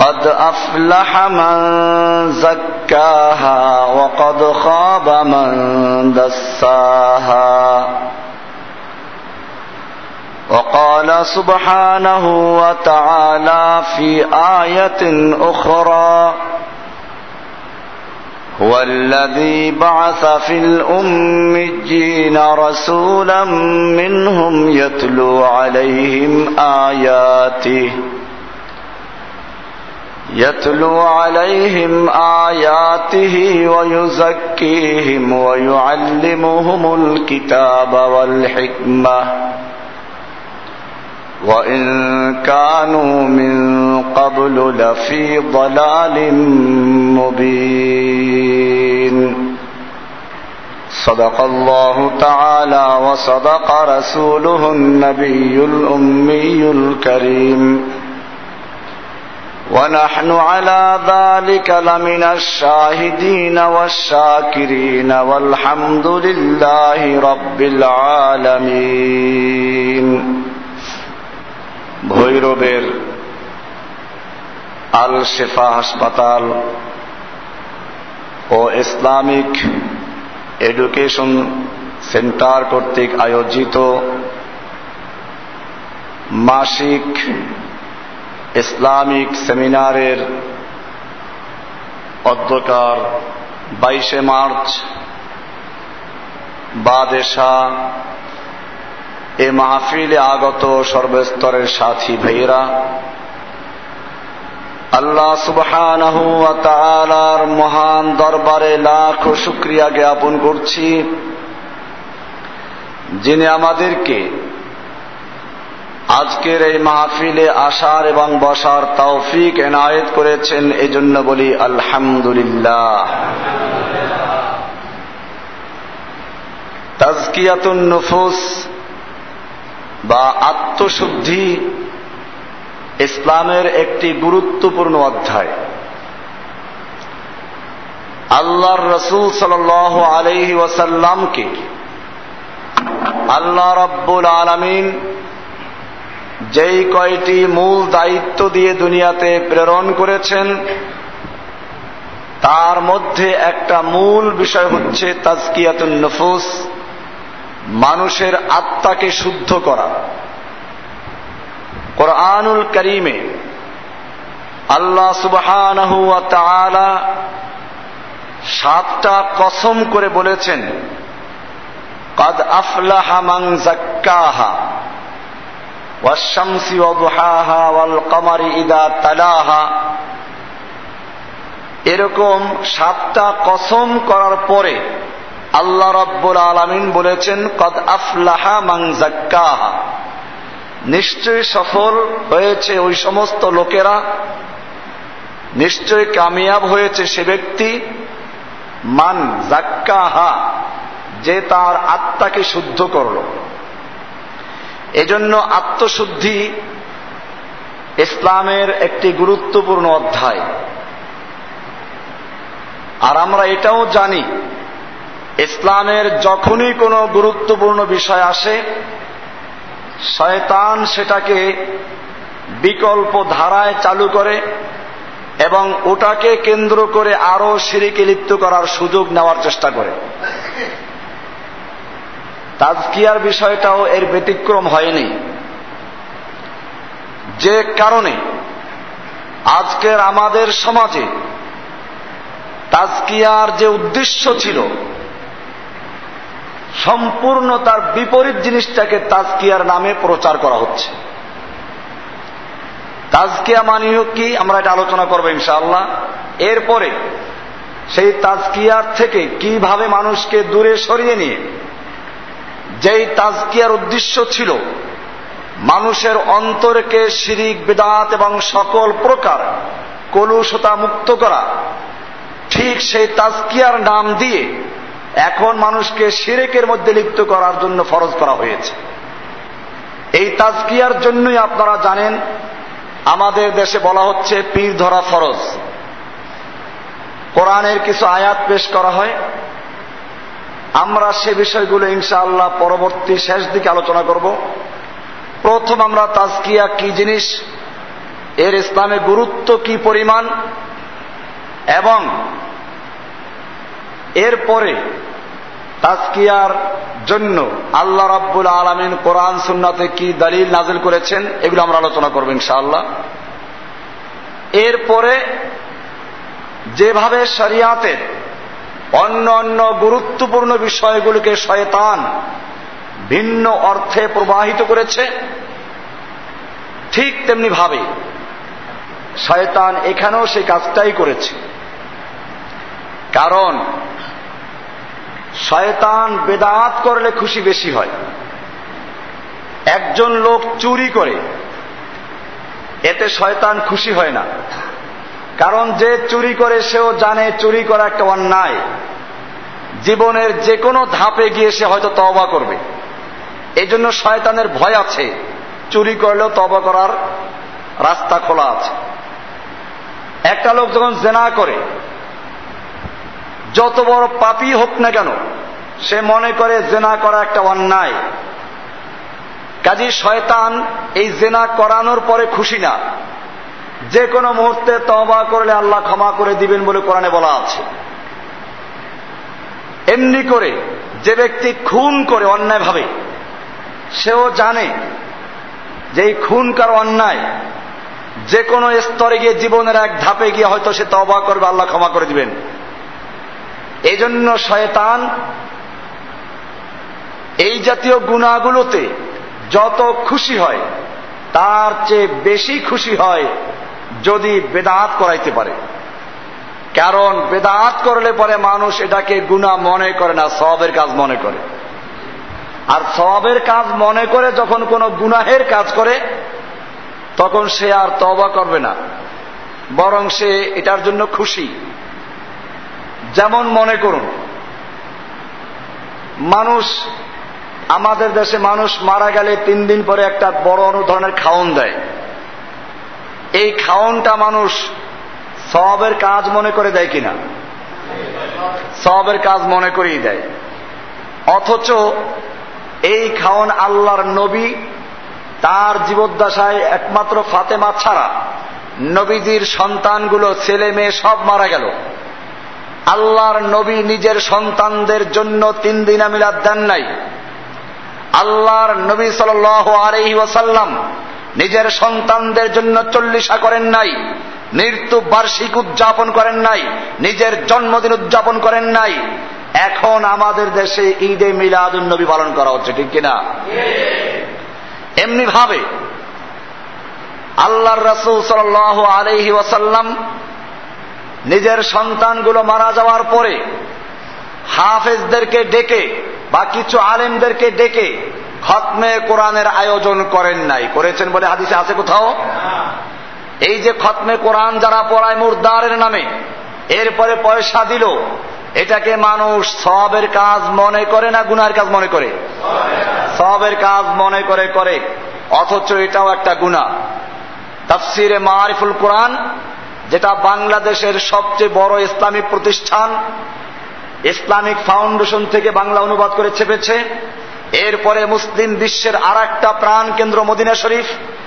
قد أفلح من زكاها وقد خاب من دساها. وقال سبحانه وتعالى في آية أخرى هو الذي بعث في الأمجين رسولا منهم يتلو عليهم آياته. يتلو عليهم آياته ويزكيهم ويعلمهم الكتاب والحكمة. وإن كانوا من قبل لفي ضلال مبين. صدق الله تعالى وصدق رسوله النبي الأمي الكريم. ونحن على ذلك لمن الشاهدين والشاكرين والحمد لله رب العالمين ভৈরবের আল শেফা হাসপাতাল ও Islamic education centre কর্তৃক আয়োজিত মাসিক ইসলামিক সেমিনারের অধ্যকার বাইশে মার্চ বাদেশা এ মাহফিলে আগত সর্বস্তরের সাথী ভাইয়েরা, আল্লাহ তাআলার মহান দরবারে লাখ শুক্রিয়া জ্ঞাপন করছি, যিনি আমাদেরকে আজকের এই মাহফিলে আসার এবং বসার তৌফিক এনায়েত করেছেন, এজন্য বলি আলহামদুলিল্লাহ। তাজকিয়াতুন নফুস বা আত্মশুদ্ধি ইসলামের একটি গুরুত্বপূর্ণ অধ্যায়। আল্লাহর রসুল সাল আলহি ওয়াসাল্লামকে আল্লাহ রব্বুল আলমিন যেই কয়টি মূল দায়িত্ব দিয়ে দুনিয়াতে প্রেরণ করেছেন, তার মধ্যে একটা মূল বিষয় হচ্ছে তাজকিয়াতুল নফুস, মানুষের আত্মাকে শুদ্ধ করা। কোরআনুল করিমে আল্লাহ তাআলা সাতটা কসম করে বলেছেন, কাদ আফলাহা মান জাক্কাহা। والشمس وضحاها والقمر إذا تلاها এরকম সাতটা কসম করার পরে আল্লাহ রব্বুল আলমিন বলেছেন কদ আফলাহা মাং জাক্কাহা নিশ্চয় সফল হয়েছে ওই সমস্ত লোকেরা নিশ্চয় কামিয়াব হয়েছে সে ব্যক্তি মান জাক্কাহা যে তার আত্মাকে শুদ্ধ করল এজন্য আত্মশুদ্ধি ইসলামের একটি গুরুত্বপূর্ণ অধ্যায়। আর আমরা এটাও জানি, ইসলামের যখনই কোনো গুরুত্বপূর্ণ বিষয় আসে, শয়তান সেটাকে বিকল্প ধারায় চালু করে এবং ওটাকে কেন্দ্র করে আরও সিঁড়িকে লিপ্ত করার সুযোগ নেওয়ার চেষ্টা করে। তাজকিয়ার বিষয়টাও এর ব্যতিক্রম হয়নি। যে কারণে আজকের আমাদের সমাজে তাজকিয়ার যে উদ্দেশ্য ছিল, সম্পূর্ণ তার বিপরীত জিনিসটাকে তাজকিয়ার নামে প্রচার করা হচ্ছে। তাজকিয়া মানিও কি? আমরা এটা আলোচনা করব ইনশাআল্লাহ। এরপরে সেই তাজকিয়ার থেকে কীভাবে মানুষকে দূরে সরিয়ে নিয়ে যেই তাজকিয়ার উদ্দেশ্য ছিল মানুষের অন্তরকে শিরিক, বেদাত এবং সকল প্রকার কলুষতা মুক্ত করা, ঠিক সেই তাজকিয়ার নাম দিয়ে এখন মানুষকে সিরেকের মধ্যে লিপ্ত করার জন্য ফরজ করা হয়েছে। এই তাজকিয়ার জন্যই আপনারা জানেন, আমাদের দেশে বলা হচ্ছে পীর ধরা ফরজ। কোরআনের কিছু আয়াত পেশ করা হয়। আমরা সে বিষয়গুলো ইনশাআল্লাহ পরবর্তী শেষ দিকে আলোচনা করব। প্রথম আমরা তাজকিয়া কি জিনিস, এর ইসলামে গুরুত্ব কি পরিমাণ, এবং এরপরে তাজকিয়ার জন্য আল্লাহ রাব্বুল আলমিন কোরআন, সুন্নাতে কি দলিল নাজিল করেছেন, এগুলো আমরা আলোচনা করব ইনশাআল্লাহ। এরপরে যেভাবে শরিয়াতের অন্য অন্য গুরুত্বপূর্ণ বিষয়গুলোকে শয়তান ভিন্ন অর্থে প্রবাহিত করেছে। ঠিক তেমনি ভাবে শয়তান এখানেও সেই কাজটাই করেছে। কারণ শয়তান বেদাত করলে খুশি বেশি হয়। একজন লোক চুরি করে, এতে শয়তান খুশি হয় না। কারণ যে চুরি করে সেও জানে চুরি করা একটা অন্যায়। জীবনের যে কোনো ধাপে গিয়ে সে হয়তো তবা করবে। এই জন্য শয়তানের ভয় আছে। চুরি করলেও তবা করার রাস্তা খোলা আছে। একটা লোক যখন জেনা করে, যত বড় পাপি হোক না কেন, সে মনে করে জেনা করা একটা অন্যায়। কাজী শয়তান এই জেনা করানোর পরে খুশি না। যে কোনো মুহূর্তে তবা করলে আল্লাহ ক্ষমা করে দিবেন বলে কোরআনে বলা আছে। এমনি করে যে ব্যক্তি খুন করে অন্যায় ভাবে সেও জানে যে এই খুন কার অন্যায়। যে কোনো স্তরে গিয়ে জীবনের এক ধাপে গিয়ে হয়তো সে তবা করবে, আল্লাহ ক্ষমা করে দিবেন। এই জন্য শয়তান এই জাতীয় গুণাগুলোতে যত খুশি হয়, তার চেয়ে বেশি খুশি হয় যদি বেদাত করাইতে পারে। কারণ বেদাত করলে পরে মানুষ এটাকে গুণা মনে করে না সবের কাজ মনে করে। আর সবের কাজ মনে করে যখন কোনো গুনাহের কাজ করে, তখন সে আর তবা করবে না। বরং সে এটার জন্য খুশি। যেমন মনে করুন, মানুষ, আমাদের দেশে মানুষ মারা গেলে তিন দিন পরে একটা বড় ধরনের খাওন দেয়। এই খাওনটা মানুষ সবের কাজ মনে করে দেয় কিনা? সবের কাজ মনে করেই দেয়। অথচ এই খাওন আল্লাহর নবী, তার জীবদ্দশায় একমাত্র ফাতেমা ছাড়া নবীজির সন্তানগুলো ছেলে মেয়ে সব মারা গেল। আল্লাহর নবী নিজের সন্তানদের জন্য তিন দিন মিলাদ দেন নাই। আল্লাহর নবী সাল আলহি ওসাল্লাম নিজের সন্তানদের জন্য চল্লিশা করেন নাই, মৃত্যু বার্ষিক উদযাপন করেন নাই, নিজের জন্মদিন উদযাপন করেন নাই। এখন আমাদের দেশে ঈদে মিলাদুল নবী পালন করা হচ্ছে, ঠিক কিনা? এমনি ভাবে আল্লাহর রসুল সাল আলহি ওসাল্লাম নিজের সন্তানগুলো মারা যাওয়ার পরে হাফেজদেরকে ডেকে বা কিছু আলেমদেরকে ডেকে খতমে কোরআনের আয়োজন করেন নাই। করেছেন বলে হাদিসে আছে কোথাও? এই যে খতমে কোরআন যারা পড়ায় মুরদারের নামে, এরপরে পয়সা দিল, এটাকে মানুষ সবের কাজ মনে করে না গুনার কাজ মনে করে? সবের কাজ মনে করে করে। অথচ এটাও একটা গুণা তাফসিরে মারিফুল কোরআন, যেটা বাংলাদেশের সবচেয়ে বড় ইসলামিক প্রতিষ্ঠান, ইসলামিক ফাউন্ডেশন থেকে বাংলা অনুবাদ করে ছেপেছে। এরপরে মুসলিম বিশ্বের আর একটা প্রাণ কেন্দ্র মদিনা শরীফ,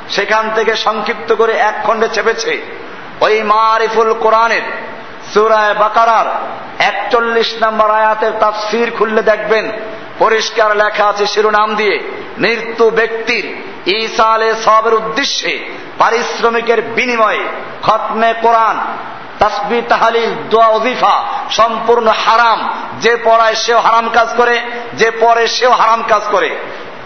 সেখান থেকে সংক্ষিপ্ত করে এক খণ্ডে চেপেছে। ওই মারিফুল কোরআনের সুরায় বাকারার একচল্লিশ নম্বর আয়াতের তাফসির খুললে দেখবেন, পরিষ্কার লেখা আছে শিরোনাম দিয়ে, মৃত্যু ব্যক্তির ঈসা আলে সবের উদ্দেশ্যে পারিশ্রমিকের বিনিময়ে খতমে কোরআন তাসবি, তাহালিল, দোয়া অজিফা সম্পূর্ণ হারাম। যে পড়ায় সেও হারাম কাজ করে, যে পড়ে সেও হারাম কাজ করে।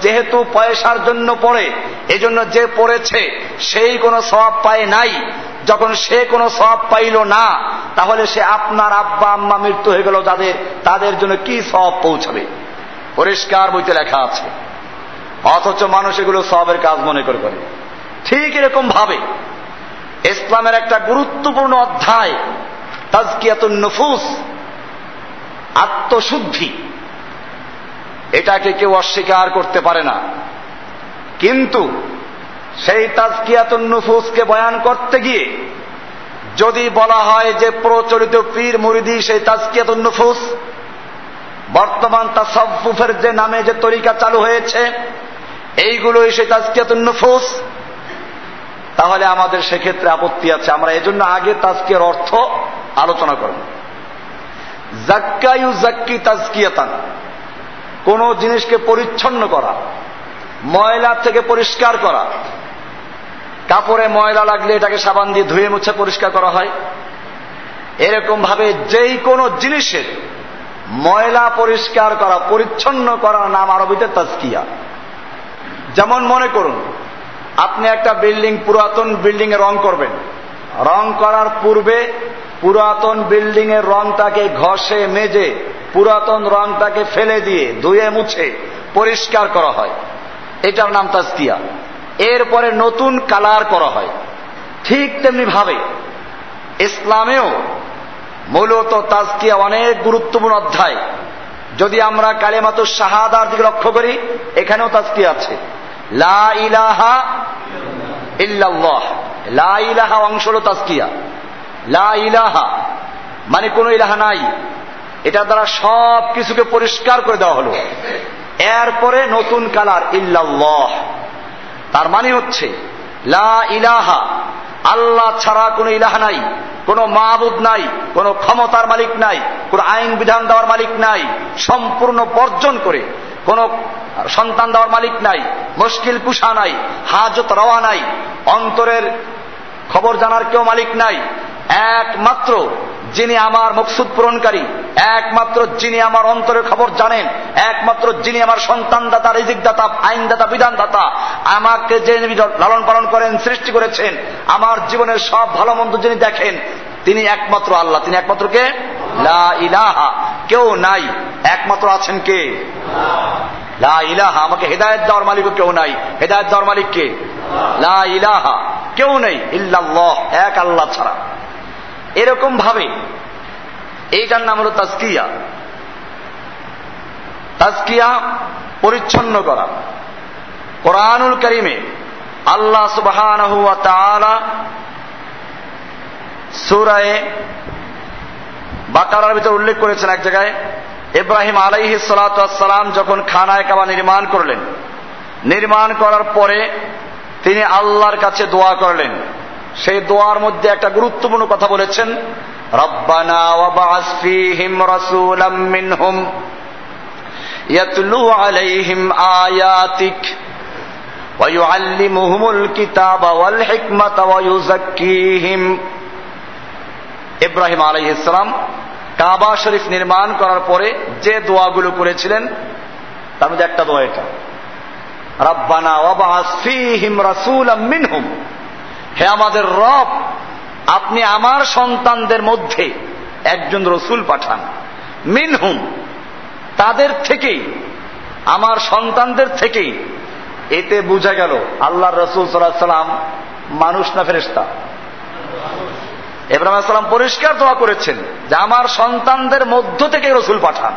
যেহেতু পয়সার জন্য পড়ে, এজন্য যে পড়েছে, সেই কোনো সব পায় নাই। যখন সে কোনো সব পাইল না, তাহলে সে আপনার আব্বা, আম্মা মৃত্যু হয়ে গেল, যাদের, তাদের জন্য কি সব পৌঁছাবে? পরিষ্কার বইতে লেখা আছে। অথচ মানুষ এগুলো সবের কাজ মনে করে। ঠিক এরকম ভাবে ইসলামের একটা গুরুত্বপূর্ণ অধ্যায়, তাজকিয়াতুন নফুস, আত্মশুদ্ধি। এটাকে কেউ অস্বীকার করতে পারে না। কিন্তু সেই তাজকিয়াতুন নফুসকে বয়ান করতে গিয়ে যদি বলা হয় যে প্রচলিত পীর মুরিদি সেই তাজকিয়াতুন নফুস, বর্তমান তাসফুফের যে নামে যে তরিকা চালু হয়েছে, এইগুলোই সেই তাজকিয়াতুন নফুস। তাহলে আমাদের সেক্ষেত্রে আপত্তি আছে। আমরা এজন্য আগে তাজকিয়ার অর্থ আলোচনা করব। জাক্কায়ু জাক্কি তাজকিয়াতান। কোন জিনিসকে পরিচ্ছন্ন করা, ময়লা থেকে পরিষ্কার করা। কাপড়ে ময়লা লাগলে এটাকে সাবান দিয়ে ধুয়ে মুছে পরিষ্কার করা হয়। এরকম ভাবে যেই কোনো জিনিসের ময়লা পরিষ্কার করা, পরিচ্ছন্ন করার নাম আরবিতে তাজকিয়া। যেমন মনে করুন আপনি একটা বিল্ডিং, পুরাতন বিল্ডিং এ রং করবেন। রং করার পূর্বে পুরাতন বিল্ডিং এর রংটাকে ঘষে, মেজে পুরাতন রংটাকে ফেলে দিয়ে ধুয়ে, মুছে পরিষ্কার করা হয়। এটার নাম তাজকিয়া। এরপরে নতুন কালার করা হয়। ঠিক তেমনি ভাবে ইসলামেও মূলত তাজকিয়া অনেক গুরুত্বপূর্ণ অধ্যায়। যদি আমরা কালেমাতু শাহাদার দিকে লক্ষ্য করি, এখানেও তাজকিয়া আছে। লা ইলাহা লা ইলাহা অংশ হল তাজকিয়া। লা ইলাহা মানে কোনো ইলাহা নাই। এটা দ্বারা সব কিছুকে পরিষ্কার করে দেওয়া হলো। এরপরে নতুন কালার ইল্লাল্লাহ। তার মানে হচ্ছে লা ইলাহা আল্লাহ ছাড়া কোনো ইলাহা নাই, কোনো মাহবুদ নাই, কোনো ক্ষমতার মালিক নাই, কোনো আইন বিধান দেওয়ার মালিক নাই, সম্পূর্ণ বর্জন করে কোন সন্তান দেওয়ার মালিক নাই, মুশকিল কুষা নাই, হাজত রওয়া নাই, অন্তরের খবর জানার কেউ মালিক নাই। একমাত্র যিনি আমার মকসুদ পূরণকারী, একমাত্র যিনি আমার অন্তরের খবর জানেন, একমাত্র যিনি আমার সন্তান দাতা রিজিক দাতা আইন দাতা বিধান দাতা আমাকে যে লালন পালন করেন, সৃষ্টি করেছেন, আমার জীবনের সব ভালো মন্দ যিনি দেখেন, তিনি একমাত্র আল্লাহ। তিনি একমাত্র কে? লা ইলাহা, কেউ নাই। একমাত্র আছেন কে? ইলাহা, আমাকে হেদায়ত দেওয়ার মালিকও কেউ নাই। হেদায়ত দেওয়ার মালিক কে? লা ইলাহা, কেউ নেই। ইল্লাল্লাহ, এক আল্লাহ ছাড়া। এরকম ভাবে এইটার নাম হলো তাজকিয়া। তাজকিয়া পরিচ্ছন্ন করা। কোরআনুল করিমে আল্লাহ সুবাহ সুরায়ে বাকারার ভিতর উল্লেখ করেছেন এক জায়গায়, ইব্রাহিম আলাইহি সালাম যখন খানায় কাবা নির্মাণ করলেন, নির্মাণ করার পরে তিনি আল্লাহর কাছে দোয়া করলেন। সেই দোয়ার মধ্যে একটা গুরুত্বপূর্ণ কথা বলেছেন, রব্বানা ইয়াতলু আলাইহিম আয়াতিক ওয়াল ইব্রাহিম আলাইহ ইসলাম কাবা শরীফ নির্মাণ করার পরে যে দোয়াগুলো করেছিলেন, তার মধ্যে একটা দোয়া এটা। রাব্বানা ফীহিম রাসূলাম মিনহুম। হে আমাদের রব, আপনি আমার সন্তানদের মধ্যে একজন রসুল পাঠান। মিনহুম, তাদের থেকেই, আমার সন্তানদের থেকেই। এতে বোঝা গেল আল্লাহ রসুল সাল্লাহ সাল্লাম মানুষ না ফেরেস্তা এব্রাহিম সাল্লাম পরিষ্কার দোয়া করেছেন যে আমার সন্তানদের মধ্য থেকে রসুল পাঠান।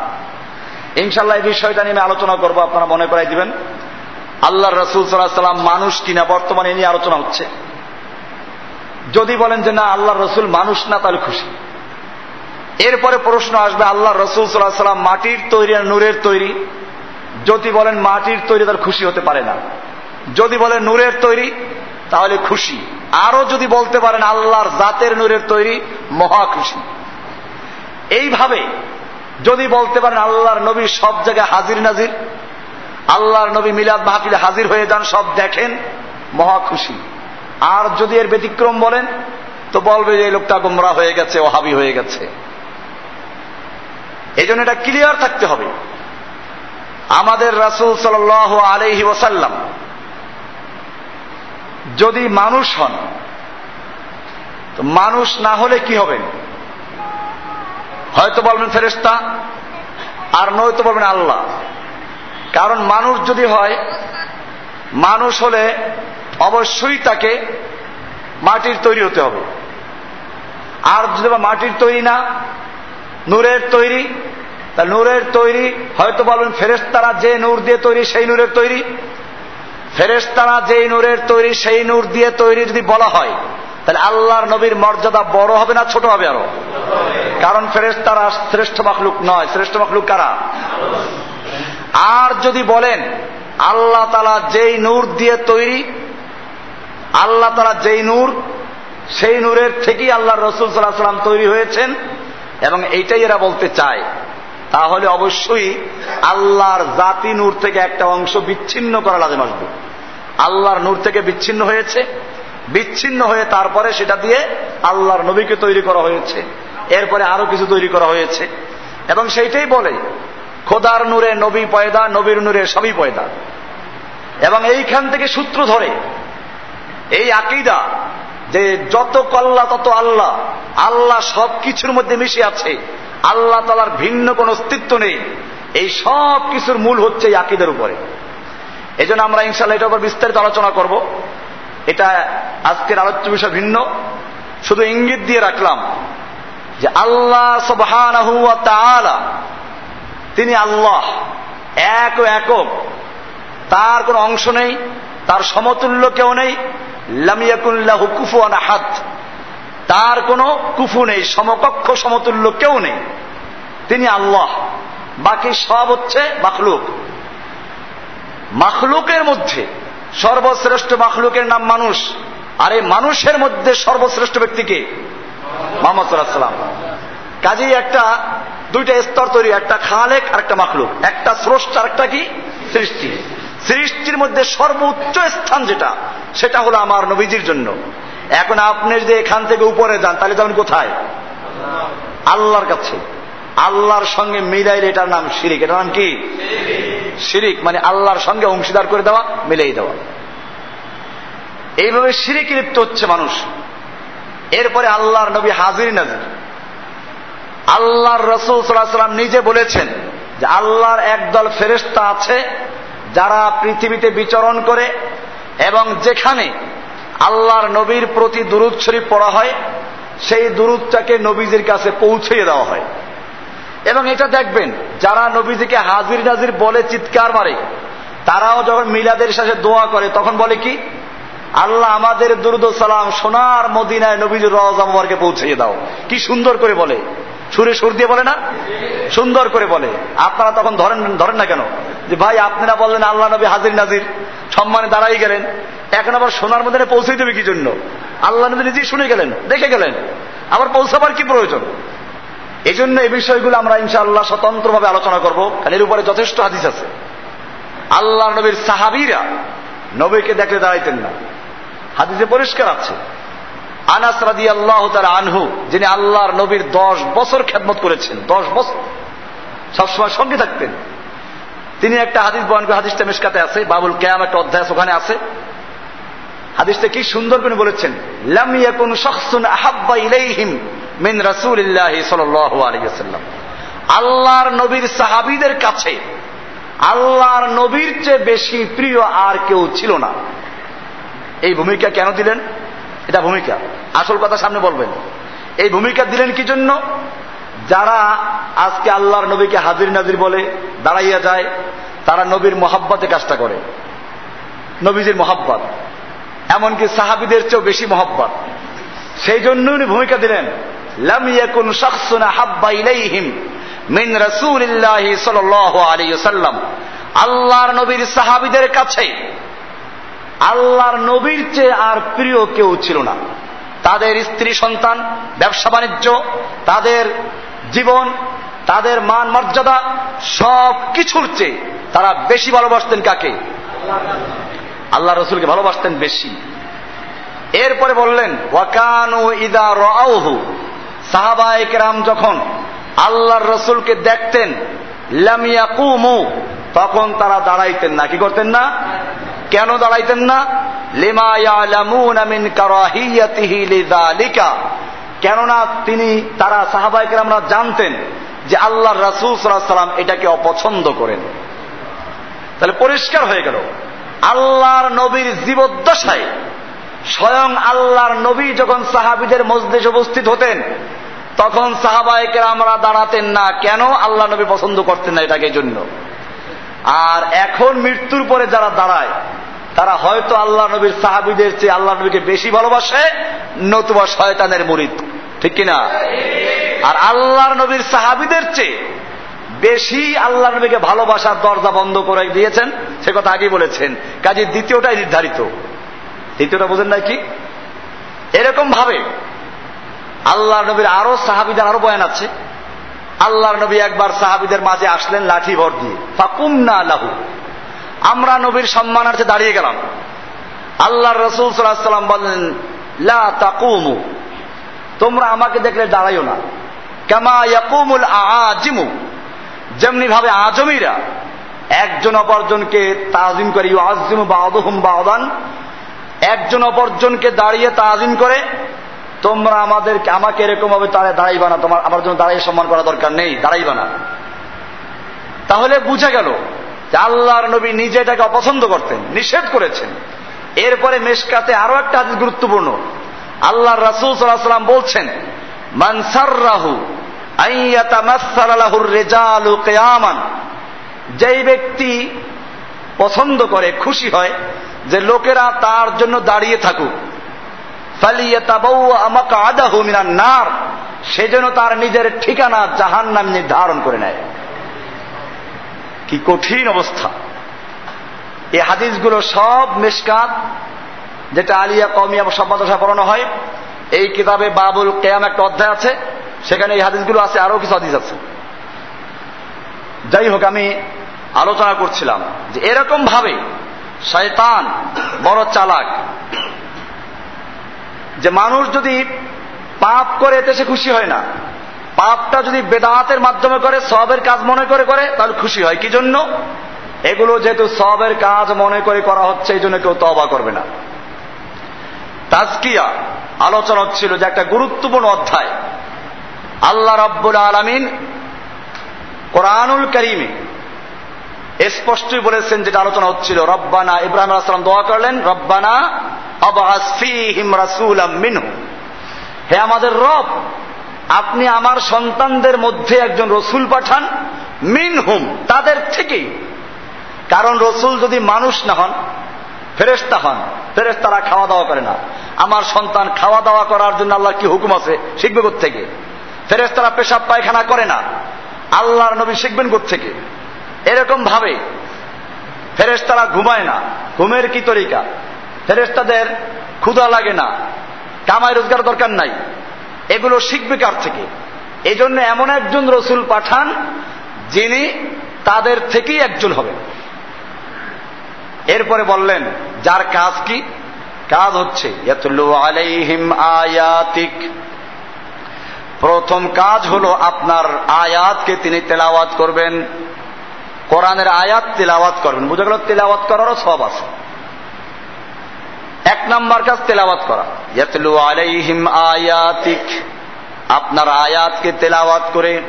ইনশাল্লাহ এই বিষয়টা নিয়ে আলোচনা করব, আপনারা মনে করাই দিবেন। আল্লাহ রসুল সাল্লাম মানুষ কিনা বর্তমানে নিয়ে আলোচনা হচ্ছে। যদি বলেন যে না আল্লাহ রসুল মানুষ না, তাহলে খুশি। এরপরে প্রশ্ন আসবে আল্লাহ রসুল সাল্লাহ সাল্লাম মাটির তৈরি আর নূরের তৈরি? যদি বলেন মাটির তৈরি তার খুশি হতে পারে না। যদি বলেন নূরের তৈরি, তাহলে খুশি। আরও যদি বলতে পারেন আল্লাহর জাতের নূরের তৈরি মহা খুশি। এইভাবে যদি বলতে পারেন আল্লাহর নবী সব জায়গায় হাজির নাজির, আল্লাহর নবী মিলাদ মাহফিলে হাজির হয়ে যান, সব দেখেন, মহা খুশি। আর যদি এর ব্যতিক্রম বলেন, তো বলবে যে এই লোকটা গোমরা হয়ে গেছে ও হাবি হয়ে গেছে। এই জন্য এটা ক্লিয়ার থাকতে হবে। আমাদের রাসুল সাল আলহি ওসাল্লাম যদি মানুষ হন, তো মানুষ না হলে কি হবেন হয়তো বলবেন ফেরেস্তা আর নয়তো বলবেন আল্লাহ। কারণ মানুষ যদি হয়, মানুষ হলে অবশ্যই তাকে মাটির তৈরি হতে হবে। আর যদি মাটির তৈরি না, নূরের তৈরি, তা নূরের তৈরি, হয়তো বলবেন ফেরেস্তারা যে নূর দিয়ে তৈরি, সেই নূরের তৈরি। ফেরেস্তারা যেই নূরের তৈরি, সেই নূর দিয়ে তৈরি যদি বলা হয়, তাহলে আল্লাহর নবীর মর্যাদা বড় হবে না ছোট হবে আরও? কারণ ফেরেস্তারা শ্রেষ্ঠ মাখলুক নয়। শ্রেষ্ঠ মাখলুক কারা? আর যদি বলেন, আল্লাহ তালা যেই নূর দিয়ে তৈরি, আল্লাহ তালা যেই নূর, সেই নূরের থেকেই আল্লাহ রসুল সাল্লাহ সাল্লাম তৈরি হয়েছেন, এবং এইটাই এরা বলতে চায়। তাহলে অবশ্যই আল্লাহর জাতি নূর থেকে একটা অংশ বিচ্ছিন্ন করা লাগে আসবে। আল্লাহর নূর থেকে বিচ্ছিন্ন হয়েছে, বিচ্ছিন্ন হয়ে তারপরে সেটা দিয়ে আল্লাহর নবীকে তৈরি করা হয়েছে, এরপরে আরও কিছু তৈরি করা হয়েছে। এবং সেইটাই বলে, খোদার নূরে নবী পয়দা, নবীর নূরে সবই পয়দা। এবং এইখান থেকে সূত্র ধরে, এই আকিদা যে যত কল্লা তত আল্লাহ আল্লাহ সব কিছুর মধ্যে মিশে আছে আল্লাহ তালার ভিন্ন কোন অস্তিত্ব নেই। এই সব কিছুর মূল হচ্ছে এই আকিদের উপরে। এই জন্য আমরা ইনশাল্লাহ এটার উপর বিস্তারিত আলোচনা করব। এটা আজকের আলোচ্য বিষয় ভিন্ন। শুধু ইঙ্গিত দিয়ে রাখলাম যে আল্লাহ সবহান তিনি আল্লাহ, এক ও একক। তার কোনো অংশ নেই, তার সমতুল্য কেউ নেই। লামিয়াকুল্লাহ কুফু হাত তার কোনো কুফু নেই, সমকক্ষ, সমতুল্য কেউ নেই। তিনি আল্লাহ, বাকি সব হচ্ছে মাখলুক। মাখলুকের মধ্যে সর্বশ্রেষ্ঠ মাখলুকের নাম মানুষ। আর এই মানুষের মধ্যে সর্বশ্রেষ্ঠ ব্যক্তিকে মোহাম্মদ সাল্লাম। কাজেই একটা, দুইটা স্তর তৈরি, একটা খালেক আর একটা মাখলুক। একটা স্রষ্ট আর একটা কি? সৃষ্টি। সৃষ্টির মধ্যে সর্বোচ্চ স্থান যেটা, সেটা হলো আমার নবীজির জন্য। এখন আপনি যদি এখান থেকে উপরে যান, তাহলে যাবেন কোথায়? আল্লাহর কাছে। আল্লাহর সঙ্গে মিলাইলে এটার নাম শিরিক। এটার নাম কি? শিরিক। মানে আল্লাহর সঙ্গে অংশীদার করে দেওয়া, মিলাই দেওয়া। এইভাবে শিরিক লিপ্ত হচ্ছে মানুষ। এরপরে আল্লাহর নবী হাজির নাজির। আল্লাহর রসুল সাল্লাম নিজে বলেছেন যে আল্লাহর একদল ফেরেস্তা আছে যারা পৃথিবীতে বিচরণ করে এবং যেখানে আল্লাহর নবীর প্রতি দুরুদ শরীফ পড়া হয়, সেই দুরুদটাকে নবীজির কাছে পৌঁছিয়ে দেওয়া হয়। এবং এটা দেখবেন, যারা নবীজিকে হাজির নাজির বলে চিৎকার মারে, তারাও যখন মিলাদের সাথে দোয়া করে, তখন বলে কি, আল্লাহ আমাদের দুরুদ সালাম সোনার মদিনায় নবীজুর রজামকে পৌঁছিয়ে দাও। কি সুন্দর করে বলে। সুরে সুর দিয়ে বলে না? সুন্দর করে বলে। আপনারা তখন ধরেন ধরেন না কেন? যে ভাই, আপনারা বললেন আল্লাহ নবী হাজির নাজির, সম্মানে দাঁড়াই গেলেন। এখন আবার সোনার মধ্যে পৌঁছে দেবে কি জন্য? আল্লাহ নবী নিজেই শুনে গেলেন, দেখে গেলেন। আবার পৌঁছাবার কি প্রয়োজন? এই জন্য এই বিষয়গুলো আমরা ইনশাআল্লাহ স্বতন্ত্রভাবে আলোচনা করব, কারণ এর উপরে যথেষ্ট হাদিস আছে। আল্লাহ নবীর সাহাবিরা নবীকে দেখলে দাঁড়াইতেন না। হাদিসে পরিষ্কার আছে। আনাস রাদি আল্লাহ তার আনহু, যিনি আল্লাহর নবীর দশ বছর খেদমত করেছেন, দশ বছর। সবসময় সঙ্গে থাকতেন। তিনি একটা হাদিস বয়ান হাদিসটা মেশকাতে আছে, বাবুল কেয়াম একটা অধ্যায় ওখানে আছে। হাদিসটা কি সুন্দর করে বলেছেন, লাম ইয়াকুন শখসুন আহাব্বা মিন আল্লাহর নবীর সাহাবীদের কাছে, আল্লাহর নবীর চেয়ে বেশি প্রিয় আর কেউ ছিল না। এই ভূমিকা কেন দিলেন? এটা ভূমিকা। আসল কথা সামনে বলবেন। এই ভূমিকা দিলেন কি জন্য? যারা আজকে আল্লাহর নবীকে হাজির নাজির বলে দাঁড়াইয়া যায়, তারা নবীর মহাব্বাতে কাজটা করে। নবীজির মহাব্বাত। এমনকি সাহাবিদের চেয়েও বেশি মহাব্বাত। সেই জন্য উনি ভূমিকা দিলেন, লাম হাব্বা ইলাইহিম মিন ওয়াসাল্লাম। আল্লাহর নবীর সাহাবিদের কাছে আল্লাহর নবীর চেয়ে আর প্রিয় কেউ ছিল না। তাদের স্ত্রী সন্তান, ব্যবসা বাণিজ্য, তাদের জীবন, তাদের মান মর্যাদা সব কিছুর চেয়ে তারা বেশি ভালোবাসতেন কাকে? আল্লাহ রসুলকে ভালোবাসতেন বেশি। এরপরে বললেন, ওয়াকানু ইদা রাউহু সাহাবায়ে রাম যখন আল্লাহর রসুলকে দেখতেন লামিয়া তখন তারা দাঁড়াইতেন না। কি করতেন না? কেন দাঁড়াইতেন না? কেননা তিনি, তারা সাহাবায়ে আমরা জানতেন যে আল্লাহর রাসূল সাল্লাম এটাকে অপছন্দ করেন। তাহলে পরিষ্কার হয়ে গেল। আল্লাহর নবীর জীবদ্দশায় স্বয়ং আল্লাহর নবী যখন সাহাবিদের মসজিদে উপস্থিত হতেন তখন সাহাবাহিকে আমরা দাঁড়াতেন না। কেন? আল্লাহ নবী পছন্দ করতেন না এটাকে জন্য। আর এখন মৃত্যুর পরে যারা দাঁড়ায়, তারা হয়তো আল্লাহ নবীর সাহাবিদের চেয়ে আল্লাহ নবীকে বেশি ভালোবাসে, নতুবা শয়তানের মুরিদ। ঠিক কিনা? আর আল্লাহর নবীর সাহাবিদের চেয়ে বেশি আল্লাহ নবীকে ভালোবাসার দরজা বন্ধ করে দিয়েছেন, সে কথা আগেই বলেছেন। কাজে দ্বিতীয়টাই নির্ধারিত। দ্বিতীয়টা বোঝেন নাই কি? এরকম ভাবে আল্লাহ নবীর আরও সাহাবিদের আরও বয়ান আছে। আল্লাহর নবী একবার সাহাবিদের মাঝে আসলেন লাঠি ভর দিয়ে। ফাকুম না লাহু। আমরা নবীর সম্মানার্থে দাঁড়িয়ে গেলাম। আল্লাহ রসুল সাল্লাম বললেন, লা তাকুমু। তোমরা আমাকে দেখলে দাঁড়াইও না। কামা ইয়াকুমুল আজিমু যেমনি ভাবে আজমিরা, একজন অপরজনকে তাজিম করে ইউ আজিমু বাদহুম বাদান। একজন অপরজনকে দাঁড়িয়ে তাজিম করে তোমরা আমাদেরকে, আমাকে এরকম ভাবে তারা দাঁড়াইবা না। তোমার, আমার জন্য দাঁড়িয়ে সম্মান করা দরকার নেই, দাঁড়াইবা না। তাহলে বুঝা গেল যে আল্লাহর নবী নিজে এটাকে অপছন্দ করতেন, নিষেধ করেছেন। এরপরে মেশকাতে আরও একটা হাদিস গুরুত্বপূর্ণ। আল্লাহ রাসুল সাল্লাম বলছেন মানসাররাহু যেই ব্যক্তি পছন্দ করে, খুশি হয়, যে লোকেরা তার জন্য দাঁড়িয়ে থাকুক। নার। সেজন্য তার নিজের ঠিকানা জাহান নাম নির্ধারণ করে নেয়। কি কঠিন অবস্থা। এই হাদিসগুলো সব মেশকাত যেটা আলিয়া কমিয়া সব্বাদশা পড়ানো হয়। এই কিতাবে বাবুল কেয়াম একটা অধ্যায় আছে। সেখানে এই হাদিসগুলো আছে আরও কিছু হাদিস আছে। যাই হোক আমি আলোচনা করছিলাম যে এরকম ভাবে শয়তান বড় চালাক। যে মানুষ যদি পাপ করে, এতে সে খুশি হয় না। পাপটা যদি বেদাহাতের মাধ্যমে করে, সবের কাজ মনে করে করে, তাহলে খুশি হয়। কি জন্য? এগুলো যেহেতু সবের কাজ মনে করে করা হচ্ছে, এই জন্য কেউ তবা করবে না। তাজকিয়া আলোচনা হচ্ছিল যে একটা গুরুত্বপূর্ণ অধ্যায়। আল্লাহ রব্বুল আলমিন কোরআনুল করিমে স্পষ্টই বলেছেন যেটা আলোচনা হচ্ছিল, রব্বানা ইব্রাহিম আসলাম দোয়া করলেন, রব্বানা হে আমাদের রব, আপনি আমার সন্তানদের মধ্যে একজন রসুল পাঠান মিন হুম তাদের থেকেই। কারণ রসুল যদি মানুষ না হন ফেরেস্তা হন ফেরেস্তারা খাওয়া দাওয়া করে না। আমার সন্তান খাওয়া দাওয়া করার জন্য আল্লাহ কি হুকুম আছে? শিখবে থেকে ফেরেস্তারা পেশাব পায়খানা করে না। আল্লাহর নবী শিখবেন থেকে এরকম ভাবে ফেরেস্তারা ঘুমায় না, ঘুমের কি তরিকা? ফেরেস্তাদের ক্ষুধা লাগে না, কামাই রোজগার দরকার নাই, এগুলো শিখবে কার থেকে? এই জন্য এমন একজন রসুল পাঠান, যিনি তাদের থেকেই একজন হবেন। এরপরে বললেন, যার কাজ কি? কাজ হচ্ছে আলাইহিম আয়াতিক। প্রথম কাজ হল আপনার আয়াতকে তিনি তেলাওয়াত করবেন। কোরআনের আয়াত তেলাওয়াত করবেন। বুঝা গেল তেলাওয়াত করারও সব আছে। এক নাম্বার কাজ তেলাওয়াত করা। ইয়াতলু আলাইহিম আয়াতিক। আপনার আয়াতকে তেলাওয়াত করে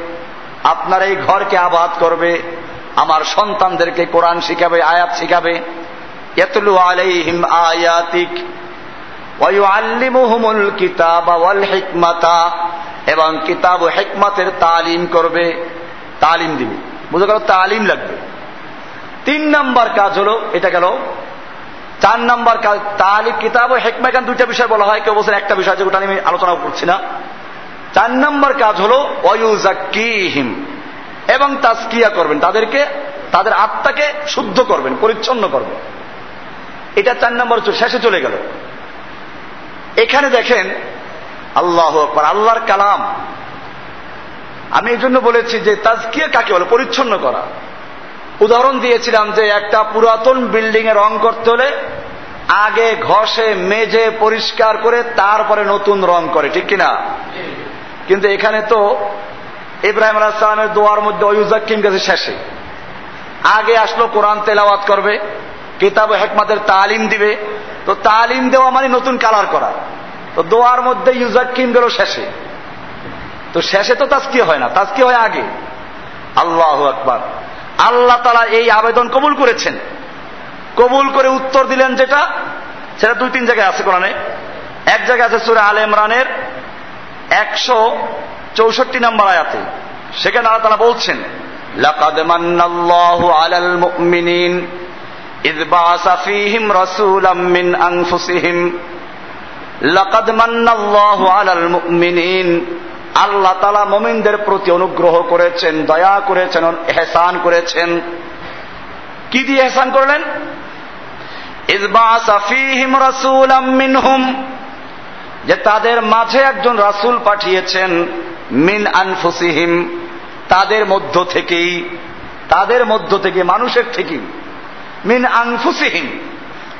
আপনার এই ঘরকে আবাদ করবে। আমার সন্তানদেরকে কোরআন শিখাবে, আয়াত শিখাবে। ইয়াতলু আলাইহিম আয়াতিক। ওয়ায়ুআল্লিমুহুমুল কিতাবা ওয়াল হিকমাতা। এবং কিতাব ও হেকমাতের তালিম করবে। তালিম দিবে। বুঝে গেল তালিম লাগবে। তিন নাম্বার কাজ হলো, এটা গেল, চার নাম্বার কাজ তালিব কিতাব ও হেকমা দুইটা বিষয় বলা হয়, কেউ বলছেন একটা বিষয় আছে যেটা আমি আলোচনা করছি না। চার নাম্বার কাজ হল অয়ুজাকিহিম এবং তাস্কিয়া করবেন, তাদেরকে, তাদের আত্মাকে শুদ্ধ করবেন, পরিচ্ছন্ন করবেন। এটা চার নম্বর শেষে চলে গেল। এখানে দেখেন, আল্লাহ আল্লাহর কালাম আমি এই জন্য বলেছি যে তাজকিয়া কাকে বলে? পরিচ্ছন্ন করা। উদাহরণ দিয়েছিলাম যে একটা পুরাতন বিল্ডিং এ রং করতে হলে আগে ঘষে, মেজে, পরিষ্কার করে তারপরে নতুন রং করে, ঠিক কিনা? কিন্তু এখানে তো ইব্রাহিম আলাহামের দোয়ার মধ্যে অয়ুজাক্কিম গেছে শেষে। আগে আসলো কোরআন তেলাওয়াত করবে, কিতাব হেকমাতের তালিম দিবে। তো তালিম দেওয়া মানে নতুন কালার করা। তো দোয়ার মধ্যে ইউজাক্কিম গেল শেষে। তো শেষে তো তাস্কি হয় না তাস্কি হয় আগে আল্লাহ আকবার আল্লাহ তারা এই আবেদন কবুল করেছেন কবুল করে উত্তর দিলেন যেটা সেটা দুই তিন জায়গায় আছে কোরআনে এক জায়গায় আছে সুরে আল ইমরানের একশো চৌষট্টি নম্বর আয়াতে সেখানে আল্লাহ তারা বলছেন লাকাদ মান্নাল্লাহু আলাল মুমিনিন إذ بعث فيهم رسولا من أنفسهم لقد من الله على المؤمنين আল্লাহ তালা মোমিনদের প্রতি অনুগ্রহ করেছেন, দয়া করেছেন, এহসান করেছেন। কি দিয়ে এহসান করলেন? যে তাদের মাঝে একজন রাসুল পাঠিয়েছেন, মিন আনফুসিহিম। তাদের মধ্য থেকেই, তাদের মধ্য থেকে, মানুষের থেকেই মিন আনফুসিহিম।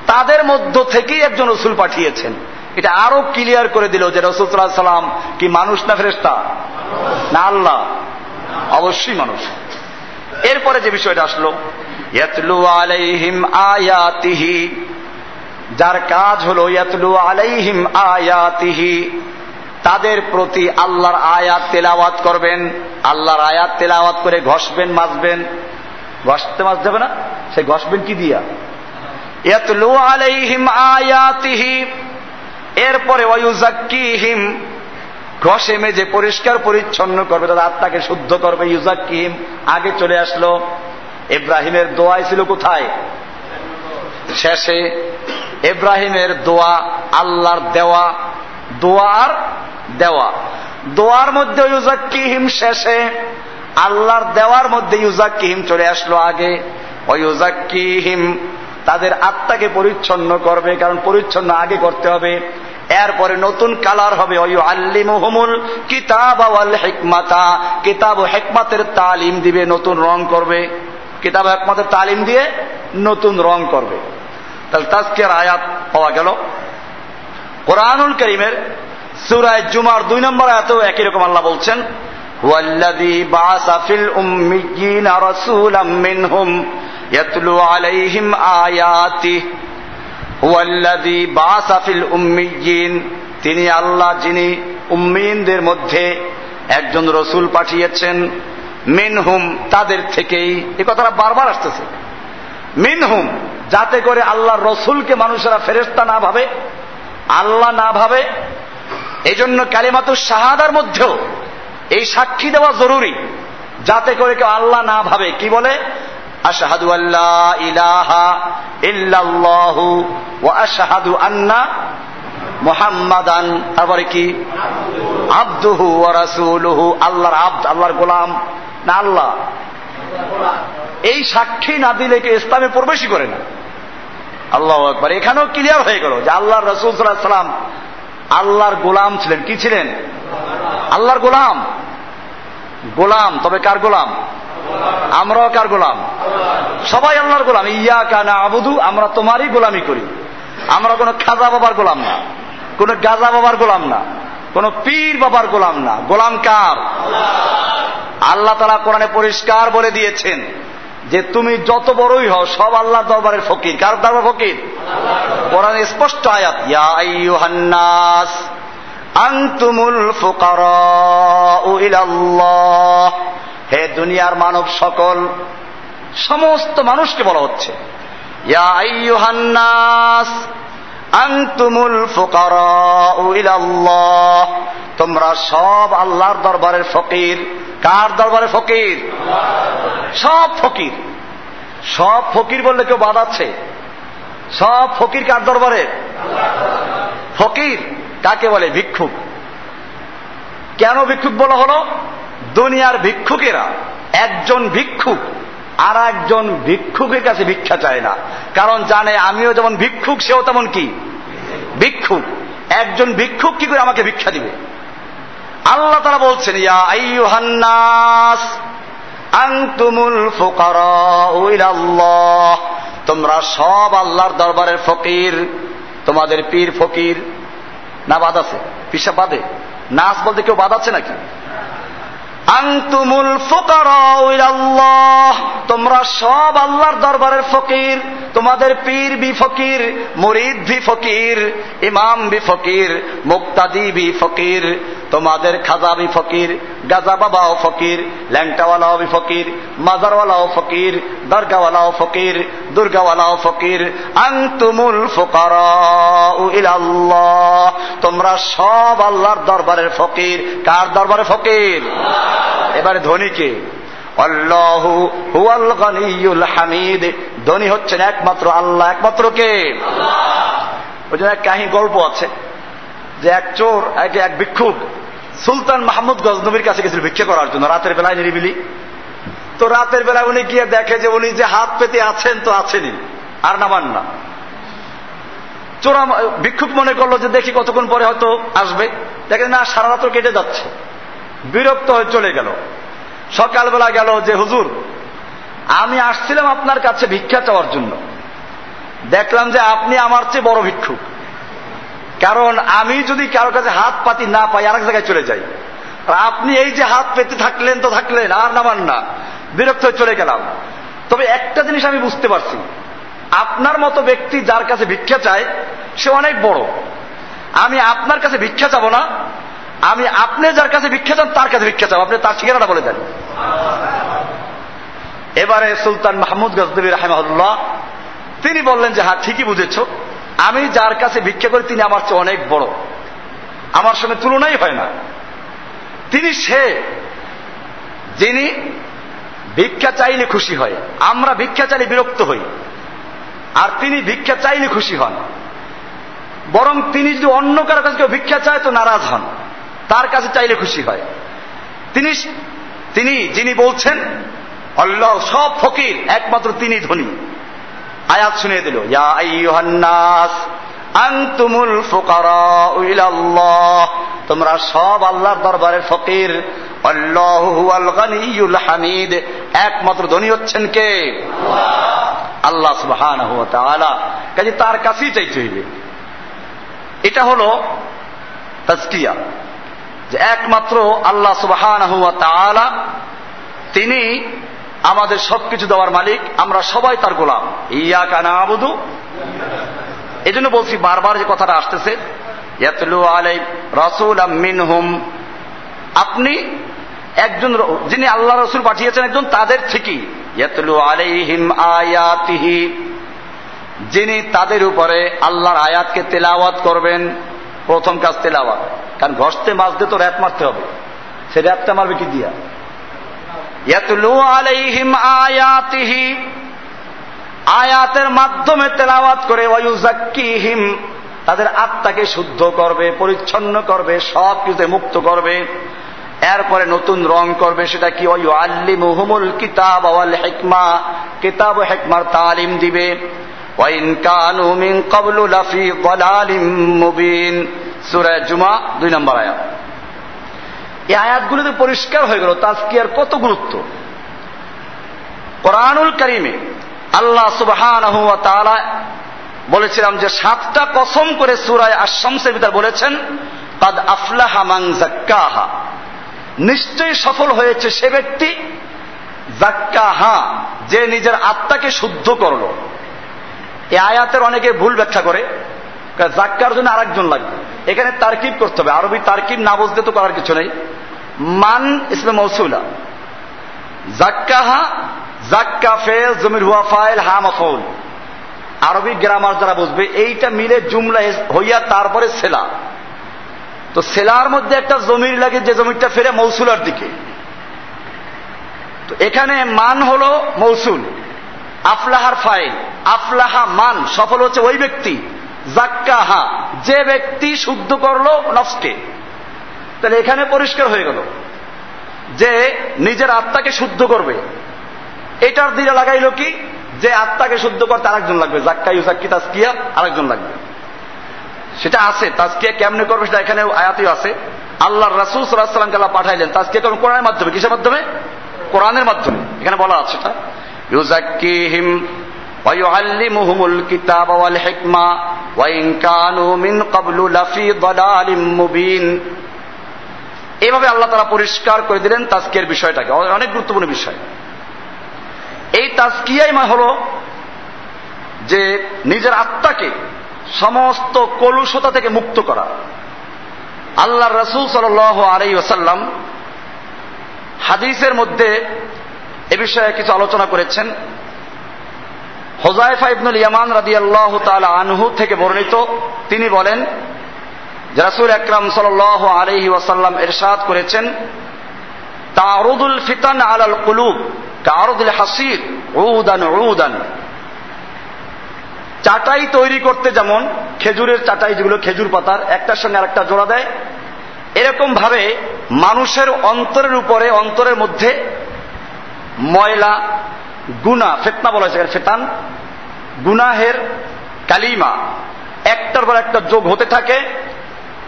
তাদের মধ্য থেকেই একজন রসুল পাঠিয়েছেন। এটা আরও ক্লিয়ার করে দিল যে রসুল্লাহ সাল্লাম কি মানুষ না ফেরেস্তা না আল্লাহ। অবশ্যই মানুষ। এরপরে যে বিষয়টা আসলো, ইয়াতলু আলাইহিম আয়াতিহি। যার কাজ হলো ইয়াতলু আলাইহিম আয়াতিহি। তাদের প্রতি আল্লাহর আয়াত তেলাওয়াত করবেন। আল্লাহর আয়াত তেলাওয়াত করে ঘষবেন, মাজবেন। ঘষতে মাছ যাবে না? সে ঘষবেন কি দিয়া? ইয়াতলু আলাইহিম আয়াতিহি। এরপরে ওয়ুজাক্কিহিম ঘষে মেজে পরিষ্কার পরিচ্ছন্ন করবে তাদের আত্মাকে শুদ্ধ করবে ইউজাক্কিহিম আগে চলে আসলো। ইব্রাহিমের দোয়াই ছিল কোথায়? শেষে ইব্রাহিমের দোয়া, আল্লাহর দেওয়া দোয়ার দেওয়া। দোয়ার মধ্যে ইউজাক্কিহিম শেষে, আল্লাহর দেওয়ার মধ্যে ইউজাক্কিহিম চলে আসলো আগে। অয়ুজাক্কিহিম তাদের আত্মাকে পরিচ্ছন্ন করবে, কারণ পরিচ্ছন্ন আগে করতে হবে। এরপরে নতুন কালার হবে। আল্লিমুহুমুল কিতাব হেকমাতা। কিতাব হেকমাতের তালিম দিবে, নতুন রং করবে। কিতাব হেকমাতের তালিম দিয়ে নতুন রং করবে। তাহলে তাজকের আয়াত পাওয়া গেল। কোরআনুল করিমের সুরায় জুমার দুই নম্বর আয়াতেও একই রকম আল্লাহ বলছেন والذي بعث في الأميين رسولا منهم يتلو عليهم آياته هو الذي بعث في الأميين তিনি আল্লাহ যিনি উম্মিনদের মধ্যে একজন রসুল পাঠিয়েছেন মিনহুম তাদের থেকেই এ কথাটা বারবার আসতেছে মিনহুম যাতে করে আল্লাহর রসুলকে মানুষেরা ফেরেস্তা না ভাবে আল্লাহ না ভাবে এই জন্য কালিমাতুর শাহাদার মধ্যেও এই সাক্ষী দেওয়া জরুরি। যাতে করে কেউ আল্লাহ না ভাবে। কি বলে? আশাহাদু আল্লাহ ইলাহা ইল্লাল্লাহু ও আশাহাদু আন্না মোহাম্মাদান। তারপরে কি? আব্দুহু ও রাসুলহু। আল্লাহর আব্দ, আল্লাহর গোলাম। না আল্লাহ। এই সাক্ষী না দিলে কেউ ইসলামে প্রবেশই করে না। আল্লাহ একবার এখানেও ক্লিয়ার হয়ে গেল যে আল্লাহ রসুল সাল্লাহ সাল্লাম আল্লাহর গোলাম ছিলেন। কি ছিলেন? আল্লাহর গোলাম। গোলাম, তবে কার গোলাম? আমরাও কার গোলাম? সবাই আল্লাহর গোলাম। ইয়া কানা আবুদু আমরা তোমারই গোলামি করি। আমরা কোনো খাজা বাবার গোলাম না, কোন গাজা বাবার গোলাম না, কোন পীর বাবার গোলাম না। গোলাম কার? আল্লাহ তারা কোরআনে পরিষ্কার বলে দিয়েছেন। যে তুমি যত বড়ই হও, সব আল্লাহ দরবারের ফকির। কার দরবার ফকির? কোরআন স্পষ্ট আয়াত আইয়ুহান্নাস আনতুমুল ফুকারা হে দুনিয়ার মানব সকল, সমস্ত মানুষকে বলা হচ্ছে, ইয়া আইয়ুহান্নাস আনতুমুল ফুকারাহ তোমরা সব আল্লাহর দরবারের ফকির। কার দরবারে ফকির? সব ফকির। সব ফকির বললে কেউ বাদ আছে? সব ফকির কার দরবারে? ফকির। কাকে বলে? ভিক্ষুক। কেন ভিক্ষুক বলা হলো? দুনিয়ার ভিক্ষুকেরা একজন ভিক্ষুক আর একজন ভিক্ষুকের কাছে ভিক্ষা চায় না। কারণ জানে আমিও যেমন ভিক্ষুক, সেও তেমন কি? ভিক্ষুক। একজন ভিক্ষুক কি করে আমাকে ভিক্ষা দিবে? আল্লাহ তারা বলছেন, ইয়া আইয়ুহান্নাস, আনতুমুল তোমরা সব আল্লাহর দরবারের ফকির, তোমাদের পীর ফকির। না বাদ আছে? পিসা বাদে? নাচ বলতে কেউ বাদ আছে নাকি? আংতুমুল ফুকারাহ তোমরা সব আল্লাহর দরবারের ফকির, তোমাদের পীর বি ফকির, মরিদ বি ফকির, ইমাম বি ফকির, মুক্তাদি বি ফকির, তোমাদের খাজা বি ফকির, গাজা বাবাও ফকির, ল্যাংটাওয়ালাও বি ফকির, মাজারওয়ালাও ফকির, দরগাওয়ালাও ফকির, দুর্গাওয়ালাও ফকির। আংতুমুল ফুকারাহ তোমরা সব আল্লাহর দরবারের ফকির। কার দরবারে ফকির? এবারে ধনীকে হামিদ। ধনী হচ্ছেন একমাত্র আল্লাহ। একমাত্র কে? ওই জন্য এক কাহিনী গল্প আছে যে এক চোর এক এক ভিক্ষুক সুলতান মাহমুদ গজনবীর কাছে গেছিল ভিক্ষা করার জন্য রাতের বেলায় নিরিবিলি। তো রাতের বেলায় উনি গিয়ে দেখে যে উনি যে হাত পেতে আছেন তো আছেনই আর নামান না। চোরা ভিক্ষুক মনে করল যে দেখি কতক্ষণ পরে হয়তো আসবে। দেখেন না সারা রাত্র কেটে যাচ্ছে। বিরক্ত হয়ে চলে গেল। সকালবেলা গেল যে, হুজুর, আমি আসছিলাম আপনার কাছে ভিক্ষা চাওয়ার জন্য। দেখলাম যে আপনি আমার চেয়ে বড় ভিক্ষুক। কারণ আমি যদি কারও কাছে হাত পাতি না পাই, আরেক জায়গায় চলে যাই। আর আপনি এই যে হাত পেতে থাকলেন তো থাকলেন, আর নামান না। বিরক্ত হয়ে চলে গেলাম। তবে একটা জিনিস আমি বুঝতে পারছি। আপনার মতো ব্যক্তি যার কাছে ভিক্ষা চায়, সে অনেক বড়। আমি আপনার কাছে ভিক্ষা চাবো না আমি আপনি যার কাছে ভিক্ষা চান, তার কাছে ভিক্ষা চাবো আপনি তার ঠিকানাটা বলে দেন। এবারে সুলতান মাহমুদ গজনবী রাহেমাহুল্লাহ, তিনি বললেন যে হ্যাঁ ঠিকই বুঝেছ। আমি যার কাছে ভিক্ষা করি, তিনি আমার চেয়ে অনেক বড়। আমার সঙ্গে তুলনাই হয় না। তিনি সে যিনি ভিক্ষা চাইলে খুশি হয়। আমরা ভিক্ষা চাইলে বিরক্ত হই। আর তিনি ভিক্ষা চাইলে খুশি হন। বরং তিনি যদি অন্য কারও কাছে কেউ ভিক্ষা চায়, তো নারাজ হন। তার কাছে চাইলে খুশি হয়। তিনি তিনি, যিনি বলছেন, আল্লাহ সব ফকির, একমাত্র তিনি ধনী। আয়াত শুনিয়ে দিল আনতুমুল তোমরা সব আল্লাহর দরবারের ফকির। হামিদ। একমাত্র ধনী হচ্ছেন কে? আল্লাহ। তাআলা। কাজে তার কাছেই চাইতে হইবে। এটা হলো তাজকিয়া। যে একমাত্র আল্লাহ তাআলা, তিনি আমাদের সবকিছু দেওয়ার মালিক, আমরা সবাই তার গোলাম। ইয়া কানা আবুদু এই জন্য বলছি, বারবার যে কথাটা আসতেছে রাসূল আপনি একজন যিনি আল্লাহ রসুল পাঠিয়েছেন একজন, তাদের থেকেই ইয়াতলু আলাইহিম আয়াতিহি। যিনি তাদের উপরে আল্লাহর আয়াতকে তেলাওয়াত করবেন, প্রথম কাজ তেলাওয়াত। কারণ ঘষতে মাছতে তো র্যাপ মারতে হবে। সে র্যাপটা মারবে কি দিয়া? আলাইহিম আয়াতের মাধ্যমে তেলাওয়াত করে ওয়ায়ুজাক্কিহিম তাদের আত্মাকে শুদ্ধ করবে, পরিচ্ছন্ন করবে, সব কিছুতে মুক্ত করবে। এরপরে নতুন রং করবে, সেটা কি? ওই আল্লি মুহমুল কিতাব আওয়াল হেকমা। কিতাব হেকমার তালিম দিবে। ওয়াইন কানু মিন ক্বাবলু লাফি দালালিম মুবিন। সূরা জুমা, দুই নম্বর আয়াত। এই আয়াতগুলোতে পরিষ্কার হয়ে গেল তাজকিয়ার কত গুরুত্ব। কোরআনুল করিমে আল্লাহ তাআলা বলেছিলাম যে, সাতটা কসম করে সুরায় আশামসের ভিতর বলেছেন, কাদ আফলাহা মান জাক্কাহা নিশ্চয়ই সফল হয়েছে সে ব্যক্তি জাক্কাহা যে নিজের আত্মাকে শুদ্ধ করল। এই আয়াতের অনেকে ভুল ব্যাখ্যা করে। জাক্কার জন্য আরেকজন লাগবে। এখানে তারকিব করতে হবে। আরবি তারকিব না বুঝতে তো করার কিছু নেই। মান ইসমে মৌসুলা। জাক্কাহা, জাক্কা ফেল, জমির হুয়া ফাইল, হা মাফৌল আরবি গ্রামার যারা বুঝবে, এইটা মিলে জুমলা হইয়া তারপরে সেলা। তো সেলার মধ্যে একটা জমির লাগে, যে জমিটা ফেরে মৌসুলার দিকে। তো এখানে মান হল মৌসুল। আফলাহার ফাইল। আফলাহা মান, সফল হচ্ছে ওই ব্যক্তি। জাক্কাহা, যে ব্যক্তি শুদ্ধ করল নফসকে। তাহলে এখানে পরিষ্কার হয়ে গেল যে নিজের আত্মাকে শুদ্ধ করবে। এটার দিকে লাগাইল কি? যে আত্মাকে শুদ্ধ করতে আরেকজন লাগবে। জাক্কা ইউজাক্কি তাস্কিয়া আরেকজন লাগবে। সেটা আছে। তাস্কিয়া কেমনে করবে সেটা এখানে আয়াতেও আছে। আল্লাহ রাসুল সাল্লাহাম যারা পাঠাইলেন। তাস্কিয়া কেমন কোরআনের মাধ্যমে, কিসের মাধ্যমে? কোরআনের মাধ্যমে। এখানে বলা আছে সেটা। ইউজাক্কিহিম ওয়ায়ুআল্লিমুহুমুল কিতাব ওয়াল এভাবে আল্লাহ তারা পরিষ্কার করে দিলেন তাস্কিয়ার বিষয়টাকে। অনেক গুরুত্বপূর্ণ বিষয়। এই তাস্কিয়াই মা মানে হল যে নিজের আত্মাকে সমস্ত কলুষতা থেকে মুক্ত করা। আল্লাহ রসুল সাল আলাই ওসাল্লাম হাদিসের মধ্যে এ বিষয়ে কিছু আলোচনা করেছেন। হোজাইফা ইবনুল ইয়ামান রাদি আল্লাহ আনহু থেকে বর্ণিত, তিনি বলেন রাসুল আকরাম সাল আলহি ওয়াসাল্লাম এরশাদ করেছেন তারুদুল ফিতান আলাল কুলুব কারুদুল হাসির উদান উদান চাটাই তৈরি করতে যেমন, খেজুরের চাটাই যেগুলো খেজুর পাতার একটার সঙ্গে আরেকটা জোড়া দেয় এরকম ভাবে মানুষের অন্তরের উপরে, অন্তরের মধ্যে ময়লা গুনা, ফেতনা বলা হয়েছে ফেতান গুনাহের কালিমা। একটার পর একটা যোগ হতে থাকে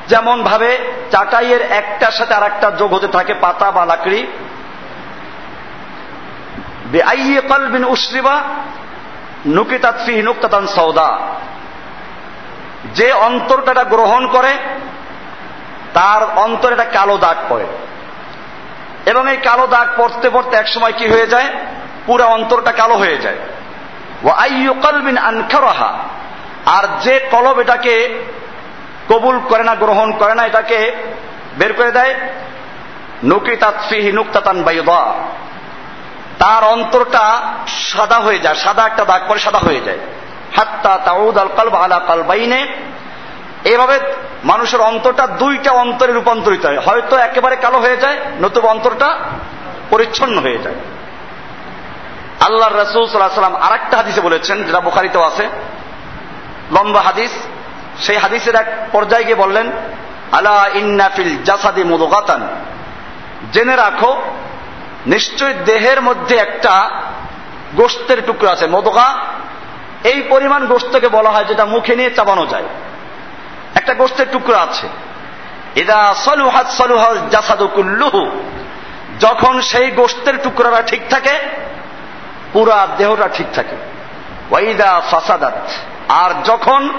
যেমন ভাবে চাটাইয়ের একটার সাথে আর একটা যোগ হতে থাকে, পাতা বা লাকড়ি। বিন উসরিবা নুকিতাৎফি নুক্তাতান সৌদা যে অন্তরটা গ্রহণ করে, তার অন্তরে একটা কালো দাগ পড়ে। এবং এই কালো দাগ পড়তে পড়তে একসময় কি হয়ে যায়? পুরো অন্তরটা কালো হয়ে যায়। ও আর যে কলব এটাকে কবুল করে না, গ্রহণ করে না, এটাকে বের করে দেয় নুকিতাৎফিহি নুক্তাতান বাইদা। তার অন্তরটা সাদা হয়ে যায়, সাদা একটা দাগ পরে সাদা হয়ে যায়। হাত্তা তাউদ আল কালব আলা কালবাইনে। এভাবে মানুষের অন্তরটা দুইটা অন্তরে রূপান্তরিত হয়। হয়তো একেবারে কালো হয়ে যায়, নতুবা অন্তরটা পরিচ্ছন্ন হয়ে যায়। আল্লাহ রসুল সাল্লাম আর একটা হাদিসে বলেছেন, যেটা বুখারিতেও আছে। লম্বা হাদিস। সেই হাদিসের এক পর্যায়ে গিয়ে বললেন, আলা ইন্নাফিল জাসাদি মুদগাতান। জেনে রাখো, নিশ্চয় দেহের মধ্যে একটা গোস্তের টুকরো আছে, মদগা। এই পরিমাণ গোস্তকে বলা হয় যেটা মুখে নিয়ে চাবানো যায়। একটা গোস্তের টুকরো আছে। এদা সলুহাত সলুহাল জাসাদুকুল্লুহু যখন সেই গোস্তের টুকরাটা ঠিক থাকে পুরা দেহটা ঠিক থাকে। ওয়াইদা ফাসাদাত। আর যখন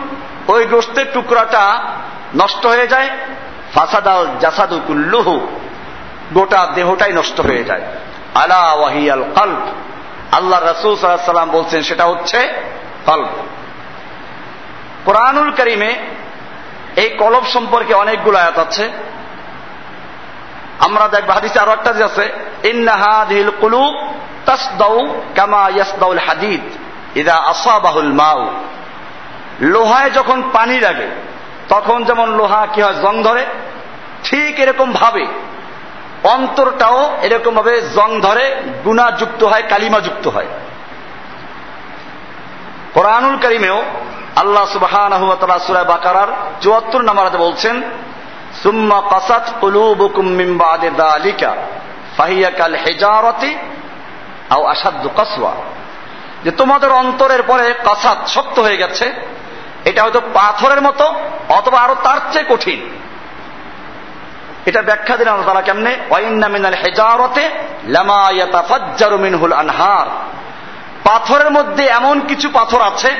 ওই গোস্তের টুকরাটা নষ্ট হয়ে যায়, ফাসাদাল জাসাদুকুল্লুহু গোটা দেহটাই নষ্ট হয়ে যায়। আলা ওয়াহিয়াল কল্প আল্লাহ রসুল সাল্লাম বলছেন, সেটা হচ্ছে কল্প কোরআনুল করিমে এই কলব সম্পর্কে অনেকগুলো আয়াত আছে। আমরা দেখব, হাদিসে আরও একটা আছে ইন্নাহাদিল কুলুব তাসদাউ কামা ইয়াসদাউল হাদিদ, ইদা আসাবাহুল মাউ। লোহায় যখন পানি লাগে, তখন যেমন লোহা কি হয়, জং ধরে, ঠিক এরকম ভাবে। অন্তরটাও এরকম ভাবে জং ধরে, গুণাযুক্ত হয়, কালিমাযুক্ত হয়। কোরআনুল করিমেও আল্লাহ সুবহান সুরায় বাকারার চুয়াত্তর নাম্বারাতে বলছেন, সুম্মা কাসাত কুলুবুকুম মিন বাদে দালিকা, ফাহিয়া কাল হিজারতি আও আসাদ্দু কাসওয়া। যে তোমাদের অন্তরের পরে কাসাত শক্ত হয়ে গেছে, এটা হয়তো পাথরের মতো অথবা আরও তার চেয়ে কঠিন। এটা ব্যাখ্যা দিলেন তারা কেমনে? ওয়াইন্না মিনাল হেজারতে লামা ইয়াতাফাজ্জারু মিনহুল আনহার। পাথরের মধ্যে এমন কিছু পাথর আছে,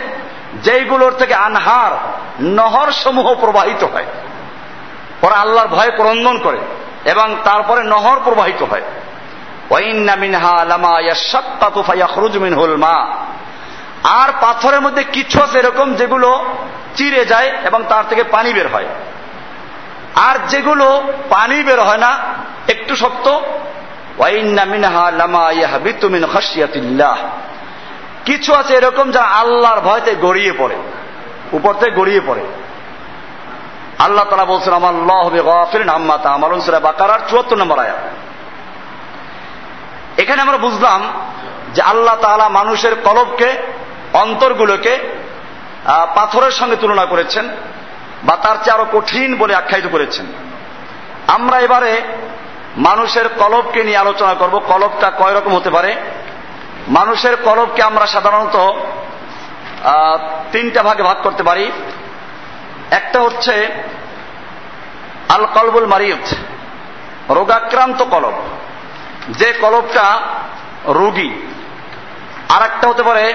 যেইগুলোর থেকে আনহার নহর সমূহ প্রবাহিত হয়। ওরা আল্লাহর ভয়ে ক্রন্দন করে এবং তারপরে নহর প্রবাহিত হয়। আর পাথরের মধ্যে কিছু আছে এরকম যেগুলো চিরে যায় এবং তার থেকে পানি বের হয়। আর যেগুলো পানি বের হয় না, একটু শক্ত। কিছু আছে এরকম যা আল্লাহর ভয়তে গড়িয়ে পড়ে উপর থেকে গড়িয়ে পড়ে। আল্লাহ তারা বলছেন আমার ল হবে গফিরিন আম্মা তা আমার বাকারার চুয়াত্তর নম্বর আয়া এখানে আমরা বুঝলাম যে আল্লাহ তালা মানুষের কলবকে, অন্তরগুলোকে পাথরের সঙ্গে তুলনা করেছেন বা তার চেয়ে আরও কঠিন বলে আখ্যায়িত করেছেন। আমরা এবারে মানুষের কলবকে নিয়ে আলোচনা করব। কলবটা কয় রকম হতে পারে? মানুষের কলবকে আমরা সাধারণত তিনটা ভাগে ভাগ করতে পারি। একটা হচ্ছে আল কলবুল মারিয়ত রোগাক্রান্ত কলব। যে কলবটা রোগী আর একটা হতে পারে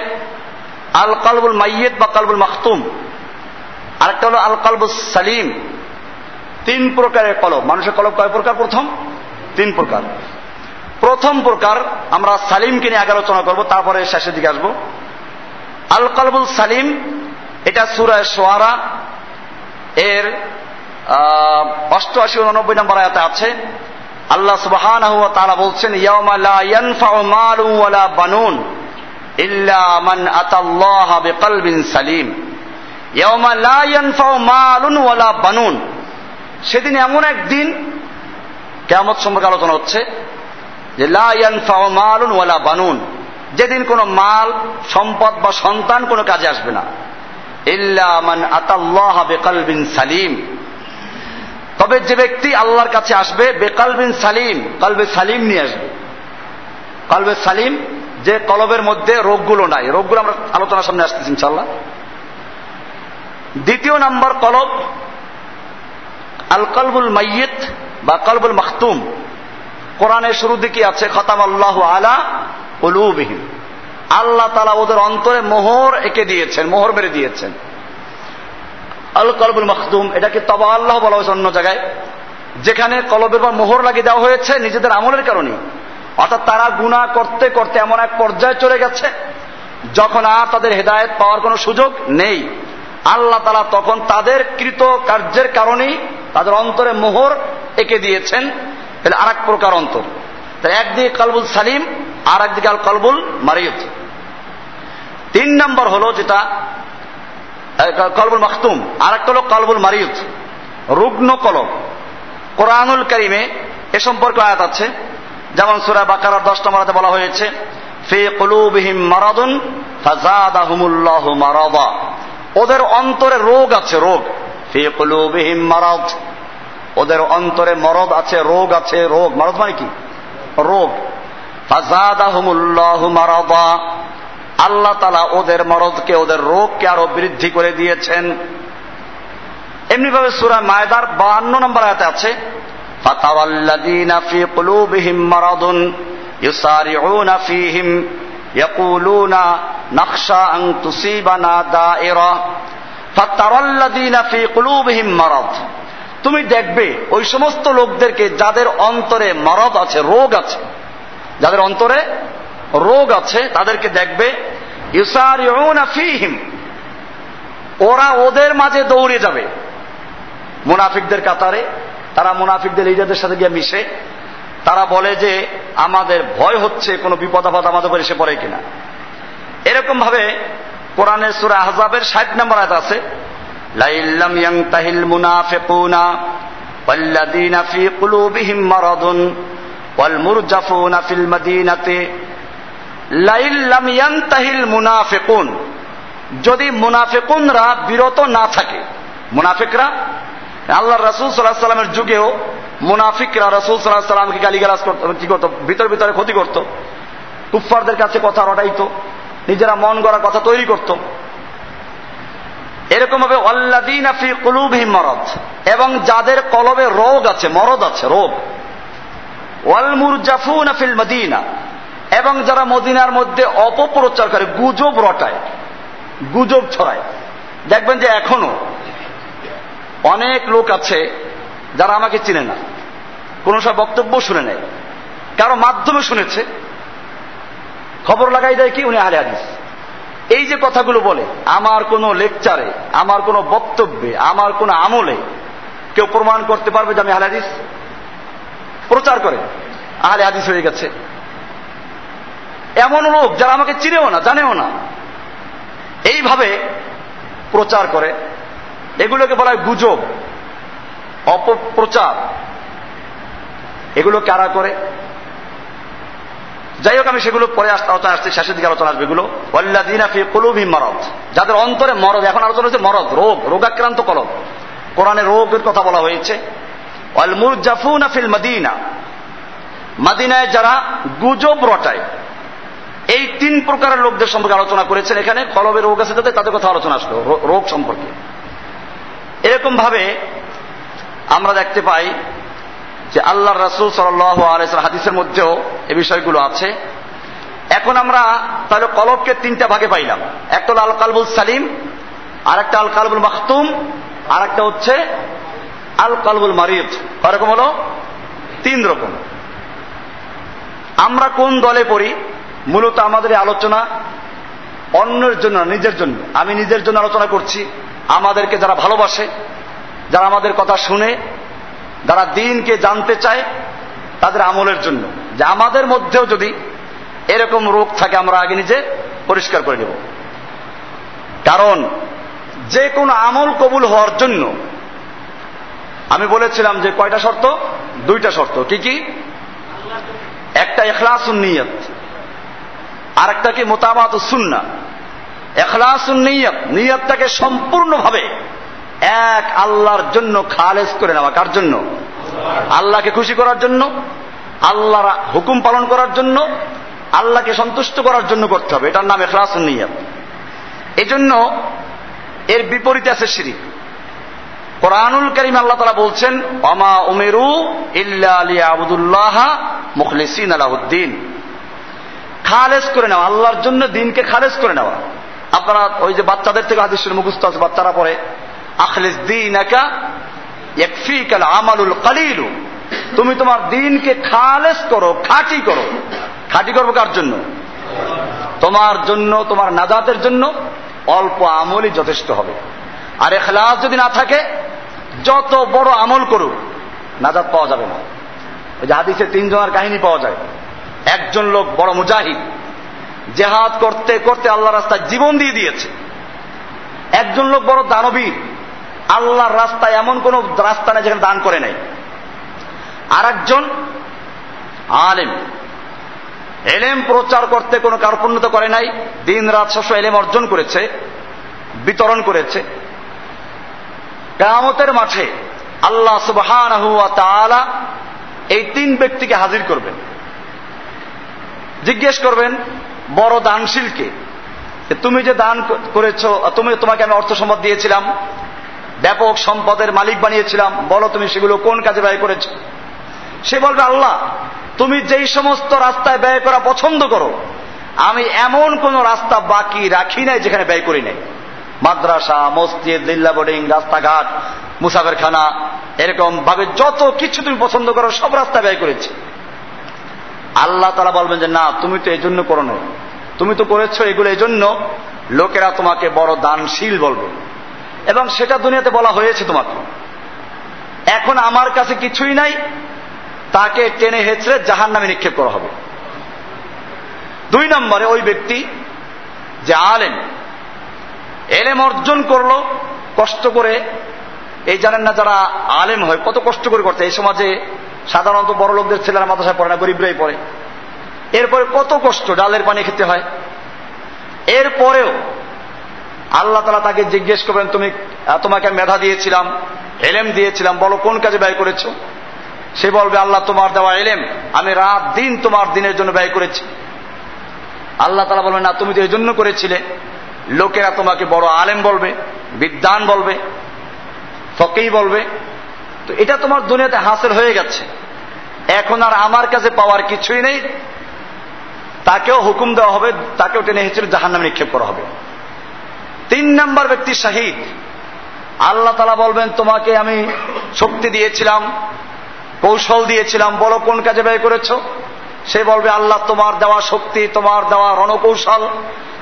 আল কালবুল মাইয়েত বা কালবুল মাখতুম, আরেকটা হলো আল কালবুল সালিম। তিন প্রকারের কলব। মানুষের কলব কয় প্রকার? প্রথম, তিন প্রকার। প্রথম প্রকার আমরা সালিমকে নিয়ে আগে আলোচনা করব, তারপরে শেষের দিকে আসব। আল কালবুল সালিম, এটা সুরায় সোয়ারা, এর অষ্টআশি উননব্বই নম্বর আয়াতে আছে। আল্লাহ সুবহান তারা বলছেন বানুন সালিম। বানুন। সেদিন এমন একদিন কেমত সম্পর্কে আলোচনা হচ্ছে যে মালুন ওয়ালা বানুন। যেদিন কোনো মাল, সম্পদ বা সন্তান কোনো কাজে আসবে না। ইল্লা মান আতাল্লাহ বেকাল বিন সালিম। তবে যে ব্যক্তি আল্লাহর কাছে আসবে বেকাল বিন সালিম, কালবে সালিম নিয়ে আসবে। কালবে সালিম, যে কলবের মধ্যে রোগগুলো নাই। রোগগুলো আমরা আলোচনার সামনে আসতেছি ইনশাল্লাহ দ্বিতীয় নাম্বার কলব আল কলবুল মাইয়িত বা কলবুল মাহতুম কোরআনের শুরু দিকে আছে? খতাম আল্লাহ আলা উলুবিহীন আল্লাহ তালা ওদের অন্তরে মোহর এঁকে দিয়েছেন, মোহর মেরে দিয়েছেন। আল কলবুল মখদুম, এটাকে তবা আল্লাহ বলা হয়েছে অন্য জায়গায়, যেখানে কলবের বা মোহর লাগিয়ে দেওয়া হয়েছে নিজেদের আমলের কারণে অর্থাৎ তারা গুণা করতে করতে এমন এক পর্যায়ে চলে গেছে, যখন আর তাদের হেদায়ত পাওয়ার কোনো সুযোগ নেই। আল্লাহ তালা তখন তাদের কৃত কার্যের কারণেই তাদের অন্তরে মোহর এঁকে দিয়েছেন। তাহলে আর প্রকার অন্তর। তাই একদিকে কলবুল সালিম আর একদিকে আল কলবুল মারিয়ত তিন নম্বর হলো যেটা কলবুল মাখতুম। আর একটা হলো কলবুল মারিয়ত রুগ্ন কলব। কোরআনুল করিমে এ সম্পর্কে আয়াত আছে। যেমন সুরা বাকার দশ নম্বরাতে বলা হয়েছে, ফে কলুবিহিম মারাদুন ফাজাদাহুমুল্লাহ মারাদা। ওদের অন্তরে রোগ আছে, রোগ। ফে কলুবিহিম মারাদ। ওদের অন্তরে মরদ আছে, রোগ আছে, রোগ। মারদ মানে কি? রোগ। ফাজাদাহুমুল্লাহ মারাদা। আল্লাহ তালা ওদের মরদকে, ওদের রোগকে আরও বৃদ্ধি করে দিয়েছেন। এমনিভাবে সুরা মায়দার বান্ন নম্বর আয়াতে আছে কুলুবিহিম মারাদ। তুমি দেখবে ওই সমস্ত লোকদেরকে যাদের অন্তরে মারদ আছে, রোগ আছে, যাদের অন্তরে রোগ আছে, তাদেরকে দেখবে ফিহিম ওরা ওদের মাঝে দৌড়ে যাবে মুনাফিকদের কাতারে তারা মুনাফিকদের লিডারদের সাথে গিয়ে মিশে তারা বলে যে আমাদের ভয় হচ্ছে কোনো বিপদ আপদ আমাদের উপর এসে পড়ে কিনা এরকম ভাবে কোরআনের সুরা আহজাবের ষাট নম্বর আয়াত আছে লাইল্লাম ইয়াংতাহিল মুনাফিকুনা والذين في قلوبهم مرض والمرجفون في المدينة লাইল্লাম মুনাফিকুন। যদি মুনাফিকুনরা বিরত না থাকে, মুনাফিকরা, আল্লাহ রাসুল সাল্লাহ সাল্লামের যুগেও মুনাফিকরা রসুল সাল্লাহ সাল্লামকে গালিগালাজ করতো, কি করতো? ভিতর ভিতরে ক্ষতি করত। কুফফারদের কাছে কথা রটাইতো, নিজেরা মন গড়া কথা তৈরি করত। এরকম ভাবে অল্লাদিন আফি কুলুবহিম মরদ, এবং যাদের কলবে রোগ আছে, মরদ আছে, রোগ। ওয়ালমুর জাফুন আফিল মদিনা এবং যারা মদিনার মধ্যে অপপ্রচার করে, গুজব রটায়, গুজব ছড়ায়। দেখবেন যে এখনও অনেক লোক আছে যারা আমাকে চিনে না। কোন সব বক্তব্য শুনে নেয়, কারও মাধ্যমে শুনেছে। খবর লাগাই দেয় কি? উনি আহলে হাদিস। এই যে কথাগুলো বলে, আমার কোনো লেকচারে, আমার কোনো বক্তব্যে, আমার কোনো আমলে কেউ প্রমাণ করতে পারবে যে আমি আহলে হাদিস? প্রচার করে, আহলে হাদিস হয়ে গেছে। এমন লোক যারা আমাকে চিনেও না, জানেও না। এইভাবে প্রচার করে। এগুলোকে বলা হয় গুজব, অপপ্রচার। এগুলো কারা করে। যাই হোক, আমি সেগুলো পরে আলোচনা আসছে, শেষের দিকে আলোচনা আসবে এগুলো। ফি মরদ। যাদের অন্তরে মরদ, এখন আলোচনা হচ্ছে মরদ, রোগ, রোগাক্রান্ত কলব। কোরআনে রোগের কথা বলা হয়েছে। ওয়াল মুরজাফুনা ফিল মদিনা। মাদিনায় যারা গুজব রটায় এই তিন প্রকারের লোকদের সম্পর্কে আলোচনা করেছেন এখানে, কলবের রোগ আছে যাতে তাদের কথা আলোচনা আসলো রোগ সম্পর্কে। এরকম ভাবে আমরা দেখতে পাই যে আল্লাহ রাসুল সাল হাদিসের মধ্যেও এ বিষয়গুলো আছে। এখন আমরা তাহলে কলবকে তিনটা ভাগে পাইলাম। একটা হলো আল কালবুল সালিম আর একটা আল কালবুল মাখতুম আর একটা হচ্ছে আল কালবুল মারিদ। এরকম হলো? তিন রকম। আমরা কোন দলে পড়ি? মূলত আমাদের আলোচনা অন্যের জন্য, নিজের জন্য। আমি নিজের জন্য আলোচনা করছি। আমাদেরকে যারা ভালোবাসে, যারা আমাদের কথা শুনে, যারা দিনকে জানতে চায়, তাদের আমলের জন্য। যে আমাদের মধ্যেও যদি এরকম রোগ থাকে, আমরা আগে নিজে পরিষ্কার করে নেব। কারণ যে কোনো আমল কবুল হওয়ার জন্য আমি বলেছিলাম যে কয়টা শর্ত? দুইটা শর্ত। কি কি? একটা এখলাস নিয়ত। আর একটা কি মোতাবাত সুন্না এখলাস নিয়ত, নিয়তটাকে সম্পূর্ণভাবে এক আল্লাহর জন্য খালেজ করে নেওয়া, কার জন্য? আল্লাহকে খুশি করার জন্য, আল্লাহর হুকুম পালন করার জন্য, আল্লাহকে সন্তুষ্ট করার জন্য করতে হবে। এটার নাম এখলাস নিয়ত। এজন্য এর বিপরীতে আছে শিরিক। কোরআনুল করিম আল্লাহ তারা বলছেন অমা উমেরু ইল্লা আলী আবুদুল্লাহ মুখলিসিন আলাউদ্দিন খালেজ করে নেওয়া, আল্লাহর জন্য দিনকে খালেজ করে নেওয়া। আপনারা ওই যে বাচ্চাদের থেকে হাদিসের মুখস্থ আছে, বাচ্চারা পরে আখলিস দিন একা আমালুল কালিলু। তুমি তোমার দিনকে খালেজ করো, খাঁটি করো। খাঁটি করব কার জন্য? তোমার জন্য, তোমার নাজাতের জন্য অল্প আমলই যথেষ্ট হবে। আর এখলাস যদি না থাকে, যত বড় আমল করুক, নাজাত পাওয়া যাবে না। ওই যে হাদিসে তিনজনের কাহিনী পাওয়া যায়। একজন লোক বড় মুজাহিদ। জেহাদ করতে করতে আল্লাহ রাস্তায় জীবন দিয়ে দিয়েছে। একজন লোক বড় দানবীর। আল্লাহর রাস্তায় এমন কোন রাস্তা নেই যেখানে দান করে নাই। আর একজন আলেম। এলেম প্রচার করতে কোনো কার্পণ্যতা করে নাই। দিন রাত শস্য এলেম অর্জন করেছে, বিতরণ করেছে। কেয়ামতের মাঠে আল্লাহ সুবহান এই তিন ব্যক্তিকে হাজির করবেন। জিজ্ঞেস করবেন, বড় দানশীলকে তুমি যে দান করেছ, তুমি তোমাকে আমি অর্থ সম্পদ দিয়েছিলাম, ব্যাপক সম্পদের মালিক বানিয়েছিলাম, বলো তুমি সেগুলো কোন কাজে ব্যয় করেছ? সে বলবে, আল্লাহ, তুমি যেই সমস্ত রাস্তায় ব্যয় করা পছন্দ করো, আমি এমন কোন রাস্তা বাকি রাখি নাই যেখানে ব্যয় করি নাই। মাদ্রাসা, মসজিদ দিল্লা বোর্ডিং, রাস্তাঘাট, মুসাফেরখানা, এরকম ভাবে যত কিছু তুমি পছন্দ করো, সব রাস্তা ব্যয় করেছি। আল্লাহ তারা বলবেন যে, না, তুমি তো এই জন্য করো না তুমি তো করেছ এগুলো এই জন্য লোকেরা তোমাকে বড় দানশীল বলবে। এবং সেটা দুনিয়াতে বলা হয়েছে তোমাকে। এখন আমার কাছে কিছুই নাই। তাকে টেনে হেঁচড়ে জাহান নামে নিক্ষেপ করা হবে। দুই নম্বরে ওই ব্যক্তি যে আলেন এলেম অর্জন করল, কষ্ট করে। এই জানেন না যারা আলেম হয়, কত কষ্ট করে করতে এই সমাজে সাধারণত বড় লোকদের ছেলেরা মাদ্রাসায় পড়ে না, গরিবরাই পড়ে। এরপরে কত কষ্ট, ডালের পানি খেতে হয়। এরপরেও আল্লাহ তালা তাকে জিজ্ঞেস করবেন, তুমি তোমাকে মেধা দিয়েছিলাম, এলেম দিয়েছিলাম, বলো কোন কাজে ব্যয় করেছ? সে বলবে, আল্লাহ তোমার দেওয়া এলেম, আমি রাত দিন তোমার দিনের জন্য ব্যয় করেছি। আল্লাহ তালা বলবেন, না, তুমি তো এই জন্য করেছিলে। লোকেরা তোমাকে বড় আলেম বলবে বিদ্যান বলবে ফকেই বলবে তো এটা তোমার দুনিয়াতে হাসিল হয়ে গেছে। এখন আর আমার কাছে পাওয়ার কিছুই নেই। তাকেও হুকুম দেওয়া হবে, তাকেও টেনে হিসেবে জাহান নামে নিক্ষেপ করা হবে। তিন নাম্বার ব্যক্তি শাহিদ। আল্লাহ তালা বলবেন, তোমাকে আমি শক্তি দিয়েছিলাম, কৌশল দিয়েছিলাম, বলো কোন কাজে ব্যয় করেছ? সে বলবে, আল্লাহ তোমার দেওয়া শক্তি, তোমার দেওয়া রণকৌশল,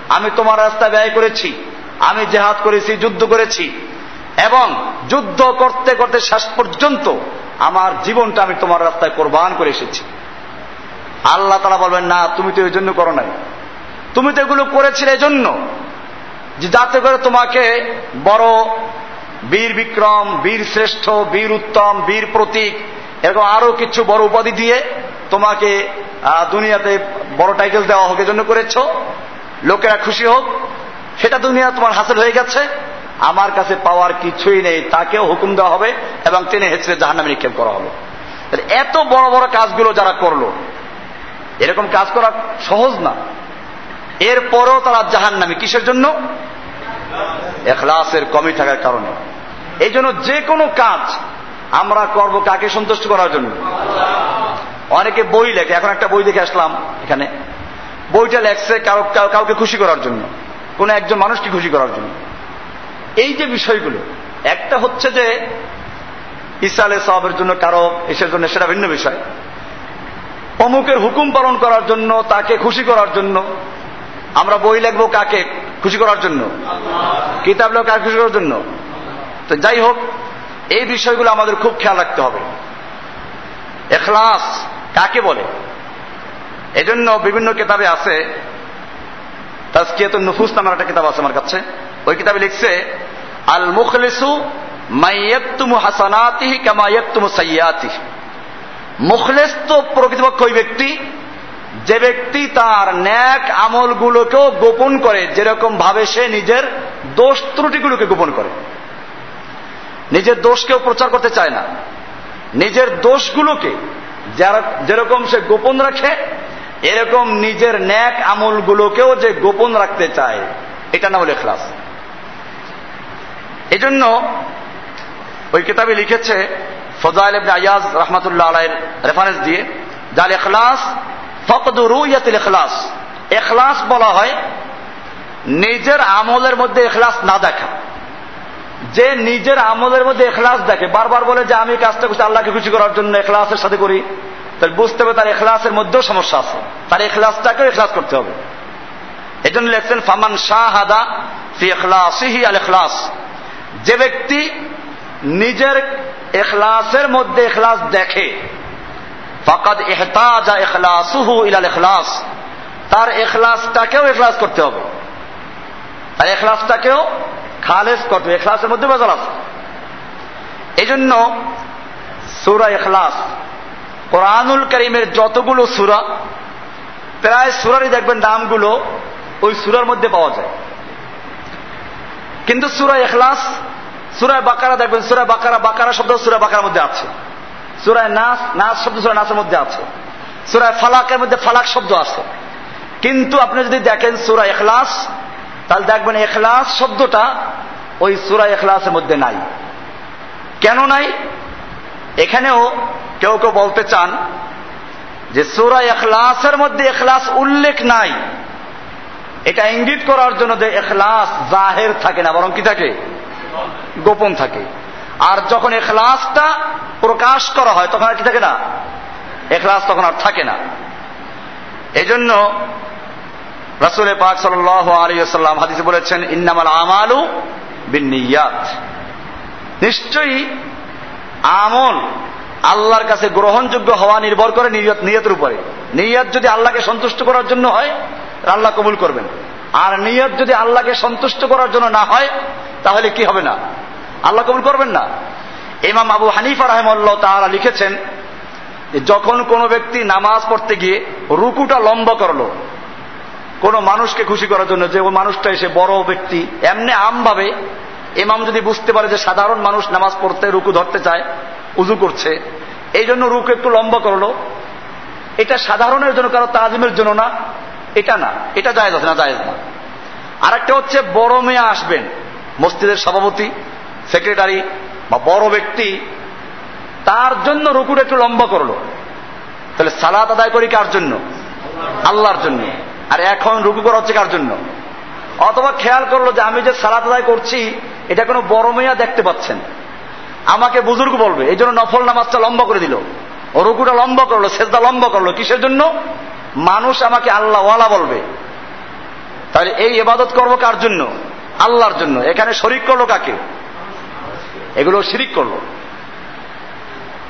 আমি তোমার রাস্তায় ব্যয় করেছি। আমি জেহাদ করেছি, যুদ্ধ করেছি। এবং যুদ্ধ করতে করতে শেষ পর্যন্ত আমার জীবনটা আমি তোমার রাস্তায় কোরবান করে এসেছি। আল্লাহ তারা বলবেন, না, তুমি তো এই জন্য করো নাই। তুমি তো এগুলো করেছিলে এজন্য যে যাতে করে তোমাকে বড় বীর বিক্রম, বীর শ্রেষ্ঠ, বীর উত্তম, বীর প্রতীক এরকম আরও কিছু বড় উপাধি দিয়ে তোমাকে দুনিয়াতে বড় টাইটেল দেওয়া হোক, এজন্য করেছ। লোকেরা খুশি হোক, সেটা দুনিয়া তোমার হাসিল হয়ে গেছে। আমার কাছে পাওয়ার কিছুই নেই, তাকেও হুকুম দেওয়া হবে এবং টেনে হেঁচড়ে জাহান্নামে নিক্ষেপ করা হবে। এত বড় বড় কাজগুলো যারা করল, এরকম কাজ করা সহজ না। এরপরও তারা জাহান্নামী, কিসের জন্য? এখলাসের কমি থাকার কারণে। এই জন্য যে কোনো কাজ আমরা করব কাকে সন্তুষ্ট করার জন্য? অনেকে বই লেখে, এখন একটা বই দেখে আসলাম এখানে। বইটা লেখছে কাউকে খুশি করার জন্য। কোন একজন মানুষকে খুশি করার জন্য। এই যে বিষয়গুলো, একটা হচ্ছে যে ইসা আলে সাহাবের জন্য কারও এসের জন্য সেটা ভিন্ন বিষয়। অমুকের হুকুম পালন করার জন্য, তাকে খুশি করার জন্য, আমরা বই লিখব কাকে খুশি করার জন্য? কিতাব লেখো কাকে খুশি করার জন্য? তো যাই হোক, এই বিষয়গুলো আমাদের খুব খেয়াল রাখতে হবে। এখলাস কাকে বলে? এজন্য বিভিন্ন কিতাবে আছে তাজকিয়াত নুফুস নামের একটা কিতাব আছে আমার কাছে। ওই কিতাবে লিখছে আল মুখলিসু মাইয়াক্তুমু হাসানাতিহি কামা ইয়াক্তুমু সাইয়াতিহি। মুখলেস তো প্রকৃতপক্ষ ওই ব্যক্তি, যে ব্যক্তি তার ন্যাক আমলগুলোকেও গোপন করে, যেরকম ভাবে সে নিজের দোষ ত্রুটিগুলোকে গোপন করে। নিজের দোষকেও প্রচার করতে চায় না। নিজের দোষগুলোকে যারা, যেরকম সে গোপন রাখে, এরকম নিজের ন্যাক আমলগুলোকেও যে গোপন রাখতে চায়, এটা না বলে ক্লাস এজন্য ওই কিতাবে লিখেছে ফজাইল ইবনে আয়াজ রহমাতুল্লাহ আলাইয়ের রেফারেন্স দিয়ে জাল এখলাস ফকদু রুইয়াতিল এখলাস এখলাস বলা হয় নিজের আমলের মধ্যে এখলাস না দেখা। যে নিজের আমলের মধ্যে এখলাস দেখে, বারবার বলে যে আমি কাজটা করছি, আল্লাহকে খুশি করার জন্য এখলাসের সাথে করি, তাহলে বুঝতে হবে তার এখলাসের মধ্যেও সমস্যা আছে। তার এখলাসটাকেও এখলাস করতে হবে। এই জন্য লেখছেন, ফামান শাহাদা ফি এখলাসিহি আল এখলাস যে ব্যক্তি নিজের এখলাসের মধ্যে এখলাস দেখে, ফাকাদ এহতাজা এখলাসুহু ইলাল এখলাস, তার এখলাসটাকেও এখলাস করতে হবে। তার এখলাসটাকেও খালেজ করতে হবে, এখলাসের মধ্যে বেজাল আছে। এই জন্য সুরা এখলাস, কোরআনুল করিমের যতগুলো সুরা, প্রায় সুরারই দেখবেন নামগুলো ওই সুরার মধ্যে পাওয়া যায়। কিন্তু সুরা এখলাস সুরায় বাকারা দেখবেন সুরায় বাকারা বাকারা শব্দ সুরায় বাকার মধ্যে আছে। সুরায় নাস নাস শব্দ সুরায় নাসের মধ্যে আছে। সুরায় ফালাকের মধ্যে ফালাক শব্দ আছে। কিন্তু আপনি যদি দেখেন সুরা এখলাস তাহলে দেখবেন এখলাস শব্দটা ওই সুরা এখলাসের মধ্যে নাই। কেন নাই? এখানেও কেউ কেউ বলতে চান যে সুরা এখলাসের মধ্যে এখলাস উল্লেখ নাই। এটা ইঙ্গিত করার জন্য যে এখলাস জাহের থাকে না, বরং কি থাকে? গোপন থাকে। আর যখন এখলাসটা প্রকাশ করা হয়, তখন আর কি থাকে না? এখলাস তখন আর থাকে না। এজন্য রাসুল পাক সাল আলী সাল্লাম হাদিসে বলেছেন, ইন্নামাল আমালু বিনিয়াত নিশ্চয়ই আমল আল্লাহর কাছে গ্রহণযোগ্য হওয়া নির্ভর করে নিয়ত নিয়তের উপরে। নিয়ত যদি আল্লাহকে সন্তুষ্ট করার জন্য হয় আল্লাহ কবুল করবেন। আর নিয়ত যদি আল্লাহকে সন্তুষ্ট করার জন্য না হয়, তাহলে কি হবে না? আল্লাহ কবুল করবেন না? ইমাম আবু হানিফা রাহেমল্লাহ তাহারা লিখেছেন যখন কোনো ব্যক্তি নামাজ পড়তে গিয়ে রুকুটা লম্বা করল, কোন মানুষকে খুশি করার জন্য, যে ওই মানুষটা এসে বড় ব্যক্তি, এমনি আমভাবে এমাম যদি বুঝতে পারে যে সাধারণ মানুষ নামাজ পড়তে রুকু ধরতে চায়, উজু করছে, এই জন্য রুকু একটু লম্বা করল, এটা সাধারণের জন্য, কারও তাজিমের জন্য না এটা না, এটা জায়েজ আছে না জায়েজ না। আরেকটা হচ্ছে, বড় মেয়ে আসবেন, মসজিদের সভাপতি, সেক্রেটারি, বা বড় ব্যক্তি, তার জন্য রুকুটা একটু লম্বা করল। তাহলে সালাত আদায় করি কার জন্য? আল্লাহর জন্য। আর এখন রুকু করা হচ্ছে কার জন্য? অথবা খেয়াল করল যে আমি যে সালাত আদায় করছি, এটা কোনো বড় মেয়া দেখতে পাচ্ছেন। আমাকে বুজুর্গ বলবে, এই জন্য নফল নামাজটা লম্বা করে দিল। ও রুকুটা লম্বা করল, সেজদা লম্বা করল। কিসের জন্য? মানুষ আমাকে আল্লাহ ওয়ালা বলবে। তাহলে এই এবাদত করব কার জন্য? আল্লাহর জন্য। এখানে শরিক করল কাকে? এগুলো শিরিক করল।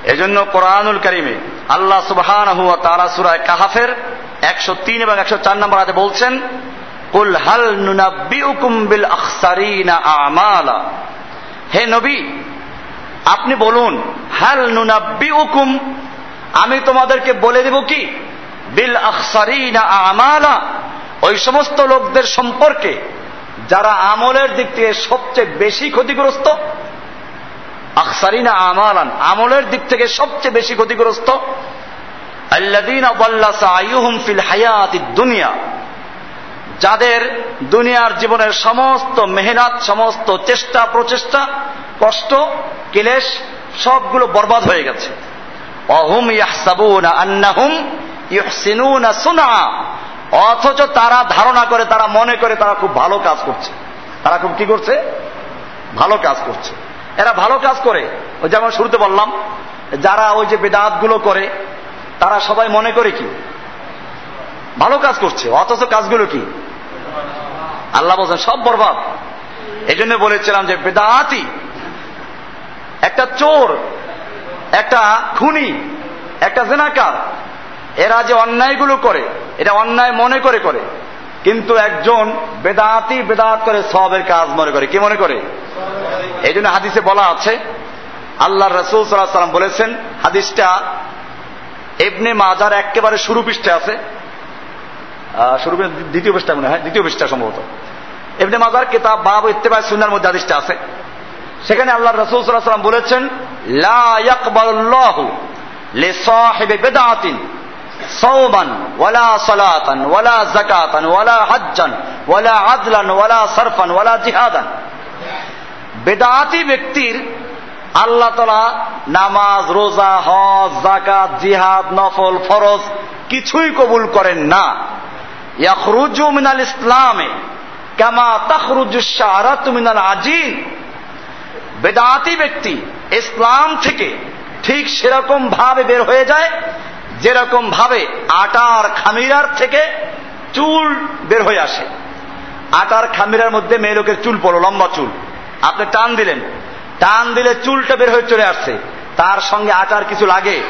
এজন্য কোরআনুল করিমে আল্লাহ সুবহান তারা সুরায় কাহাফের একশো তিন এবং একশো চার নম্বর হাতে বলছেন, কুল হাল বিল আমালা। হে নবী, আপনি বলুন, হাল নুনাব্বিউকুম? আমি তোমাদেরকে বলে দেব কি? বিল আখসারিনা আমালা। ওই সমস্ত লোকদের সম্পর্কে যারা আমলের দিক থেকে সবচেয়ে বেশি ক্ষতিগ্রস্ত, আখসারিনা আমালান, আমলের দিক থেকে সবচেয়ে বেশি ক্ষতিগ্রস্ত ফিল দুনিয়া। যাদের দুনিয়ার জীবনের সমস্ত মেহনত, সমস্ত চেষ্টা, প্রচেষ্টা, কষ্ট, কিলেশ সবগুলো বরবাদ হয়ে গেছে। অহুম ইয়াহসাবুনা আন্নাহুম অথচ তারা ধারণা করে, তারা মনে করে তারা খুব ভালো কাজ করছে। তারা খুব কি করছে? ভালো কাজ করছে। এরা ভালো কাজ করে। ওই যেমন শুরুতে বললাম, যারা ওই যে বেদাতগুলো করে, তারা সবাই মনে করে কি? ভালো কাজ করছে। অথচ কাজগুলো কি? আল্লাহ বলছেন, সব বরবাদ। এই জন্য বলেছিলাম যে বেদাতি, একটা চোর, একটা খুনি, একটা জেনাকার এরা যে অন্যায়গুলো করে, এটা অন্যায় মনে করে করে, কিন্তু একজন বেদাতি বেদাত করে সবের কাজ মনে করে। কি মনে করে? এই জন্য হাদিসে বলা আছে আল্লাহ রসুল সাল্লাম বলেছেন, হাদিসটা এমনি মাজার একেবারে শুরু পৃষ্ঠে আছে। শুরু দ্বিতীয় পৃষ্ঠা মনে হয় দ্বিতীয় পৃষ্ঠা সম্ভবত। এমনি মাজার কিতাব বাব ইত্তেবায় সুন্দর মধ্যে হাদিসটা আছে। সেখানে আল্লাহ রসুল সাল্লাহ সাল্লাম বলেছেন, লা ইয়াকবালুল্লাহু লিসাহিবি বিদআতিন সাওমান ওয়ালা সালাতান, ওয়ালা যাকাতান, ওয়ালা হাজ্জান, ওয়ালা আদলান, ওয়ালা সারফান, ওয়ালা জিহাদান। বেদাতি ব্যক্তির আল্লাহ তালা নামাজ, রোজা, হজ জাকাত জিহাদ, নফল, ফরজ কিছুই কবুল করেন না। ইয়াখরুজু মিনাল ইসলামে কামা তাখরুজু শাহরাত মিনাল আজিন বেদাতি ব্যক্তি ইসলাম থেকে ঠিক সেরকম ভাবে বের হয়ে যায় যেরকম ভাবে আটার খামিরার থেকে চুল বের হয়ে আসে। আটার খামিরার মধ্যে মেয়ে লোকের চুল পড়ো লম্বা চুল। আপনি টান দিলেন। টান দিলে চুলটা বের হয়ে চলে আসছে। তার সঙ্গে আটার কিছু লাগে?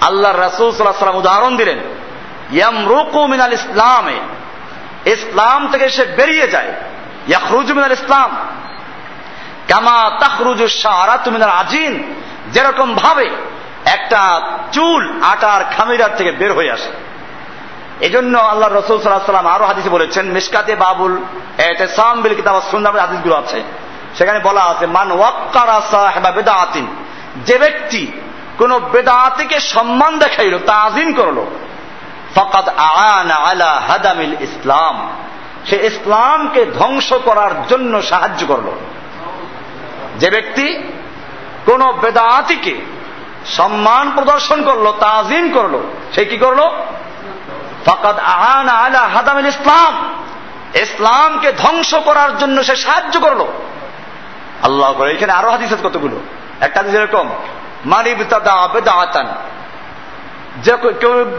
আল্লাহ রাসুল সাল্লাহ সাল্লাম উদাহরণ দিলেন ইয়াম রুকু মিনাল ইসলামে। ইসলাম থেকে সে বেরিয়ে যায়। ইয়াখরুজ মিনাল ইসলাম। কামা তাখরুজু শাহরাত মিনাল আজিন। যেরকম ভাবে একটা চুল আটার খামিরার থেকে বের হয়ে আসে। এই জন্য আল্লাহ রসুল সাল্লাহ সাল্লাম আরও হাদিসে বলেছেন, মিসকাতে বাবুল, এতেসাম বিল কিতাব সুন্নামের হাদিসগুলো আছে। সেখানে বলা আছে, মান ওয়াক্কারা সাহেবা বেদাতিন, যে ব্যক্তি কোন বেদাতিকে সম্মান দেখাইল তা তাজিম করল ফকাত আনা আলা হাদামিল ইসলাম। সে ইসলামকে ধ্বংস করার জন্য সাহায্য করল। যে ব্যক্তি কোন বেদাতিকে সম্মান প্রদর্শন করল, তাজিম করল। সে কি করল? ফকাত আহান আলা হাদামিল ইসলাম। ইসলামকে ধ্বংস করার জন্য সে সাহায্য করল। আল্লাহ করে এখানে আরও হাদিস কতগুলো? একটা হাদিস এরকম, মানি বেদাতান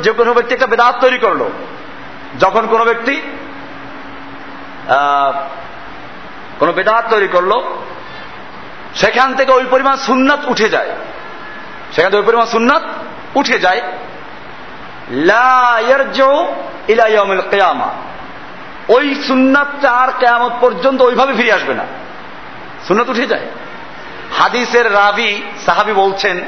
যে কোনো ব্যক্তি একটা বেদাত তৈরি করল। যখন কোনো ব্যক্তি কোন বেদাত তৈরি করল, সেখান থেকে ওই পরিমাণ সুন্নাত উঠে যায়। সেখান থেকে ওই পরিমাণ সুন্নাত উঠে যায়। ওই সুন্নাতটা আর কেয়ামত পর্যন্ত ওইভাবে ফিরে আসবে না। সুন্নাত উঠে যায়। হাদিসের রাবি, সাহাবি বলছেন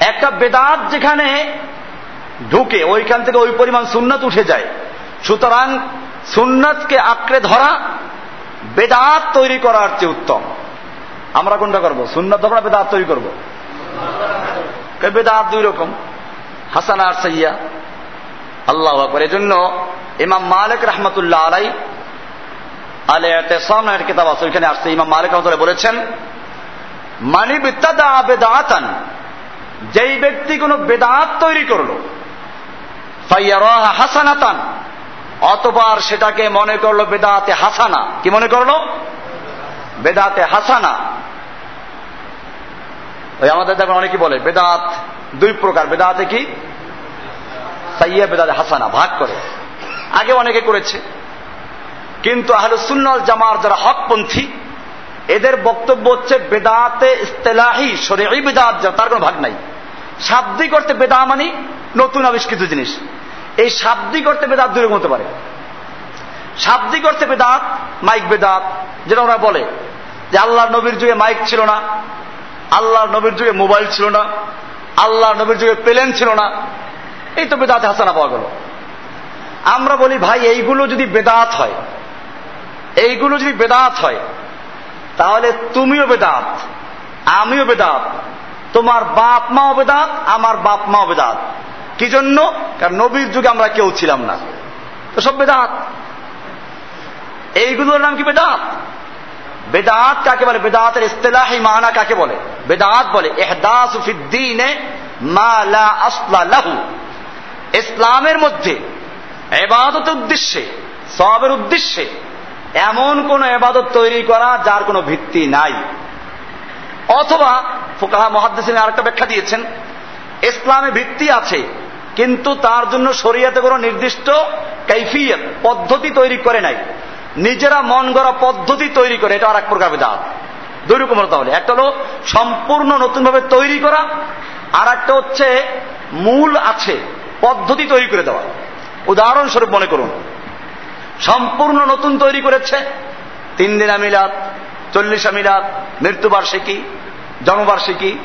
একটা বেদাত যেখানে ঢুকে, ওইখান থেকে ওই পরিমাণ সুন্নাত উঠে যায়। সুতরাং সুন্নাতকে আঁকড়ে ধরা বেদাত তৈরি করার চেয়ে উত্তম। আমরা কোনটা করব? সুন্নত আমরা বেদাত তৈরি করব? বেদাত দুই রকম? হাসান আর সাইয়া আল্লাহ করে জন্য ইমাম মালিক রহমতুল্লাহ আলাই, আলে আছে, ওইখানে আসছে। বলেছেন বেদাতান, যেই ব্যক্তি কোন বেদাত তৈরি করল হাসানাতান অতবার সেটাকে মনে করল বেদাতে হাসানা। কি মনে করল? বেদাতে হাসানা। ওই আমাদের দেখুন অনেকে বলে, বেদাত দুই প্রকার। বেদাতে কি? সাইয়া বেদাতে হাসানা, ভাগ করে। আগে অনেকে করেছে। কিন্তু আহলে সুন্নাল জামার যারা হকপন্থী, এদের বক্তব্য হচ্ছে বেদাতে ইস্তেলাহি সরে এই বেদাত তার কোনো ভাগ নাই। শাব্দিক করতে বেদা মানি নতুন আবিষ্কৃত জিনিস। এই শাব্দিক অর্থে বেদাত দুই রকম হতে পারে। শাব্দিক অর্থে বেদাত, মাইক বেদাত, যেটা ওরা বলে যে আল্লাহ নবীর যুগে মাইক ছিল না আল্লাহ নবীর যুগে মোবাইল ছিল না আল্লাহ নবীর যুগে প্লেন ছিল না, এই তো বেদাত হাসানা পাওয়া গেল। আমরা বলি, ভাই, এইগুলো যদি বেদাত হয়, এইগুলো যদি বেদাত হয়, তাহলে তুমিও বেদাত, আমিও বেদাত, তোমার বাপ মাও বেদাত, আমার বাপ মাও বেদাত। কি জন্য কারণ নবীর যুগে আমরা কেউ ছিলাম না। তো সব বেদাত। এইগুলোর নাম কি বেদাত? বেদাত কাকে বলে? বেদাতের ইস্তেলাহি মানা কাকে বলে? বেদাত বলে লাহু। ইসলামের মধ্যে এবাদতের উদ্দেশ্যে, সবের উদ্দেশ্যে এমন কোন এবাদত তৈরি করা যার কোনো ভিত্তি নাই। অথবা ফোকাহা মহাদ্দেসিন আরেকটা ব্যাখ্যা দিয়েছেন, ইসলামে ভিত্তি আছে কিন্তু তার জন্য শরীয়তে কোনো নির্দিষ্ট কৈফিয়ত পদ্ধতি তৈরি করে নাই। নিজেরা মন গড়া পদ্ধতি তৈরি করে, এটা আর এক প্রকার বেদাত। দুই রকম তাহলে। একটা হলো সম্পূর্ণ নতুনভাবে তৈরি করা আর একটা হচ্ছে মূল আছে, পদ্ধতি তৈরি করে দেওয়া। উদাহরণস্বরূপ মনে করুন, সম্পূর্ণ নতুন তৈরি করেছে, তিন দিনা মিলাদ, চল্লিশা মিলাদ, মৃত্যুবার্ষিকী, জন্মবার্ষিকী,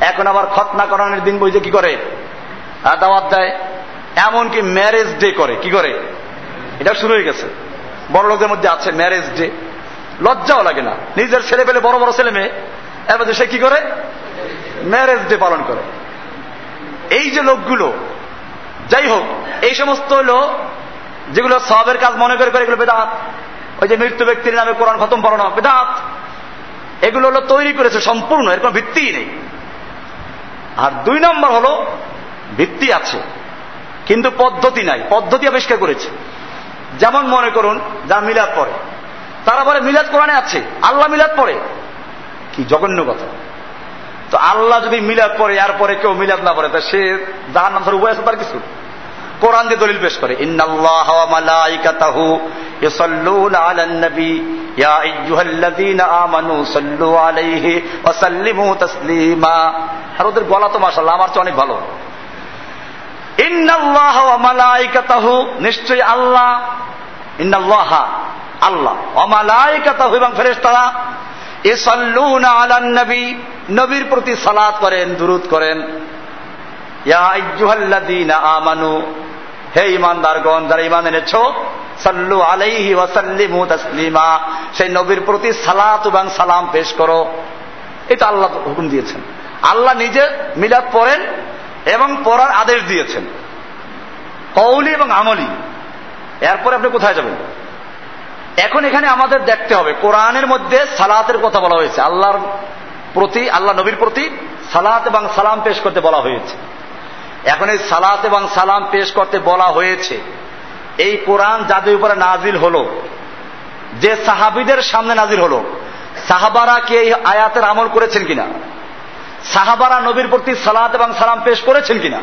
এখন আবার খতনা করানোর দিন বইতে কি করে? দাওয়াত দেয়। এমনকি ম্যারেজ ডে করে। কি করে? এটা শুরু হয়ে গেছে। বড় লোকদের মধ্যে আছে ম্যারেজ ডে লজ্জাও লাগে না। নিজের ছেলে পেলে বড় বড় ছেলে মেয়ে। এবার সে কি করে? ম্যারেজ ডে পালন করে। এই যে লোকগুলো, যাই হোক, এই সমস্ত হলো যেগুলো সবের কাজ মনে করে করে এগুলো বেদাত। ওই যে মৃত্যু ব্যক্তির নামে কোরআন খতম পড়ানো, বেদাত। এগুলো হলো তৈরি করেছে সম্পূর্ণ, এর কোনো ভিত্তি নেই। আর দুই নম্বর হলো ভিত্তি আছে, কিন্তু পদ্ধতি নাই, পদ্ধতি আবিষ্কার করেছে। যেমন মনে করুন, যা মিলাদ পড়ে, তারা বলে মিলাদ কোরআনে আছে, আল্লাহ মিলাদ পড়ে। কি জঘন্য কথা। তো আল্লাহ যদি মিলাদ পড়ে, আর পরে কেউ মিলাদ না পড়ে, তা সে যাহার নাম উভয় আছে তার কিছু। কোরআন দিয়ে দলিল পেশ করে আর ওদের গলা তো মাশাআল্লাহ, আমার চেয়ে অনেক ভালো। ওয়া মালাইকাতাহু, নিশ্চয়ই আল্লাহ, ইন্নাল্লাহ আল্লাহ, ওয়া মালাইকাতাহু এবং ফেরেশতারা ইসাল্লুনা আলান নবী, নবীর প্রতি সালাত করেন, দুরুদ করেন। ইয়া আমানু, হে ইমানদারগণ যারা ইমান এনেছ, সাল্লু আলাইহি ওয়াসাল্লিমু তাসলিমা, সেই নবীর প্রতি সালাত এবং সালাম পেশ করো। এটা আল্লাহ হুকুম দিয়েছেন। আল্লাহ নিজে মিলাদ পড়েন এবং পড়ার আদেশ দিয়েছেন। কৌলি এবং আমলি। এরপরে আপনি কোথায় যাবেন? এখন এখানে আমাদের দেখতে হবে, কোরআনের মধ্যে সালাতের কথা বলা হয়েছে। আল্লাহর প্রতি, আল্লাহ নবীর প্রতি সালাত এবং সালাম পেশ করতে বলা হয়েছে। এখন এই সালাত এবং সালাম পেশ করতে বলা হয়েছে। এই কোরআন যাদের উপরে নাজিল হলো, যে সাহাবিদের সামনে নাজিল হল, সাহাবারা কি এই আয়াতের আমল করেছেন কিনা? সাহাবারা নবীর প্রতি সালাত এবং সালাম পেশ করেছেন কিনা?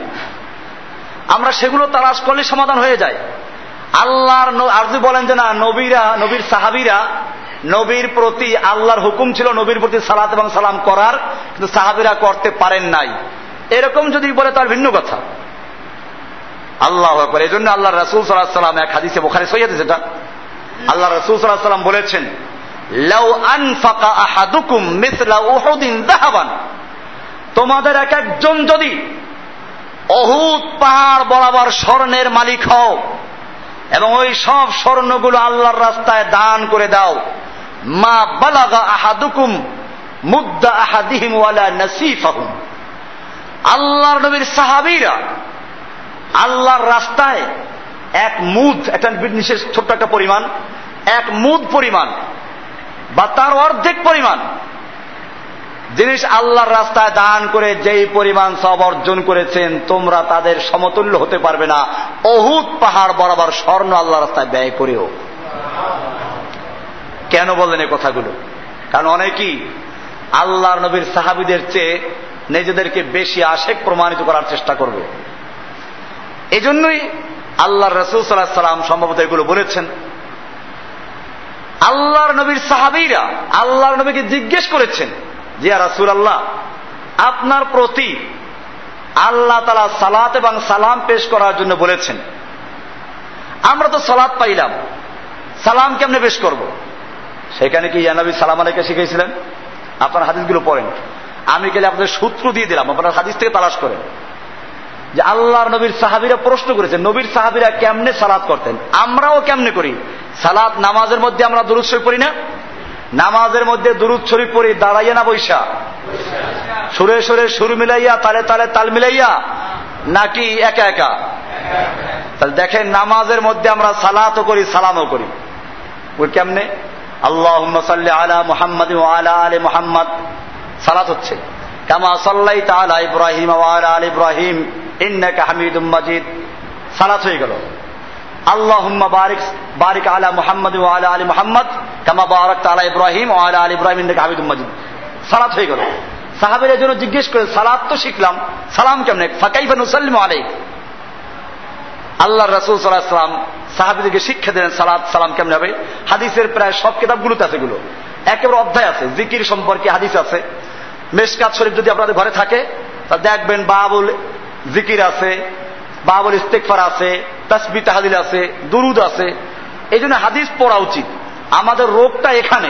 আমরা সেগুলো তালাশ করলে সমাধান হয়ে যায়। আল্লাহর আর যদি বলেন যে না, নবীরা, নবীর সাহাবিরা নবীর প্রতি আল্লাহর হুকুম ছিল নবীর প্রতি সালাত এবং সালাম করার, কিন্তু সাহাবিরা করতে পারেন নাই। এরকম যদি বলে তার ভিন্ন কথা। আল্লাহ করে এই জন্য আল্লাহ রসুল সাল্লাহ সাল্লাম এক হাদিসে বোখারে সইয়াতে সেটা। আল্লাহ রসুল সাল্লাহ সাল্লাম বলেছেন, লাউ আনফাকা আহাদুকুম মিসলা উহুদিন দাহাবান তোমাদের এক একজন যদি অহুত পাহাড় বরাবর স্বর্ণের মালিক হও এবং ওই সব স্বর্ণগুলো আল্লাহর রাস্তায় দান করে দাও, মা বালাগা আহাদুকুম মুদ্দা আহাদিহিম ওয়ালা নাসিফাহুম। আল্লাহর নবীর সাহাবিরা আল্লাহর রাস্তায় এক মুদ একটা বিশেষ ছোট্ট একটা পরিমাণ, এক মুদ পরিমাণ বা তার অর্ধেক পরিমাণ জিনিস আল্লাহর রাস্তায় দান করে যেই পরিমাণ সব অর্জন করেছেন, তোমরা তাদের সমতুল্য হতে পারবে না। অহুত পাহাড় বরাবর স্বর্ণ আল্লাহ রাস্তায় ব্যয় করেও। কেন বললেন এই কথাগুলো? কারণ অনেকেই আল্লাহর নবীর সাহাবিদের চেয়ে নিজেদেরকে বেশি আশেক প্রমাণিত করার চেষ্টা করবে। এজন্যই আল্লাহ রসুল সাল্লাহ সাল্লাম সম্ভবত এগুলো বলেছেন। আল্লাহর নবীর সাহাবিরা আল্লাহর নবীকে জিজ্ঞেস করেছেন জিয়া রাসুল আল্লাহ আপনার প্রতি আল্লাহ তালা সালাত এবং সালাম পেশ করার জন্য বলেছেন। আমরা তো সালাত পাইলাম। সালাম কেমনে পেশ করব? সেখানে কি ইয়ানবী সালাম আলাইকে শিখেছিলেন আপনার হাদিসগুলো পড়েন। আমি গেলে আপনাদের সূত্র দিয়ে দিলাম, আপনার হাদিস থেকে তালাশ করেন। যে আল্লাহর নবীর সাহাবিরা প্রশ্ন করেছেন, নবীর সাহাবিরা কেমনে সালাত করতেন? আমরাও কেমনে করি? সালাত নামাজের মধ্যে আমরা শরীফ পড়ি না? নামাজের মধ্যে দুরুদ শরীফ পড়ি দাঁড়াইয়া না বৈশা? সুরে সুরে সুর মিলাইয়া, তালে তালে তাল মিলাইয়া, নাকি একা একা? তাহলে দেখেন নামাজের মধ্যে আমরা সালাতও করি, সালামও করি। ওই কেমনে? আল্লাহ সাল্লি আলা মুহাম্মদ আলা আলে মোহাম্মদ। সালাত হচ্ছে। কামা সাল্লাই তালা ইব্রাহিম আলা আল ইব্রাহিম, ইন্নাকা হামিদুম মাজিদ। সালাত হয়ে গেল। আল্লাহুম্মা বারিক বারিক আলা মুহাম্মদ আলা আলি মুহাম্মদ, কামা বারাক তালা আলা ইব্রাহিম ইন্নাকা হামিদুম মাজিদ। সালাত হয়ে গেল। সাহাবের জন্য জিজ্ঞেস করে, সালাত তো শিখলাম, সালাম কেমনে? ফাকাইফা নুসাল্লিমু আলাইক। আল্লাহ রসুল সাল্লাহাম সাহাবিদেরকে শিক্ষা দিলেন সালাদ সালাম কেমন হবে? হাদিসের প্রায় সব কিতাব কিতাবগুলোতে আছে এগুলো। একেবারে অধ্যায় আছে, জিকির সম্পর্কে হাদিস আছে। মেশকাত শরীফ যদি আপনাদের ঘরে থাকে, তা দেখবেন বাবুল জিকির আছে বাবুল ইস্তেকফার আছে তসবি তাহাদিল আছে, দুরুদ আছে। এই জন্য হাদিস পড়া উচিত। আমাদের রোগটা এখানে,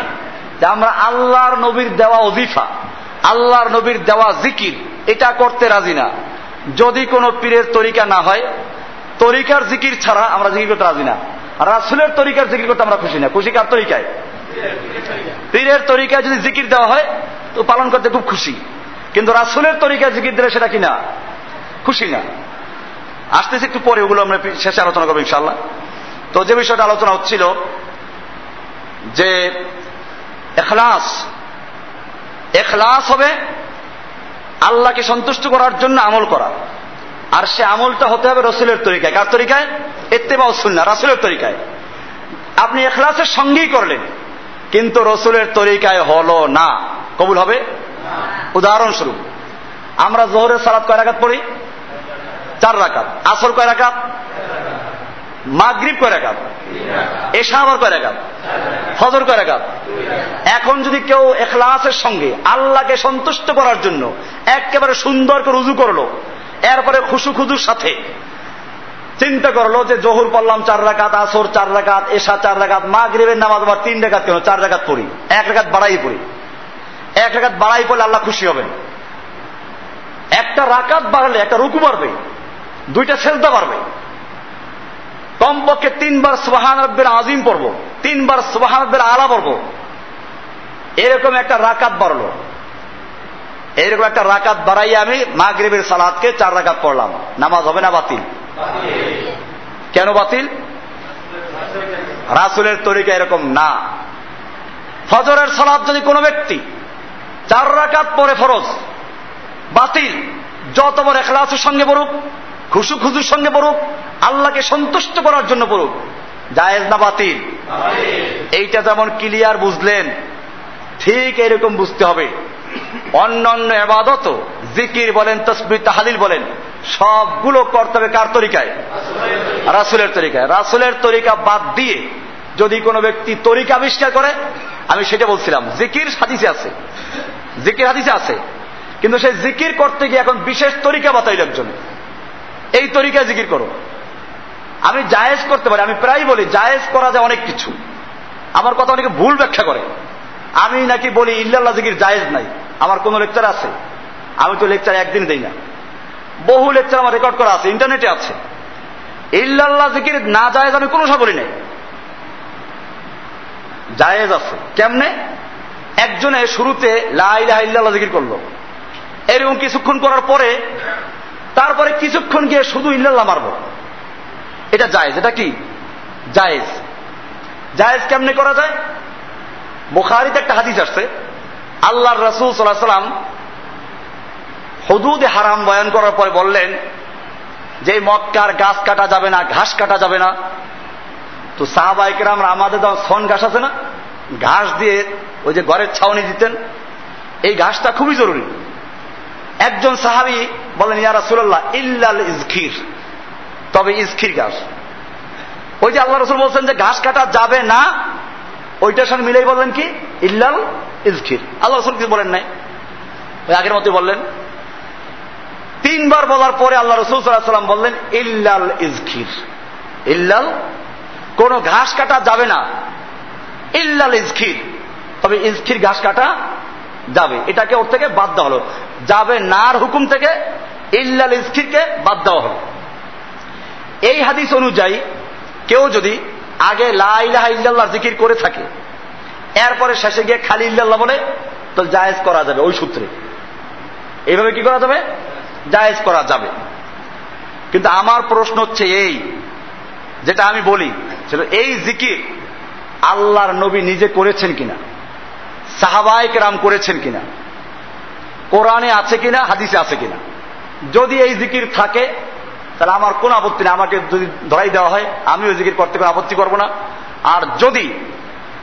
যে আমরা আল্লাহর নবীর দেওয়া অজিফা আল্লাহর নবীর দেওয়া জিকির, এটা করতে রাজি না। যদি কোনো পীরের তরিকা না হয়, তরিকার জিকির ছাড়া আমরা জিকির করতে রাজি না। রাসুলের তরিকার জিকির করতে আমরা খুশি না। খুশি কার তরিকায়? পীরের তরিকায় যদি জিকির দেওয়া হয়, তো পালন করতে খুব খুশি। কিন্তু রাসুলের তরিকায় জিকির দিলে সেটা কিনা খুশি না। আসতেছি একটু পরে ওগুলো আমরা শেষে আলোচনা করব ইনশাল্লাহ তো যে বিষয়টা আলোচনা হচ্ছিল যে এখলাস এখলাস হবে আল্লাহকে সন্তুষ্ট করার জন্য আমল করা। আর সে আমলটা হতে হবে রসুলের তরিকায়। কার তরিকায়? এত্তেবা না রাসুলের তরিকায়। আপনি এখলাসের সঙ্গেই করলেন কিন্তু রসুলের তরিকায় হল না। কবুল হবে? উদাহরণস্বরূপ আমরা জোহরের সালাদ কয় রাখাত পড়ি? চার রাকাত। আসর কয় রাকাত? মাগরীব কয় রাকাত? এশা আবার কয় রাকাত? ফজর কয় রাকাত? এখন যদি কেউ এখলাসের সঙ্গে আল্লাহকে সন্তুষ্ট করার জন্য একেবারে সুন্দর করে রুজু করল, এরপরে খুশু খুজুর সাথে চিন্তা করল যে জহুর পড়লাম চার রাকাত, আসর চার রাকাত, এশা চার রাকাত মা গরিবের নামাজ আবার তিন রেখাত কেন? চার রাকাত পড়ি। এক রেখাত বাড়াই পড়ি। এক রেখাত বাড়াই পড়লে আল্লাহ খুশি হবেন। একটা রাকাত বাড়ালে, একটা রুকু বাড়বে। দুইটা সেলতা বাড়বে কমপক্ষে তিনবার সোহান রব্বের আজিম পড়ব, তিনবার সোহান রব্বের আলা পড়ব। এরকম একটা রাকাত বাড়লো। এইরকম একটা রাকাত বাড়াই আমি মাগরিবের সালাদকে চার রাকাত পড়লাম। নামাজ হবে না বাতিল? কেন বাতিল? রাসুলের তরিকা এরকম না। ফজরের সালাদ যদি কোনো ব্যক্তি চার রাকাত পরে ফরজ, বাতিল, যত বড় এখলাসের সঙ্গে পড়ুক খুশু খুশুর সঙ্গে পড়ুক, আল্লাহকে সন্তুষ্ট করার জন্য পড়ুক, জায়েজ না বাতিল? এইটা যেমন ক্লিয়ার বুঝলেন, ঠিক এরকম বুঝতে হবে। অন্যান্য এবাদত, জিকির বলেন তসবি তাহালিল বলেন, সবগুলো করতে হবে কার তরিকায়? রাসুলের তরিকায়। রাসুলের তরিকা বাদ দিয়ে যদি কোনো ব্যক্তি তরিকা আবিষ্কার করে, আমি সেটা বলছিলাম, জিকির হাদিসে আছে। জিকির হাদিসে আছে। কিন্তু সেই জিকির করতে গিয়ে এখন বিশেষ তরিকা বাতাইল একজন। এই তরিকায় জিকির করো। আমি জায়েজ করতে পারি, আমি প্রায় বলি, জায়েজ করা যায় অনেক কিছু। আমার কথা অনেকে ভুল ব্যাখ্যা করে। আমি নাকি বলি, ইল্লাল্লাহ জিকির জায়েজ নাই। আমার কোন লেকচার আছে? আমি তো লেকচার একদিন দেই না। বহু লেকচার আমার রেকর্ড করা আছে, ইন্টারনেটে আছে। ইল্লাল্লাহ জিকির না জায়েজ আমি কোনো সব বলি নাই। জায়েজ আছে। কেমনে? একজনে শুরুতে লাইলাহ ইল্লাল্লাহ জিকির করল। এরকম কিছুক্ষণ করার পরে তারপরে কিছুক্ষণ গিয়ে শুধু ইল্লাল্লাহ মারব। এটা জায়েজ। এটা কি? জায়েজ। জায়েজ কেমনে করা যায়? বুখারিতে একটা হাদিস আসছে। আল্লাহর রসুল সাল্লাহ সাল্লাম হদুদ হারাম বয়ান করার পরে বললেন যে মক্কার গাছ কাটা যাবে না, ঘাস কাটা যাবে না। তো সাহাবাইকেরাম আমাদের তো সন ঘাস আছে না? ঘাস দিয়ে ওই যে ঘরের ছাউনি দিতেন। এই ঘাসটা খুবই জরুরি। একজন সাহাবি বলেন, ইয়া ইল্লাল ইজখির তবে ইজখির ঘাস। ওই যে আল্লাহ রসুল বলছেন যে ঘাস কাটা যাবে না, ওইটার সঙ্গে মিলেই বললেন কি? ইল্লাল ইজখির আল্লাহ রসুল কিছু বলেন নাই। ওই আগের মতো বললেন। তিনবার বলার পরে আল্লাহ রসুল সাল্লাম বললেন, ইল্লাল ইজখির ইল্লাল, কোন ঘাস কাটা যাবে না। ইল্লাল ইজখির তবে ইজখির ঘাস কাটা যাবে। এটাকে ওর থেকে বাদ দেওয়া হলো। যাবে নার হুকুম থেকে ইল্লাল ইস্কিরকে বাদ দেওয়া হলো। এই হাদিস অনুযায়ী কেউ যদি আগে লাইলাহা ইল্লাল্লাহ জিকির করে থাকে, এরপরে শেষে গিয়ে খালি ইল্লাল্লাহ বলে, তো জায়েজ করা যাবে ওই সূত্রে। এইভাবে কি করা যাবে? জায়েজ করা যাবে। কিন্তু আমার প্রশ্ন হচ্ছে এই, যেটা আমি বলি এই জিকির আল্লাহর নবী নিজে করেছেন কিনা? সাহাবায়ক রাম করেছেন কিনা? কোরআনে আছে কিনা, হাদিসে আছে কিনা? যদি এই জিকির থাকে, তাহলে আমার কোন আপত্তি নেই। আমাকে যদি ধরাই দেওয়া হয় আমি ওই জিকির করতে কোনো আপত্তি করব না। আর যদি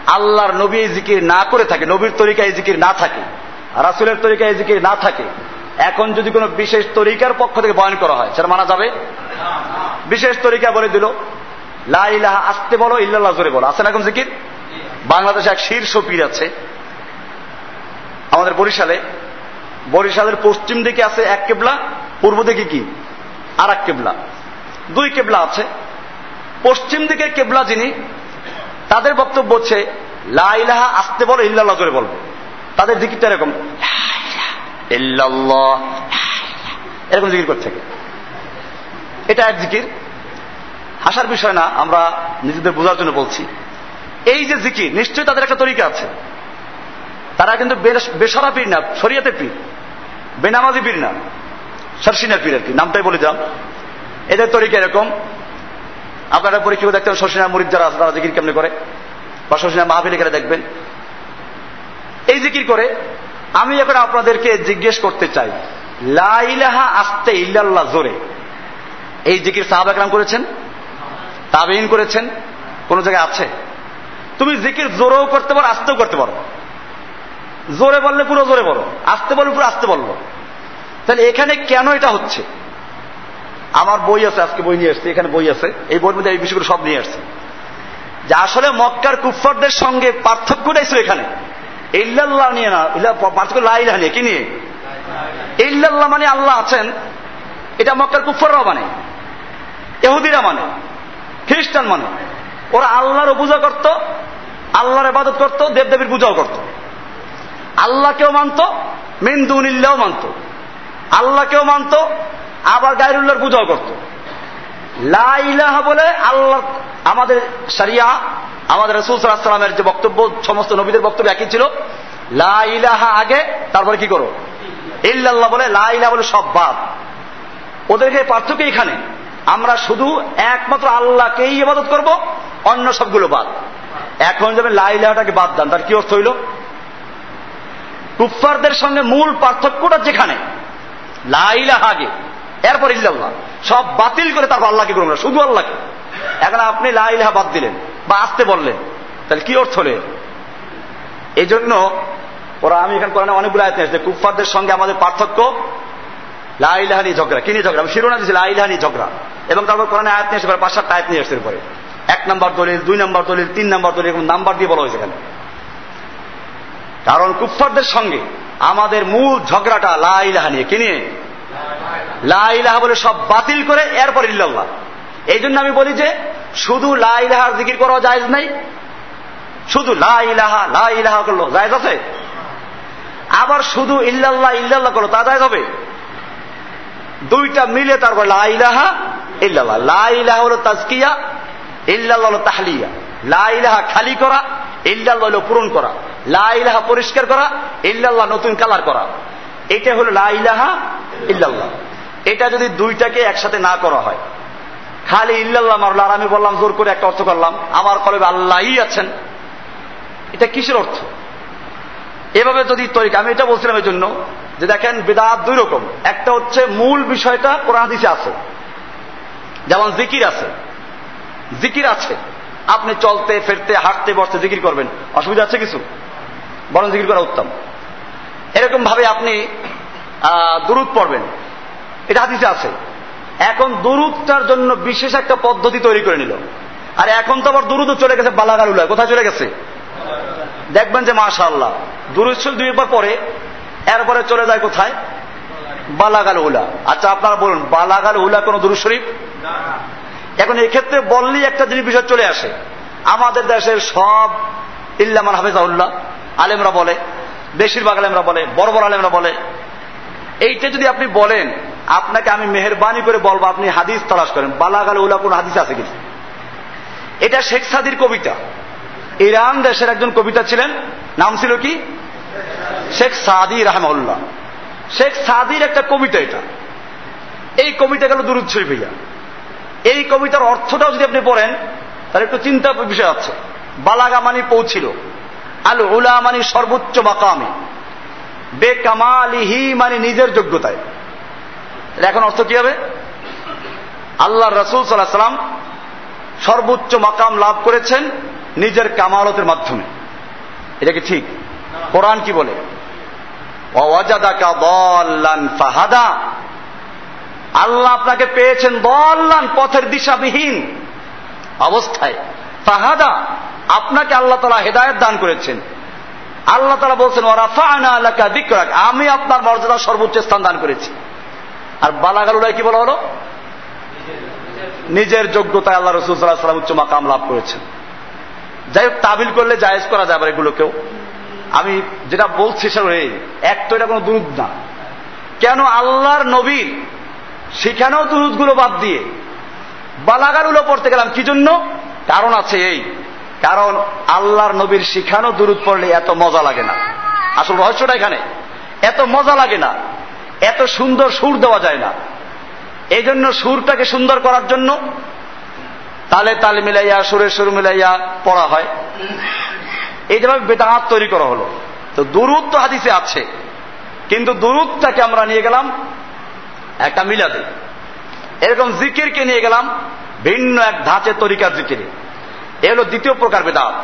আল্লাহর নবী এই জিকির না করে থাকে, নবীর তরিকা এই জিকির না থাকে, রাসুলের তরিকা এই জিকির না থাকে, এখন যদি কোনো বিশেষ তরিকার পক্ষ থেকে বয়ন করা হয়, সেটা মানা যাবে? বিশেষ তরিকা বলে দিল লাইলাহা আসতে বলো, ইল্লাল্লাহ জোরে বলো। আছে না এখন জিকির? বাংলাদেশে এক শীর্ষ পীর আছে আমাদের বরিশালে। বরিশালের পশ্চিম দিকে আছে এক কেবলা, পূর্ব দিকে কি? আর এক কেবলা। দুই কেবলা আছে। পশ্চিম দিকে কেবলা যিনি, তাদের বক্তব্য হচ্ছে লাইলাহা আসতে বলো, ইল্লাল্লাহ জোরে বলব। তাদের জিকিরটা এরকম এরকম জিকির থাকে। এটা এক জিকির। হাসার বিষয় না, আমরা নিজেদের বোঝার জন্য বলছি। এই যে জিকির, নিশ্চয়ই তাদের একটা তরিকা আছে। তারা কিন্তু বেসরা পীর না, শরিয়াতে পীর। বেনামাজি পীর না। সরসিনা পীর আর কি, নামটাই বলে দিলাম এদের তরিকা এরকম। আপনারা পরীক্ষা দেখতে শর্ষিনা মুরিদ যারা আছে, তারা জিকির কেমনে করে? বা শর্ষিনা মাহফিল এখানে দেখবেন। এই জিকির করে, আমি এখন আপনাদেরকে জিজ্ঞেস করতে চাই লাইলাহা আসতে ইল্লাল্লাহ জোরে। এই জিকির সাহাব একরাম করেছেন? তাবেইন করেছেন? কোন জায়গায় আছে? তুমি জিকির জোরেও করতে পারো, আসতেও করতে পারো। জোরে বললে পুরো জোরে বলো। আসতে বললে পুরো আসতে বলল। তাহলে এখানে কেন এটা হচ্ছে? আমার বই আছে, আজকে বই নিয়ে আসছে, এখানে বই আছে। এই বইয়ের মধ্যে এই বিষয়গুলো সব নিয়ে আসছে। যে আসলে মক্কার কুফারদের সঙ্গে পার্থক্যটাই ছিল এখানে। ইল্লাল্লাহ নিয়ে না পার্থক্য লাইলাহ নিয়ে, কি নিয়ে? ইল্লাল্লাহ মানে আল্লাহ আছেন, এটা মক্কার কুফররাও মানে। এহুদিরা মানে খ্রিস্টান মানে। ওরা আল্লাহরও পূজা করত, আল্লাহর ইবাদত করত, দেবদেবীর পূজাও করত। আল্লাহকেও মানত মিন্দুনিল্লাও মানত। আল্লাহকেও মানত, আবার গায়রুল্লাহর পূজাও করত। লাইলাহা বলে আল্লাহ, আমাদের সারিয়া আমাদের রসুল যে বক্তব্য, সমস্ত নবীদের বক্তব্য একই ছিল। লাইলাহা আগে, তারপরে কি করো? ইল্লাল্লাহ বলে লাইলা বলে সব বাদ। ওদেরকে পার্থক্য এখানে। আমরা শুধু একমাত্র আল্লাহকেই ইবাদত করব, অন্য সবগুলো বাদ। এখন যাবেন লাইলাহাটাকে বাদ দেন, তার কি অর্থ হইল? কুফারদের সঙ্গে মূল পার্থক্যটা যেখানে? লাইলাহ আগে। এরপর ইল্লাল্লাহ। সব বাতিল করে তারপর আল্লাহকে করবেন শুধু আল্লাহকে। এখন আপনি লাইলাহা বাদ দিলেন বা আসতে বললেন। তাহলে কি অর্থ হলে এই জন্য ওরা আমি এখানে কোরআনে অনেকগুলো আয়াত নিয়ে কুফারদের সঙ্গে আমাদের পার্থক্য লাইলাহা নিয়ে ঝগড়া। কি নিয়ে ঝগড়া? আমি শিরোনা দিয়েছি লাইলাহা নিয়ে ঝগড়া। এবং তারপর কোরআনে আয়াত নিয়ে এসে পাঁচ সাতটা আয়াত নিয়ে এসে পরে এক নম্বর দলিল, দুই নম্বর দলিল, তিন নম্বর দলিল, এরকম নাম্বার দিয়ে বলা হয়েছে এখানে। কারণ কুফারদের সঙ্গে আমাদের মূল ঝগড়াটা লাইলাহা নিয়ে। কি নিয়ে? লাইলাহা বলে সব বাতিল করে এরপর ইল্লাল্লাহ। এই জন্য আমি বলি যে, শুধু লাইলাহার জিকির করা জায়জ নাই। শুধু লাইলাহা লাইলাহা করল জায়জ আছে? আবার শুধু ইল্লাল্লাহ ইল্লাল্লাহ করল তা জায়জ হবে? দুইটা মিলে তারপর লাইলাহা ইল্লাল্লাহ। লাইলাহা হলো তাজকিয়া, ইল্লাল্লাহ হলো তাহলিয়া। লাইলাহা খালি করা, ইল্লাল্লাহ হলো পূরণ করা। লাইলাহা পরিষ্কার করা, ইল্লাল্লাহ নতুন কালার করা। এটা হলো লাইলাহা ইল্লাল্লাহ। এটা যদি দুইটাকে একসাথে না করা হয়। খালি ইল্লাল্লাহ আর আমি বললাম, জোর করে একটা অর্থ করলাম। আমার কলবে আল্লাহই আছেন। এটা কিসের অর্থ? এভাবে যদি তরিকা, আমি এটা বলছিলাম এই জন্য যে দেখেন, বেদাত দুই রকম। একটা হচ্ছে মূল বিষয়টা কোরআন দিছে আছে। যেমন জিকির আছে। জিকির আছে। আপনি চলতে, ফেরতে, হাঁটতে, বসতে জিকির করবেন। অসুবিধা আছে কিছু? বরং জিকির করা উত্তম। এরকম ভাবে আপনি দুরুদ পড়বেন। এটা হাদিসে আছে। এখন দুরুদটার জন্য বিশেষ একটা পদ্ধতি তৈরি করে নিল। আর এখন তো আবার দুরুদও চলে গেছে বালাগালুলা কোথায় চলে গেছে? দেখবেন যে মাশা আল্লাহ দুরুদ দুই একবার পরে এরপরে চলে যায় কোথায়? বালাগাল উলা আচ্ছা আপনারা বলুন বালাগাল উলা কোন দুরুদ শরীফ? এখন এক্ষেত্রে বললেই একটা জিনিস বিষয় চলে আসে। আমাদের দেশের সব ইল্লামান হাফেজাউল্লাহ আলেমরা বলে, বেশিরভাগ আলেমরা বলে, বড় বড় আলেমরা বলে। এইটা যদি আপনি বলেন, আপনাকে আমি মেহরবানি করে বলব, আপনি হাদিস তালাশ করেন। বালাগাল উলা কোন হাদিস আছে কিছু এটা শেখ সাদির কবিতা। ইরান দেশের একজন কবিতা ছিলেন, নাম ছিল কি? শেখ সাদি রাহমাউল্লাহ শেখ সাদির একটা কবিতা এটা। এই কবিতা গেল শরীফ হইয়া। এই কবিতার অর্থটাও যদি আপনি পড়েন, তাহলে একটু চিন্তা বিষয় আছে। বালাগা মানি পৌঁছিল। আল উলা মানি সর্বোচ্চ মাকামে। বেকামালিহি মানে নিজের যোগ্যতায়। এখন অর্থ কি হবে? আল্লাহ রসুল সাল্লাহ সাল্লাম সর্বোচ্চ মাকাম লাভ করেছেন নিজের কামালতের মাধ্যমে। এটা কি ঠিক? কোরআন কি বলে? ফাহাদা। আল্লাহ আপনাকে পেয়েছেন বল্লান পথের দিশাবিহীন অবস্থায়। ফাহাদা। আপনাকে আল্লাহ তালা হেদায়ত দান করেছেন। আল্লাহ তালা বলছেন দিকরাক আমি আপনার মর্যাদা সর্বোচ্চ স্থান দান করেছি। আর বালাগালুলাই কি বলা হলো? নিজের যোগ্যতায় আল্লাহ রসুল সাল্লাহ সাল্লাম উচ্চ মাকাম লাভ করেছেন। যাই হোক, তাবিল করলে জায়েজ করা যাবে এগুলোকেও। আমি যেটা বলছি সেটা এক তো এটা কোনো দুরুদ না। কেন আল্লাহর নবীর শিখানো দুরুদগুলো বাদ দিয়ে বালাগারগুলো পড়তে গেলাম? কি জন্য? কারণ আছে এই কারণ আল্লাহর নবীর শিখানো দুরুদ পড়লে এত মজা লাগে না। আসল রহস্যটা এখানে। এত মজা লাগে না। এত সুন্দর সুর দেওয়া যায় না। এই জন্য সুরটাকে সুন্দর করার জন্য তালে তাল মিলাইয়া, সুরে সুর মিলাইয়া পড়া হয়। এই যেভাবে বেদাহাত তৈরি করা হলো। তো দুরুদ তো হাদিসে আছে। কিন্তু দুরুদটাকে আমরা নিয়ে গেলাম একটা মিলাদে। এরকম জিকিরকে নিয়ে গেলাম ভিন্ন এক ধাঁচের তরিকার জিকিরে। এ হলো দ্বিতীয় প্রকার বেদাত।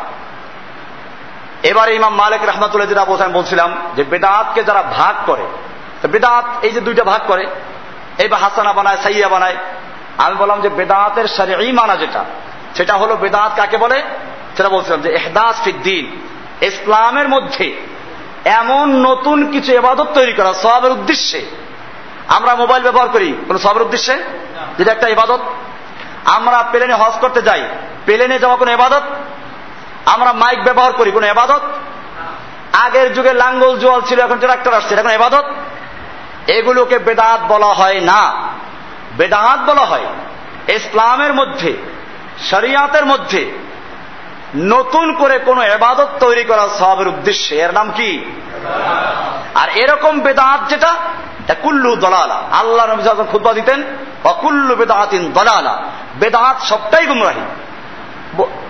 এবারে ইমাম মালিক রহমাতুল্লাহ যেটা বোঝান বলছিলাম যে বেদাতকে যারা ভাগ করে বেদাত এই যে দুইটা ভাগ করে, এই বা হাসানা বানায় সাইয়া বানায়, আমি বললাম যে বেদাতের সারে মানা যেটা, সেটা হলো বেদাত কাকে বলে? সেটা বলছিলাম যে এহদাস ফিদ্দিন ইসলামের মধ্যে এমন নতুন কিছু এবাদত তৈরি করা সবের উদ্দেশ্যে, আমরা মোবাইল ব্যবহার করি, কোন সবের উদ্দেশ্যে? যেটা একটা ইবাদত। আমরা প্লেনে হজ করতে যাই প্লেনে যাওয়া কোনো এবাদত? আমরা মাইক ব্যবহার করি, কোন এবাদত? আগের যুগে লাঙ্গল জোয়াল ছিল, এখন ট্রাক্টর আসছে এখন এবাদত? এগুলোকে বেদাত বলা হয় না। বেদাত বলা হয় ইসলামের মধ্যে, শরিয়াতের মধ্যে নতুন করে কোন এবাদত তৈরি করা সবের উদ্দেশ্যে। এর নাম কি? আর এরকম বেদাত যেটা কুল্লু দলালা। আল্লাহ নবী খুদ্া দিতেন অকুল্লু বেদাহাতিন দলালা। বেদাহাত সবটাই গুমরাহি।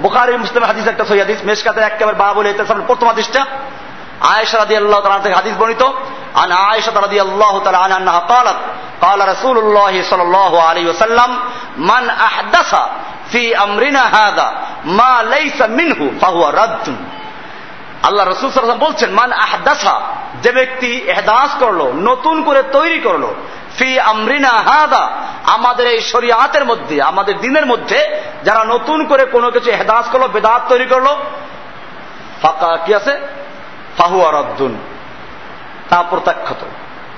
বুখারি মুসলিম হাদিস একটা সহি হাদিস মেশকাতে একেবারে বা বলে প্রথম হাদিসটা আয়েশা রাদি আল্লাহ তালা থেকে হাদিস বর্ণিত عن عائشة رضي الله تعالى عنها أنها قالت قال رسول الله صلى الله عليه وسلم من أحدث في أمرنا هذا ما ليس منه فهو رد আল্লাহ রসুল সাল্লাম বলছেন মান আহদাসা যে ব্যক্তি এহদাস করলো নতুন করে তৈরি করলো ফি আমরিনা হাদা। আমাদের এই শরিয়াতের মধ্যে, আমাদের দিনের মধ্যে যারা নতুন করে কোনো কিছু এহদাস করল, বেদাত তৈরি করল, ফাঁকা কি আছে? ফাহুয়া রদ্দুন তা প্রত্যাখ্যাত।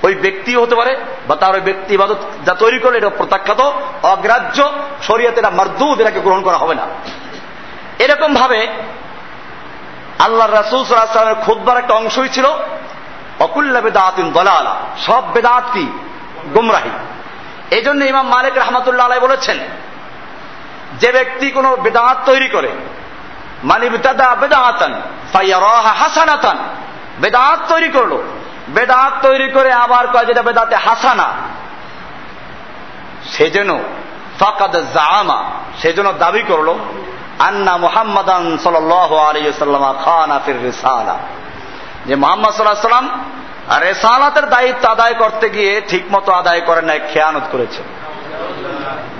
ওই ব্যক্তি হতে পারে বা তার ওই ব্যক্তি ইবাদত যা তৈরি করল এটা প্রত্যাখ্যাত। অগ্রাহ্য শরীয়তে এটা মারদুদ, এটাকে গ্রহণ করা হবে না। এরকম ভাবে আল্লাহ রাসুল সাল্লামের খুদ্বার একটা অংশই ছিল, অকুল্লা বেদাতিন দলালা। সব বেদাত কি? এই জন্য ইমাম মালিক রহমতুল্লাহ আলাই বলেছেন, যে ব্যক্তি কোন বেদাত তৈরি করে মানে বেদাদা বেদাতান হাসানাতান, বেদাত তৈরি করল, বেদাত তৈরি করে আবার কয় যেটা বেদাতে হাসানা সেজন্য ফাকাদ জামা সেজন্য দাবি করল, আন্না মুহাম্মাদান সাল আলিয়াল্লাম খান আফির রিসালা। যে মোহাম্মদ সাল্লাহ সাল্লাম রেসালাতের দায়িত্ব আদায় করতে গিয়ে ঠিক মতো আদায় করে নাই, খেয়ানত করেছে।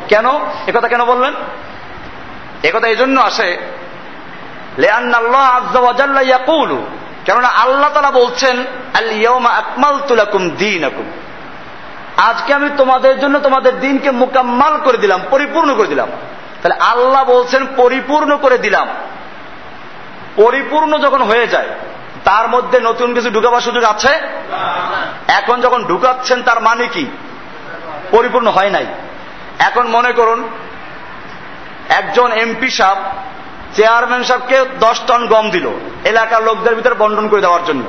কেন? একথা কেন বললেন? একথা এই জন্য আসে কেননা আল্লাহ তালা বলছেন আজকে আমি তোমাদের জন্য তোমাদের দিনকে মোকাম্মাল করে দিলাম, পরিপূর্ণ করে দিলাম। তাহলে আল্লাহ বলছেন, পরিপূর্ণ করে দিলাম। পরিপূর্ণ যখন হয়ে যায় তার মধ্যে নতুন কিছু ঢুকাবার সুযোগ আছে? এখন যখন ঢুকাচ্ছেন, তার মানে কি? পরিপূর্ণ হয় নাই। এখন মনে করুন, একজন এমপি সাহ চেয়ারম্যান সাহেবকে দশ টন গম দিল এলাকার লোকদের ভিতরে বন্টন করে দেওয়ার জন্য।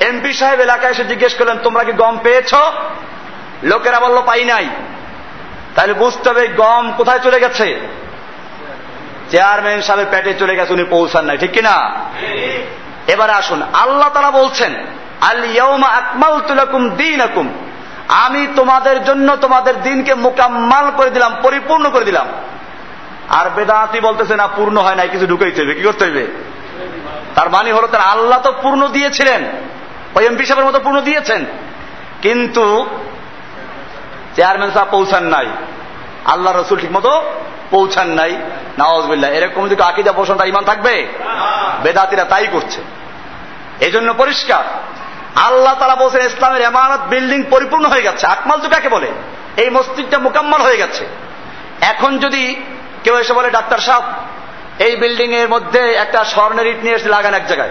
এমপি সাহেব এলাকায় এসে জিজ্ঞেস করলেন, তোমরা কি গম পেয়েছ? লোকেরা বলল, পাই নাই। তাহলে বুঝতে হবে গম কোথায় চলে গেছে। চেয়ারম্যান সাহেবের পেটে চলে গেছে, উনি পৌঁছান নাই। ঠিক কিনা? এবারে আসুন, আল্লাহ তারা বলছেন আকমাল দিন আমি তোমাদের জন্য তোমাদের দিনকে মোকাম্মাল করে দিলাম, পরিপূর্ণ করে দিলাম। আর বেদাতি বলতেছে, না, পূর্ণ হয় নাই, কিছু ঢুকাইতে হইবে, কি করতে হইবে? তার মানে হলো, তার আল্লাহ তো পূর্ণ দিয়েছিলেন, ওই এমপি সাহেবের মতো পূর্ণ দিয়েছেন। কিন্তু, চেয়ারম্যান সাহেব পৌঁছান নাই। আল্লাহ রসুল ঠিক মতো পৌঁছান নাই। নওয়াজবিল্লাহ এরকম যদি আকিদা পোষণ ইমান থাকবে? বেদাতিরা তাই করছে। এই জন্য পরিষ্কার। আল্লাহ তারা বলছেন ইসলামের এমানত বিল্ডিং পরিপূর্ণ হয়ে গেছে। আকমাল তো কাকে বলে? এই মসজিদটা মোকাম্মল হয়ে গেছে। এখন যদি কেউ এসে বলে ডাক্তার সাহেব এই বিল্ডিং এর মধ্যে একটা স্বর্ণের ইট নিয়ে এসে লাগান এক জায়গায়।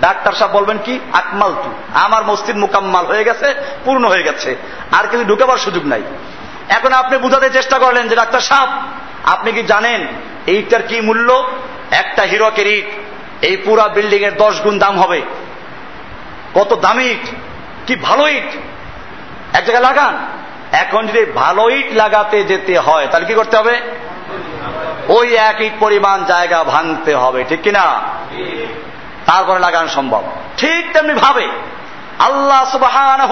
ডাক্তার সাহেব বলবেন কি? আকমাল তু। আমার মসজিদ মোকাম্মাল হয়ে গেছে পূর্ণ হয়ে গেছে। আর কিন্তু ঢুকাবার সুযোগ নাই। এখন আপনি বুঝাতে চেষ্টা করলেন যে ডাক্তার সাহেব, আপনি কি জানেন এইটার কি মূল্য? একটা হিরকের ইট এই পুরা বিল্ডিং এর দশ গুণ দাম হবে। কত দামি ইট? কি ভালো ইট? এক জায়গায় লাগান। এখন যদি ভালো ইট লাগাতে যেতে হয়, তাহলে কি করতে হবে? ওই এক ইট পরিমাণ জায়গা ভাঙতে হবে, ঠিক কিনা? তারপরে লাগানো সম্ভব। ঠিক তেমনি ভাবে। আল্লাহ সুবাহ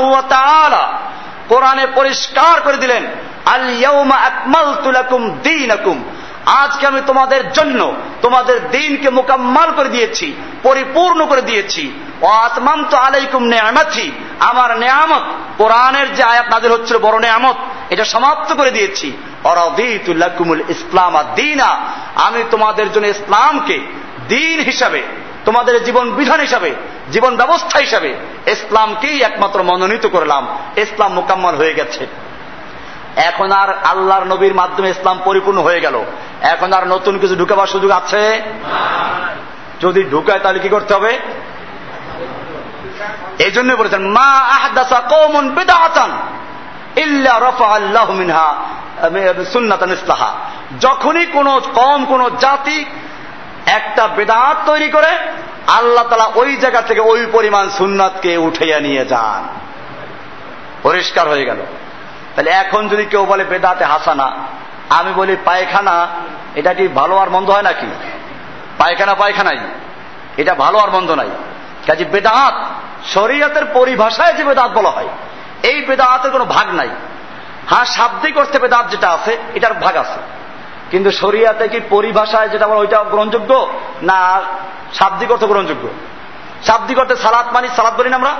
কোরআনে পরিষ্কার করে দিলেন দিন আজকে আমি তোমাদের জন্য তোমাদের দিনকে মোকাম্মাল করে দিয়েছি, পরিপূর্ণ করে দিয়েছি। তো আলাইকুম নেয়ামাথি আমার নেয়ামত, কোরআনের যে আয়াত নাজির হচ্ছিল, বড় নেয়ামত, এটা সমাপ্ত করে দিয়েছি। অরদিতুল্লাকুমুল ইসলাম দিনা। আমি তোমাদের জন্য ইসলামকে দিন হিসাবে তোমাদের জীবন বিধান হিসাবে, জীবন ব্যবস্থা হিসাবে ইসলামকেই একমাত্র মনোনীত করলাম। ইসলাম মোকাম্মল হয়ে গেছে। এখন আর আল্লাহর নবীর মাধ্যমে ইসলাম পরিপূর্ণ হয়ে গেল। এখন আর নতুন কিছু ঢুকাবার সুযোগ আছে? যদি ঢুকায় তাহলে কি করতে হবে? এই জন্য বলেছেন, মা আহদাসা কৌমন বেদাহাতান ইল্লা রফা আল্লাহ মিনহা সুন্নাতান ইসলাহা। যখনই কোন কম কোন জাতি একটা বেদাত তৈরি করে আল্লাহ তালা ওই জায়গা থেকে ওই পরিমাণ সুন্নাতকে উঠাইয়া নিয়ে যান। পরিষ্কার হয়ে গেল। তাহলে এখন যদি কেউ বলে বেদাতে হাসানা, আমি বলি পায়খানা, এটা কি ভালো আর মন্দ হয় নাকি? পায়খানা পায়খানাই। এটা ভালো আর মন্দ নাই। কাজে বেদাত, শরীয়তের পরিভাষায় যে বেদাত বলা হয়, এই বেদাতের কোনো ভাগ নাই। হ্যাঁ শাব্দিক অর্থে বেদাত যেটা আছে, এটার ভাগ আছে। কিন্তু শরিয়াতে কি পরিভাষায় যেটা বলা ওইটা গ্রহণযোগ্য? না, শাব্দিক অর্থ গ্রহণযোগ্য। শাব্দিক অর্থে সালাত মানি, সালাত বলি না আমরা?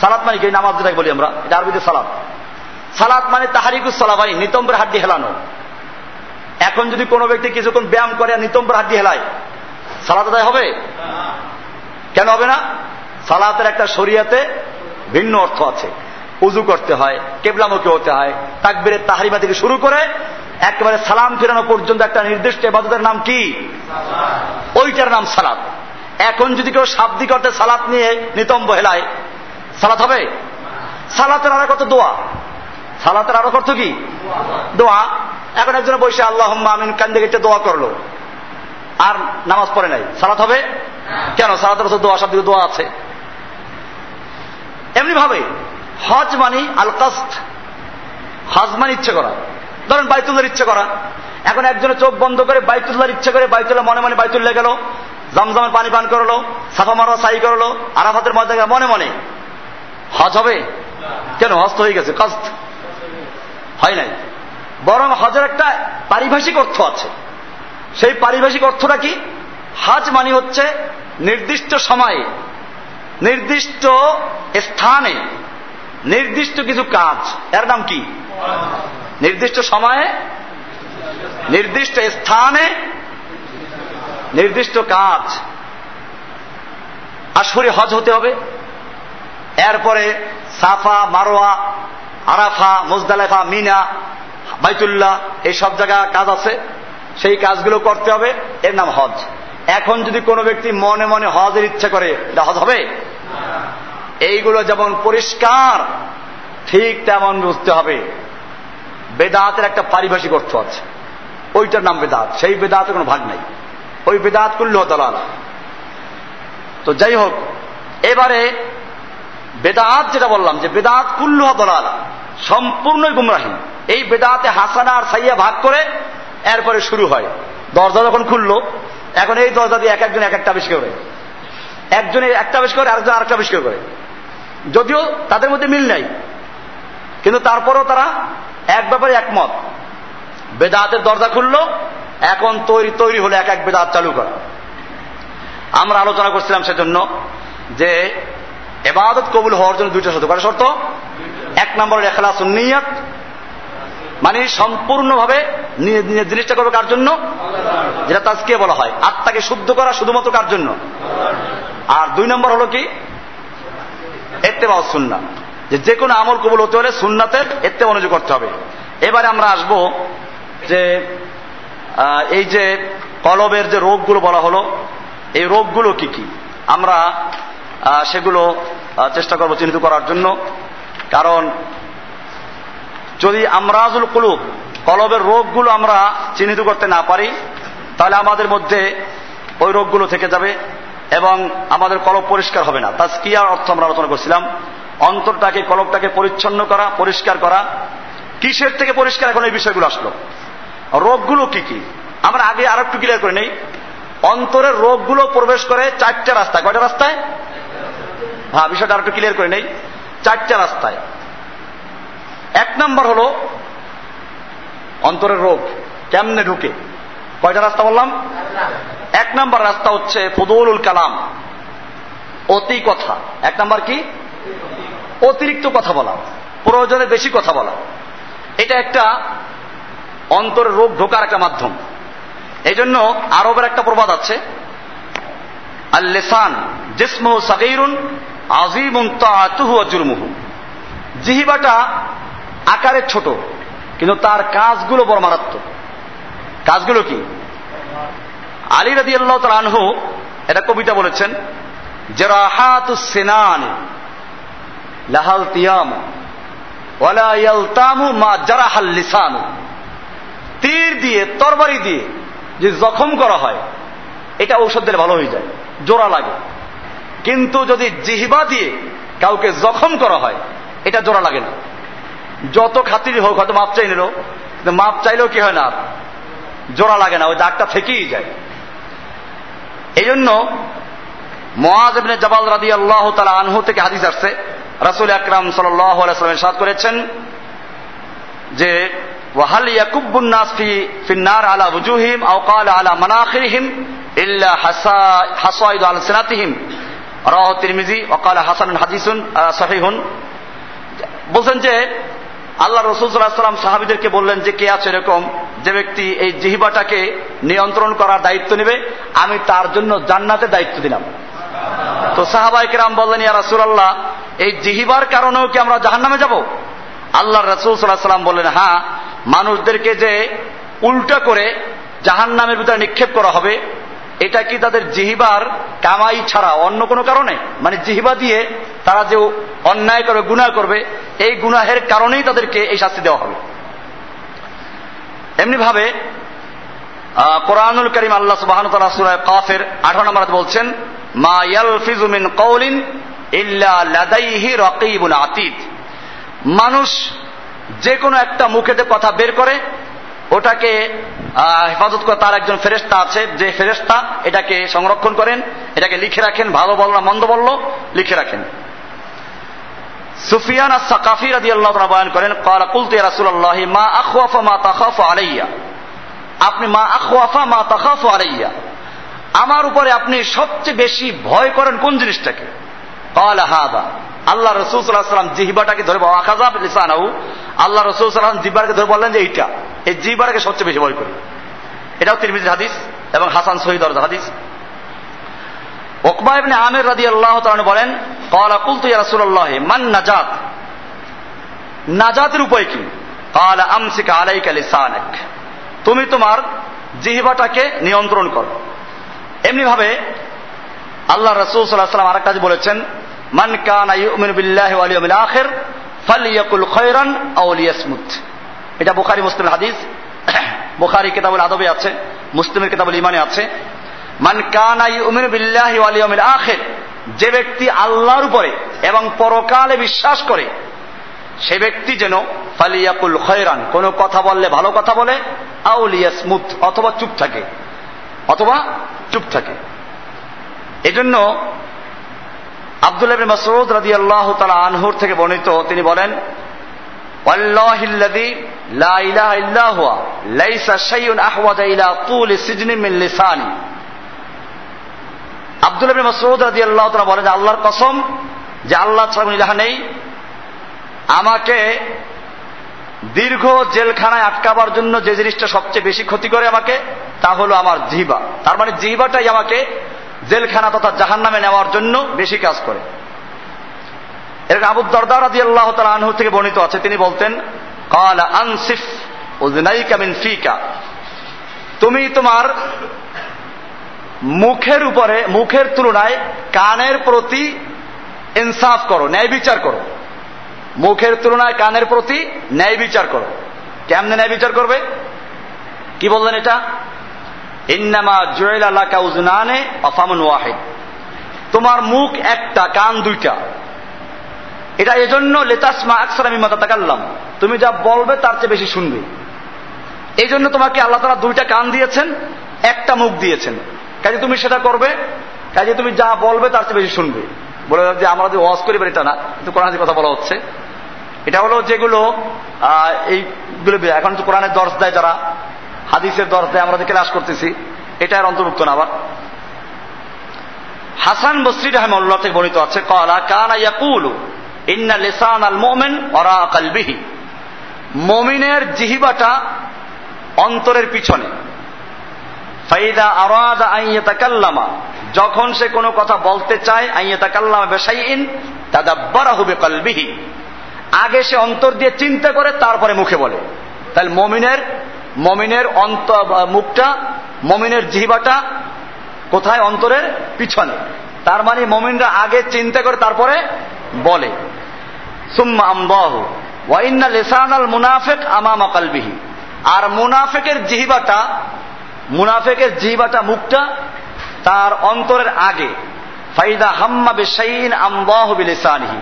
সালাত মানি কি? নামাজ যেটা বলি আমরা। এটা আরবিতে সালাত। সালাত মানে তাহারিকুস সালাভাই নিতম্বের হাড্ডি হেলানো। এখন যদি কোনো ব্যক্তি কিছুক্ষণ ব্যায়াম করে নিতম্বের হাড্ডি হেলায়, সালাত আদায় হবে? কেন হবে না? সালাতের একটা শরিয়াতে ভিন্ন অর্থ আছে। উজু করতে হয়, কেবলামুখী হতে হয়, তাকবিরের তাহারিমা থেকে শুরু করে একেবারে সালাম ফেরানো পর্যন্ত একটা নির্দিষ্ট এবাদতের নাম কি? ওইটার নাম সালাত। এখন যদি কেউ শাব্দিক অর্থে সালাত নিয়ে নিতম্ব হেলায়, সালাত হবে? সালাতের আর কত দোয়া? সালাতের আরও অর্থ কি? দোয়া। এখন একজন বসে আল্লাহ আমিন কান্দে গেটে দোয়া করল, আর নামাজ পড়ে নাই। সালাত হবে? কেন? সালাতের অর্থ দোয়া, শাব্দিক দোয়া আছে। এমনি ভাবে হজ মানি আল কাস্ট হজ মানে ইচ্ছে করা। ধরেন বাইতুল্লার ইচ্ছে করা। এখন একজনের চোখ বন্ধ করে বাইতুল্লার ইচ্ছে করে বাইতুল্লাহ মনে মনে বাইতুল্লাহ গেল, জমজমের পানি পান করল, সাফা মারোয়া সাই করল, আরাফাতের মধ্যে মনে মনে। হজ হবে? কেন? হজ তো হয়ে গেছে কাস্ট হয় নাই। বরং হজের একটা পারিভাষিক অর্থ আছে। সেই পারিভাষিক অর্থটা কি? হাজ মানে হচ্ছে নির্দিষ্ট সময়ে, নির্দিষ্ট স্থানে, নির্দিষ্ট কিছু কাজ। এর নাম কি? নির্দিষ্ট সময়ে, নির্দিষ্ট স্থানে, নির্দিষ্ট কাজ। আসরে হজ হতে হবে। এরপরে সাফা, মারোয়া, আরাফা, মুজদালেফা, মিনা, বাইতুল্লাহ, এই সব জায়গা কাজ আছে। সেই কাজগুলো করতে হবে। এর নাম হজ। এখন যদি কোনো ব্যক্তি মনে মনে হজের ইচ্ছা করে, এটা হজ হবে? এইগুলো যেমন পরিষ্কার, ঠিক তেমন বুঝতে হবে। বেদাতের একটা পারিভাষিক অর্থ আছে। ওইটার নাম বেদাত। সেই বেদাতের কোনো ভাগ নাই। ওই বেদাত করল দলাল। তো যাই হোক, এবারে বেদাত যেটা বললাম যে বেদাত কুল্লুহা দলাল। সম্পূর্ণই গুমরাহী। এই বেদাতে হাসানা আর সাইয়া ভাগ করে এরপরে শুরু হয়। দরজা যখন খুললো, এখন এই দরজা দিয়ে এক একজন এক একটা আবিষ্কার করে। একজনে একটা আবিষ্কার করে, আরেকজন আরেকটা আবিষ্কার করে। যদিও তাদের মধ্যে মিল নাই। কিন্তু তারপরেও তারা এক ব্যাপারে একমত। বেদাতের দরজা খুললো, এখন তৈরি তৈরি হলো এক এক বেদাত চালু করা। আমরা আলোচনা করছিলাম সেজন্য যে এবাদত কবুল হওয়ার জন্য দুইটা শর্ত। কটা শর্ত? এক নম্বরের এখলাস নিয়ত মানে সম্পূর্ণভাবে জিনিসটা করবে কার জন্য? যেটা তাজকে বলা হয়। আত্মাকে শুদ্ধ করা শুধুমাত্র কার জন্য? আর দুই নম্বর হলো কি? এত্তেবা সুন্না যে যে কোনো আমল কবুল হতে হলে সুন্নাতের এত্তে অনুযোগ করতে হবে। এবারে আমরা আসব যে এই যে কলবের যে রোগগুলো বলা হলো, এই রোগগুলো কি কি? আমরা সেগুলো চেষ্টা করব চিহ্নিত করার জন্য। কারণ যদি আমরাজুল কুলুব, কলবের রোগগুলো আমরা চিহ্নিত করতে না পারি, তাহলে আমাদের মধ্যে ওই রোগগুলো থেকে যাবে এবং আমাদের কলব পরিষ্কার হবে না। তাস্কিয়ার অর্থ আমরা আলোচনা করছিলাম। অন্তরটাকে কলবটাকে পরিচ্ছন্ন করা, পরিষ্কার করা। কিসের থেকে পরিষ্কার এখন এই বিষয়গুলো আসলো? রোগগুলো কি কি? আমরা আগে আর একটু ক্লিয়ার করে নেই। অন্তরের রোগগুলো প্রবেশ করে চারটা রাস্তায়। কয়টা রাস্তায়? হ্যাঁ বিষয়টা আর একটু ক্লিয়ার করে নেই। চারটা রাস্তায়। এক নম্বর হলো অন্তরের রোগ কেমনে ঢুকে? কয়টা রাস্তা বললাম? এক নম্বর রাস্তা হচ্ছে ফদৌলুল কালাম। অতি কথা। এক নম্বর কি? অতিরিক্ত কথা বলা, প্রয়োজনে বেশি কথা বলা। এটা একটা অন্তর রোগ ঢোকার একটা মাধ্যম। এই জন্য আরবের একটা প্রবাদ আছে, আল্লেসান জিসমু সাগিরুন আজিমুন জিহিবাটা আকারে ছোট, কিন্তু তার কাজগুলো বড় মারাত্মক। কাজগুলো কি? আলী রাদি আল্লাহ আনহু এটা কবিতা বলেছেন, জেরাহাতু সেনান লাহাল তিয়াম, ওয়ালা মা জারাহাল লিসানু। তীর দিয়ে, তরবারি দিয়ে যে জখম করা হয়, এটা ঔষধ দিলে ভালো হয়ে যায়, জোড়া লাগে। কিন্তু যদি জিহিবা দিয়ে কাউকে জখম করা হয়, এটা জোড়া লাগে না। যত খাতির হোক, হয়তো মাপ চাই নিল মাপ চাইলেও কি হয় না জোড়া লাগে না, ওই দাগটা থেকেই যায়। এই জন্য মহাজ জবাল রাদি আল্লাহ তালা আনহু থেকে হাদিস আসছে রাসুল আকরাম সাল্লাম সাদ করেছেন যে, ওয়াহাল ইয়াকুবুন নাস ফিন্নার আলা বুজুহিম আও কাল আলা মানাখিরিহিম ইল্লা হাসাইদ আল সিনাতিহিম। রাহ তিরমিজি ওকাল হাসান হাদিসুন সহিহুন। বলছেন যে আল্লাহ রসুলাম সাহাবিদেরকে বললেন যে, কে আছে এরকম যে ব্যক্তি এই জিহিবাটাকে নিয়ন্ত্রণ করার দায়িত্ব নেবে? আমি তার জন্য জান্নাতের দায়িত্ব দিলাম। তো সাহাবাইকেরাম বললেন, ইয়া রাসুলাল্লাহ এই জিহিবার কারণেও কি আমরা জাহান নামে যাব? আল্লাহ রসুল সাল্লাহ সাল্লাম বললেন হ্যাঁ মানুষদেরকে যে উল্টা করে জাহান নামের ভিতরে নিক্ষেপ করা হবে, এটা কি তাদের জিহিবার কামাই ছাড়া অন্য কোনো কারণে? মানে জিহিবা দিয়ে তারা যে অন্যায় করবে গুনাহ করবে, এই গুনাহের কারণেই তাদেরকে এই শাস্তি দেওয়া হবে। এমনি ভাবে কোরআনুল করিম আল্লাহ সুবাহান কাফের আঠারো নম্বর বলছেন, মা ইয়াল ফিজুমিন কৌলিন ইল্লা লাদাইহি রকিবুন আতীত মানুষ যে কোনো একটা মুখেতে কথা বের করে, ওটাকে হেফাজত করে তার একজন ফেরেস্তা আছে, যে ফেরেস্তা এটাকে সংরক্ষণ করেন, এটাকে লিখে রাখেন, ভালো বলল মন্দ বলল লিখে রাখেন। সুফিয়ান আর সাকাফি রাদি আল্লাহ বয়ান করেন মা আখওয়াফা মা তাখাফ আলাইয়া। আপনি মা আখওয়াফা মা তাখাফ আলাইয়া। আমার উপরে আপনি সবচেয়ে বেশি ভয় করেন কোন জিনিসটাকে? আল্লাহ রসুল সাল্লাম জিহিবাটাকে ধরে আল্লাহ রসুল সাল্লাম ধরে বললেন যে এইটা। এই জিব্বারকে সবচেয়ে বেশি ভয় করি। এটাও তিরমিজির হাদিস এবং হাসান শহীদ হাদিস। ওকবা ইবনে আমির রাদি আল্লাহ বলেন, ক্বালা কুলতু রাসূলুল্লাহ, মান নাজাত? নাজাতের উপায় কি? ক্বালা আমসিকা আলাইকা লিসানাক। তুমি তোমার জিহিবাটাকে নিয়ন্ত্রণ করো। এমনি ভাবে আল্লাহ রাসূল আলাইহি ওয়াসাল্লাম আরেকটা বলেছেন, মান কানা আখির আও লিয়াসমুত। এটা বুখারী মুসলিমের হাদিস। বুখারী কিতাবুল আদবে আছে, মুসলিমের কিতাবুল ইমানে আছে। মান কানা ইউমিনু বিল্লাহি ওয়াল ইয়াউমিল আখির যে ব্যক্তি আল্লাহর উপরে এবং পরকালে বিশ্বাস করে, সে ব্যক্তি যেন ফালিয়াকুল খয়রান, কোনো কথা বললে ভালো কথা বলে আউলিয়া স্মুথ অথবা চুপ থাকে, অথবা চুপ থাকে। এজন্য আব্দুল্লাহ মাসুদ রাজি আল্লাহ তালা আনহুর থেকে বর্ণিত, তিনি বলেন বলেন আল্লাহর কসম, যে আল্লাহ ছাড়া নেই। আমাকে দীর্ঘ জেলখানায় আটকাবার জন্য যে জিনিসটা সবচেয়ে বেশি ক্ষতি করে আমাকে, তা হলো আমার জিহবা। তার মানে জিহবাটাই আমাকে জেলখানা তথা জাহান নামে নেওয়ার জন্য বেশি কাজ করে। এরকম আবু দরদার রাজি আল্লাহ আনহু থেকে বর্ণিত আছে। তিনি বলতেন, কালা আনসিফ ফিকা। তুমি তোমার মুখের উপরে, মুখের তুলনায় কানের প্রতি ইনসাফ করো, ন্যায় বিচার করো। মুখের তুলনায় কানের প্রতি ন্যায় বিচার করো। কেমনে ন্যায় বিচার করবে? কি বললেন এটা? ইন্নামা কাউজনানে তোমার মুখ একটা, কান দুইটা। এটা এজন্য লেতাসমা আকসার আমি মাতা তাকাল্লাম তুমি যা বলবে তার চেয়ে বেশি শুনবে। এই জন্য তোমাকে আল্লাহ তালা দুইটা কান দিয়েছেন, একটা মুখ দিয়েছেন। কাজে তুমি সেটা করবে, কাজে তুমি যা বলবে তার চেয়ে বেশি শুনবে। বলে যে আমরা যদি ওয়াজ করি এটা না, কিন্তু কোরআন কথা বলা হচ্ছে। এটা হলো যেগুলো এইগুলো, এখন তো কোরআনের দর্শ দেয় যারা। হাদিসের দেয় আমরা যে ক্লাস করতেছি, এটা আর অন্তর্ভুক্ত না আবার। হাসান বসরি রহমাল্লাহ থেকে বর্ণিত আছে, কলা কানা ইন্না লিসান আল মোমেন অরা কালবিহি। মমিনের জিহিবাটা অন্তরের পিছনে। ফাইদা আরাদা আইয়াতা কাল্লামা যখন সে কোনো কথা বলতে চায় আইয়াতা কাল্লামা বেসাইন তাদাব্বারা হবে কালবিহি আগে সে অন্তর দিয়ে চিন্তা করে, তারপরে মুখে বলে। তাহলে মমিনের মমিনের অন্ত মুখটা, মমিনের জিহিবাটা কোথায়? অন্তরের পিছনে। তার মানে মমিনরা আগে চিন্তা করে, তারপরে বলে। সুম্মা মুনাফেক আমামা কালবিহি। আর মুনাফেকের জিহিবাটা মুনাফেকের জিহিবাটা, মুখটা তার অন্তরের আগে। ফাইদা হাম্মা বেসাইন আমদাহ বিলেসানিহি।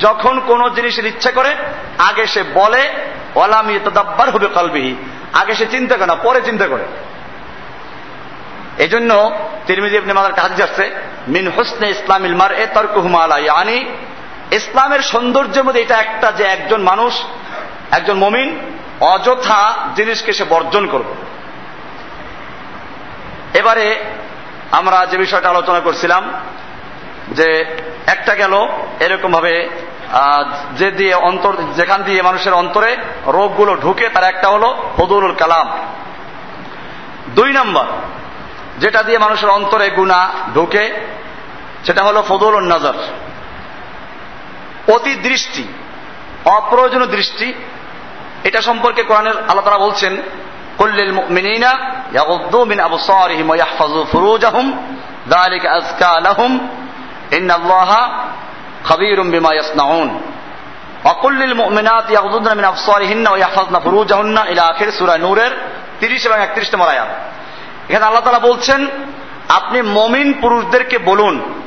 যখন কোন জিনিসের ইচ্ছা করে, আগে সে বলে, ওয়ালাম ইতাদাব্বার হবে কালবিহি। আগে সে চিন্তা করে না, পরে চিন্তা করে। এজন্য তিরমিজি ইবনে মাদার কাজ যাচ্ছে মিন হোসনে ইসলামিল মার এ তর্ক হুমালা আনি ইসলামের সৌন্দর্যের মধ্যে এটা একটা যে একজন মানুষ, একজন মমিন, অযথা জিনিসকে সে বর্জন করবে। এবারে আমরা যে বিষয়টা আলোচনা করছিলাম যে একটা গেল এরকম ভাবে যে দিয়ে অন্তর, যেখান দিয়ে মানুষের অন্তরে রোগগুলো ঢুকে, তার একটা হলো ফদুল কালাম। দুই নম্বর, যেটা দিয়ে মানুষের অন্তরে গুণা ঢুকে, সেটা হলো ফদুল নজর। অতি দৃষ্টি অপ্রয়োজনীয় দৃষ্টি, এটা সম্পর্কে কোরআনের আল্লাহ তারা বলছেন কুল্লিল মিন ফুরুজাহুম, যালিকা আযকা লাহুম। নূরের 30 এবং 31 নম্বর আয়াত। এখানে আল্লাহ তাআলা বলছেন, আপনি মমিন পুরুষদেরকে বলুন,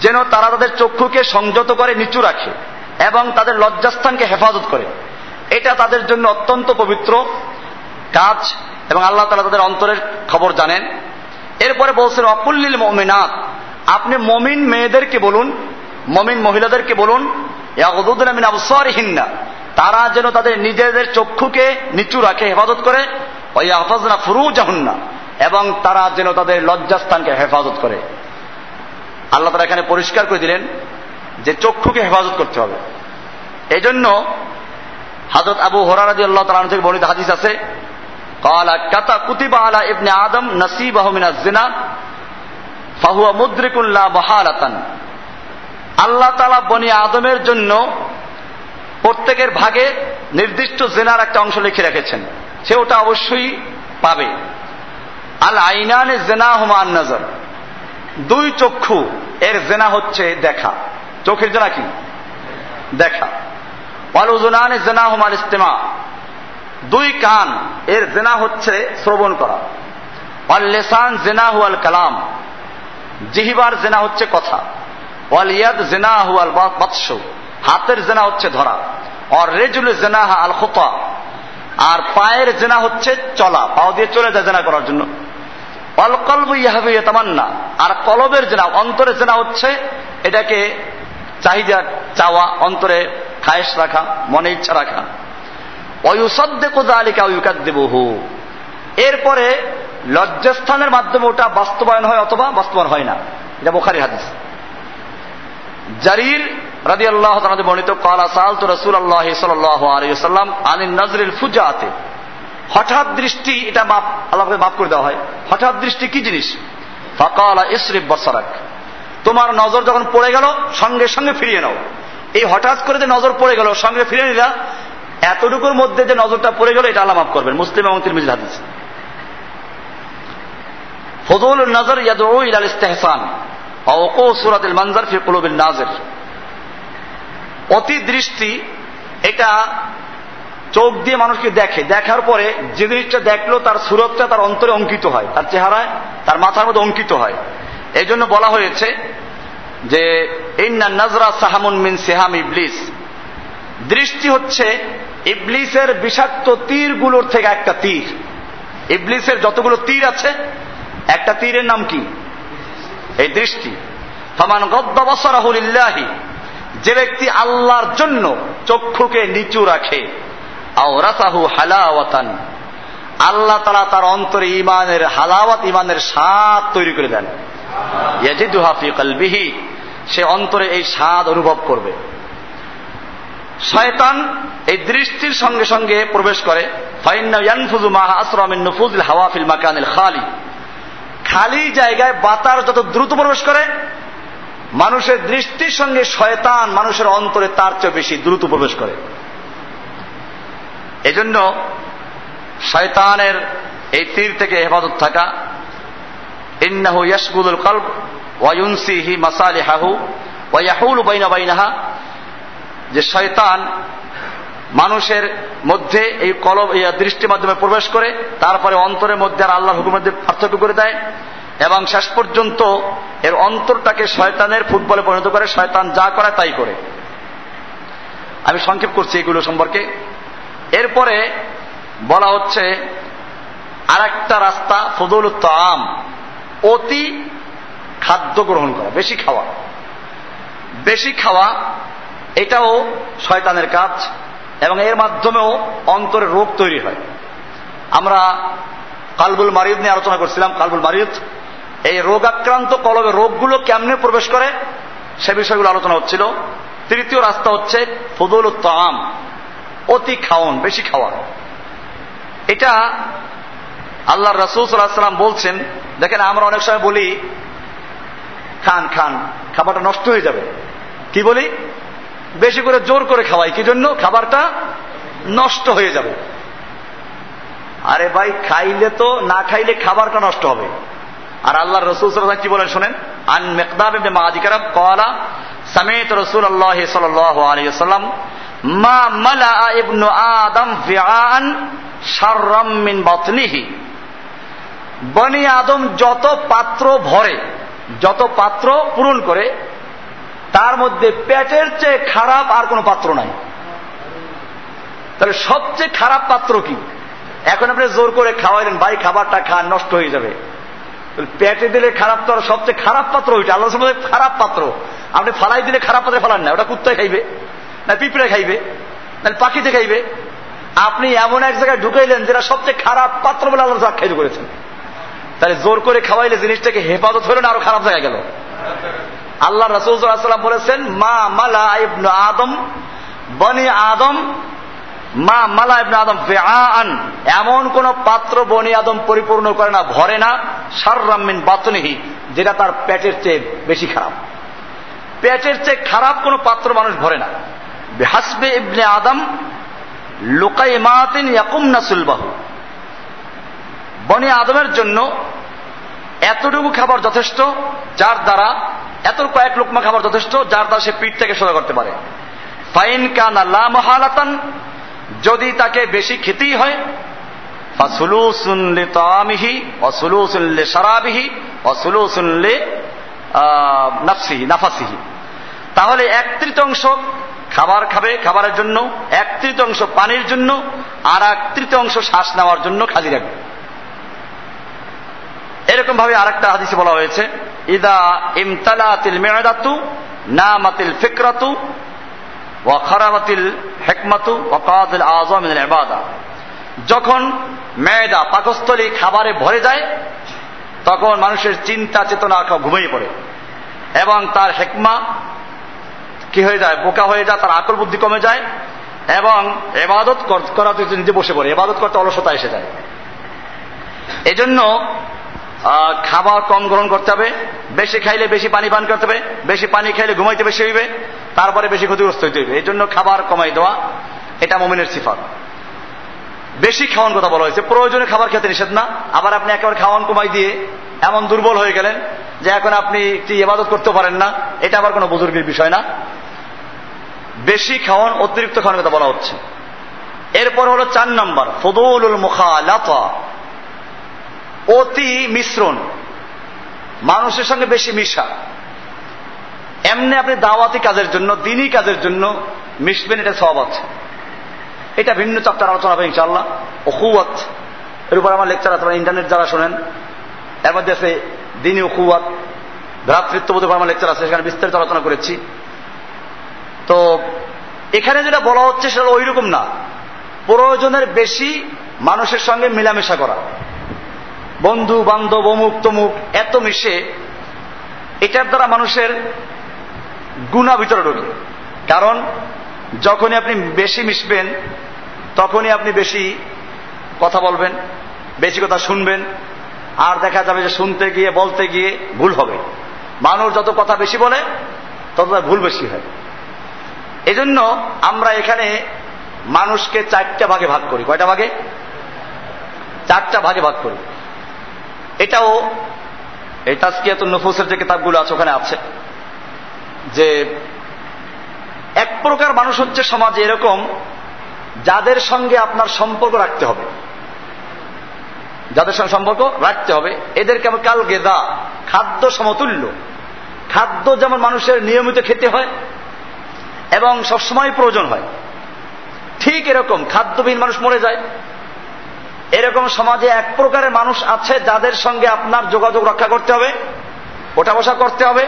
যেন তারা তাদের চক্ষুকে সংযত করে, নিচু রাখে এবং তাদের লজ্জাস্থানকে হেফাজত করে। এটা তাদের জন্য অত্যন্ত পবিত্র কাজ এবং আল্লাহ তালা তাদের অন্তরের খবর জানেন। এরপরে বলছেন অকুল্লিল মমিনাত আপনি মমিন মেয়েদেরকে বলুন, মমিন মহিলাদেরকে বলুন তারা যেন তাদের নিজেদের চক্ষুকে নিচু রাখে, হেফাজত করে ফুরু এবং তারা যেন তাদের লজ্জাস্থানকে হেফাজত করে। আল্লাহ তারা এখানে পরিষ্কার করে দিলেন যে চক্ষুকে হেফাজত করতে হবে। এই জন্য হাজরত আবু হরারাজি আল্লাহ তালা থেকে বর্ণিত হাদিস আছে, কালা কাতা কুতিবা ইবনে আদম নসিব জিনা ফাহুয়া মুদ্রিকুল্লাহ বহালাতান আল্লাহ তালা বনি আদমের জন্য প্রত্যেকের ভাগে নির্দিষ্ট জেনার একটা অংশ লিখে রেখেছেন। সে ওটা অবশ্যই পাবে। আল আইনান জেনা হুমান নজর। দুই চক্ষু, এর জেনা হচ্ছে দেখা। চোখের জেনা কি? দেখা। অলুজনান জেনা হুমান ইস্তেমা। দুই কান, এর জেনা হচ্ছে শ্রবণ করা। অল লেসান জেনা হুয়াল কালাম। জিহিবার জেনা হচ্ছে কথা। ওয়ালিয়াদ জেনা হুয়াল বৎস হাতের জেনা হচ্ছে ধরা। আর রেজুল জেনাহা আল খোতা। আর পায়ের জেনা হচ্ছে চলা। পাও দিয়ে চলে যায় জেনা করার জন্য। অলকল্ব ইয়াহাবি তামান্না আর কলবের জেনা, অন্তরের জেনা হচ্ছে এটাকে চাহিদা, চাওয়া, অন্তরে খায়েশ রাখা, মনে ইচ্ছা রাখা। অয়ুসদ্দেকু দালিকা ইউকাদ্দিবহু এরপরে লজ্জাস্থানের মাধ্যমে ওটা বাস্তবায়ন হয় অথবা বাস্তবায়ন হয় না। এটা বোখারি হাদিস। জারির রাদি আল্লাহ বর্ণিত, কালা সালতু রসুল আল্লাহ আলিয়াল্লাম আনিন নজরুল ফুজাতে হঠাৎ দৃষ্টি, এটা মাপ আল্লাহকে মাফ করে দেওয়া হয়। হঠাৎ দৃষ্টি কি জিনিস? ফাকালা ইসরিফ বসারাক। তোমার নজর যখন পড়ে গেল, সঙ্গে সঙ্গে ফিরিয়ে নাও। এই হঠাৎ করে যে নজর পড়ে গেল, সঙ্গে ফিরিয়ে নিলা, এতটুকুর মধ্যে যে নজরটা পড়ে গেল, এটা আল্লাহ মাফ করবেন। মুসলিম এবং তিরমিজি হাদিস। ফজল নজর ইয়াদু ইলাল ইস্তেহসান। অকো সুরাতিল মানজার ফি কুলুবিন নাজের। অতি দৃষ্টি এটা চোখ দিয়ে মানুষকে দেখে। দেখার পরে যে জিনিসটা দেখল, তার সুরতটা তার অন্তরে অঙ্কিত হয়। তার চেহারায়, তার মাথার মধ্যে অঙ্কিত হয়। এই জন্য বলা হয়েছে যে, ইন্না নজরা সাহামুন মিন সেহাম ইবলিস। দৃষ্টি হচ্ছে ইবলিসের বিষাক্ত তীরগুলোর থেকে একটা তীর। ইবলিসের যতগুলো তীর আছে একটা তীরের নাম কি? এই দৃষ্টি। ফমান গদ্দাবসরাহুলিল্লাহি যে ব্যক্তি আল্লাহর জন্য চক্ষুকে নিচু রাখে আওরাসাহু হালাওয়াতান, আল্লাহ তারা তার অন্তরে ইমানের হালাওয়াত ইমানের স্বাদ তৈরি করে দেন। ইয়াজিদু হাফি কালবিহি, সে অন্তরে এই স্বাদ অনুভব করবে। শয়তান এই দৃষ্টির সঙ্গে সঙ্গে প্রবেশ করে, ফাইন্না ইয়ানফুজু মাহা আসরামিন নুফুজিল হাওয়াফিল মাকানিল খালি খালি জায়গায় বাতাস যত দ্রুত প্রবেশ করে, মানুষের দৃষ্টির সঙ্গে শয়তান মানুষের অন্তরে তার চেয়ে বেশি দ্রুত প্রবেশ করে। এজন্য শয়তানের এই তীর থেকে হেফাজত থাকা, ইন্নাহু ইয়াসগুদুল কলব ওয়ায়ুনসিহি মাসালিহাহু ওয়ায়াহুলু বাইনা বাইনাহা, যে শয়তান মানুষের মধ্যে এই এই দৃষ্টির মাধ্যমে প্রবেশ করে, তারপরে অন্তরের মধ্যে আর আল্লাহর হুকুমের পার্থক্য করে দেয় এবং শেষ পর্যন্ত এর অন্তরটাকে শয়তানের ফুটবলে পরিণত করে, শয়তান যা করে তাই করে। আমি সংক্ষেপ করছি এগুলো সম্পর্কে। এরপরে বলা হচ্ছে আর একটা রাস্তা ফদুল তাম অতি খাদ্য গ্রহণ করা, বেশি খাওয়া। বেশি খাওয়া, এটাও শয়তানের কাজ। এবং এর মাধ্যমেও অন্তরে রোগ তৈরি হয়। আমরা কালবুল মারিদ নিয়ে আলোচনা করছিলাম, কালবুল মারিদ এই রোগ আক্রান্ত কলবে রোগগুলো কেমনে প্রবেশ করে, সে বিষয়গুলো আলোচনা হচ্ছিল। তৃতীয় রাস্তা হচ্ছে ফদুল তাম অতি খাওয়ন বেশি খাওয়া। এটা আল্লাহ রসুল সাল্লাম বলছেন, দেখেন আমরা অনেক সময় বলি, খান খান, খাবারটা নষ্ট হয়ে যাবে। কি বলি? বেশি করে জোর করে খাওয়াই। কি জন্য? খাবারটা নষ্ট হয়ে যাবে। আরে ভাই, খাইলে তো, না খাইলে খাবারটা নষ্ট হবে। আর আল্লাহ রসুল সাল্লাম কি বলেন শোনেন? আন মেকদাব মাদিকারাম কলা সামেত রসুল আল্লাহ সাল্লাহ আলিয়াল্লাম মা মালা ইবনু আদম ফিআন শাররাম মিন বাতনিহি। বনি আদম যত পাত্র ভরে, যত পাত্র পূরণ করে তার মধ্যে পেটের চেয়ে খারাপ আর কোনো পাত্র নাই। তাহলে সবচেয়ে খারাপ পাত্র কি? এখন আপনি জোর করে খাওয়াইলেন ভাই খাবারটা খান, নষ্ট হয়ে যাবে। পেটে দিলে খারাপ তো সবচেয়ে খারাপ পাত্র ওইটা। আল্লাহ খারাপ পাত্র। আপনি ফালাই দিলে খারাপ পাত্রে ফালান না, ওটা কুত্তায় খাইবে, না পিঁপড়ে খাইবে, না পাখিতে খাইবে। আপনি এমন এক জায়গায় ঢুকাইলেন যেটা সবচেয়ে খারাপ পাত্র বলে আল্লাহ খাইতে করেছেন। তাহলে জোর করে খাওয়াইলে জিনিসটাকে হেফাজত হলো না আরও খারাপ জায়গায় গেল? আল্লাহ রসুলাম বলেছেন, মা মালা ইবনু আদম, বনি আদম, মা মালা ইবনু আদম আন এমন কোন পাত্র বনি আদম পরিপূর্ণ করে না, ভরে না সার্রামিন বাতনিহি, যেটা তার পেটের চেয়ে বেশি খারাপ। পেটের চেয়ে খারাপ কোন পাত্র মানুষ ভরে না। হাসবে ইবনে আদম লোকাই মাতিন ইয়াকুম নাসুলবাহু বনি আদমের জন্য এতটুকু খাবার যথেষ্ট, যার দ্বারা এত কয়েক লোকমা খাবার যথেষ্ট, যার দ্বারা সে পিঠ থেকে সোজা করতে পারে। ফাইন কান আল্লাহ মহালাতান, যদি তাকে বেশি খেতেই হয় ফাসুলুসুনলে তামিহি অসুলুসুনলে সারাবিহি অসুলুসুনলে নাফসিহি, নাফাসিহি। তাহলে এক তৃতীয়াংশ খাবার খাবে খাবারের জন্য, এক তৃতীয়াংশ পানির জন্য, আর এক তৃতীয়াংশ শ্বাস নেওয়ার জন্য খালি রাখবে। এরকম ভাবে আরেকটা হাদিসে বলা হয়েছে ইদা ইমতালাতিল মেয়াদাতু নামাতিল ফিকরাতু, ওয়া খারাবাতিল হেকমাতু, ওয়া কাদিল মিনাল ইবাদা। যখন মেয়দা পাকস্থলী খাবারে ভরে যায়, তখন মানুষের চিন্তা চেতনা ঘুমিয়ে পড়ে। এবং তার হেকমা কি হয়ে যায়? বোকা হয়ে যায়, তার আকল বুদ্ধি কমে যায়, এবং এবাদত করাতে নিজে বসে পড়ে। এবাদত করতে অলসতা এসে যায়। এজন্য খাবার কম গ্রহণ করতে হবে, বেশি খাইলে বেশি পানি পান করতে হবে, বেশি পানি খাইলে ঘুমাইতে বেশি হইবে, তারপরে বেশি ক্ষতিগ্রস্ত হইতে হইবে। এই জন্য খাবার কমাই দেওয়া, এটা মোমিনের সিফাত। বেশি খাওয়ান কথা বলা হয়েছে, প্রয়োজনে খাবার খেতে নিষেধ না, আবার আপনি একেবারে খাওয়ান কমাই দিয়ে এমন দুর্বল হয়ে গেলেন যে এখন আপনি কি ইবাদত করতে পারেন না, এটা আবার কোনো বুজুর্গের বিষয় না। বেশি খাওয়ান, অতিরিক্ত খাওয়ানোর কথা বলা হচ্ছে। এরপর হলো চার নম্বর, ফদুলুল মুখালাতা অতি মিশ্রণ, মানুষের সঙ্গে বেশি মিশা। এমনি আপনি দাওয়াতি কাজের জন্য দিনই কাজের জন্য মিশবেন, এটা সব আছে। এটা ভিন্ন চাপ্টার আলোচনা হবে ইনশাল্লাহ ওখুয়াত এর উপর আমার লেকচার আছে ইন্টারনেট যারা শোনেন, এর মধ্যে আছে দিনই ওখুয়াত ভ্রাতৃত্ববোধ আমার লেকচার আছে, সেখানে বিস্তারিত আলোচনা করেছি। তো এখানে যেটা বলা হচ্ছে, সেটা ওই রকম না। প্রয়োজনের বেশি মানুষের সঙ্গে মিলামেশা করা। বন্ধু, বান্ধব, অমুক, তমুক, এত মিশে, এটার দ্বারা মানুষের গুণা ভিতরে ঢোকে। কারণ, যখনই আপনি বেশি মিশবেন, তখনই আপনি বেশি কথা বলবেন, বেশি কথা শুনবেন, আর দেখা যাবে যে শুনতে গিয়ে, বলতে গিয়ে ভুল হবে। মানুষ যত কথা বেশি বলে, তত ভুল বেশি হয়। এজন্য আমরা এখানে মানুষকে চারটা ভাগে ভাগ করি। কয়টা ভাগে? চারটা ভাগে ভাগ করি। এটাও এই তাস্কিয়াত নফুসের যে কিতাবগুলো আছে, ওখানে আছে। যে এক প্রকার মানুষ হচ্ছে সমাজে এরকম যাদের সঙ্গে আপনার সম্পর্ক রাখতে হবে। যাদের সঙ্গে সম্পর্ক রাখতে হবে। এদেরকে আমার কাল গেদা, খাদ্য সমতুল্য। খাদ্য যেমন মানুষের নিয়মিত খেতে হয় এবং সবসময় প্রয়োজন হয়। ঠিক এরকম, খাদ্যবিহীন মানুষ মরে যায়। এরকম সমাজে এক প্রকারের মানুষ আছে যাদের সঙ্গে আপনার যোগাযোগ রক্ষা করতে হবে, ওঠা বসা করতে হবে,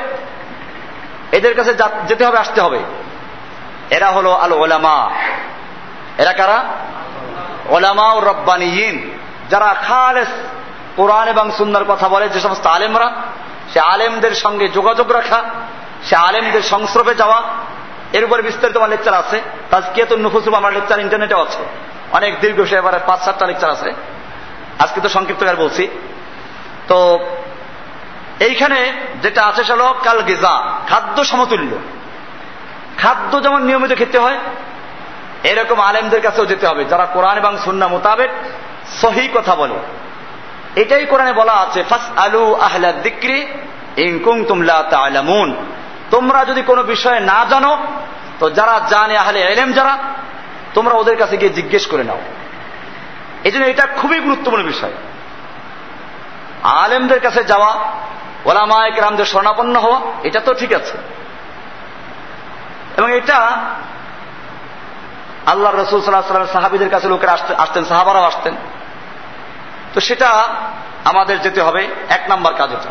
এদের কাছে যেতে হবে, আসতে হবে। এরা হলো আল ওলামা। এরা কারা? ওলামা ও রব্বানিয়িন যারা খালেস কোরআন এবং সুন্দর কথা বলে, যে সমস্ত আলেমরা, সে আলেমদের সঙ্গে যোগাযোগ রাখা, সে আলেমদের সংস্রবে যাওয়া। এর উপরে বিস্তারিত আমার লেকচার আছে। তাজকিয়াত নফুসুম আমার লেকচার ইন্টারনেটে আছে। অনেক দীর্ঘ সে এবারে পাঁচ, সাতটা লেকচার আছে। আজকে তো সংক্ষিপ্ত করে বলছি। তো এইখানে যেটা আছে সেটা কাল গেজা, খাদ্য সমতুল্য। খাদ্য যেমন নিয়মিত খেতে হয়, এরকম আলেমদের কাছেও যেতে হবে। যারা কোরআন এবং সুন্না মোতাবেক সহি কথা বলে। এটাই কোরআনে বলা আছে ফাস আলু আহলা দিক্রি ইনকুম তুমলা তালামুন তোমরা যদি কোনো বিষয়ে না জানো, তো যারা জানে আহলে এলেম যারা তোমরা ওদের কাছে গিয়ে জিজ্ঞেস করে নাও। এই এটা খুবই গুরুত্বপূর্ণ বিষয়। আলেমদের কাছে যাওয়া ওলামায়ক রামদের স্বর্ণাপন্ন হওয়া, এটা তো ঠিক আছে। এবং এটা আল্লাহ রসুল সাল্লাহ সাল্লামের সাহাবিদের কাছে লোকেরা আসতেন, সাহাবারাও আসতেন। তো সেটা আমাদের যেতে হবে, এক নাম্বার কাজ এটা।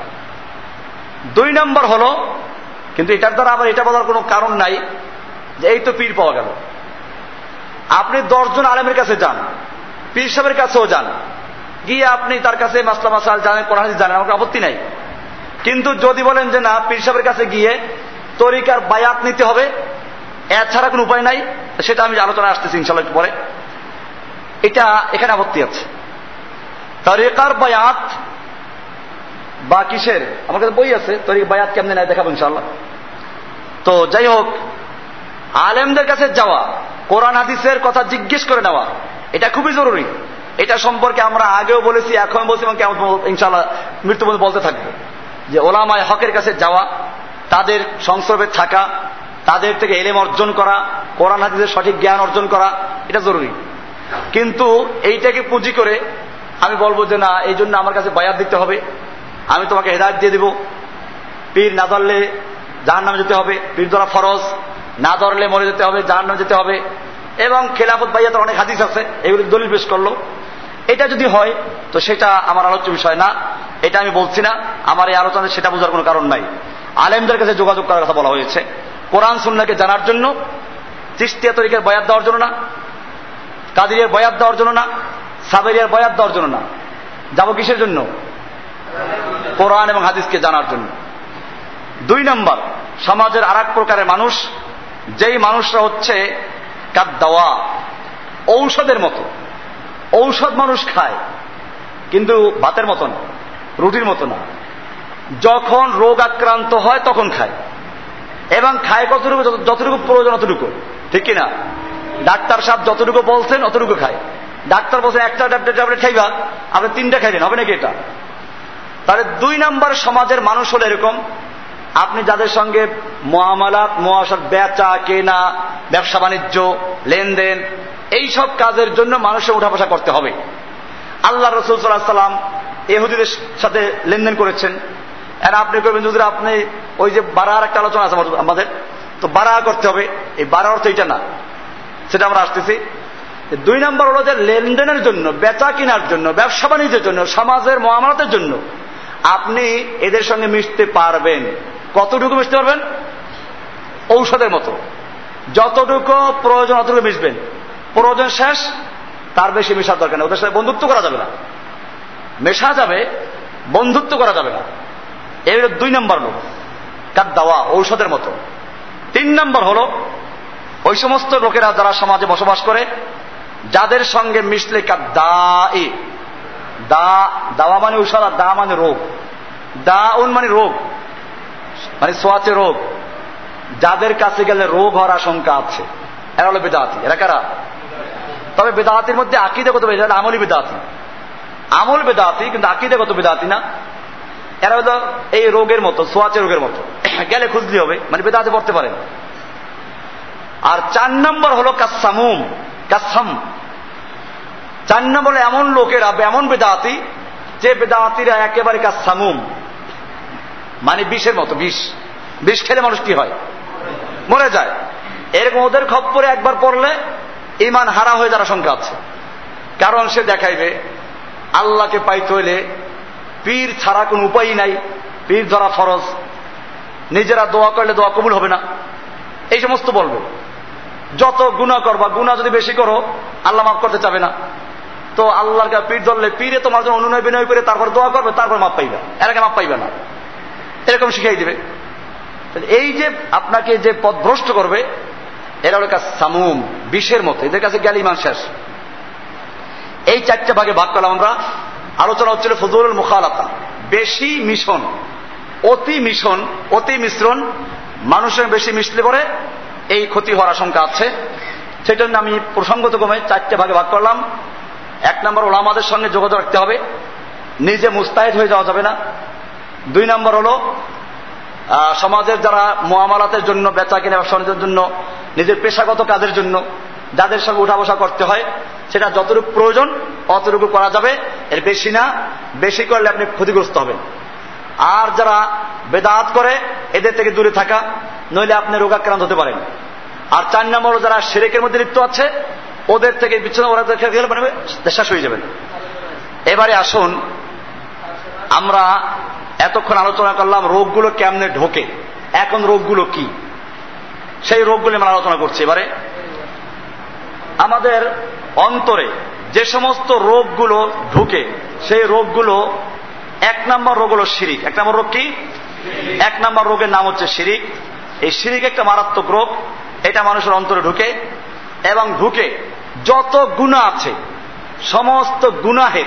দুই নাম্বার হলো, কিন্তু এটার দ্বারা আবার এটা বলার কোনো কারণ নাই, যে এই তো পীর পাওয়া গেল। আপনি দশজন আলেমের কাছে যান, পীর সাহেবের কাছেও যান। গিয়ে আপনি তার কাছে মাসলা মাসাল জানেন, কোরআন জানেন, আমাকে আপত্তি নাই। কিন্তু যদি বলেন যে না, পীর সাহেবের কাছে গিয়ে তরিকার বায়াত নিতে হবে, এছাড়া কোনো উপায় নাই, সেটা আমি আলোচনা আসতেছি ইনশাল্লাহ একটু পরে। এটা এখানে আপত্তি আছে। তরিকার বায়াত বা কিসের? আমার কাছে বই আছে তরিক বায়াত কেমনে নাই দেখাবো ইনশাল্লাহ তো যাই হোক, আলেমদের কাছে যাওয়া কোরআন হাদিসের কথা জিজ্ঞেস করে নেওয়া। এটা খুবই জরুরি। এটা সম্পর্কে আমরা আগেও বলেছি এখন বলছি এবং কেমন ইনশাল্লাহ মৃত্যু পর্যন্ত বলতে থাকব। যে ওলামায় হকের কাছে যাওয়া, তাদের সংস্রবে থাকা, তাদের থেকে এলেম অর্জন করা, কোরআন হাদিসের সঠিক জ্ঞান অর্জন করা, এটা জরুরি। কিন্তু এইটাকে পুঁজি করে আমি বলব যে না, এই জন্য আমার কাছে বায়াত দিতে হবে। আমি তোমাকে হেদায়ত দিয়ে দিব। পীর না ধরলে যার নামে যেতে হবে। পীর ধরা ফরজ। না ধরলে মরে যেতে হবে নামে যেতে হবে। এবং খেলাফত ভাইয়াতে অনেক হাদিস আছে, এগুলি দলিল পেশ করল। এটা যদি হয়, তো সেটা আমার আলোচ্য বিষয় না, এটা আমি বলছি না। আমার এই আলোচনায় সেটা বোঝার কোনো কারণ নাই। আলেমদের কাছে যোগাযোগ করার কথা বলা হয়েছে। কোরআন সুন্নাকে জানার জন্য চিস্তিয়া তরিকের বয়াত দেওয়ার জন্য না, কাদিরের বয়াত দেওয়ার জন্য না, সাবেরিয়ার বয়াত দেওয়ার জন্য না। যাব কিসের জন্য? কোরআন এবং হাদিসকে জানার জন্য। দুই নম্বর, সমাজের আর প্রকারের মানুষ যেই মানুষরা হচ্ছে কার দাওয়া ঔষধের মতো। ঔষধ মানুষ খায়, কিন্তু ভাতের মতো না, রুটির মতো না। যখন রোগ আক্রান্ত হয়, তখন খায়। এবং খায় কতটুকু যতটুকু প্রয়োজন অতটুকু। ঠিক কিনা? ডাক্তার সাহেব যতটুকু বলছেন, অতটুকু খায়। ডাক্তার বলছেন, একটা ট্যাবলেট ট্যাবলেট খাইবা, আপনি তিনটা খাইবেন, হবে নাকি এটা? তাহলে দুই নম্বর সমাজের মানুষ হলো এরকম। আপনি যাদের সঙ্গে মহামালাত মহাসার বেচা কেনা, ব্যবসা, বাণিজ্য, লেনদেন, এইসব কাজের জন্য মানুষের উঠা বসা করতে হবে। আল্লাহ রসুল সাল্লাহ সাল্লাম এহুদিদের সাথে লেনদেন করেছেন। আর আপনি কবেন যদি আপনি ওই যে বাড়ার একটা আলোচনা আছে আমাদের তো বাড়া করতে হবে। এই বাড়া অর্থ এটা না। সেটা আমরা আসতেছি। দুই নম্বর হলো যে লেনদেনের জন্য, বেচা কেনার জন্য, ব্যবসা বাণিজ্যের জন্য, সমাজের মহামারতের জন্য আপনি এদের সঙ্গে মিশতে পারবেন। কতটুকু মিশতে পারবেন? ঔষধের মতো। যতটুকু প্রয়োজন অতটুকু মিশবেন। প্রয়োজন শেষ, তার বেশি মেশার দরকার নেই। ওদের সাথে বন্ধুত্ব করা যাবে না। মেশা যাবে, বন্ধুত্ব করা যাবে না। এর দুই নম্বর লোক। কার দাওয়া? ঔষধের মতো। তিন নম্বর হল, ওই সমস্ত লোকেরা যারা সমাজে বসবাস করে, যাদের সঙ্গে মিশলে কার দা এ দা, দাওয়া মানে ঔষধ আর দা মানে রোগ। দা উন মানে রোগ। মানে সোয়াচে রোগ। যাদের কাছে গেলে রোগ হওয়ার আশঙ্কা আছে, এরা হলো বেদাতি। এরা কারা? তবে বেদাতির মধ্যে আকিদাগত বেদাত আমলি বেদাতি। আমল বেদাতি, কিন্তু আকিদাগত বেদাতি না। এরা হলো এই রোগের মতো সোয়াচে রোগের মতো। গেলে খুঁজলি হবে মানে বেদাতে পড়তে পারেন আর চার নম্বর হলো কাসামুম, কাসাম। চার নম্বর এমন লোকেরা, এমন বেদাতি, যে বেদাতিরা একেবারে কাসামুম। মানে বিষের মতো, বিষ। বিষ খেলে মানুষ কি হয়? মরে যায়। এরকম ওদের খপ্পরে একবার পড়লে ইমান হারা হয়ে যারা সংখ্যা আছে। কারণ সে দেখাইবে, আল্লাহকে পাইতে হইলে পীর ছাড়া কোন উপায়ই নাই। পীর ধরা ফরজ। নিজেরা দোয়া করলে দোয়া কবুল হবে না। এই সমস্ত বলবে। যত গুণা করবা গুণা যদি বেশি করো, আল্লাহ মাফ করতে চাবে না। তো আল্লাহর পীর ধরলে পীরে তোমার জন্য অনুনয় বিনয় করে তারপর দোয়া করবে, তারপর মাপ পাইবে। এর আগে মাপ পাইবে না। এরকম শিখাই দিবে। এই যে আপনাকে যে পথ ভ্রষ্ট করবে, এরা হলো সামুম, বিষের মতো। এদের কাছে গেলে ইমান শেষ। এই চারটে ভাগে ভাগ করলাম আমরা। আলোচনা হচ্ছিল ফজলুল মুখালাতা বেশি মিশন, অতি মিশন, অতি মিশ্রণ, মানুষের বেশি মিশলে পরে এই ক্ষতি হওয়ার আশঙ্কা আছে। সেজন্য আমি প্রসঙ্গত কমে চারটে ভাগে ভাগ করলাম। এক নম্বর ওলামাদের সঙ্গে যোগাযোগ রাখতে হবে। নিজে মুস্তাহিদ হয়ে যাওয়া যাবে না। দুই নম্বর হলো সমাজের যারা মোয়ামালাতের জন্য, বেচা কিনা ব্যবসার জন্য, নিজের পেশাগত কাজের জন্য, যাদের সঙ্গে উঠা বসা করতে হয়, সেটা যতটুকু প্রয়োজন, অতটুকু করা যাবে। এর বেশি না, বেশি করলে আপনি ক্ষতিগ্রস্ত হবেন। আর যারা বেদাত করে, এদের থেকে দূরে থাকা, নইলে আপনি রোগাক্রান্ত হতে পারেন। আর চার নম্বর যারা সেরেকের মধ্যে লিপ্ত আছে, ওদের থেকে বিচ্ছন্ন ওরা শেষ হয়ে যাবেন এবারে আসুন, আমরা এতক্ষণ আলোচনা করলাম রোগগুলো কেমনে ঢোকে। এখন রোগগুলো কি? সেই রোগগুলো আমরা আলোচনা করছি এবারে। আমাদের অন্তরে যে সমস্ত রোগগুলো ঢুকে, সেই রোগগুলো এক নম্বর রোগ হলো শিরিক। এক নম্বর রোগ কি? এক নম্বর রোগের নাম হচ্ছে শিরিক। এই শিরিক একটা মারাত্মক রোগ, এটা মানুষের অন্তরে ঢুকে এবং ঢুকে যত গুণা আছে, সমস্ত গুনাহের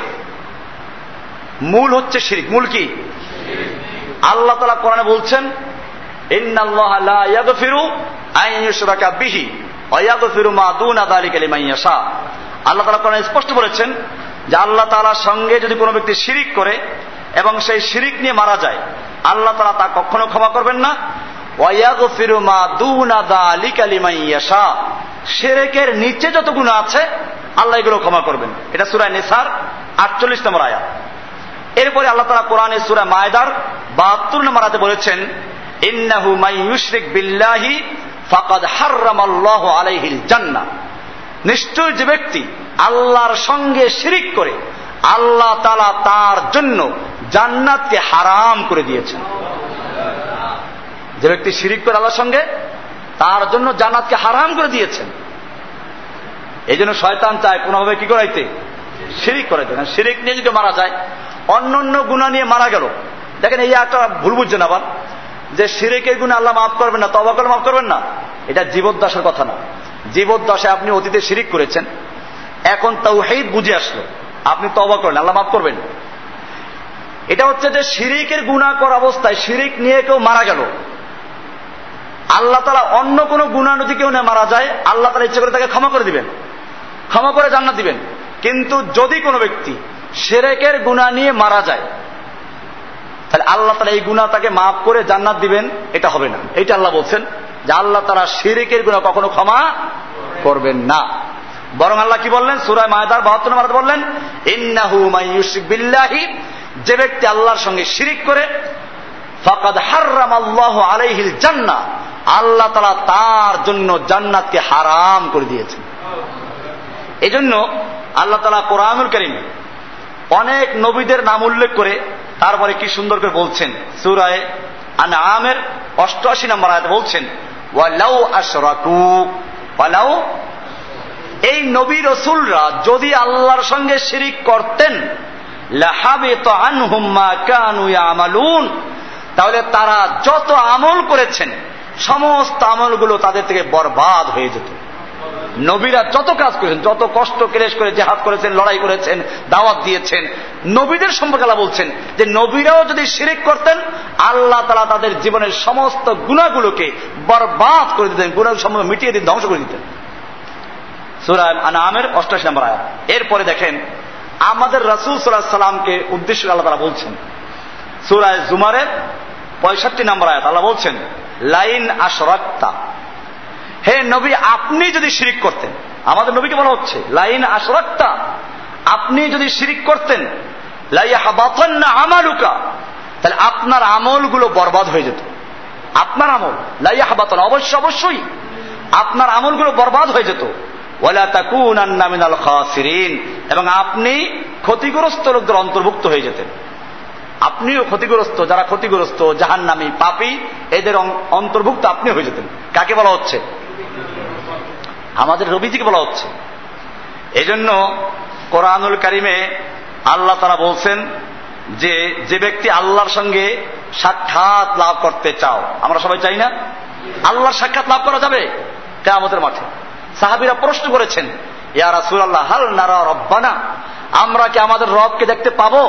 মূল হচ্ছে শিরিক। মূল কি? আল্লাহ তালা কোরআনে বলছেন আল্লাহ তালা কোরআনে স্পষ্ট বলেছেন যে আল্লাহ তালার সঙ্গে যদি কোনো ব্যক্তি শিরিক করে এবং সেই শিরিক নিয়ে মারা যায়, আল্লাহ তালা তা কখনো ক্ষমা করবেন না। সেরেকের নিচে যত গুণা আছে, আল্লাহ এগুলো ক্ষমা করবেন। এটা সুরায় নেসার আটচল্লিশ নম্বর আয়াত। এরপরে আল্লাহ তালা কোরআনে সুরা মায়দার বাহাত্তর নম্বর আয়াতে বলেছেন, ইন্নাহু মাই ইউশরিক বিল্লাহি ফাকাদ হাররামাল্লাহু আলাইহিল জান্নাহ। নিশ্চয় যে ব্যক্তি আল্লাহর সঙ্গে শিরিক করে আল্লাহ তালা তার জন্য জান্নাতকে হারাম করে দিয়েছেন। যে ব্যক্তি শিরিক করে আল্লাহর সঙ্গে তার জন্য জান্নাতকে হারাম করে দিয়েছেন। এই জন্য শয়তান চায় কোনোভাবে কি করাইতে? শিরিক করাইতে। না শিরিক নিয়ে যদি মারা যায় অন্য অন্য গুণা নিয়ে মারা গেল। দেখেন, এই একটা ভুল বুঝছেন আবার? যে শিরিকের গুণে আল্লাহ মাফ করবেন না তবা করে মাফ করবেন না? এটা জীবদ্দশার কথা না। জীবদ্দশায় আপনি অতীতে শিরিক করেছেন। এখন তাও হেই বুঝে আসলো। আপনি তবা করেন আল্লাহ মাফ করবেন। এটা হচ্ছে যে শিরিকের গুণা করা অবস্থায় শিরিক নিয়ে কেউ মারা গেল। আল্লাহ তালা অন্য কোনো গুণা নদী কেউ না মারা যায়, আল্লাহ তালা ইচ্ছে করে তাকে ক্ষমা করে দিবেন। ক্ষমা করে জান্নাত দিবেন। কিন্তু যদি কোনো ব্যক্তি সেরেকের গুণা নিয়ে মারা যায়। তাহলে আল্লাহ তালা এই গুণা তাকে মাফ করে জান্নাত দিবেন, এটা হবে না। এইটা আল্লাহ বলছেন যে আল্লাহ তারা শিরিকের গুণা কখনো ক্ষমা করবেন না। বরং আল্লাহ কি বললেন? সুরায় মায়দার বাহাত্তর মারাতে বললেন, ইন্নাহু মাইয়ুশিক বিল্লাহি যে ব্যক্তি আল্লাহর সঙ্গে শিরিক করে, ফাকাদ হাররাম আল্লাহ আলাইহিল জান্না আল্লাহ তালা তার জন্য জান্নাতকে হারাম করে দিয়েছেন। এই জন্য আল্লাহ তালা কোরআনুল করিম অনেক নবীদের নাম উল্লেখ করে তারপরে কি সুন্দর করে বলছেন। সুরায় আন আমের অষ্টআশি নম্বর আয়াতে বলছেন, ওয়ালাউ আশরাকু ওয়ালাউ এই নবী রসুলরা যদি আল্লাহর সঙ্গে শিরিক করতেন তাহলে তারা যত আমল করেছেন, সমস্ত আমলগুলো তাদের থেকে বরবাদ হয়ে যেত। নবীরা যত কাজ করেছেন, যত কষ্ট ক্লেশ করে জেহাদ করেছেন, লড়াই করেছেন, দাওয়াত দিয়েছেন, নবীদের সম্পর্কে বলছেন যে নবীরাও যদি শিরিক করতেন, আল্লাহ তালা তাদের জীবনের সমস্ত গুণাগুলোকে বরবাদ করে দিতেন গুণা সম্পর্কে মিটিয়ে দিন ধ্বংস করে দিতেন। সুরায় আনামের অষ্টাশি নম্বর আয়াত। এরপরে দেখেন, আমাদের রাসুল সাল্লাহ সাল্লামকে উদ্দেশ্য আল্লাহ তারা বলছেন সুরায় জুমারের পঁয়ষট্টি নম্বর আয়াত, আল্লাহ বলছেন, লাইন আশরাক্তা হে নবী, আপনি যদি শিরিক করতেন, আমাদের নবীকে বলা হচ্ছে, লাইন আশরাক্তা, আপনি যদি শিরিক করতেন লাইয়া আমালুকা, তাহলে আপনার আমলগুলো বরবাদ হয়ে যেত। আপনার আমল লাইয়া হাবাতন অবশ্য অবশ্যই, আপনার আমলগুলো বরবাদ হয়ে যেত। এবং আপনি ক্ষতিগ্রস্ত লোকদের অন্তর্ভুক্ত হয়ে যেতেন। আপনিও ক্ষতিগ্রস্ত, যারা ক্ষতিগ্রস্ত, জাহান্নামি, পাপি, এদের অন্তর্ভুক্ত আপনি হয়ে যেতেন। কাকে বলা হচ্ছে? আমাদের রবিজিকে বলা হচ্ছে। এজন্য কোরআনুল কারিমে আল্লাহ তারা বলছেন যে যে ব্যক্তি আল্লাহর সঙ্গে সাক্ষাৎ লাভ করতে চাও, আমরা সবাই চাই না? আল্লাহর সাক্ষাৎ লাভ করা যাবে কেমতের মাঠে। সাহাবিরা প্রশ্ন করেছেন, ইয়া রাসুল আল্লাহ হাল নারা রব্বানা? আমরা কি আমাদের রবকে দেখতে পাবো?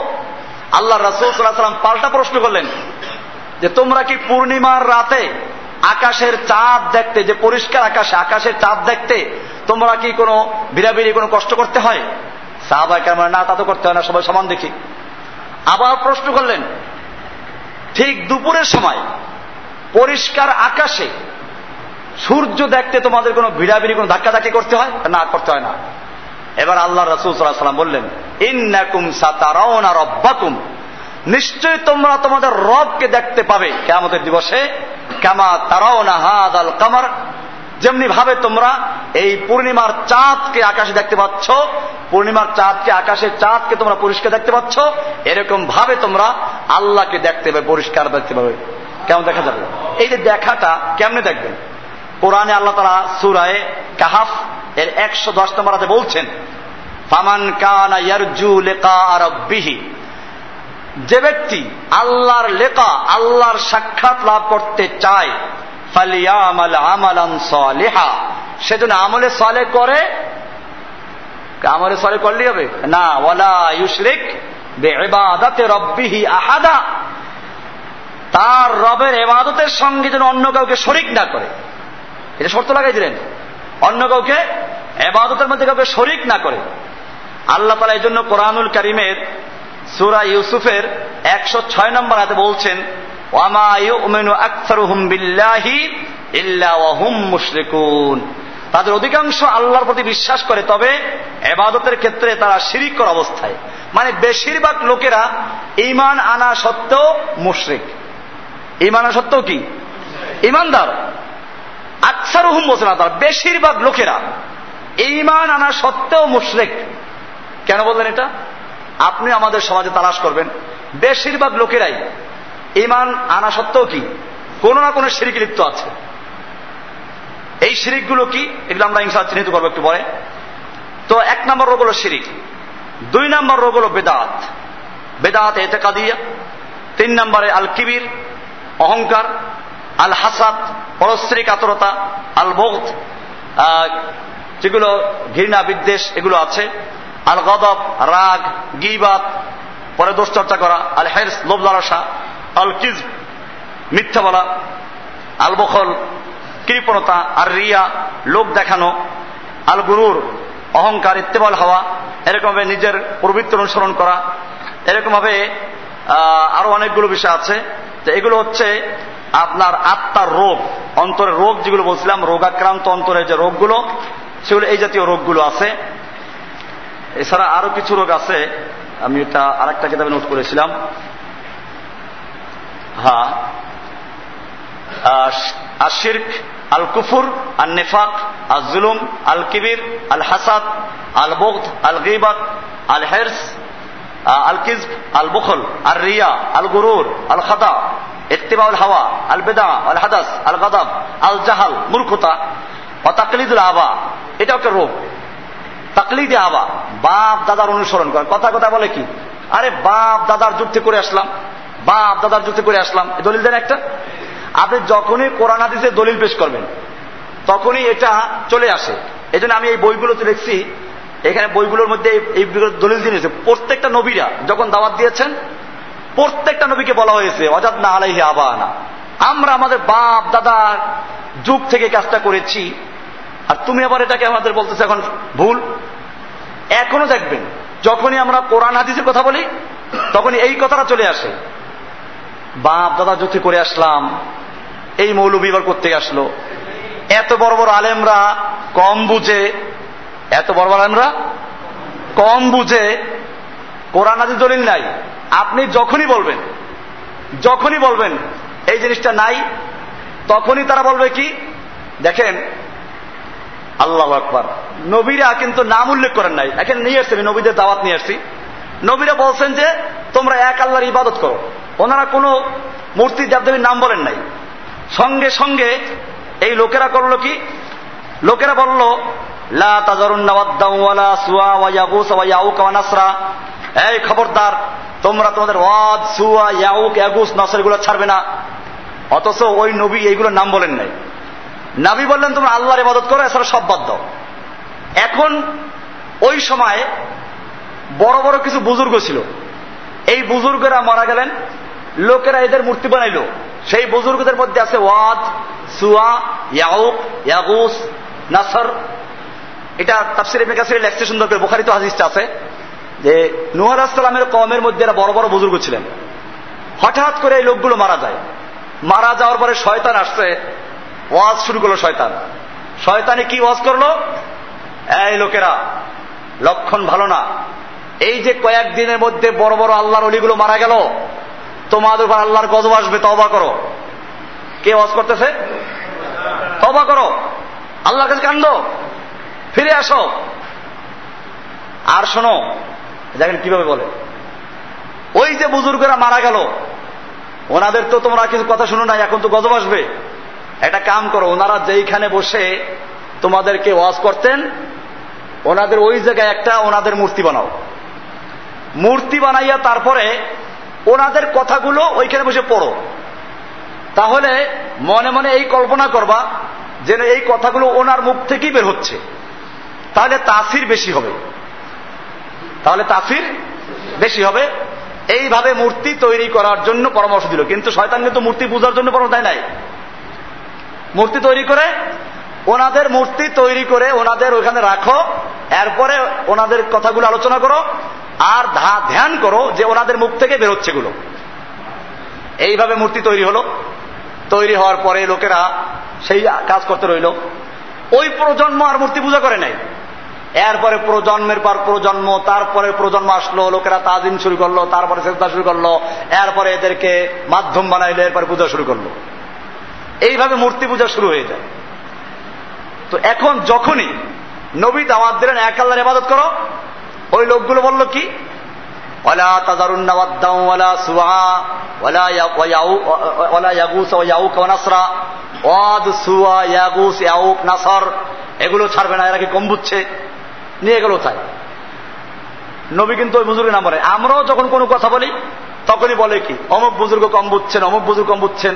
আল্লাহ রাসুল সাল্লাহ সাল্লাম পাল্টা প্রশ্ন করলেন, যে তোমরা কি পূর্ণিমার রাতে আকাশের চাঁদ দেখতে, যে পরিষ্কার আকাশে, আকাশের চাঁদ দেখতে তোমরা কি কোনো বিরাবিরি কোনো কষ্ট করতে হয়? সাহাবাই কেমন না, তা তো করতে হয় না, সবাই সমান দেখি। আবার প্রশ্ন করলেন, ঠিক দুপুরের সময় পরিষ্কার আকাশে সূর্য দেখতে তোমাদের কোনো ভিড়াভিড়ি কোনো ধাক্কাধাক্কি করতে হয়? না, করতে হয় না। এবার আল্লাহ রসুল সাল্লাহ সাল্লাম বললেন, ইন্নাকুম সাতারাউনা রব্বাকুম। নিশ্চয় তোমরা তোমাদের রবকে দেখতে পাবে কেমতের দিবসে। কামা তারাউনা হাদ আল কামার। যেমনি ভাবে তোমরা এই পূর্ণিমার চাঁদকে আকাশে দেখতে পাচ্ছ, পূর্ণিমার চাঁদকে আকাশের চাঁদকে তোমরা পরিষ্কার দেখতে পাচ্ছ, এরকম ভাবে তোমরা আল্লাহকে দেখতে পাবে, পরিষ্কার দেখতে পাবে। কেমন দেখা যাবে? এই যে দেখাটা কেমনে দেখবেন? কোরআনে আল্লাহ তারা সুরায় কাহাফ এর একশো দশ নম্বরাতে বলছেন, ফামান কানা ইয়ারজু লেকা আরব্বিহি যে ব্যক্তি আল্লাহর লেখা, আল্লাহর সাক্ষাৎ লাভ করতে চায় আমালান সেজন্য আমলে সালে করে, আমলে সালে করলেই হবে। না, ওয়ালা ইউশরিক রব্বিহি আহাদা। তার রবের এবাদতের সঙ্গে যেন অন্য কাউকে শরিক না করে। এটা শর্ত লাগাই দিলেন। অন্য কাউকে এবাদতের মধ্যে কাউকে শরিক না করে। আল্লাহ তালা এই জন্য কোরআনুল করিমের সুরা ইউসুফের একশো ছয় নম্বর হাতে বলছেন তাদের অধিকাংশ আল্লাহর প্রতি বিশ্বাস করে, তবে এবাদতের ক্ষেত্রে তারা শিরিকর অবস্থায়। মানে বেশিরভাগ লোকেরা ইমান আনা সত্ত্বেও মুশরিক। ইমান আনা সত্ত্বেও কি? ইমানদার আকসার হুম বলছে না তার, বেশিরভাগ লোকেরা ইমান আনা সত্ত্বেও মুশরেক। কেন বললেন এটা? আপনি আমাদের সমাজে তালাশ করবেন। বেশিরভাগ লোকেরাই ইমান আনা সত্ত্বেও কি কোন না কোনো সিরিক লিপ্ত আছে। এই সিরিকগুলো কি? এগুলো আমরা ইনশাল চিহ্নিত করব একটু পরে। তো এক নম্বর রোগ হলো সিরিক দুই নম্বর রোগ হলো বেদাত। বেদাত এতে কাদিয়া তিন নম্বরে আল কিবির অহংকার আল হাসাদ পরস্ত্রী কাতরতা আল বোধ যেগুলো ঘৃণা, বিদ্বেষ, এগুলো আছে। আল গদব রাগ, গিবাত, পরে দোষ চর্চা করা আল হেরস লোভ লালসা আল কিজ মিথ্যা বলা আল বখল কৃপণতা আর রিয়া লোক দেখানো আল গুরুর অহংকার, ইত্তেবল হওয়া, এরকমভাবে নিজের প্রবৃত্তি অনুসরণ করা, এরকমভাবে আরও অনেকগুলো বিষয় আছে, তো এগুলো হচ্ছে আপনার আত্মার রোগ, অন্তরের রোগ যেগুলো বলছিলাম, রোগাক্রান্ত অন্তরের যে রোগগুলো, সেগুলো এই জাতীয় রোগগুলো আছে। এছাড়া আরও কিছু রোগ আছে। আমি এটা আরেকটা কিতাবে নোট করেছিলাম। হ্যাঁ আশির্ক আল কুফুর আল নেফাক আল জুলুম আল কিবির আল হাসাদ আল বগদ আল গিবাত আল হেরস আল কিজব আল বুখল আর রিয়া আল গুরুর আল খাদা ইত্তিবাউল হাওয়া আল বেদা আল হাদাস আল গাদাব আল জাহাল মূর্খতা ও তাকলিদুল আবা। এটা একটা রোগ। তাকলিদে আবা বাপ দাদার অনুসরণ করে। কথা কথা বলে কি? আরে বাপ দাদার যুক্তি করে আসলাম। বাপ দাদার যুক্তি করে আসলাম। দলিল দেন একটা? আপনি যখনই কোরআন হাদিসে দলিল পেশ করবেন, তখনই এটা চলে আসে। এই আমি এই বইগুলোতে লিখছি এখানে বইগুলোর মধ্যে এই দলিল দিয়েছে। প্রত্যেকটা নবীরা যখন দাওয়াত দিয়েছেন, প্রত্যেকটা নবীকে বলা হয়েছে অজাত না আলাইহে আবানা। আমরা আমাদের বাপ দাদার যুগ থেকে কাজটা করেছি। আর তুমি আবার এটাকে আমাদের বলতেছো এখন ভুল? এখনও দেখবেন, যখনই আমরা কোরআন হাদিসের কথা বলি, তখনই এই কথাটা চলে আসে। বাপ, দাদা যুক্তি করে আসলাম, এই মৌলবী এবার করতে আসলো? এত বড় বড় আলেমরা কম বুঝে, এত বড় বড় আলেমরা কম বুঝে, কোরআন আদি দলিল নাই। আপনি যখনই বলবেন যখনই বলবেন, এই জিনিসটা নাই, তখনই তারা বলবে কি? দেখেন আল্লাহ আকবার। নবীরা কিন্তু নাম উল্লেখ করেন নাই। এখানে নিয়ে আসছি নবীদের দাওয়াত নিয়ে আসছি। নবীরা বলছেন যে, তোমরা এক আল্লাহর ইবাদত করো। ওনারা কোনো মূর্তি দেবদেবীর নাম বলেন নাই। সঙ্গে সঙ্গে এই লোকেরা করল কি? লোকেরা বলল এই খবরদার, তোমরা তোমাদের ইয়াউক ছাড়বে না। অথচ ওই নবী এইগুলোর নাম বলেন নাই। নাবি বললেন, তোমরা আল্লাহর ইবাদত করো, এছাড়া সব বাদ দাও। এখন ওই সময় বড় বড় কিছু বুজুর্গ ছিল। এই বুজুর্গরা মারা গেলেন, লোকেরা এদের মূর্তি বানাইল। সেই বুজুর্গদের মধ্যে আছে ওয়াদ, সুয়া ইয়াউক ইয়াগুস, নাসর। এটা তাফসির ইবনে কাসির লেখছে সুন্দর করে বোখারি তো হাদিসটা আছে, যে নুয়ার আসসালামের কমের মধ্যে এরা বড় বড় বুজুর্গ ছিলেন। হঠাৎ করে এই লোকগুলো মারা যায়। মারা যাওয়ার পরে শয়তান আসছে ওয়াজ শুরু করল শয়তান। শয়তানে কি ওয়াজ করল? এই লোকেরা, লক্ষণ ভালো না। এই যে কয়েকদিনের মধ্যে বড় বড় আল্লাহর অলিগুলো মারা গেল, তোমাদের উপর আল্লাহর গজব আসবে তবা করো। কে ওয়াজ করতেছে? তবা করো। আল্লাহর কাছে কান্দ। ফিরে আসো। আর শোনো, দেখেন কীভাবে বলে। ওই যে বুজুর্গরা মারা গেল, ওনাদের তো তোমরা কিছু কথা শুনো না এখন তো গজব আসবে। একটা কাম করো, ওনারা যেইখানে বসে তোমাদেরকে ওয়াজ করতেন, ওনাদের ওই জায়গায় একটা ওনাদের মূর্তি বানাও। মূর্তি বানাইয়া তারপরে ওনাদের কথাগুলো ওইখানে বসে পড়ো। তাহলে মনে মনে এই কল্পনা করবা যেন এই কথাগুলো ওনার মুখ থেকেই বের হচ্ছে। তাহলে তাসির বেশি হবে। তাহলে তাসির বেশি হবে। এইভাবে মূর্তি তৈরি করার জন্য পরামর্শ দিল। কিন্তু শয়তান কিন্তু মূর্তি পূজার জন্য পরামর্শ দেয় নাই। মূর্তি তৈরি করে, ওনাদের মূর্তি তৈরি করে ওনাদের ওখানে রাখো, এরপরে ওনাদের কথাগুলো আলোচনা করো, আর ধ্যান করো যে ওনাদের মুখ থেকে বেরোচ্ছে গুলো এইভাবে মূর্তি তৈরি হলো। তৈরি হওয়ার পরে লোকেরা সেই কাজ করতে রইল। ওই প্রজন্ম আর মূর্তি পূজা করে নাই। এরপরে প্রজন্মের পর প্রজন্ম, তারপরে প্রজন্ম আসলো, লোকেরা তাজিম শুরু করল, তারপরে চেষ্টা শুরু করল, এরপরে এদেরকে মাধ্যম বানাইলো, এরপরে পূজা শুরু করল। এইভাবে মূর্তি পূজা শুরু হয়ে যায়। তো এখন যখনই নবী দাওয়াত দিলেন, এক আল্লাহর ইবাদত করো, ওই লোকগুলো বলল কি? তাজারুন্না ওয়াদ্দাম ওয়ালা ওয়া নাসরা নাসর, এগুলো ছাড়বে না, এরা কি কম বুঝছে নিয়ে গেল তাই। নবী কিন্তু ওই বুজুর্গের নাম বলে। আমরাও যখন কোনো কথা বলি, তখনই বলে কি, অমুক বুজুর্গ কম বুঝছেন অমুক বুজুর্গ কম বুঝছেন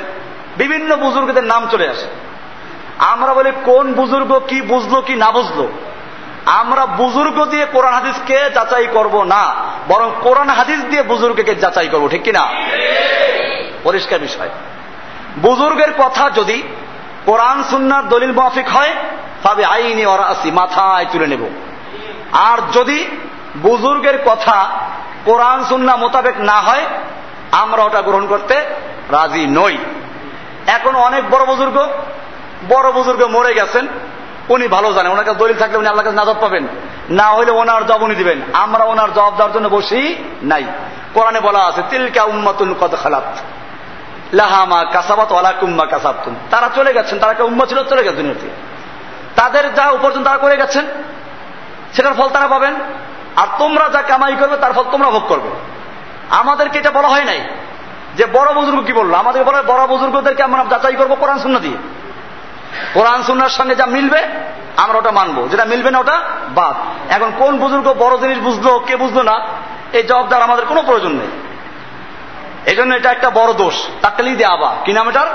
বিভিন্ন বুজুর্গদের নাম চলে আসে। আমরা বলি, কোন বুজুর্গ কি বুঝলো, কি না বুঝলো? আমরা বুজুর্গ দিয়ে কোরআন হাদিসকে যাচাই করব না, বরং কোরআন হাদিস দিয়ে বুজুর্গকে যাচাই করব, ঠিক কিনা? পরিষ্কার বিষয়। বুজুর্গের কথা যদি কোরআন, সুন্নার দলিল মাফিক হয়, তবে আইনি ওরা আসি মাথায় তুলে নেব। আর যদি বুজুর্গের কথা কোরআন, সুন্না মোতাবেক না হয়, আমরা ওটা গ্রহণ করতে রাজি নই। এখন অনেক বড় বুজুর্গ বড় বুজুর্গ মরে গেছেন, উনি ভালো জানেন। ওনার কাছে দলিল থাকলে উনি আল্লাহ কাছে নাজব পাবেন। না হলে ওনার জবাব উনি দিবেন। আমরা ওনার জবাব দেওয়ার জন্য বসি নাই। কোরআনে বলা আছে, তিলকা উম্মাতুন কত খালাত। লাহামা কাসাবাত ওয়ালা কুম্মা কাসাবতুন তারা চলে গেছেন, তারা একটা উম্মা ছিল, চলে গেছে দুনিয়াতে। তাদের যা উপার্জন তারা করে গেছেন, সেটার ফল তারা পাবেন। আর তোমরা যা কামাই করবে, তার ফল তোমরা ভোগ করবে। আমাদেরকে এটা বলা হয় নাই। যে বড় বুজুর্গ কি বলল? আমাদের বলে বড় বুজুর্গদেরকে আমরা যাচাই করব কোরআন শূন্য দিয়ে। কোরআন সুন্নার সঙ্গে যা মিলবে, আমরা ওটা মানবো। যেটা মিলবে না, ওটা বাদ। এখন কোন বুজুর্গ বড় জিনিস বুঝলো, কে বুঝলো না, এই জবাব দেওয়ার আমাদের কোনো প্রয়োজন নেই। এই জন্য এটা একটা বড় দোষ। তাকলি দেওয়া কি নাম এটার?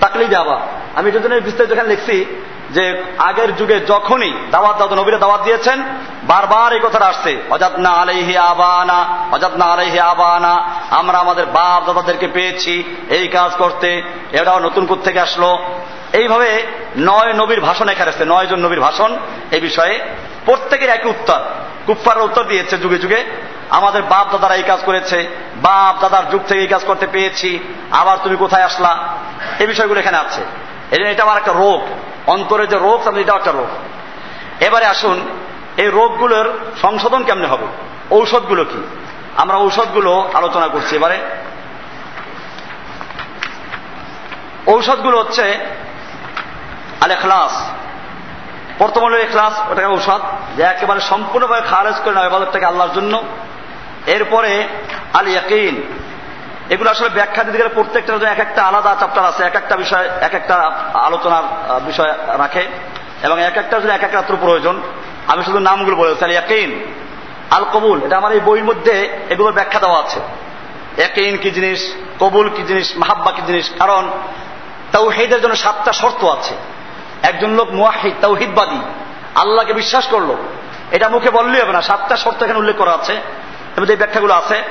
তাকলি দে আবা। আমি এটার জন্য বিস্তারিত এখানে লিখছি। যে আগের যুগে যখনই দাওয়াত দাওয়াত নবীরা দাওয়াত দিয়েছেন, বারবার এই কথাটা আসছে। অজাত না আলাইহি আবানা অজাত না আলাইহি আবানা, আমরা আমাদের বাপ দাদাদেরকে পেয়েছি, এই কাজ করতে এটাও নতুন থেকে আসলো। এইভাবে নয় নবীর ভাষণ এখানে আসছে, নয় জন নবীর ভাষণ এই বিষয়ে। প্রত্যেকের একই উত্তর। কুফার উত্তর দিয়েছে যুগে যুগে, আমাদের বাপ দাদারা এই কাজ করেছে, বাপ দাদার যুগ থেকে এই কাজ করতে পেয়েছি, আবার তুমি কোথায় আসলা? এই বিষয়গুলো এখানে আছে। এই এটা আমার একটা রোগ। অন্তরে যে রোগ, তাহলে এটাও একটা রোগ। এবারে আসুন, এই রোগগুলোর সংশোধন কেমনে হবে? ঔষধগুলো কি? আমরা ঔষধগুলো আলোচনা করছি এবারে। ঔষধগুলো হচ্ছে আল এখলাস প্রথম হলো এখলাস ওটাকে ঔষধ, যে একেবারে সম্পূর্ণভাবে খারেজ করে নেওয়া এবাদতটাকে আল্লাহর জন্য। এরপরে আল ইয়াকিন এগুলো আসলে ব্যাখ্যা দিতে গেলে প্রত্যেকটা এক একটা আলাদা চ্যাপ্টার আছে, এক একটা বিষয়, এক একটা আলোচনার বিষয় রাখে, এবং এক একটা জন্য এক এক রাত্র প্রয়োজন। আমি শুধু নামগুলো বলেছি আল ইয়াকিন আল কবুল এটা আমার এই বইয়ের মধ্যে এগুলোর ব্যাখ্যা দেওয়া আছে। একেইন কি জিনিস, কবুল কি জিনিস, মাহাব্বা কি জিনিস, কারণ তাওহিদের জন্য সাতটা শর্ত আছে। একজন লোক মুয়াহিদ তাওহিদবাদী, আল্লাহকে বিশ্বাস করল। এটা মুখে বললেই হবে না, সাতটা শর্ত এখানে উল্লেখ করা আছে। এবং যে ব্যাখ্যাগুলো আছে।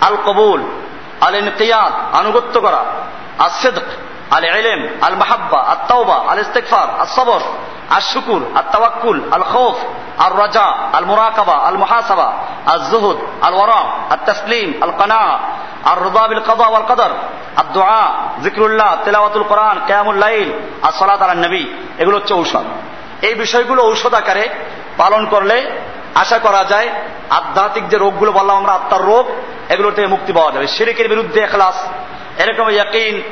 আল কবুল আল ইনকিয়াদ আনুগত্য করা আর সেদক আল এলেম আল মাহাব্বা আর তাওবা আল ইস্তেকফার আর সবর আর শুকুর আর তাওয়াক্কুল আল খৌফ আর রাজা আল মুরাকাবা আল মুহাসাবা আল জুহুদ আল ওয়ারা আর তসলিম আল কানা আর রুদাবিল কদা ওয়াল কদর আর দোয়া জিক্রুল্লাহ তেলাওয়াতুল কোরআন, কেয়ামুল লাইল আর সলাত আল নবী এগুলো হচ্ছে ঔষধ। এই বিষয়গুলো ঔষধ আকারে পালন করলে আশা করা যায় আধ্যাত্মিক যে রোগগুলো বললাম আমরা, আত্মার রোগ এগুলো থেকে মুক্তি পাওয়া যাবে। শিরিকের বিরুদ্ধে এখলাস, এরকম ইয়াকিন,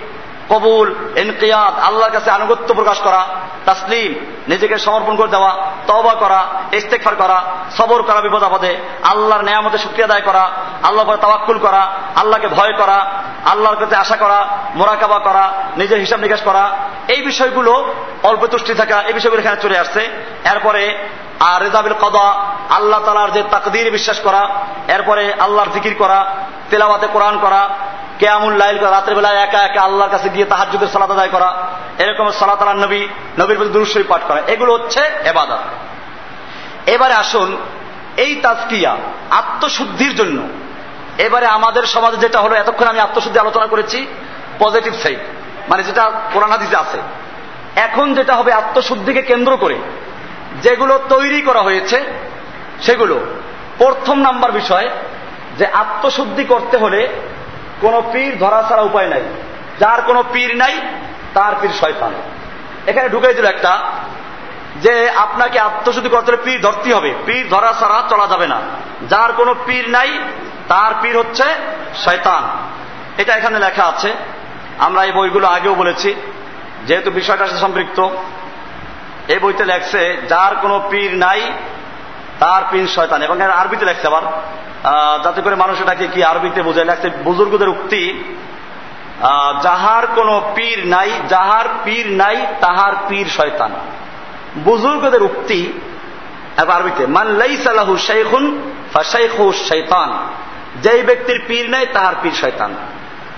কবুল এনকিয়াদ আল্লাহর কাছে আনুগত্য প্রকাশ করা, তাসলিম নিজেকে সমর্পণ করে দেওয়া তবা করা ইস্তেকফার করা, সবর করা বিপদ আপদে, আল্লাহর নেয়ামতে শুক্রিয়া আদায় করা আল্লাহ পরে তাওয়াক্কুল করা, আল্লাহকে ভয় করা, আল্লাহর কাছে আশা করা, মোরাকাবা করা, নিজের হিসাব নিকাশ করা, এই বিষয়গুলো অল্প তুষ্টি থাকা এই বিষয়গুলো এখানে চলে আসছে। এরপরে, আর রেজাবিল কদা, আল্লাহ তালার যে তাকদির বিশ্বাস করা, এরপরে আল্লাহর জিকির করা, তেলাওয়াতে কোরআন করা, কেয়ামুল লাইল করা, রাতের বেলায় একা একা আল্লাহর কাছে গিয়ে তাহাজুদের সালাত আদায় করা, এরকম সালাত আল্লাহ নবী, নবীর প্রতি দুরুশ্বরী পাঠ করা। এগুলো হচ্ছে এবাদত। এবারে আসুন, এই তাজকিয়া, আত্মশুদ্ধির জন্য। এবারে আমাদের সমাজে যেটা হলো, এতক্ষণ আমি আত্মশুদ্ধি আলোচনা করেছি পজিটিভ সাইড মানে যেটা কোরআন হাদিসে আছে। এখন যেটা হবে, আত্মশুদ্ধিকে কেন্দ্র করে যেগুলো তৈরি করা হয়েছে, সেগুলো। প্রথম নাম্বার বিষয়, যে আত্মশুদ্ধি করতে হলে কোনো পীর ধরা ছাড়া উপায় নাই। যার কোনো পীর নাই, তার পীর শয়তান। এখানে ঢুকে দিল একটা যে আপনাকে আত্মশুদ্ধি করতে হলে পীর ধরতে হবে। পীর ধরা ছাড়া চলা যাবে না। যার কোনো পীর নাই, তার পীর হচ্ছে শয়তান। এটা এখানে লেখা আছে। আমরা এই বইগুলো আগেও বলেছি। যেহেতু বিষয়টা সাথে সম্পৃক্ত এই বইতে লেখছে, যার কোনো পীর নাই, তার পীর শয়তান। এবং আরবিতে লেখছে আবার যাতে করে মানুষ এটাকে কি আরবিতে বোঝায়, লেখছে, বুজুর্গদের উক্তি যাহার কোনো পীর নাই, যাহার পীর নাই, তাহার পীর শয়তান। বুজুর্গদের উক্তি আরবিতে, মান লাইসালাহু শাইখুন ফাশাইখু শৈতান যেই ব্যক্তির পীর নাই, তাহার পীর শয়তান।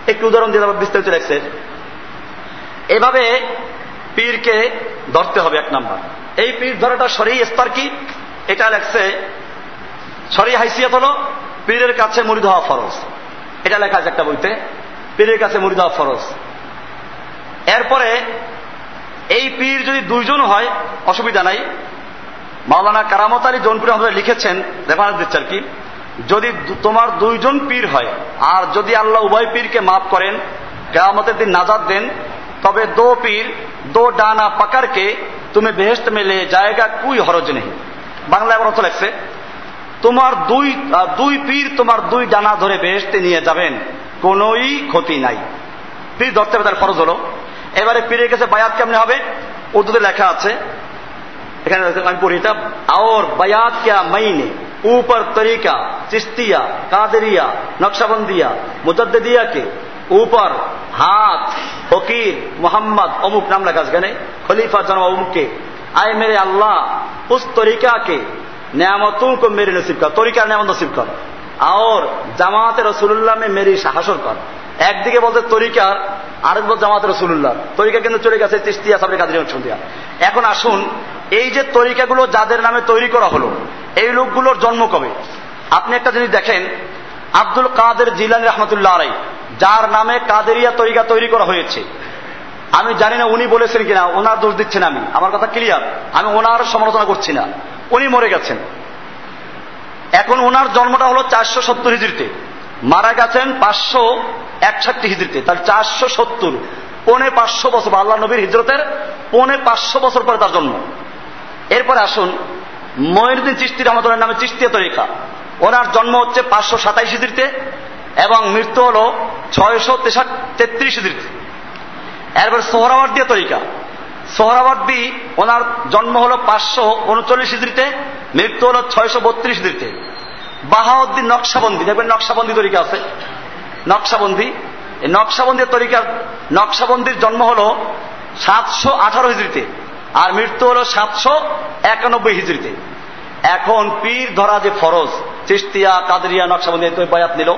একটু উদাহরণ দিয়ে বিস্তারিত লেখছে। এভাবে পীরকে ধরতে হবে এক নাম্বার। এই পীর ধরাটা সরি স্তর কি এটা লেখছে সরি হাইসিয়ত হলো, পীরের কাছে মুড়ি হওয়া ফরজ। এটা লেখা আছে একটা বইতে, পীরের কাছে মুড়ি হওয়া ফরজ। এরপরে এই পীর যদি দুইজন হয়, অসুবিধা নাই। মাওলানা কারামত আলী জৌনপুরে আমাদের লিখেছেন রেফারেন্স দিচ্ছে আর কি, যদি তোমার দুইজন পীর হয়, আর যদি আল্লাহ উভয় পীরকে মাফ করেন, কেয়ামতের দিন নাজাদ দেন, তবে দো পীর, দো ডানা পাকারকে তুমি বেহেস্ত মেলে, জায়গা কুই হরজ নেই। বাংলায় আবার অর্থ লেখছে, তোমার দুই দুই পীর তোমার দুই ডানা ধরে বেহেস্তে নিয়ে যাবেন, কোনোই ক্ষতি নাই। পীর ধরতে হবে, তার ফরজ হলো। এবারে পীরের কাছে বায়াত কেমনে হবে উর্দুতে লেখা আছে এখানে আমি পড়ি এটা और बयात क्या महीने ऊपर तरीका चिश्तिया कादरिया नक्शबंदिया मुजद्दिया के ऊपर हाथ फकीर मोहम्मद अमुक नाम लगा गने खलीफा जन अमुक के आए मेरे अल्लाह उस तरीका के नियामतों को मेरे नसीब कर तरीका नियामत नसीब कर और জামাত রসুল্লাহ মে মেরি হাসর কর একদিকে বলতে তরিকার আরেক বল জামাত রসুল্লাহ তরিকা কিন্তু চলে গেছে তিস্তিয়া সাবরে কাদের সন্ধিয়া। এখন আসুন, এই যে তরিকাগুলো যাদের নামে তৈরি করা হলো, এই লোকগুলোর জন্ম কবে? আপনি একটা জিনিস দেখেন, আব্দুল কাদের জিলানি রহমতুল্লাহ আলাই যার নামে কাদেরিয়া তরিকা তৈরি করা হয়েছে। আমি জানি না উনি বলেছেন কিনা, ওনার দোষ দিচ্ছেন আমি। আমার কথা ক্লিয়ার আমি ওনার সমালোচনা করছি না। উনি মরে গেছেন। এখন ওনার জন্মটা হলো চারশো সত্তর হিজড়িতে। মারা গেছেন পাঁচশো একষট্টি হিজড়িতে তাহলে চারশো সত্তর। পৌনে পাঁচশো বছর, আল্লাহ নবীর হিজরতের পৌনে পাঁচশো বছর পরে তার জন্ম। এরপরে আসুন ময়নুদ্দিন চিস্তি রহমতুল্লাহ নামে চিস্তিয়া তরিকা। ওনার জন্ম হচ্ছে পাঁচশো সাতাইশ হিজড়িতে এবং মৃত্যু হল ছয়শো তেত্রিশ হিজড়িতে। এরপর সোহরাওয়ার্দিয়া তরিকা। সোহরাওয়ার্দি, ওনার জন্ম হল পাঁচশো উনচল্লিশ হিজড়িতে, মৃত্যু হল ছয়শো বত্রিশ হিজড়িতে। বাহাউদ্দিন নকশাবন্দি, দেখবেন নকশাবন্দি তরিকা আছে। নকশাবন্দি, এই নকশাবন্দির তরিকার নকশাবন্দির জন্ম হল সাতশো আঠারো হিজড়িতে আর মৃত্যু হল সাতশো একানব্বই হিজড়িতে। এখন পীর ধরা যে ফরজ চিস্তিয়া কাদরিয়া নকশাবন্দি বয়াত নিল।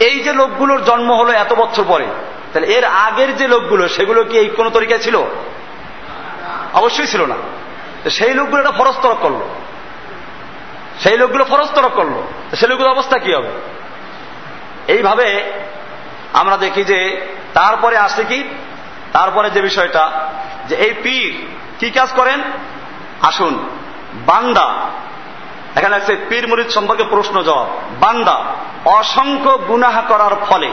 এই যে লোকগুলোর জন্ম হলো এত বছর পরে, তাহলে এর আগের যে লোকগুলো, সেগুলো কি এই কোন তরিকায় ছিল? অবশ্যই ছিল না। সেই লোকগুলো একটা ফরজ তরক করল। সেই লোকগুলো ফরজ তরক করল। সেই লোকগুলোর অবস্থা কি হবে? এইভাবে আমরা দেখি যে তারপরে আসে কি? তারপরে যে বিষয়টা, যে এই পীর কি কাজ করেন? আসুন, বান্দা। এখানে আছে, পীর মুরিদ সম্পর্কে প্রশ্ন জবাব। বান্দা, অসংখ্য গুনাহ করার ফলে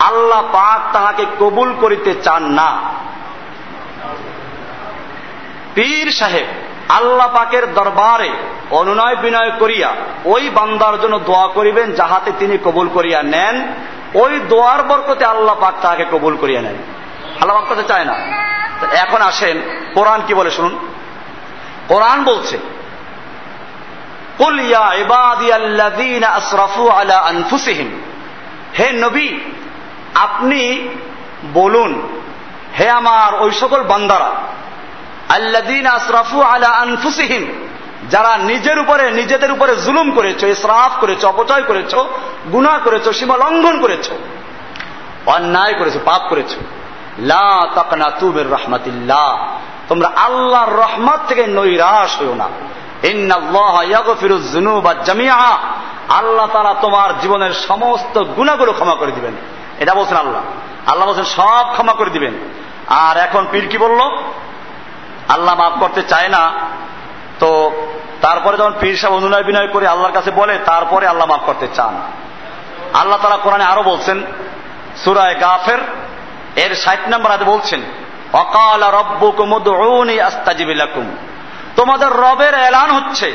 আল্লাহ পাক তাহাকে কবুল করিতে চান না। পীর সাহেব আল্লাহ পাকের দরবারে অনুনয় বিনয় করিয়া ওই বান্দার জন্য দোয়া করিবেন যাহাতে তিনি কবুল করিয়া নেন। ওই দোয়ার বরকতে আল্লাহ পাক তাহাকে কবুল করিয়া নেন। আল্লাহ পাক তাতে চায় না। এখন আসেন, কোরআন কি বলে শুনুন? কোরআন বলছে হে নবী, আপনি বলুন, হে আমার ওই সকল বান্দারা আল্লাদিন আসরাফু আলা আনফুসিহিম, যারা নিজের উপরে, নিজেদের উপরে জুলুম করেছ, ইসরাফ করেছ, অপচয় করেছ, গুনাহ করেছ, সীমা লঙ্ঘন করেছ, অন্যায় করেছ, পাপ করেছ। লা তাকনা তুবের রহমাতিল্লাহ, তোমরা আল্লাহর রহমত থেকে নৈরাশ হইও না। আল্লাহ তারা তোমার জীবনের সমস্ত গুণাগুলো ক্ষমা করে দিবেন। এটা বলছেন আল্লাহ। আল্লাহ বলছেন, সব ক্ষমা করে দিবেন। আর এখন পীর কি বলল? আল্লাহ মাফ করতে চায় না। তো তারপরে যখন পীর সাহেব অনুনয় বিনয় করে আল্লাহর কাছে বলে, তারপরে আল্লাহ মাফ করতে চান। আল্লাহ তারা কোরআনে আরও বলছেন সুরায় গাফের এর ষাট নম্বর আগে বলছেন, অকাল রব্বুকুম তোমাদের রবের এলান হচ্ছে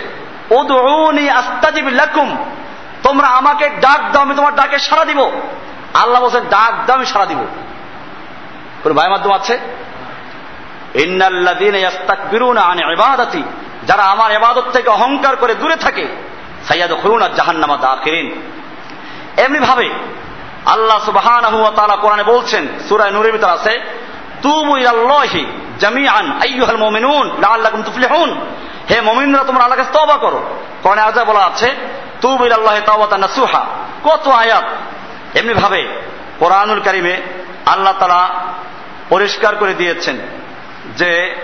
তোমরা আমাকে ডাক দাও, আমি তোমার ডাকে সারা দিব। আল্লাহ বলছেন, ডাক দাও, আমি সারা দিব। কোন ভাই মাধ্যম আছে? ইয়াস্তাকবিরুনা আন ইবাদাতি, যারা আমার এবাদত থেকে অহংকার করে দূরে থাকে, সাইয়াদখুলুনা জাহান্নামা দাখিরিন। এমনি ভাবে আল্লাহ সুবহানাহু ওয়া তাআলা কোরআনে বলছেন সুরায় নুরের ভিতর আছে, তুবু ইলাল্লাহি জামিআন, আইয়ুহাল মুমিনুন, লাআল্লাকুম তুফলিহুন। হে মুমিনরা, তোমরা আল্লাহকে তওবা করো। কোরআনে আয়াতে বলা আছে, তুবু ইলাল্লাহি তাওবাতান নাসুহা। কত আয়াত। এমনি ভাবে কোরআনুল কারিমে আল্লাহ তাআলা পরিষ্কার করে দিয়েছেন। যে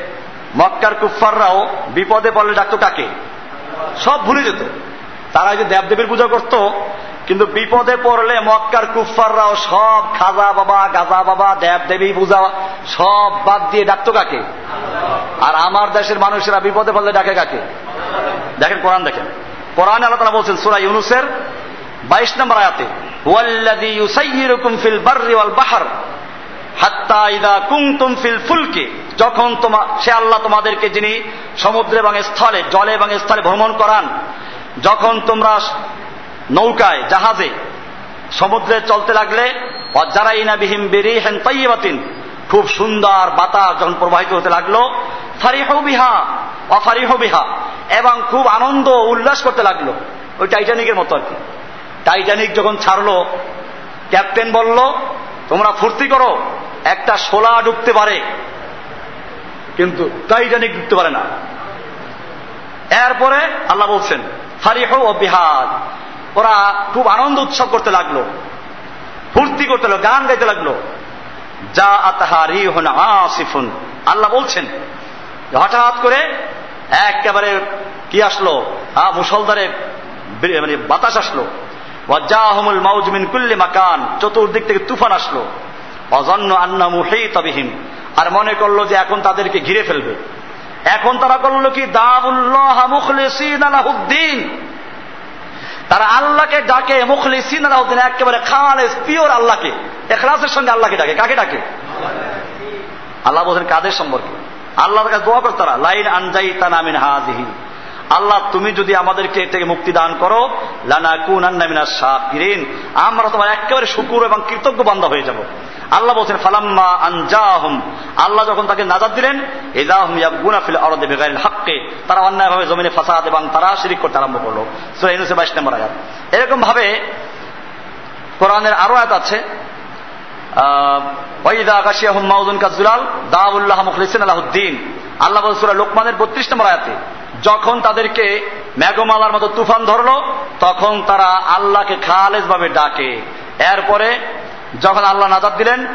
মক্কার কুফাররাও বিপদে পড়লে ডাকতো কাকে? সব ভুলে যেত। তারা যে দেবদেবীর পূজা করত, কিন্তু বিপদে পড়লে মক্কার কুফাররাও সব খাজা বাবা, গাজা বাবা দেব দেবী পূজা সব বাদ দিয়ে ডাকতো কাকে? আর আমার দেশের মানুষেরা বিপদে পড়লে ডাকে কাকে? দেখেন কোরআন দেখেন। কোরআন আল্লাহ তালা বলছেন সুরা ইউনুসের বাইশ নম্বর আয়াতে ওয়াল্লাযী ইউসাইয়িরুকুম ফিল বাহর। হাত্তা ইদা কুমতুম ফিল ফুলকে। যখন তোমা, সে আল্লাহ তোমাদেরকে যিনি সমুদ্রে এবং স্থলে, জলে এবং স্থলে ভ্রমণ করান, যখন তোমরা নৌকায়, জাহাজে সমুদ্রে চলতে লাগলে অজারাইনা বিহিম বেরি হেন তাইবাতিন খুব সুন্দর বাতাস যখন প্রবাহিত হতে লাগল, ফারিহ বিহা, অফারিহ বিহা, এবং খুব আনন্দ উল্লাস করতে লাগল। ওই টাইটানিকের মতো আর কি। টাইটানিক যখন ছাড়লো, ক্যাপ্টেন বলল, তোমরা ফুর্তি করো একটা শোলা ডুবতে পারে, কিন্তু টাইটানিক ডুবতে পারে না। এরপরে আল্লাহ বলছেন, ফারিহ ও বিহাদ। ওরা খুব আনন্দ উৎসব করতে লাগল, ফুর্তি করতে লাগল, গান গাইতে লাগল। যা আতাহারি হন আসিফুন। আল্লাহ বলছেন, হঠাৎ করে একেবারে কি আসলো? হা মুসলদারে মানে বাতাস আসলো। ওয়াজাহমুল মাউজমিন কুল্লি মাকান। চতুর্দিক থেকে তুফান আসলো। অজন্য আন্না মুহেই তবিহীন আর মনে করল যে এখন তাদেরকে ঘিরে ফেলবে। এখন তারা করল কি? দাবুল্লাহ মুখলিসিন আলাহুদ্দিন তারা আল্লাহকে ডাকে, মুখলিসিন আলাহুদ্দিন একেবারে খালেস পিওর আল্লাহকে। এখলাসের সঙ্গে আল্লাহকে ডাকে। কাকে ডাকে? আল্লাহ বলছেন, কাদের সম্পর্কে? আল্লাহর কাছে দোয়া করতারা লাইন আনজাই তানামিন হাজিহি আল্লাহ, তুমি যদি আমাদেরকে এর থেকে মুক্তি দান করো, লানা কুন আন্নামিনা শাকিরিন আমরা তোমার একেবারে শুকুর এবং কৃতজ্ঞ বান্ধব হয়ে যাব। আল্লাহ বলছেন, ফালাম্মা আনজাহুম। আল্লাহ যখন তাকে নাজাদ দিলেন এজাহুম ইয়াবগুনা ফিল আরদে বিগাইরিল হাক্কে, তারা অন্যায়ভাবে জমিনে ফাসাদ এবং তারা শিরিক করতে আরম্ভ করল। ইউনূসের 22 নম্বর আয়াত। এরকম ভাবে কোরআনের আরও আয়াত আছে ওয়াইদা আকাশিয়াহুম মাউজুন কাজুলাল দাউল্লাহ মুখলিসিন আলাহুদ্দিন। আল্লাহ বল সূরা লোকমানের 32 নম্বর আয়াতে যখন তাদেরকে মেঘমালার মতো তুফান ধরলো, তখন তারা আল্লাহকে খালেজ ভাবে ডাকে। এরপরে যখন আল্লাহ নাজাদ দিলেন,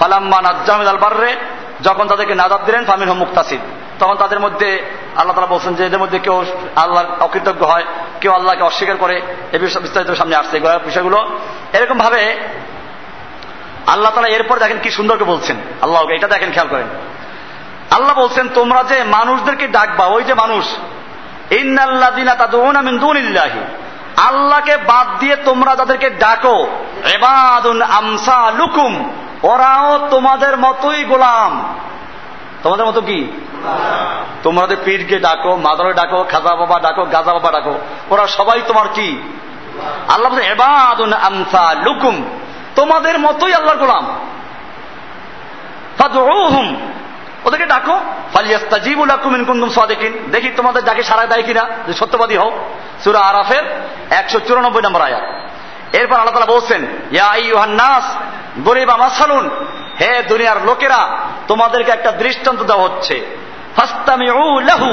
ফালাম্মা নাজ্জামিদ আল বার্রে, যখন তাদেরকে নাজাদ দিলেন ফামিন হোম মুক্তাসিদ। তখন তাদের মধ্যে আল্লাহ তারা বলছেন যে এদের মধ্যে কেউ আল্লাহ অকৃতজ্ঞ হয়, কেউ আল্লাহকে অস্বীকার করে, এ বিষয় বিস্তারিত সামনে আসছে বিষয়গুলো। এরকম ভাবে আল্লাহ তালা এরপর দেখেন কি সুন্দরকে বলছেন। আল্লাহকে, এটা দেখেন, খেয়াল করেন। আল্লাহ বলছেন, তোমরা যে মানুষদেরকে ডাকবা ওই যে মানুষ আল্লাহকে বাদ দিয়ে তোমরা তাদেরকে ডাকো এবাদুন আমসা লুকুম ওরাও তোমাদের মতোই গোলাম। তোমাদের মতো কি? তোমাদের পীরকে ডাকো, মাদারে ডাকো, খাজা বাবা ডাকো, গাজা বাবা ডাকো, ওরা সবাই তোমার কি? আল্লাহ এবাদুন আমসা লুকুম তোমাদের মতোই আল্লাহর গোলাম। ওদেরকে ডাকো ফালিয়াস্তাজিবুল আকুমিন কুন্দুম সাদেকিন। দেখি তোমাদের ডাকে সারা দেয় কিনা, যে সত্যবাদী হও সুরা আরাফের একশো চুরানব্বই নম্বর আয়াত। এরপর আল্লাহ তালা বলছেন, ইয়া ইউহান্নাস গরিব আমাসালুন হে দুনিয়ার লোকেরা, তোমাদেরকে একটা দৃষ্টান্ত দেওয়া হচ্ছে। ফাস্তামিউ লাহু,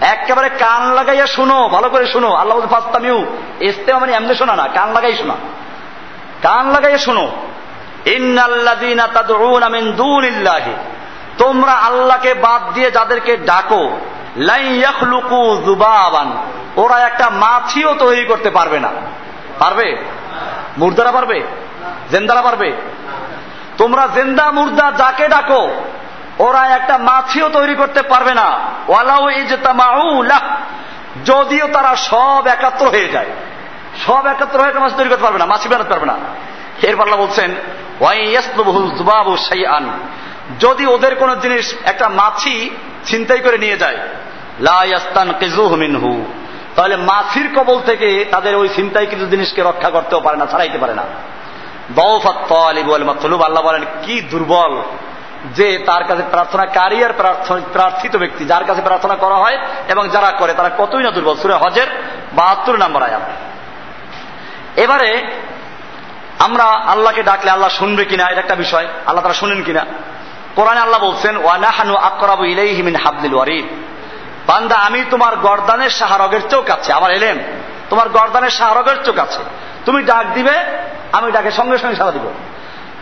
একেবারে কান লাগাইয়া শুনো, ভালো করে শুনো। আল্লাহ ফাস্তামিউ, ইস্তেমা মানে এমনি শোনা না, কান লাগাই শোনা। কান লাগাইয়া শুনো। ইন্নাল্লাযীনা তাদউনা মিন দুনিল্লাহি। তোমরা আল্লাহকে বাদ দিয়ে যাদেরকে ডাকো লাইয়াখলুকু জুবাবান ওরা একটা মাছিও তৈরি করতে পারবে না। পারবে? মুর্দারা পারবে? জেন্দারা পারবে? তোমরা জেন্দা মুর্দা যাকে ডাকো, ওরা একটা মাছিও তৈরি করতে পারবে না। ওয়ালাউ ইজতামাউলা যদিও তারা সব একাত্র হয়ে যায়। সব একাত্র হয়ে মাছ তৈরি করতে পারবে না, মাছি বানাতে পারবে না। এর পাল্লা বলছেন ওয়াইয়াসলুবুল জুবাবু শাইআন যদি ওদের কোন জিনিস, একটা মাছি ছিনতাই করে নিয়ে যায় তাহলে মাছির কবল থেকে তাদের ওই ছিনতাই কিছু জিনিসকে রক্ষা করতেও পারে না, ছাড়াইতে পারে না। আল্লাহ বলেন, কি দুর্বল যে তার কাছে প্রার্থনা কারি আর প্রার্থিত ব্যক্তি, যার কাছে প্রার্থনা করা হয় এবং যারা করে, তারা কতই না দুর্বল। সুরে হজের বাহাত্তর নম্বর আয়াত। এবারে আমরা আল্লাহকে ডাকলে আল্লাহ শুনবে কিনা, এটা একটা বিষয়, আল্লাহ তারা শুনেন কিনা? কোরআনে আল্লাহ বলছেন ওয়ানাহানু আকরাবু ইলাইহি মিন হাবলিল ওয়ারিদ। বান্দা, আমি তোমার গর্দানের সাহারগের চোখ আছে, আমার এলেম। তোমার গর্দানের সাহারগের চোখ আছে। তুমি ডাক দিবে, আমি ডাকে সঙ্গে সঙ্গে সারা দিব।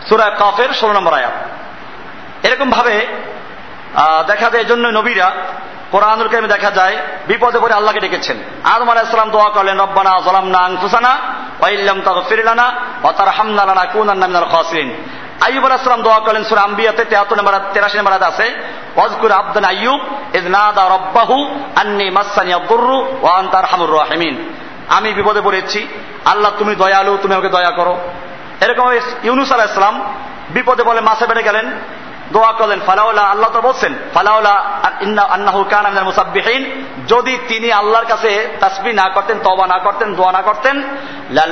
সুরায় কাফের ষোলো নম্বর আয়াত। এরকম ভাবে দেখা যায় এজন্য নবীরা কোরআনুল কারিমে দেখা যায়, বিপদে পড়ে আল্লাহকে ডেকেছেন। আদম আলাইসালাম দোয়া করলেন, রব্বানা জলামনা আনফুসানা ওয়াইল্লাম তাগফিরলানা ওয়া তারহামনা লানা কুনান্না মিনাল খাসিরিন। আইয়ুব আলাহাম দোয়া করলেন সুর আম্বিয়াতে 73 নম্বর 83 নম্বর আছে অজকুর আবদান আইয়ুব ইয নাদা রাব্বাহু আন্নি মাসসানি আদ-দুররু ওয়া আনতা আরহামুর রাহিমিন। আমি বিপদে পড়েছি। আল্লাহ, তুমি দয়ালু, তুমি আমাকে দয়া করো। এরকম ইউনুস আলাহ ইসলাম বিপদে বলে মাছে বেড়ে গেলেন। দোয়া করলেন, ফালাউলা, আল্লাহ তো বলছেন, ফালাউলা আন্নাহু কান মুসাব্বিহীন, যদি তিনি আল্লাহর কাছে তাসবি না করতেন তবা না করতেন, দোয়া না করতেন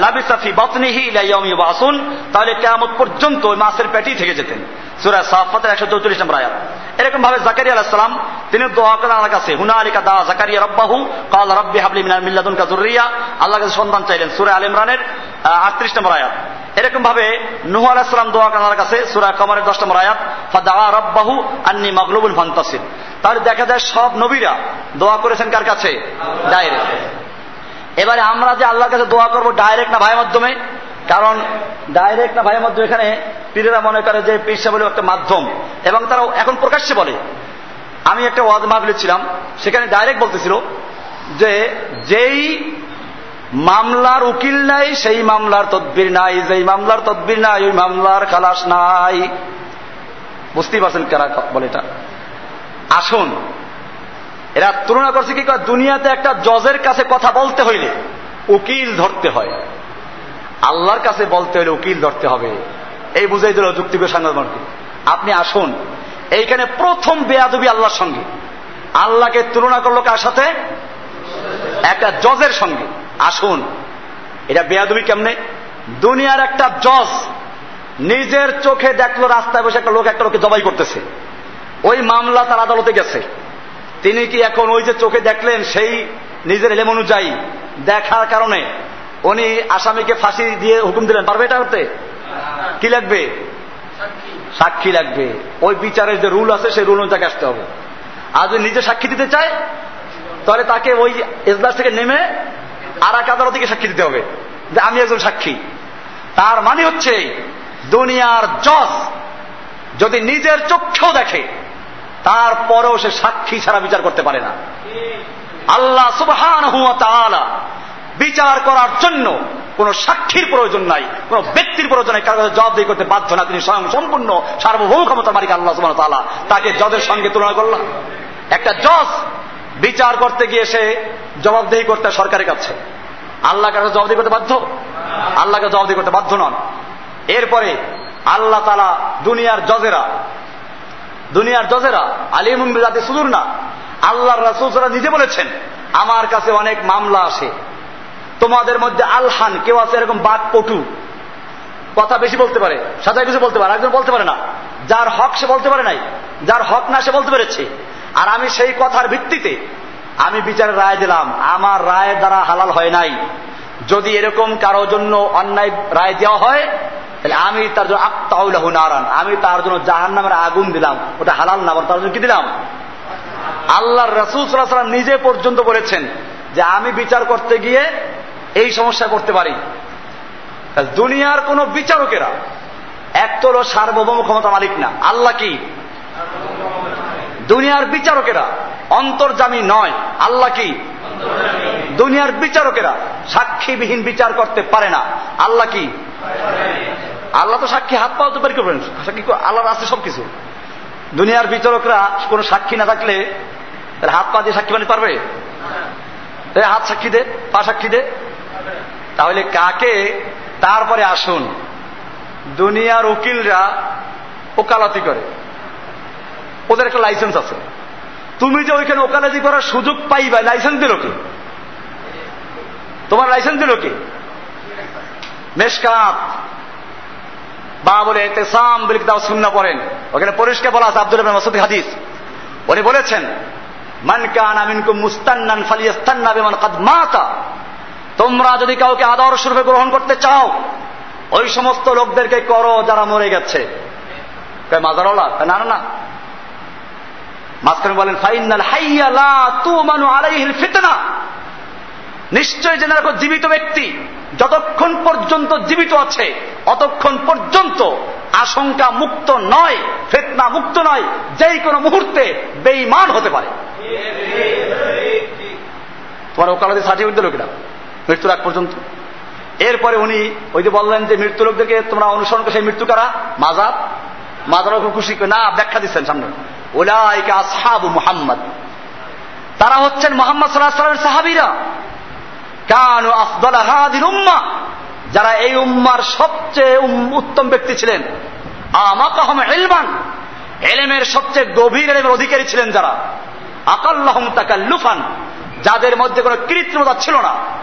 লাবিসাফি বতনিহি লাইয়াউমি বাসুন তাহলে কেমন পর্যন্ত ওই মাসের পেটি থেকে যেতেন। সুরা সাফাতের একশো চৌত্রিশ নম্বর আয়াত। এরকম ভাবে জাকারি আলাহিসাম তিনি দোয়া করেন আল্লাহ কাছে, হুনালিকা দা জাকারিয়া রব্বাহু কাল রব্বি হাবলি মিনার মিল্লাদুন কাজুরিয়া আল্লাহ কাছে সন্তান চাইলেন, সুরে আল ইমরানের আটত্রিশ নম্বর আয়াত। এরকম ভাবে নুহ দোয়া করার কাছে, সুরা কমরের দশ নম্বর আয়াত ফাদা রব্বাহু আন্নি মাগলুবুল ফান্তাসির। তাহলে দেখা যায় সব নবীরা দোয়া করেছেন কার কাছে? ডাইরেক্ট এবারে আমরা যে আল্লাহর কাছে দোয়া করব ডাইরেক্ট না ভাইয়ের মাধ্যমে, কারণ ডাইরেক্ট না ভাইয়ের মাধ্যমে এখানে পীরেরা মনে করে যে পীরসা বলে একটা মাধ্যম, এবং তারা এখন প্রকাশ্যে বলে। আমি একটা ওয়াজ মাহবিলে ছিলাম, সেখানে ডাইরেক্ট বলতেছিল যে, যেই মামলার উকিল নাই, সেই মামলার তদবির নাই, যেই মামলার তদবির নাই, ওই মামলার খালাস নাই। বুঝতেই পারছেন কারা বলে এটা? আসুন, এরা তুলনা করছে কি দুনিয়াতে একটা জজের কাছে কথা বলতে হইলে উকিল ধরতে হয়। আল্লাহর কাছে বলতে হইলে উকিল ধরতে হবে। এই বুঝাই দিল যুক্তিকে সাংবাদিক আপনি আসুন, এইখানে প্রথম বেয়াদবি আল্লাহর সঙ্গে। আল্লাহকে তুলনা করল কার সাথে? একটা জজের সঙ্গে। আসুন। এটা বেয়াদবি কেমনে? দুনিয়ার একটা জজ নিজের চোখে দেখল, রাস্তায় বসে একটা লোক, একটা লোককে জবাই করতেছে। ওই মামলা তার আদালতে গেছে। তিনি কি এখন ওই যে চোখে দেখলেন, সেই নিজের এলেম অনুযায়ী দেখার কারণে উনি আসামিকে ফাঁসি দিয়ে হুকুম দিলেন? পারবে এটা করতে? কি লাগবে? সাক্ষী লাগবে। ওই বিচারের যে রুল আছে, সেই রুল অনুযায়ী আসতে হবে। আর যদি নিজে সাক্ষী দিতে চায়, তাহলে তাকে ওই এজলাস থেকে নেমে আর এক আদালত সাক্ষী দিতে হবে যে আমি একজন সাক্ষী। তার মানে হচ্ছে, দুনিয়ার জজ যদি নিজের চক্ষেও দেখে, তারপরেও সে সাক্ষী ছাড়া বিচার করতে পারে না। আল্লাহ সুবহান বিচার করার জন্য কোন সাক্ষীর প্রয়োজন নাই, কোন ব্যক্তির প্রয়োজন নাই কারও জবাবদিহি করতে বাধ্য না। তিনি স্বয়ং সম্পূর্ণ সার্বভৌম ক্ষমতার মালিক আল্লাহ সুবাহ তাকে জজের সঙ্গে তুলনা করলাম। একটা জজ বিচার করতে গিয়ে সে জবাবদেহি করতে সরকারের কাছে। আল্লাহ কাছে জবাবদি করতে বাধ্য? আল্লাহকে জবাবদি করতে বাধ্য নন। এরপরে আল্লাহ তালা দুনিয়ার জজেরা দুনিয়ার জজেরা আলিমুম জাতি সুদূর না, আল্লাহর রাসুলরা নিজে বলেছেন, আমার কাছে অনেক মামলা আসে। তোমাদের মধ্যে আলহান, কেউ আছে এরকম বাক পটু কথা বেশি বলতে পারে সাজাই কিছু বলতে পারে একজন বলতে পারে না। যার হক সে বলতে পারে নাই, যার হক না সে বলতে পেরেছে। আর আমি সেই কথার ভিত্তিতে আমি বিচারের রায় দিলাম। আমার রায়ের দ্বারা হালাল হয় নাই। যদি এরকম কারোর জন্য অন্যায় রায় দেওয়া হয়, তাহলে আমি তার জন্য আক্তাউলাহু নারান। আমি তার জন্য জাহান নামের আগুন দিলাম। ওটা হালাল না তার জন্য কি দিলাম? আল্লাহর রসুল সাল্লাম নিজে পর্যন্ত বলেছেন যে আমি বিচার করতে গিয়ে এই সমস্যা করতে পারি। দুনিয়ার কোন বিচারকেরা, এক তো সার্বভৌম ক্ষমতা মালিক না। আল্লাহ কি? দুনিয়ার বিচারকেরা, অন্তর্জামী নয়। আল্লাহ কি? দুনিয়ার বিচারকেরা, সাক্ষীবিহীন বিচার করতে পারে না। আল্লাহ কি? আল্লাহ তো সাক্ষী, হাত পাওয়া তো করবেন। সাক্ষী আল্লাহর আছে সবকিছু। দুনিয়ার বিচারকরা কোন সাক্ষী না থাকলে হাত পা দিয়ে সাক্ষী বানিয়ে পারবে? হাত সাক্ষী দে, পা সাক্ষী দে। তাহলে কাকে? তারপরে আসুন। দুনিয়ার উকিলরা ওকালতি করে। ওদের একটা লাইসেন্স আছে। তুমি যে ওইখানে ওকালতি করার সুযোগ পাইবা লাইসেন্স দিল কি? তোমার লাইসেন্স দিল কি? মেশকাত। বা বলে তেসাম বলে তাও শূন্য পড়েন। ওখানে পরিষ্কার বলা আছে আব্দুল মাসুদ হাদিস। উনি বলেছেন তোমরা যদি কাউকে আদর্শ রূপে গ্রহণ করতে চাও, ওই সমস্ত লোকদেরকে করো যারা মরে গেছে। মাজারওয়ালা না না। মাঝখানে বলেন, ফাইনাল হাইয়া লা তুমানু আলাইহিল ফিতনা। নিশ্চয় জেনে রাখো, জীবিত ব্যক্তি যতক্ষণ পর্যন্ত জীবিত আছে, অতক্ষণ পর্যন্ত আশঙ্কা মুক্ত নয়, ফেতনা মুক্ত নয়, যেই কোনো মুহূর্তে বেইমান হতে পারে। তোমার ওকালতি সার্টিফিকেট দিল কিনা? মৃত্যুর আগ পর্যন্ত। এরপরে উনি ওই যে বললেন যে মৃত্যু লোকদেরকে তোমরা অনুসরণ করে, সেই মৃত্যু কারা? মাজার? মাজার খুব খুশি না, ব্যাখ্যা দিচ্ছেন সামনে। ওলাইকা আসহাবু মুহাম্মদ। তারা হচ্ছেন মোহাম্মদ সাল্লাহ সাল্লামের সাহাবিরা। কানু আফদাল হাদির উম্মা। যারা এই উম্মার সবচেয়ে উত্তম ব্যক্তি ছিলেন। আমাকাহম এলমান এলেমের সবচেয়ে গভীর এলেমের অধিকারী ছিলেন যারা। আকাল্লাহম তাকাল্লুফান। যাদের মধ্যে কোনো কৃত্রিমতা ছিল না।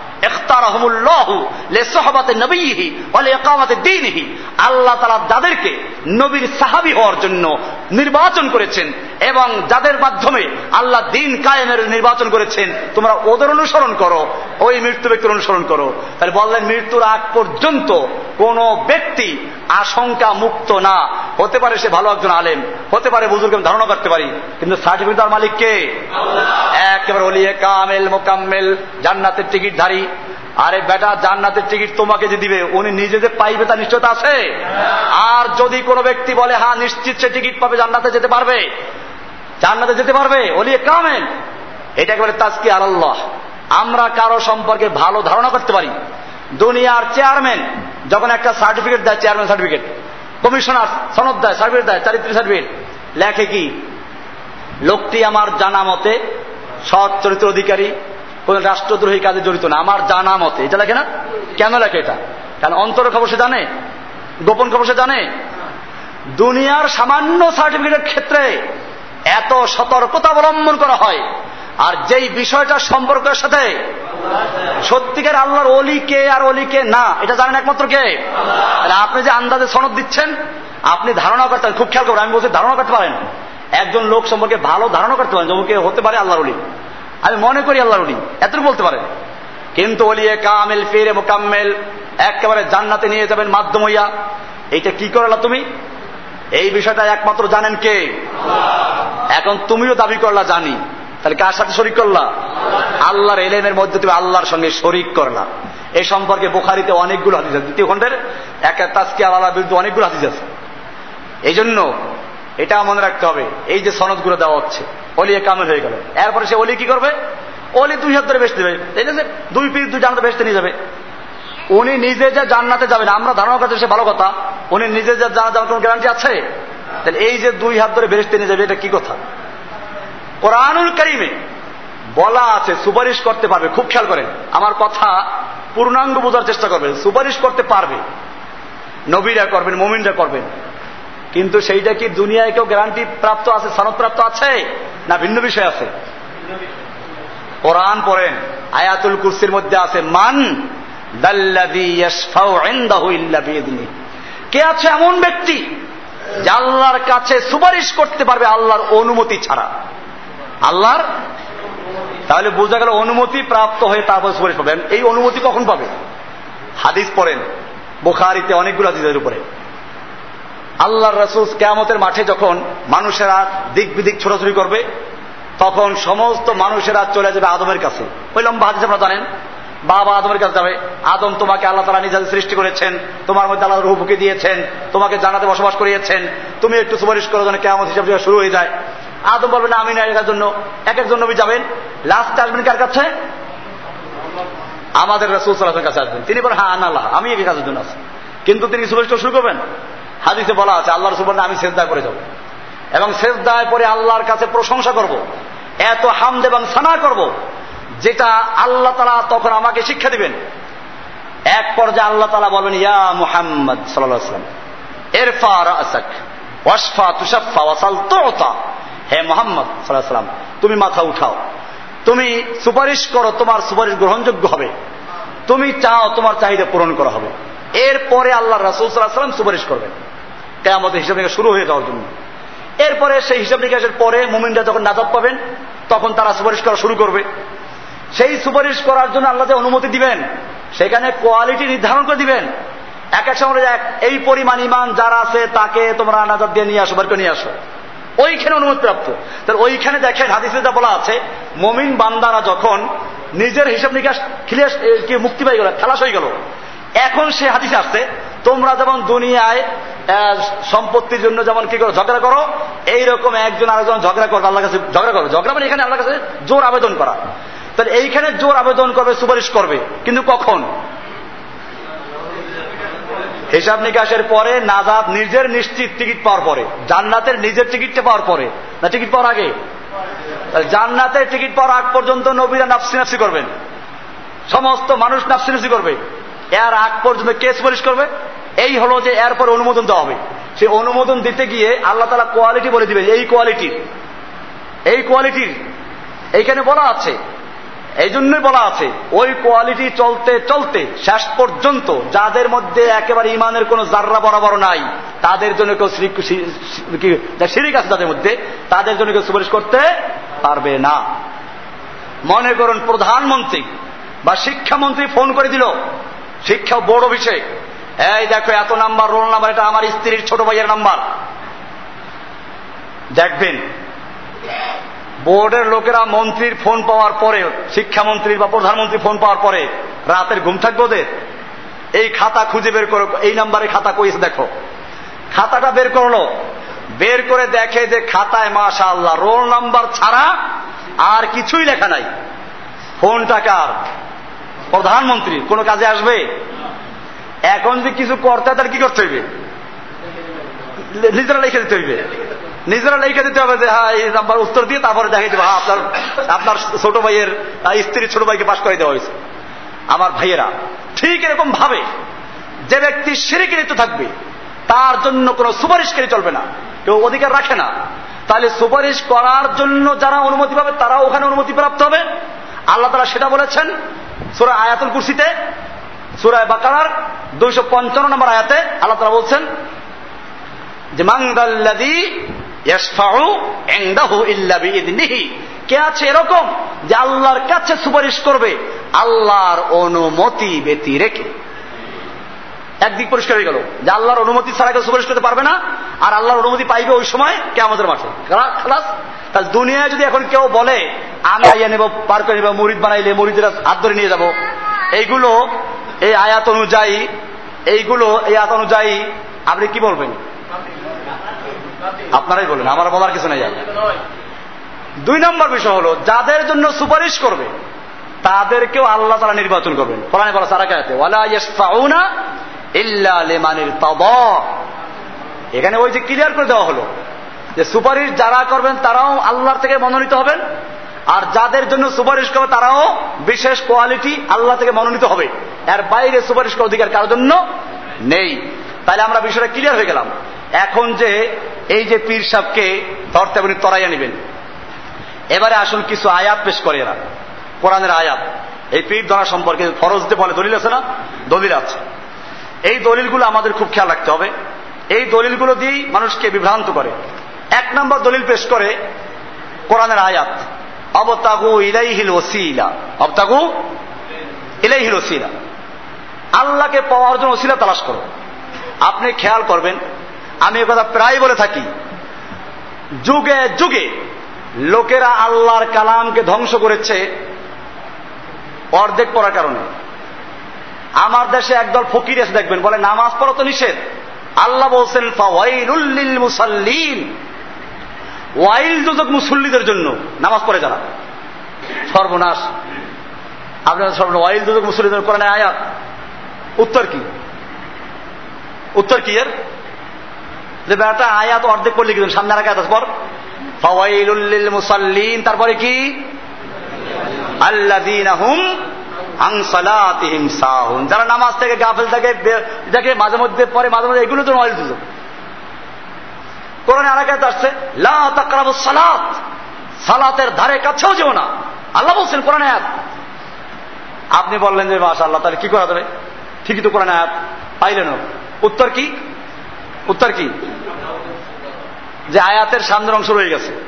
আল্লাহ তালা যাদেরকে নবীর সাহাবি হওয়ার জন্য নির্বাচন করেছেন এবং যাদের মাধ্যমে আল্লাহ দিন কায়েমের নির্বাচন করেছেন তোমরা ওদের অনুসরণ করো ওই মৃত্যু ব্যক্তির অনুসরণ করো। তাহলে বললেন মৃত্যুর আগ পর্যন্ত কোন ব্যক্তি আশঙ্কা মুক্ত না। হতে পারে সে ভালো একজন আলেম হতে পারে বুজুর্গ ধারণা করতে পারি কিন্তু সার্টিফিকেট দেওয়ার মালিক কে? একেবারে অলিয়ে কামেল মোকাম্মেল, জান্নাতের টিকিট ধারী। আরে বেটা, জান্নাতের টিকিট তোমাকে যে দিবে, উনি নিজে যে পাইবে তা নিশ্চয়তা আছে। আর যদি কোনো ব্যক্তি বলে হ্যাঁ নিশ্চিত সে টিকিট পাবে, জান্নাতে যেতে পারবে। জান্নাতে যেতে পারবে? অলিয়ে কামেল। এটা একেবারে তাজকি আল্লাহ আমরা কারও সম্পর্কে ভালো ধারণা করতে পারি। দুনিয়ার চেয়ারম্যান যখন একটা সার্টিফিকেট দেয়, চেয়ারম্যান সার্টিফিকেট, কমিশনার সনদ দেয়, সার্টিফিকেট দেয়, চারিত্রিক সার্টিফিকেট, লেখে কি, লোকটি আমার জানা মতে সৎ চরিত্র অধিকারী, কোন রাষ্ট্রদ্রোহী কাজে জড়িত না। আমার জানা মতে, এটা লেখে না? কেন লেখে এটা? কারণ অন্তর খবর সে জানে, গোপন খবর সে জানে। দুনিয়ার সামান্য সার্টিফিকেটের ক্ষেত্রে এত সতর্কতা অবলম্বন করা হয়। আর যেই বিষয়টা সম্পর্কের সাথে সত্যিকার আল্লাহর অলি কে আর অলি কে না, এটা জানেন একমাত্র কে? আপনি যে আন্দাজে সনদ দিচ্ছেন, আপনি ধারণা করতেন খুব খেয়াল করবেন, আমি বলছি ধারণা করতে পারেন। একজন লোক সম্পর্কে ভালো ধারণা করতে পারেন যেমন হতে পারে আল্লাহর অলি আমি মনে করি আল্লাহর অলি এতটুকু বলতে পারেন। কিন্তু অলিয়ে কামেল ফিরে মোকাম্মেল একেবারে জান্নাতে নিয়ে যাবেন মাধ্যম হইয়া। এইটা কি করলা তুমি? এই বিষয়টা একমাত্র জানেন কে? এখন তুমিও দাবি করলা জানি। তাহলে কার সাথে শরিক করলা? আল্লাহর এলেমের মধ্যে তুমি আল্লাহর সঙ্গে শরিক করলা। এই সম্পর্কে বোখারিতে অনেকগুলো হাদিস আছে। দ্বিতীয় খণ্ডের এক তাস্কি আল্লাহ বিরুদ্ধে অনেকগুলো হাদিস আছে। এই জন্য এটা মনে রাখতে হবে, এই যে সনদগুলো দেওয়া হচ্ছে, অলি কামেল হয়ে গেল। এরপরে সে অলি কি করবে? অলি দুই হাত ধরে বেসতে দেবে। আছে দুই পিস দুই জানাতে বেসতে নিয়ে যাবে। উনি নিজে যে জান্নাতে যাবেন আমরা ধারণা করতে সে ভালো কথা, উনি নিজে যে জানা যাওয়ার কোন গ্যারান্টি আছে? তাহলে এই যে দুই হাত ধরে বেরেস্তে নিয়ে যাবে, এটা কি কথা? কোরআনুল করিমে বলা আছে, সুপারিশ করতে পারবে, খুব খেয়াল করেন। আমার কথা পূর্ণাঙ্গ বোঝার চেষ্টা করবেন, সুপারিশ করতে পারবে। নবীরা করবেন, মমিনরা করবেন। কিন্তু সেইটা কি দুনিয়ায় কেউ গ্যারান্টি প্রাপ্ত আছে সনদ প্রাপ্ত আছে? না ভিন্ন বিষয় আছে? কোরআন পড়েন, আয়াতুল কুরসির মধ্যে আছে, মান কে আছে এমন ব্যক্তি যে আল্লাহর কাছে সুপারিশ করতে পারবে আল্লাহর অনুমতি ছাড়া? আল্লাহর? তাহলে বোঝা গেল অনুমতি প্রাপ্ত হয়ে তারপর সুপারিশ পাবেন। এই অনুমতি কখন পাবে? হাদিস পড়েন, বোখারিতে অনেকগুলো হাদিসের উপরে। আল্লাহর রসুল কেয়ামতের মাঠে যখন মানুষেরা দিক বিদিক ছোটাছুটি করবে, তখন সমস্ত মানুষেরা চলে যাবে আদমের কাছে। ওই লম্বা হাদিস আপনারা জানেন? বাবা আদমের কাছে যাবে। আদম তোমাকে আল্লাহ তালা নিজেদের সৃষ্টি করেছেন, তোমার মধ্যে আল্লাহ রুহ ফুকে দিয়েছেন, তোমাকে জানাতে বসবাস করিয়েছেন। তুমি একটু সুপারিশ করো যেন কেমন হিসাবে শুরু হয়ে যায়। আদম বলবেন আমি না এটার জন্য। এক একজন নবী যাবেন। লাস্টে আসবেন কার কাছে? আমাদের রসুল সাল্লাহের কাছে আসবেন। তিনি বলেন হ্যাঁ আল্লাহ, আমি এই কাজের জন্য আছি। কিন্তু তিনি সুপারিশ শুরু করবেন। হাদিসে বলা আছে আল্লাহ রসুল বলেন আমি শেষদা করে যাব। এবং শেষদায় পরে আল্লাহর কাছে প্রশংসা করব। এত হামদ এবং সানা করব, যেটা আল্লাহ তালা তখন আমাকে শিক্ষা দিবেন। এক পর্যায়ে আল্লাহ তালা বলবেন ইয়া মুহাম্মদ সাল্লাম এরফা রাসাক ওয়াসফা তুষাফা ওয়াসাল তোতা। হে মোহাম্মদ সাল্লাম তুমি মাথা উঠাও। তুমি সুপারিশ করো, তোমার সুপারিশ গ্রহণযোগ্য হবে। তুমি চাও তোমার চাহিদা পূরণ করা হবে। এরপরে আল্লাহ রাসুল সাল্লাহ সাল্লাম সুপারিশ করবেন। কেয়ামত হিসাবে শুরু হয়ে যাওয়ার জন্য। এরপরে সেই হিসাব নিকাশের পরে মুমিনরা যখন নাজাদ পাবেন, তখন তারা সুপারিশ করা শুরু করবে। সেই সুপারিশ করার জন্য আল্লাহ যে অনুমতি দিবেন, সেখানে কোয়ালিটি নির্ধারণ করে দিবেন। এক এক সময় এক, এই পরিমাণ ইমান যারা আছে তাকে তোমরা নাজাদ দিয়ে নিয়ে আসো, বার করে নিয়ে আসো। ওইখানে অনুমতি প্রাপ্ত। তাহলে ওইখানে দেখেন, হাদিসে যা বলা আছে, মমিন বান্দারা যখন নিজের হিসাব নিকাশ কি মুক্তি পাই গেল, খালাস হয়ে গেল। এখন সে হাদিসে আসছে, তোমরা যেমন দুনিয়ায় সম্পত্তির জন্য যেমন কি করো, ঝগড়া করো, এইরকম একজন আরেকজন ঝগড়া করো আল্লাহ কাছে ঝগড়া করো। ঝগড়া মানে এখানে আল্লাহ কাছে জোর আবেদন করা। তাহলে এইখানে জোর আবেদন করবে, সুপারিশ করবে। কিন্তু কখন? হিসাব নিকাশের পরে নাজাদ নিজের নিশ্চিত টিকিট পাওয়ার পরে। জান্নাতের নিজের টিকিটটা পাওয়ার পরে। না টিকিট পাওয়ার আগে? জান্নাতের টিকিট পাওয়ার আগ পর্যন্ত নবীরা নাফসি নাফসি করবেন। সমস্ত মানুষ নাফসি নাফসি করবে। এর আগ পর্যন্ত কে সুপারিশ করবে? এই হলো যে এর পরে অনুমোদন দেওয়া হবে। সে অনুমোদন দিতে গিয়ে আল্লাহ তালা কোয়ালিটি বলে দিবেন, এই কোয়ালিটির এই কোয়ালিটির এইখানে বলা আছে, এই জন্যই বলা আছে, ওই কোয়ালিটি চলতে চলতে শেষ পর্যন্ত যাদের মধ্যে একেবারে ইমানের কোন জাররা বরাবর নাই, তাদের জন্য কেউ সিরিক আছে তাদের মধ্যে, তাদের জন্য কেউ সুপারিশ করতে পারবে না। মনে করুন প্রধানমন্ত্রী বা শিক্ষামন্ত্রী ফোন করে দিল শিক্ষা বড় বিষয় এই দেখো, এত নাম্বার, রোল নাম্বার, এটা আমার স্ত্রীর ছোট ভাইয়ের নাম্বার। দেখবেন, বোর্ডের লোকেরা মন্ত্রীর ফোন পাওয়ার পরে শিক্ষামন্ত্রীর বা প্রধানমন্ত্রী ফোন পাওয়ার পরে রাতের ঘুম থাকবে ওদের? এই খাতা খুঁজে বের করো, এই নাম্বারে খাতা কইছে দেখো। খাতাটা বের করল, বের করে দেখে যে খাতায় মাশা আল্লাহ রোল নাম্বার ছাড়া আর কিছুই লেখা নাই। ফোনটা কার? প্রধানমন্ত্রী, কোনো কাজে আসবে? এখন যে কিছু করতে তার কি করতে হইবে? নিজেরা লিখে দিতে হইবে। নিজেরা লিখে দিতে হবে যে হ্যাঁ এই নাম্বার উত্তর দিয়ে তারপরে দেখাই দেবো হ্যাঁ আপনার আপনার ছোট ভাইয়ের স্ত্রী ছোট ভাইকে পাশ করে দেওয়া হয়েছে। আমার ভাইয়েরা, ঠিক এরকম ভাবে যে ব্যক্তি সিঁড়িকে লিপ্ত থাকবে, তার জন্য কোনো সুপারিশকারী চলবে না, কেউ অধিকার রাখে না। তাহলে সুপারিশ করার জন্য যারা অনুমতি পাবে তারা ওখানে অনুমতি প্রাপ্ত হবে। আল্লাহ তারা সেটা বলেছেন সুরা আয়াতুল কুর্সিতে সুরায় বাকার দুইশো পঞ্চান্ন নম্বর আয়াতে আল্লাহ তারা বলছেন, যে মাংদাল্লাদি কে আছে এরকম যে আল্লাহর কাছে সুপারিশ করবে, আল্লাহর অনুমতি ব্যতি রেখে। একদিক পরিষ্কার হয়ে গেল। যে আল্লাহর অনুমতি ছাড়া কেউ সুপারিশ করতে পারবে না, আর আল্লাহর অনুমতি পাইবে ওই সময় কে আমাদের মাঠে তাহলে দুনিয়ায় যদি এখন কেউ বলে, আমি আইয়া নেব, পার করে নেব, মুরিদ বানাইলে মুরিদের হাত ধরে নিয়ে যাব। এইগুলো, এই আয়াত অনুযায়ী, এইগুলো, এই আয়াত অনুযায়ী আপনি কি বলবেন? আপনারাই বলেন, আমার বলার কিছু নেই দুই নম্বর বিষয় হলো, যাদের জন্য সুপারিশ করবে, তাদেরকেও আল্লাহ তারা নির্বাচন করবেন। কোরআনে বলা সারা কায়াতে ওয়ালা ইয়াসফাউনা ইল্লা তাদ এখানে ওই যে ক্লিয়ার করে দেওয়া হলো যে সুপারিশ যারা করবেন তারাও আল্লাহর থেকে মনোনীত হবেন, আর যাদের জন্য সুপারিশ করবে তারাও বিশেষ কোয়ালিটি আল্লাহ থেকে মনোনীত হবে। এর বাইরে সুপারিশ করার অধিকার কারোর জন্য নেই। তাহলে আমরা বিষয়টা ক্লিয়ার হয়ে গেলাম। এখন যে এই যে পীর সাহকে ধরতে আপনি তরাইয়া নেবেন। এবারে আসুন কিছু আয়াত পেশ করে এরা। কোরআনের আয়াত। এই পীর ধরা সম্পর্কে ফরজ দিয়ে বলে দলিল আছে না? দলিল আছে। এই দলিলগুলো আমাদের খুব খেয়াল রাখতে হবে। এই দলিলগুলো দিয়েই মানুষকে বিভ্রান্ত করে। এক নম্বর দলিল পেশ করে কোরআনের আয়াত, অবতাগু ইলাইহিল ওসিলা। অবতাগু ইলাইহিল ওসিলা। আল্লাহকে পাওয়ার জন্য ওসিলা তালাশ করো। আপনি খেয়াল করবেন, আমি কথা প্রায় বলে থাকি, যুগে যুগে লোকেরা আল্লাহর কালামকে ধ্বংস করেছে অর্ধেক পড়ার কারণে। আমার দেশে একদল ফকির এসে দেখবেন, বলে, নামাজ পড়া তো নিষেধ। আল্লাহ বলছেন ফাওয়াইলুল্লিল মুসাল্লিন। ওয়াইল দুদক মুসল্লিদের জন্য নামাজ পড়ে যারা। সর্বনাশ। আপনার সর্ব ওয়াইল দুদক মুসল্লিদের কোরআনে আয়াত। উত্তর কি? উত্তর কি এর? যে বেটা আয়াত অর্ধেক পড়লে কি সামনে আর আয়াত পর ফাওয়াইলুল্লিল মুসাল্লিন, তারপরে কি? আল্লাযীনাহুম যারা নামাজ থেকে গাফেল থাকে দেখে মাঝে মধ্যে, পরে মাঝে মধ্যে এগুলো তো ওয়াইল দুদক কোরআনে আরাকাত আসছে, লা তাকরাবু সালাত। সালাতের ধারে কাছেও যেও না। আল্লাহ বলছেন, কোরআনে আয়াত। আপনি বললেন যে মাশা আল্লাহ তাহলে কি করা যাবে? ঠিকই তো কোরআনে আয়াত। পাইলেন উত্তর কি? উত্তর কি? যে আয়াতের সামনের অংশ রয়ে গেছে।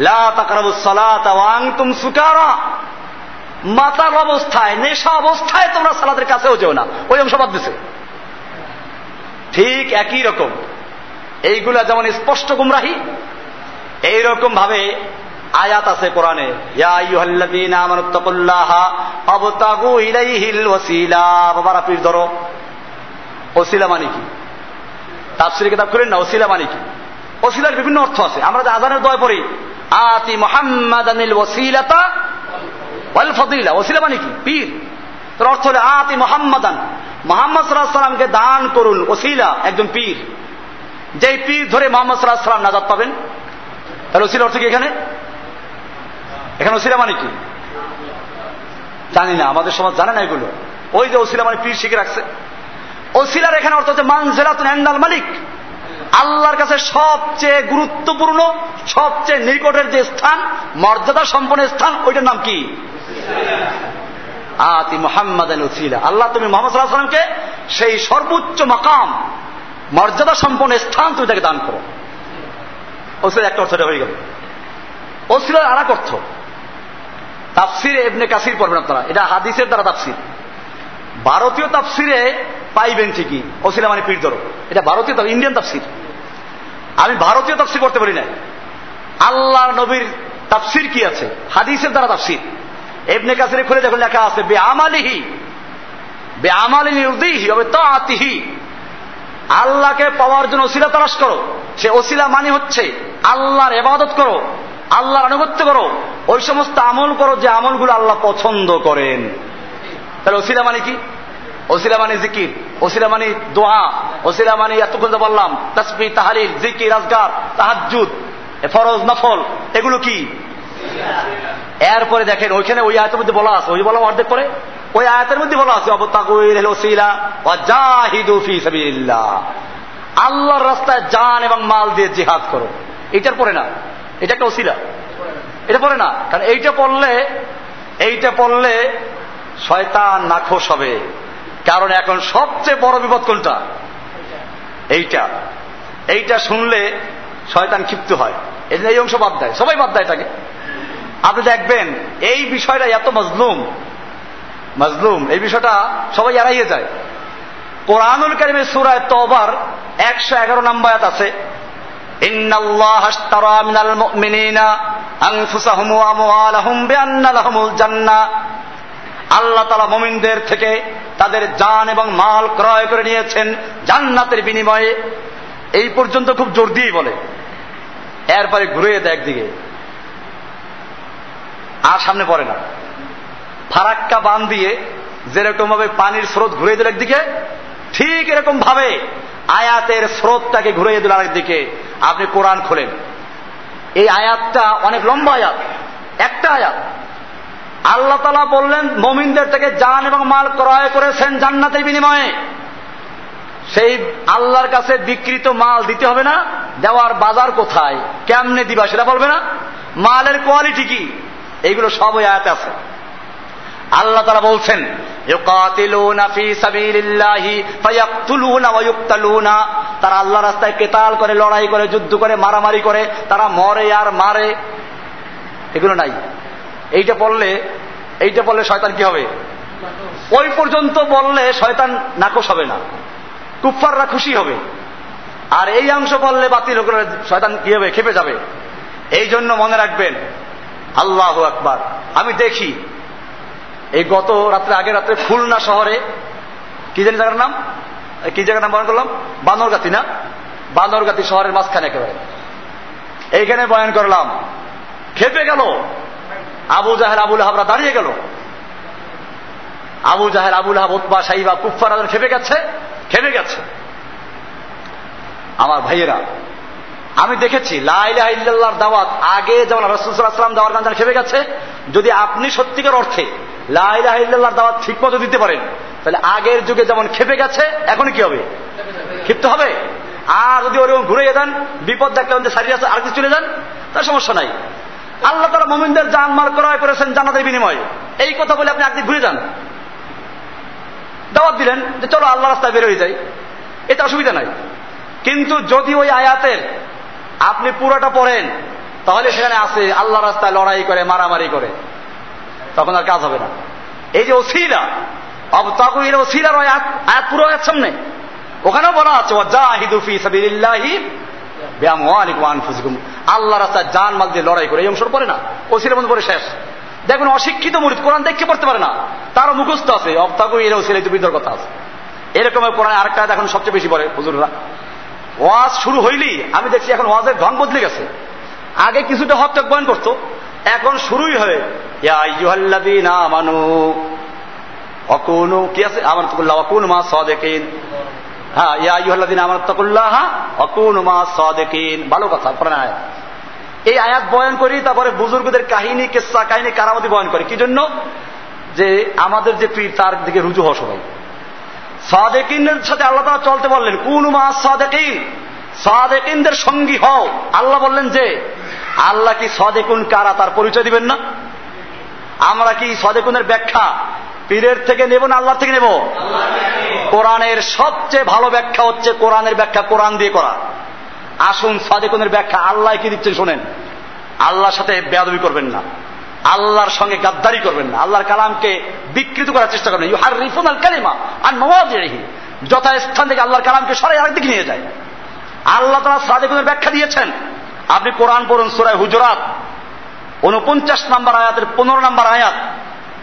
লা তাকরাবুস সালাত ওয়া আনতুম সুকারা। মাতার অবস্থায় নেশা অবস্থায় তোমরা সালাদের কাছেও যেও না। ওই অংশ বাদ দিছে। ঠিক একই রকম। এইগুলা যেমন স্পষ্ট গুমরাহি এইরকম ভাবে আয়াত আছে কোরআনে ধরো। ওসিলা মানে কি? তাফসির কিতাব করেন না? ওসিলা মানে কি? ওসিলার বিভিন্ন অর্থ আছে। আমরা আজানের দয় পড়ি, আতি মোহাম্মদ আনিল ওসিলাতা ওয়াল ফদিলা, ওসিলা মানে কি? পীর। তোর অর্থ হলে আতি মোহাম্মদান। মোহাম্মদ সাল্লাহ সাল্লামকে দান করুন, ওসিলা, একজন পীর। যেই পীর ধরে মোহাম্মদ সাল্লাহ সাল্লাম নাজাদ পাবেন। তাহলে ওসিলা অর্থ কি এখানে? এখানে ওসিলা মানে কি? জানি না, আমাদের সমাজ জানে না এগুলো। ওই যে ওসিলা মানে পীর শিখে রাখছে। ওসিলার এখানে অর্থ হচ্ছে মানজেরাতুন এন্দাল মালিক। আল্লাহর কাছে সবচেয়ে গুরুত্বপূর্ণ, সবচেয়ে নিকটের যে স্থান মর্যাদা সম্পন্ন স্থান, ওইটার নাম কি? আতি মোহাম্মদ আল্লাহ তুমি মোহাম্মদ সাল্লাহ সেই সর্বোচ্চ মাকাম, মর্যাদা সম্পন্ন স্থান তুমি তাকে দান করো। ওসিলার একটা অর্থটা হয়ে গেল। ওসিলার আর এক অর্থ, তাফসিরে এবনে কাসির পড়বেন আপনারা। এটা হাদিসের দ্বারা তাফসির। ভারতীয় তাফসিরে পাইবেন ঠিকই। ওসিলা মানে পীর ধরো। এটা ভারতীয় ইন্ডিয়ান তাফসির। আমি ভারতীয় তাফসির করতে পারি না আল্লাহ নবীর তাফসির কি আছে? হাদিসের দ্বারা তাফসির। এবনে কাসিরে খুলে দেখুন লেখা আছে বে আমালিহি বে আমালি নির্দিহি হবে তো আতিহি আল্লাহকে পাওয়ার জন্য ওসিলা তালাশ করো। সে ওসিলা মানে হচ্ছে আল্লাহর এবাদত করো, আল্লাহর আনুগত্য করো, ওই সমস্ত আমল করো যে আমলগুলো আল্লাহ পছন্দ করেন। তাহলে ওসিলা মানে কি? ওসিলা মানে জিকির, ওসিলা মানে দোয়া, ওসিলা মানে এতক্ষণ বললাম তসবি তাহালিল, জিকির আজগার তাহাজুদ ফরজ নফল, এগুলো কি? এরপরে দেখেন, ওইখানে ওই আয়তের মধ্যে বলা আছে, ওই বলা অর্ধেক করে? ওই আয়াতের মধ্যে বলা আছে আল্লাহর রাস্তায় যান এবং মাল দিয়ে জিহাদ করো। এটার পরে না। এটা একটা ওসিলা। এটা পরে না। কারণ এইটা পড়লে এইটা পড়লে শয়তান নাখোশ হবে। কারণ এখন সবচেয়ে বড় বিপদ কোনটা? এইটা। এইটা শুনলে শয়তান ক্ষিপ্ত হয়। এই এই অংশ বাদ দেয়। সবাই বাদ দেয় এটাকে। আপনি দেখবেন, এই বিষয়টা এত মজলুম। মজলুম, এই বিষয়টা সবাই এড়াইয়ে যায়। কোরআনুল কারিমের সুরায় তবার একশো এগারো নম্বর আছে আল্লাহ তালা মমিনদের থেকে তাদের জান এবং মাল ক্রয় করে নিয়েছেন জান্নাতের বিনিময়ে। এই পর্যন্ত খুব জোর দিয়েই বলে। এরপরে ঘুরে দেয় একদিকে। আর সামনে পড়ে না। ফারাক্কা বান দিয়ে যেরকম ভাবে পানির স্রোত ঘুরে দিল একদিকে, ঠিক এরকম ভাবে আয়াতের স্রোতটাকে ঘুরে দিল আরেকদিকে। আপনি কোরআন খোলেন। এই আয়াতটা অনেক লম্বা আয়াত, একটা আয়াত। আল্লাহ তালা বললেন, মমিনদের থেকে যান এবং মাল ক্রয় করেছেন জান্নাতের বিনিময়ে। সেই আল্লাহর কাছে বিকৃত মাল দিতে হবে না, দেওয়ার বাজার কোথায়, কেমনে দিবা সেটা বলবে না? মালের কোয়ালিটি কি? এইগুলো সব ওই আয়াতে আছে। আল্লাহ তারা বলছেন তারা আল্লাহ রাস্তায় কেতাল করে, লড়াই করে, যুদ্ধ করে, মারামারি করে, তারা মরে আর মারে। এগুলো নাই। এইটা বললে এইটা বললে শয়তান কি হবে? ওই পর্যন্ত বললে শয়তান নাকশ হবে না। কুফাররা খুশি হবে। আর এই অংশ বললে বাতিল শয়তান কি হবে? খেপে যাবে। এই জন্য মনে রাখবেন আল্লাহ আকবার। আমি দেখি, এই গত রাত্রে, আগের রাত্রে খুলনা শহরে, কি জানি জায়গার নাম? কি জায়গার নাম বয়ান করলাম? বানরগাতি না? বানরগাতি শহরের মাঝখানে একেবারে। এইখানে বয়ান করলাম, খেপে গেল। আবু জাহের আবুল হাবরা দাঁড়িয়ে গেল। আবু জাহের আবুল হাব উৎপা সাইবা কুফার খেপে গেছে খেপে গেছে। আমার ভাইয়েরা আমি দেখেছি লাইলাহিল্লাহর দাওয়াত আগে যেমন রসুলাম দাওয়ার গান খেপে গেছে। যদি আপনি সত্যিকার অর্থে লাইলাহিল্লাহর দাওয়াত ঠিক মতো দিতে পারেন, তাহলে আগের যুগে যেমন খেপে গেছে, এখন কি হবে? ক্ষিপ্ত হবে। আর যদি ওরকম ঘুরে দেন বিপদ দেখলে সারিয়ে আছে, আর কিছু চলে যান তার সমস্যা নাই। আল্লাহ তারা মোমিনদের জান মাল ক্রয় করেছেন জানাদের বিনিময়ে। এই কথা বলে আপনি একদিন ঘুরে যান। দাওয়াত দিলেন যে চলো আল্লাহ রাস্তায় বের হয়ে যাই। এটা অসুবিধা নাই। কিন্তু যদি ওই আয়াতের আপনি পুরোটা পড়েন, তাহলে সেখানে আছে, আল্লাহ রাস্তায় লড়াই করে, মারামারি করে। তখন আর কাজ হবে না। এই যে ওসিলা অবতাকুল ওসিলার আয়াত আয়াত পুরো আয়াত সামনে। ওখানেও বলা আছে আল্লাহ রাস্তায় জান মাল দিয়ে লড়াই করে, এই অংশ পড়ে না। ওসিলা বন্ধ পড়ে শেষ। দেখুন, অশিক্ষিত মুরিদ কোরআন দেখতে পড়তে পারে না। তারও মুখস্থ আছে অবতাকুল এর ওসিলা বিদর কথা আছে। এরকম কোরআন আরেকটা এখন সবচেয়ে বেশি পড়ে, হুজুররা। ওয়াজ শুরু হইলি আমি দেখছি এখন ওয়াজের ঢং বদলে গেছে। আগে কিছুটা হক বয়ন করতো, এখন শুরুই হয় মানু অকুনু কি আছে? আমার তকুল্লাহ অকুন মা সদেকিন। হ্যাঁ ইয়া ইহল্লাদিন আমার তকুল্লাহ অকুন মা সদেকিন। ভালো কথা আয়াত। এই আয়াত বয়ন করি, তারপরে বুজুর্গদের কাহিনী, কেসা, কাহিনী, কারামতি বয়ন করি। কি জন্য? যে আমাদের যে পীর, তার দিকে রুজু হওয়া সবাই। সাদেকিনের সাথে আল্লাহ তারা চলতে বললেন, কোন মা সাদেকিন? সাদেকিনদের সঙ্গী হও। আল্লাহ বললেন যে, আল্লাহ কি সদেকুন কারা তার পরিচয় দিবেন না? আমরা কি সদেকুনের ব্যাখ্যা পীরের থেকে নেব না আল্লাহ থেকে নেব? কোরআনের সবচেয়ে ভালো ব্যাখ্যা হচ্ছে কোরআনের ব্যাখ্যা কোরআন দিয়ে করা। আসুন সাদেকুনের ব্যাখ্যা আল্লাহ কি দিচ্ছেন শোনেন। আল্লাহর সাথে বেয়াদবি করবেন না। আল্লাহর সঙ্গে গাদ্দারি করবেন না। আল্লাহর কালামকে বিকৃত করার চেষ্টা করবেন ইউ হার রিফুন আল কালিমা আর নওয়াজি যথাস্থান থেকে আল্লাহর কালামকে সরাই আরেক দিকে নিয়ে যায়। আল্লাহ তারা সাদেকুনের ব্যাখ্যা দিয়েছেন। আপনি কোরআন পড়ুন সুরায় হুজরাত। উনপঞ্চাশ নাম্বার আয়াতের পনেরো নাম্বার আয়াত।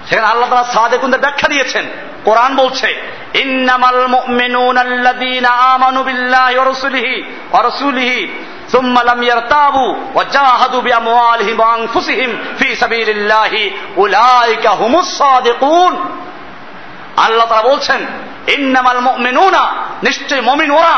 সেখানে আল্লাহ তারা সাদেকুনদের ব্যাখ্যা দিয়েছেন। কোরআন বলছে, ইন্নামাল মুমিনুন আল্লাযীনা আমানু বিল্লাহি ওয়া রাসূলিহি ওয়া রাসূলিহি সুম্মালাম ইয়ারতাবু ওয়া জাহাদু বিআমওয়ালিহিম ওয়া আনফুসিহিম ফি সাবিলিল্লাহি উলাইকা হুমুস সাদিকুন। আল্লাহ তারা বলছেন ইন্নামাল মুমিনুনা নিশ্চয় মমিন ওরা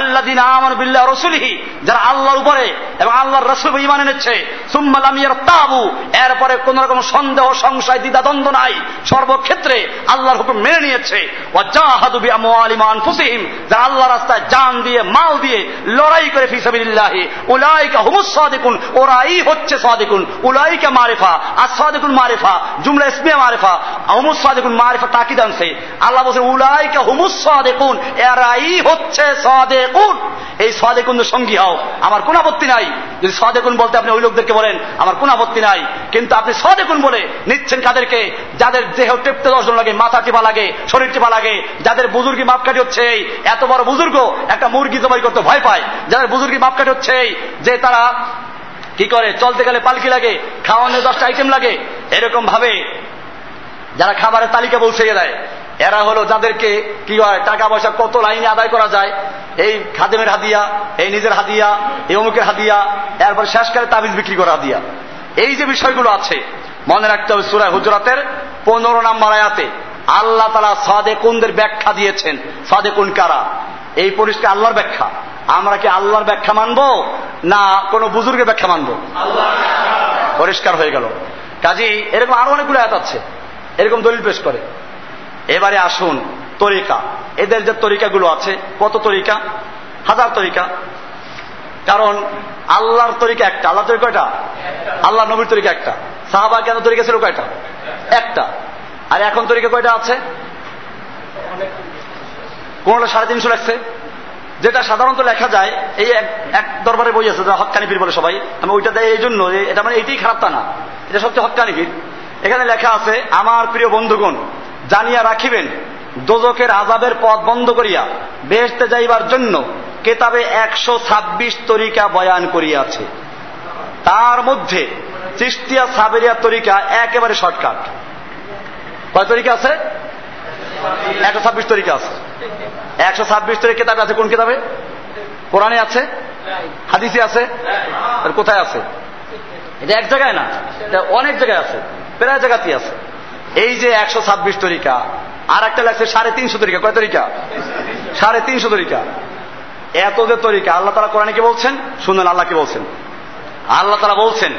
আল্লাহ দিন আমার বিল্লাহ রসুলিহি, যারা আল্লাহর উপরে এবং আল্লাহর রসুল ইমান এনেছে সুম্মালাম ইয়ার তাবু এরপরে কোন রকম সন্দেহ, সংশয় দ্বিধা দ্বন্দ্ব নাই। সর্বক্ষেত্রে আল্লাহর হুকুম মেনে নিয়েছে। ও জাহাদুবি আলিমান ফুসিহিম যারা আল্লাহ রাস্তায় জান দিয়ে, মাল দিয়ে লড়াই করে ফিসাবিল্লাহি উলাইকা হুমুস সাদিকুন, ওরাই হচ্ছে সাদিকুন। উলাইকা মারিফা আর সাদিকুন মারিফা, জুমলা ইসমিয়া মারিফা, হুমুস সাদিকুন মারিফা তাকিদ আনছে। আল্লাহ বলছেন উলাইকা এরাই হচ্ছে সাদিক সাদেকুন। এই সাদেকুনের সঙ্গী হও, আমার কোন আপত্তি নাই। যদি সাদেকুন বলতে আপনি ওই লোকদেরকে বলেন, আমার কোন আপত্তি নাই। কিন্তু আপনি সাদেকুন বলে নিচ্ছেন কাদেরকে, যাদের দেহ টেপতে দর্শন লাগে, মাথা টিপা লাগে, শরীর টিপা লাগে, যাদের বুজুর্গি মাপকাঠি হচ্ছে এত বড় বুজুর্গ একটা মুরগি জবাই করতে ভয় পায়। যাদের বুজুর্গি মাপকাঠি হচ্ছে যে তারা কি করে, চলতে গেলে পালকি লাগে, খাওয়ানোর দশটা আইটেম লাগে এরকম ভাবে যারা খাবারের তালিকা পৌঁছে দেয়। এরা হলো যাদেরকে কি হয়, টাকা পয়সা কত লাইনে আদায় করা যায়। এই খাদেমের হাদিয়া, এই নিজের হাদিয়া, এই অমুকের হাদিয়া, এরপর শেষকালে তাবিজ বিক্রি করা হাদিয়া। এই যে বিষয়গুলো আছে, মনে রাখতে হবে সুরায় হুজরাতের পনেরো নাম্বার আয়াতে, আল্লাহ তারা সাদে কুনদের ব্যাখ্যা দিয়েছেন। সাদে কুন কারা? এই পরিষ্কার আল্লাহর ব্যাখ্যা। আমরা কি আল্লাহর ব্যাখ্যা মানব? না, কোন বুজুর্গের ব্যাখ্যা মানব? পরিষ্কার হয়ে গেল। কাজী এরকম আরও অনেকগুলো আয়াত আছে। এরকম দলিল পেশ করে। এবারে আসুন, তরিকা। এদের যে তরিকাগুলো আছে, কত তরিকা? হাজার তরিকা। কারণ আল্লাহর তরিকা একটা। আল্লাহ তরিকা কয়টা? আল্লাহ নবীর তরিকা একটা। সাহাবা কেন তরিকা ছিল কয়টা? একটা। আর এখন তরিকা কয়টা আছে? কোনটা সাড়ে তিনশো লেখছে? যেটা সাধারণত লেখা যায়, এই এক দরবারে বই আছে হকানি পীর বলে সবাই। আমি ওইটা দেয় এই জন্য এটা মানে এইটাই খারাপ তা না। এটা সবচেয়ে হকানি এখানে লেখা আছে, আমার প্রিয় বন্ধুগণ জানিয়া রাখিবেন দোজকের আজাবের পথ বন্ধ করিয়া বেহেস্তে যাইবার জন্য কেতাবে একশো ছাব্বিশ তরিকা বয়ান করিয়াছে। তার মধ্যে চিস্তিয়া সাবেরিয়া তরিকা একেবারে শর্টকাট। কয় তরিকা আছে? একশো ছাব্বিশ তরিকা আছে। একশো ছাব্বিশ তরিকা কেতাবে আছে কোন কেতাবে? কোরআনে আছে? হাদিসে আছে? কোথায় আছে? এটা এক জায়গায় না অনেক জায়গায় আছে, প্রায় জায়গাতেই আছে। এই যে একশো ছাব্বিশ তরিকা, আর একটা লাগছে সাড়ে তিনশো তরিকা। কয় তরিকা? সাড়ে তিনশো তরিকা। এত যে তরিকা, আল্লাহ তালা কোরআনে কি বলছেন? শুনুন আল্লাহ কি বলছেন। আল্লাহ তালা বলছেন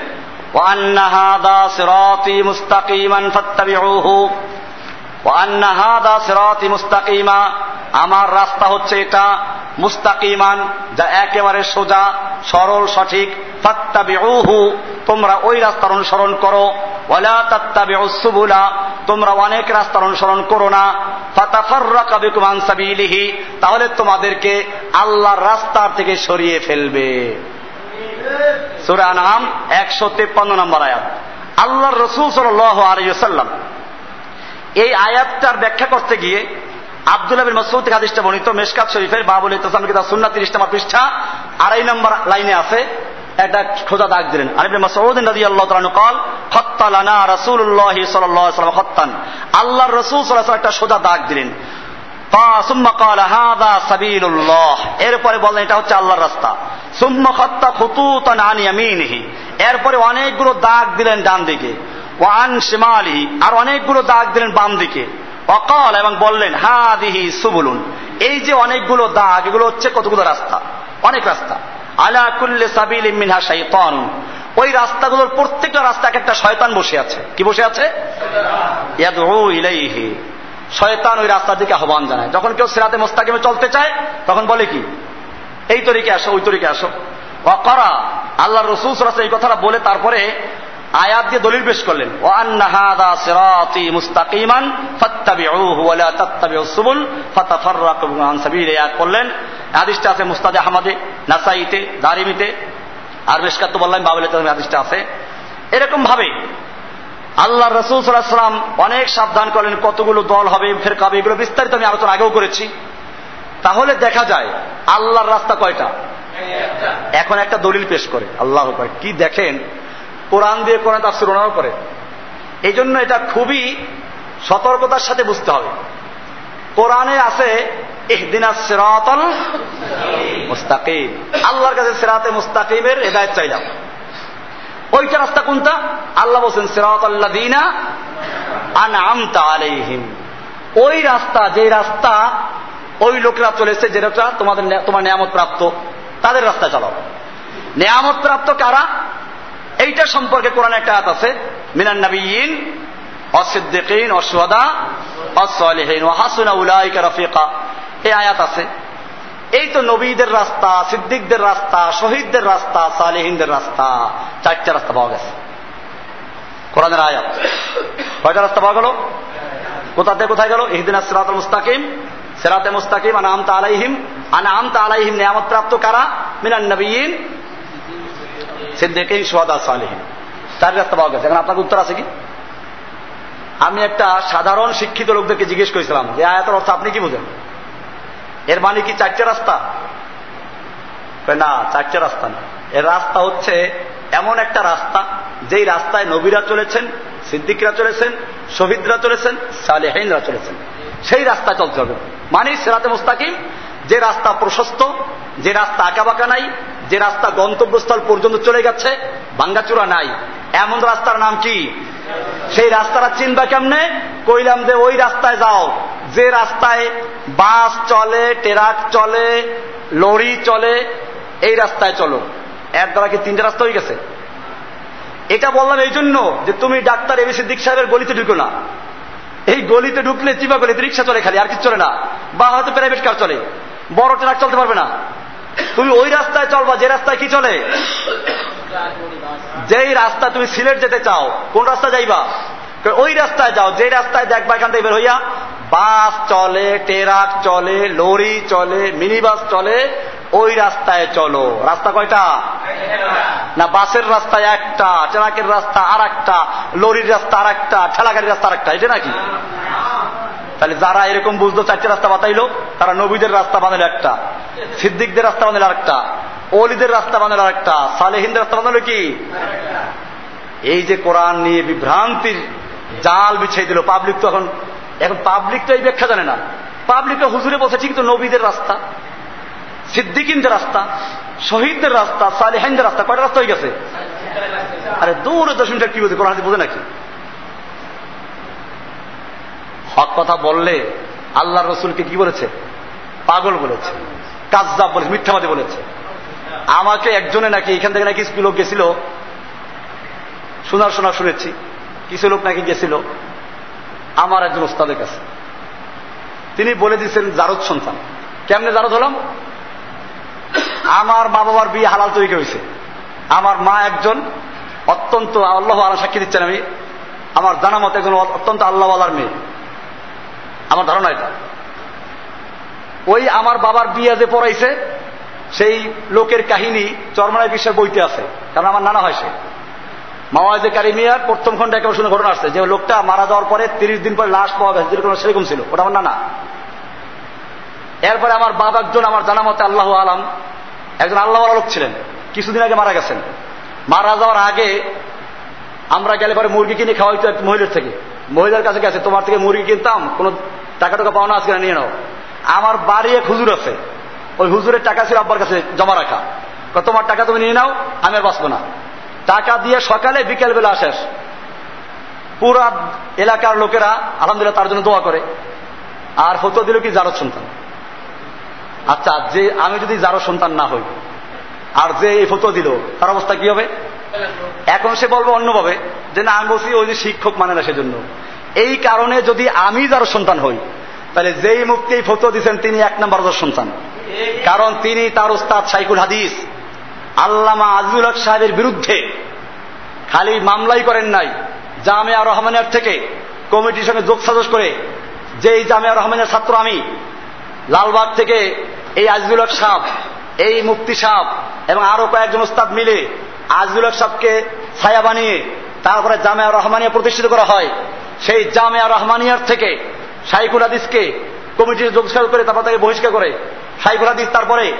মুস্তাকিমা। আমার রাস্তা হচ্ছে এটা, মুস্তাকিমান, যা একেবারে সোজা, সরল, সঠিক। ফাত্তাবিউহু, তোমরা ওই রাস্তার অনুসরণ করো। ওয়ালা তোমরা অনেক রাস্তার অনুসরণ করো না। ফাতাফাররাকা তাহলে তোমাদেরকে আল্লাহর রাস্তার থেকে সরিয়ে ফেলবে। সুরা নাম একশো তেপ্পান্ন নম্বর আয়াত। আল্লাহ রসুল সাল আলিয়াল্লাম এই আয়াতটার ব্যাখ্যা করতে গিয়ে আবদুল্লাহ বিন মসৌদ হাদিসটা বর্ণিত, মেশকাত শরীফের বাবুল ইতাম সুন্না তিরিশটা পৃষ্ঠা, আড়াই নম্বর লাইনে আছে। একটা খোঁজা দাগ দিলেন। আলিবিন মসৌদ নদী আল্লাহ তালু কল হত্তালানা রসুল্লাহ সাল্লাম হত্তান। আল্লাহ রসুল সাল্লাহ একটা সোজা দাগ দিলেন। এরপরে বললেন, এটা হচ্ছে আল্লাহর রাস্তা। সুম্মা খত্তা খুতু তো নানি আমি এরপরে অনেকগুলো দাগ দিলেন ডান দিকে। ওয়ান শিমালিহি, আর অনেকগুলো দাগ দিলেন বাম দিকে। অকাল, এবং বললেন হা দিহি সুবুলুন। এই যে অনেকগুলো দাগ, এগুলো হচ্ছে কতগুলো রাস্তা? অনেক রাস্তা। আলা কুল্লে সাবিল মিনহা শাইতান ওই রাস্তাগুলোর প্রত্যেকটা রাস্তা এক একটা শয়তান বসে আছে। কি বসে আছে? শয়তান ওই রাস্তার দিকে আহ্বান জানায়। যখন কেউ সিরাতে মোস্তাকিমে চলতে চায়, তখন বলে কি? এই তরিকে আসো, ওই তরিকে আসো। অকরা আল্লাহ রসুল এই কথাটা বলে তারপরে আয়াত দিয়ে দলিল পেশ করলেন। ও আন্না হাদা সিরাতি মুস্তাকিমান ফাত্তাবিউহু ওয়া লা তাত্তাবিউস সুবুল ফাতাফাররাকু আন সাবিলি। আয়াত করলেন হাদিসটা আছে মুস্তাদে আহমদে নাসাইতে দারিমিতে আর মেশকাত তো বললাম বাবুল হাদিসটা আছে। এরকম ভাবে আল্লাহ রসুল সাল্লাম অনেক সাবধান করলেন কতগুলো দল হবে ফেরকাবে এগুলো বিস্তারিত আমি আলোচনা আগেও করেছি। তাহলে দেখা যায় আল্লাহর রাস্তা কয়টা? এখন একটা দলিল পেশ করে আল্লাহ কি দেখেন? কোরআন দিয়ে কোরআন তাফসির ওনারাও করে। এই জন্য এটা খুবই সতর্কতার সাথে বুঝতে হবে। কোরআনে আছে, ইহদিনা সিরাতাল মুস্তাকিম। আল্লাহর কাছে সিরাতে মুস্তাকিমের হেদায়ত চাইলাম। ওইটা রাস্তা কোনটা? আল্লাহ বলছেন, সিরাতাল্লাযিনা আনআমতা আলাইহিম। ওই রাস্তা, যে রাস্তা ওই লোকেরা চলেছে যেটা তোমাদের তোমার নিয়ামত প্রাপ্ত তাদের রাস্তা চালাও নিয়ামত প্রাপ্ত কারা? এইটা সম্পর্কে কোরআন একটা আয়াত আছে, মিনান নবীন অসিদ্দিকিন, অসুয়াদা অসলিহীন হাসুনা উলাইকা রফিকা। এই আয়াত আছে। এই তো নবীদের রাস্তা, সিদ্দিকদের রাস্তা, শহীদদের রাস্তা, সালেহিনদের রাস্তা, চারটা রাস্তা পাওয়া গেছে। কোরআনের আয়াত। কয়টা রাস্তা পাওয়া গেল? কোথা থেকে কোথায় গেল? ইহদিন সিরাত মুস্তাকিম, সেরাতে মুস্তাকিম আনা আমতা আলাইহিম আনা আমতা আলাইহিম নিয়ামত প্রাপ্ত কারা? মিনান নবীন সিদ্দিকিন সোয়াদা সালেহিন। চার রাস্তা পাওয়া গেছে এখন আপনাকে উত্তর আছে কি? আমি একটা সাধারণ শিক্ষিত লোকদেরকে জিজ্ঞেস করেছিলাম যে আয়াতের অর্থ আপনি কি বুঝেন? এর মানে কি চারটে রাস্তা? না, চারটে রাস্তা না। এর রাস্তা হচ্ছে এমন একটা রাস্তা, যেই রাস্তায় নবীরা চলেছেন, সিদ্দিকরা চলেছেন, শহীদরা চলেছেন সালেহাইনরা চলেছেন। সেই রাস্তা চলতে হবে। মানে সেরাতে মুস্তাকিম, যে রাস্তা প্রশস্ত, যে রাস্তা আঁকাবাঁকা নাই যে রাস্তা গন্তব্যস্থল পর্যন্ত চলে গেছে ভাঙ্গাচুরা নাই। এমন রাস্তার নাম কি? সেই রাস্তাটা চিনবা কেমনে? কইলাম যে ওই রাস্তায় যাও। যে রাস্তায় বাস চলে, ট্রাক চলে, লরি চলে, এই রাস্তায় চলো। এর দ্বারা কি তিনটা রাস্তা হয়ে গেছে? এটা বললাম এই জন্য যে তুমি ডাক্তার এবিসি দিক সাহেবের গলিতে ঢুকো না। এই গলিতে ঢুকলে চিপা গলিতে রিক্সা চলে খালি, আর কিছু চলে না। বা হয়তো প্রাইভেট কার চলে। বড় ট্রাক চলতে পারবে না। তুমি ওই রাস্তায় চলবা, যে রাস্তায় কি চলে? যেই রাস্তা তুমি সিলেট যেতে চাও, কোন রাস্তা যাইবা? ওই রাস্তায় যাও, যে রাস্তায় দেখবা এখান থেকে বের হইয়া বাস চলে, টেরাক চলে, লরি চলে মিনি বাস চলে, ওই রাস্তায় চলো। রাস্তা কয়টা? না, বাসের রাস্তায় একটা, ট্রাকের রাস্তা আর একটা লরির রাস্তা আর একটা ঠেলাগাড়ির রাস্তা আর একটা এটা নাকি? তাহলে যারা এরকম বুঝতো চারটে রাস্তা বাতাইলো তারা নবীদের রাস্তা বানালো একটা, সিদ্দিকদের রাস্তা বানালো আরেকটা অলিদের রাস্তা বানালো আরেকটা, সালেহিনদের রাস্তা বানালো কি? এই যে কোরআন নিয়ে বিভ্রান্তির জাল বিছাই দিল পাবলিক তো এখন এখন পাবলিক তো এই ব্যাখ্যা জানে না। পাবলিক তো হুজুরে বসে ঠিক তো নবীদের রাস্তা, সিদ্দিকিনদের রাস্তা, শহীদদের রাস্তা সালেহাইনদের রাস্তা, কয়টা রাস্তা হয়ে গেছে? আরে দূরে দশ মিনিট কি বলছে? কোরআন বোঝে নাকি? হক কথা বললে আল্লাহ রসুলকে কি বলেছে? পাগল বলেছে। কাজদাব বলেছে, মিথ্যাবাদী বলেছে। আমাকে একজনে নাকি এখান থেকে নাকি লোক গেছিল। শোনার শোনা শুনেছি। কিছু লোক নাকি গেছিল। আমার একজন ওস্তাদের কাছে। তিনি বলে দিয়েছেন, জারদ সন্তান। কেমনে জারদ হলাম? আমার মা বাবার বিয়ে হালাল তৈরি হয়েছে। আমার মা একজন অত্যন্ত আল্লাহ আলা সাক্ষী দিচ্ছেন আমি। আমার জানা মতো একজন অত্যন্ত আল্লাহওয়ালার মেয়ে। আমার ধারণা এটা। ওই আমার বাবার বিয়ে যে পড়াইছে, সেই লোকের কাহিনী চরমায় বিশ্বের বইতে আছে, কারণ আমার নানা হয় সে। মাওয়াজে কারিমিয়ার প্রথম খন্ডে একেবারে শুনে ঘটনা আসছে, যে লোকটা মারা যাওয়ার পরে তিরিশ দিন পরে লাশ পাওয়া গেছে যেরকম সেরকম ছিল। ওটা আমার নানা। এরপরে আমার বাবা একজন আমার জানা মতে আল্লাহ আলাম, একজন আল্লাহ লোক ছিলেন, কিছুদিন আগে মারা গেছেন। মারা যাওয়ার আগে আমরা গেলে পরে মুরগি কিনে খাওয়াইতো এক মহিলার থেকে। মহিলার কাছে গেছে, তোমার থেকে মুরগি কিনতাম, কোনো টাকা টাকা পাওনা আজকে নিয়ে নাও। আমার বাড়ি এক হুজুর আছে, ওই হুজুরের টাকা ছিল আব্বার কাছে জমা রাখা। তোমার টাকা তুমি নিয়ে নাও, আমি আর বাঁচবো না। টাকা দিয়ে সকালে বিকেল বেলা শেষ পুরা এলাকার লোকেরা আলহামদুলিল্লাহ তার জন্য দোয়া করে। আর হতো দিল কি যারো সন্তান। আচ্ছা যে আমি যদি যারো সন্তান না হই, আর যে এই ফতো দিল, তার অবস্থা কি হবে? এখন সে বলবে অন্যভাবে যে না, আমি বলছি ওই যে শিক্ষক মানে না সেজন্য। এই কারণে যদি আমি যারো সন্তান হই, তাহলে যেই মুক্তি এই ফটো দিচ্ছেন তিনি এক নম্বর সন্তান। কারণ তিনি তার উস্তাদ সাইকুল হাদিস, আল্লামা আজিজুল হক সাহেবের বিরুদ্ধে খালি মামলাই করেন নাই, জামিয়া রহমানের থেকে কমিটির সঙ্গে যোগ সাজস করে যেই জামিয়া রহমানের ছাত্র আমি, লালবাগ থেকে এই আজিজুল হক সাহ এই মুক্তি সাহ এবং আরও কয়েকজন উস্তাদ মিলে আজিজুল সাহকে ছায়া বানিয়ে তারপরে জামিয়া রহমানিয়া প্রতিষ্ঠিত করা হয়। সেই জামিয়া রহমানিয়ার থেকে সাইকুল হাদিসকে কমিটির যোগ সাজস করে তারপর তাকে বহিষ্কার করে। সাইকুল হাদিস তারপরে